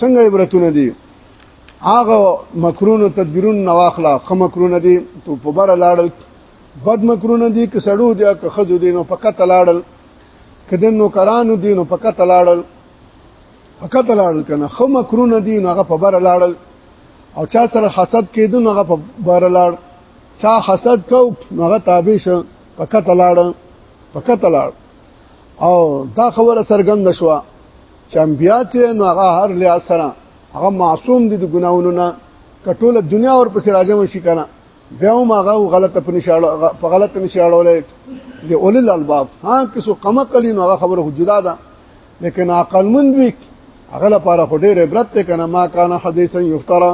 څنګه عبرتونه دي هغه مکرون او تدبیرون نواخلا خه مکرون دي تو په بر لاړل بد مکرون دي ک سړو دي ک خزو دي نو فقط لاړل کدن نو کرانو دي نو فقط لاړل فقط لاړل کنه خه مکرون دي نو هغه په بر لاړل او چا سره حسد کېدو نو هغه په بر لاړ چا حسد کو نو هغه تابع شه فقط لاړل فقط لاړ او دا خبره سرګند شوه چې انبیا چې نو هغه هر لیا سره هغه معصوم دي د ګناونو نه کټوله دنیا ور پسې راځم شي کنه بیا هم هغه غلطه په نشاړه په غلطه نشاړولې دی اول الالباب ها کسو قمه قلین هغه خبره جدا ده لیکن عقل مند وی هغه لپاره خو ډېر عبرت ته کنه ما کان حدیثا یفترا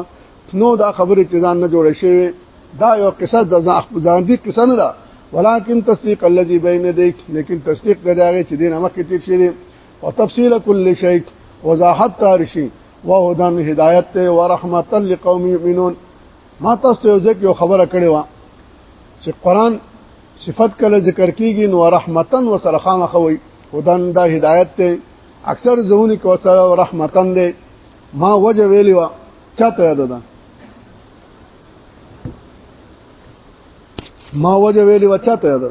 نو دا خبره چې ځان نه جوړ شي دا یو قصه د ځان دي قصه نه ده ولكن تصديق الذي بين يديك لیکن تصدیق دغه چې دین مخکې تیر شي وتفصيل كل شيء وضاحت تارشي وهدى هدايت ورحمت لقوم يؤمنون ما تاسو یو ځکه یو خبره کړې و چې قران صفت کله ذکر کیږي نو رحمتن و سره خامخ وي ودان دا هدایت ته اکثر زونی کو سره رحمتن دی ما وجه ویلی و چاته یاد ده ما وجه ویلی و چاته یاد ده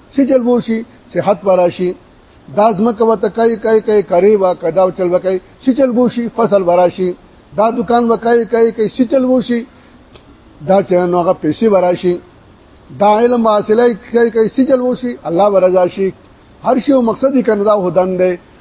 څه چل وشي صحت براشي دا زمکه وته کوي کوي کوي کوي وا کدا چل وکي څه چل وشي فصل براشي دا دکان وکي کوي کوي څه چل وشي دا چې نوغه پیسې براشي دا علم حاصله کوي کوي څه چل وشي الله ورزاشي هر شی مقصد کنه دا هدن دی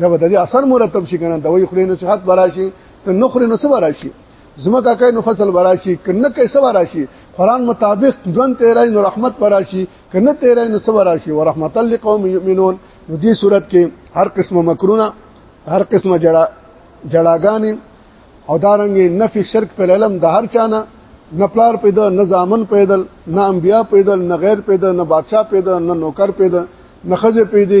یا به د اثر مرتب شي کنه دوی خوري نو صحت براشي ته نو خوري نو څه براشي زما کا کوي نو فصل براشي کنه کیسه براشي قران مطابق ژوند تیرای نو رحمت براشي کنه تیرای نو څه براشي ورحمت لقوم یؤمنون نو دې صورت کې هر قسمه مکرونه هر قسمه جړه جړاګانې او دارنګ نفي شرک په علم د هر چانه نه پلار پیدا نه زامن پیدا نه انبیا پیدا نه غیر پیدا نه بادشاہ پیدا نه نوکر پیدا نه خزه پیدا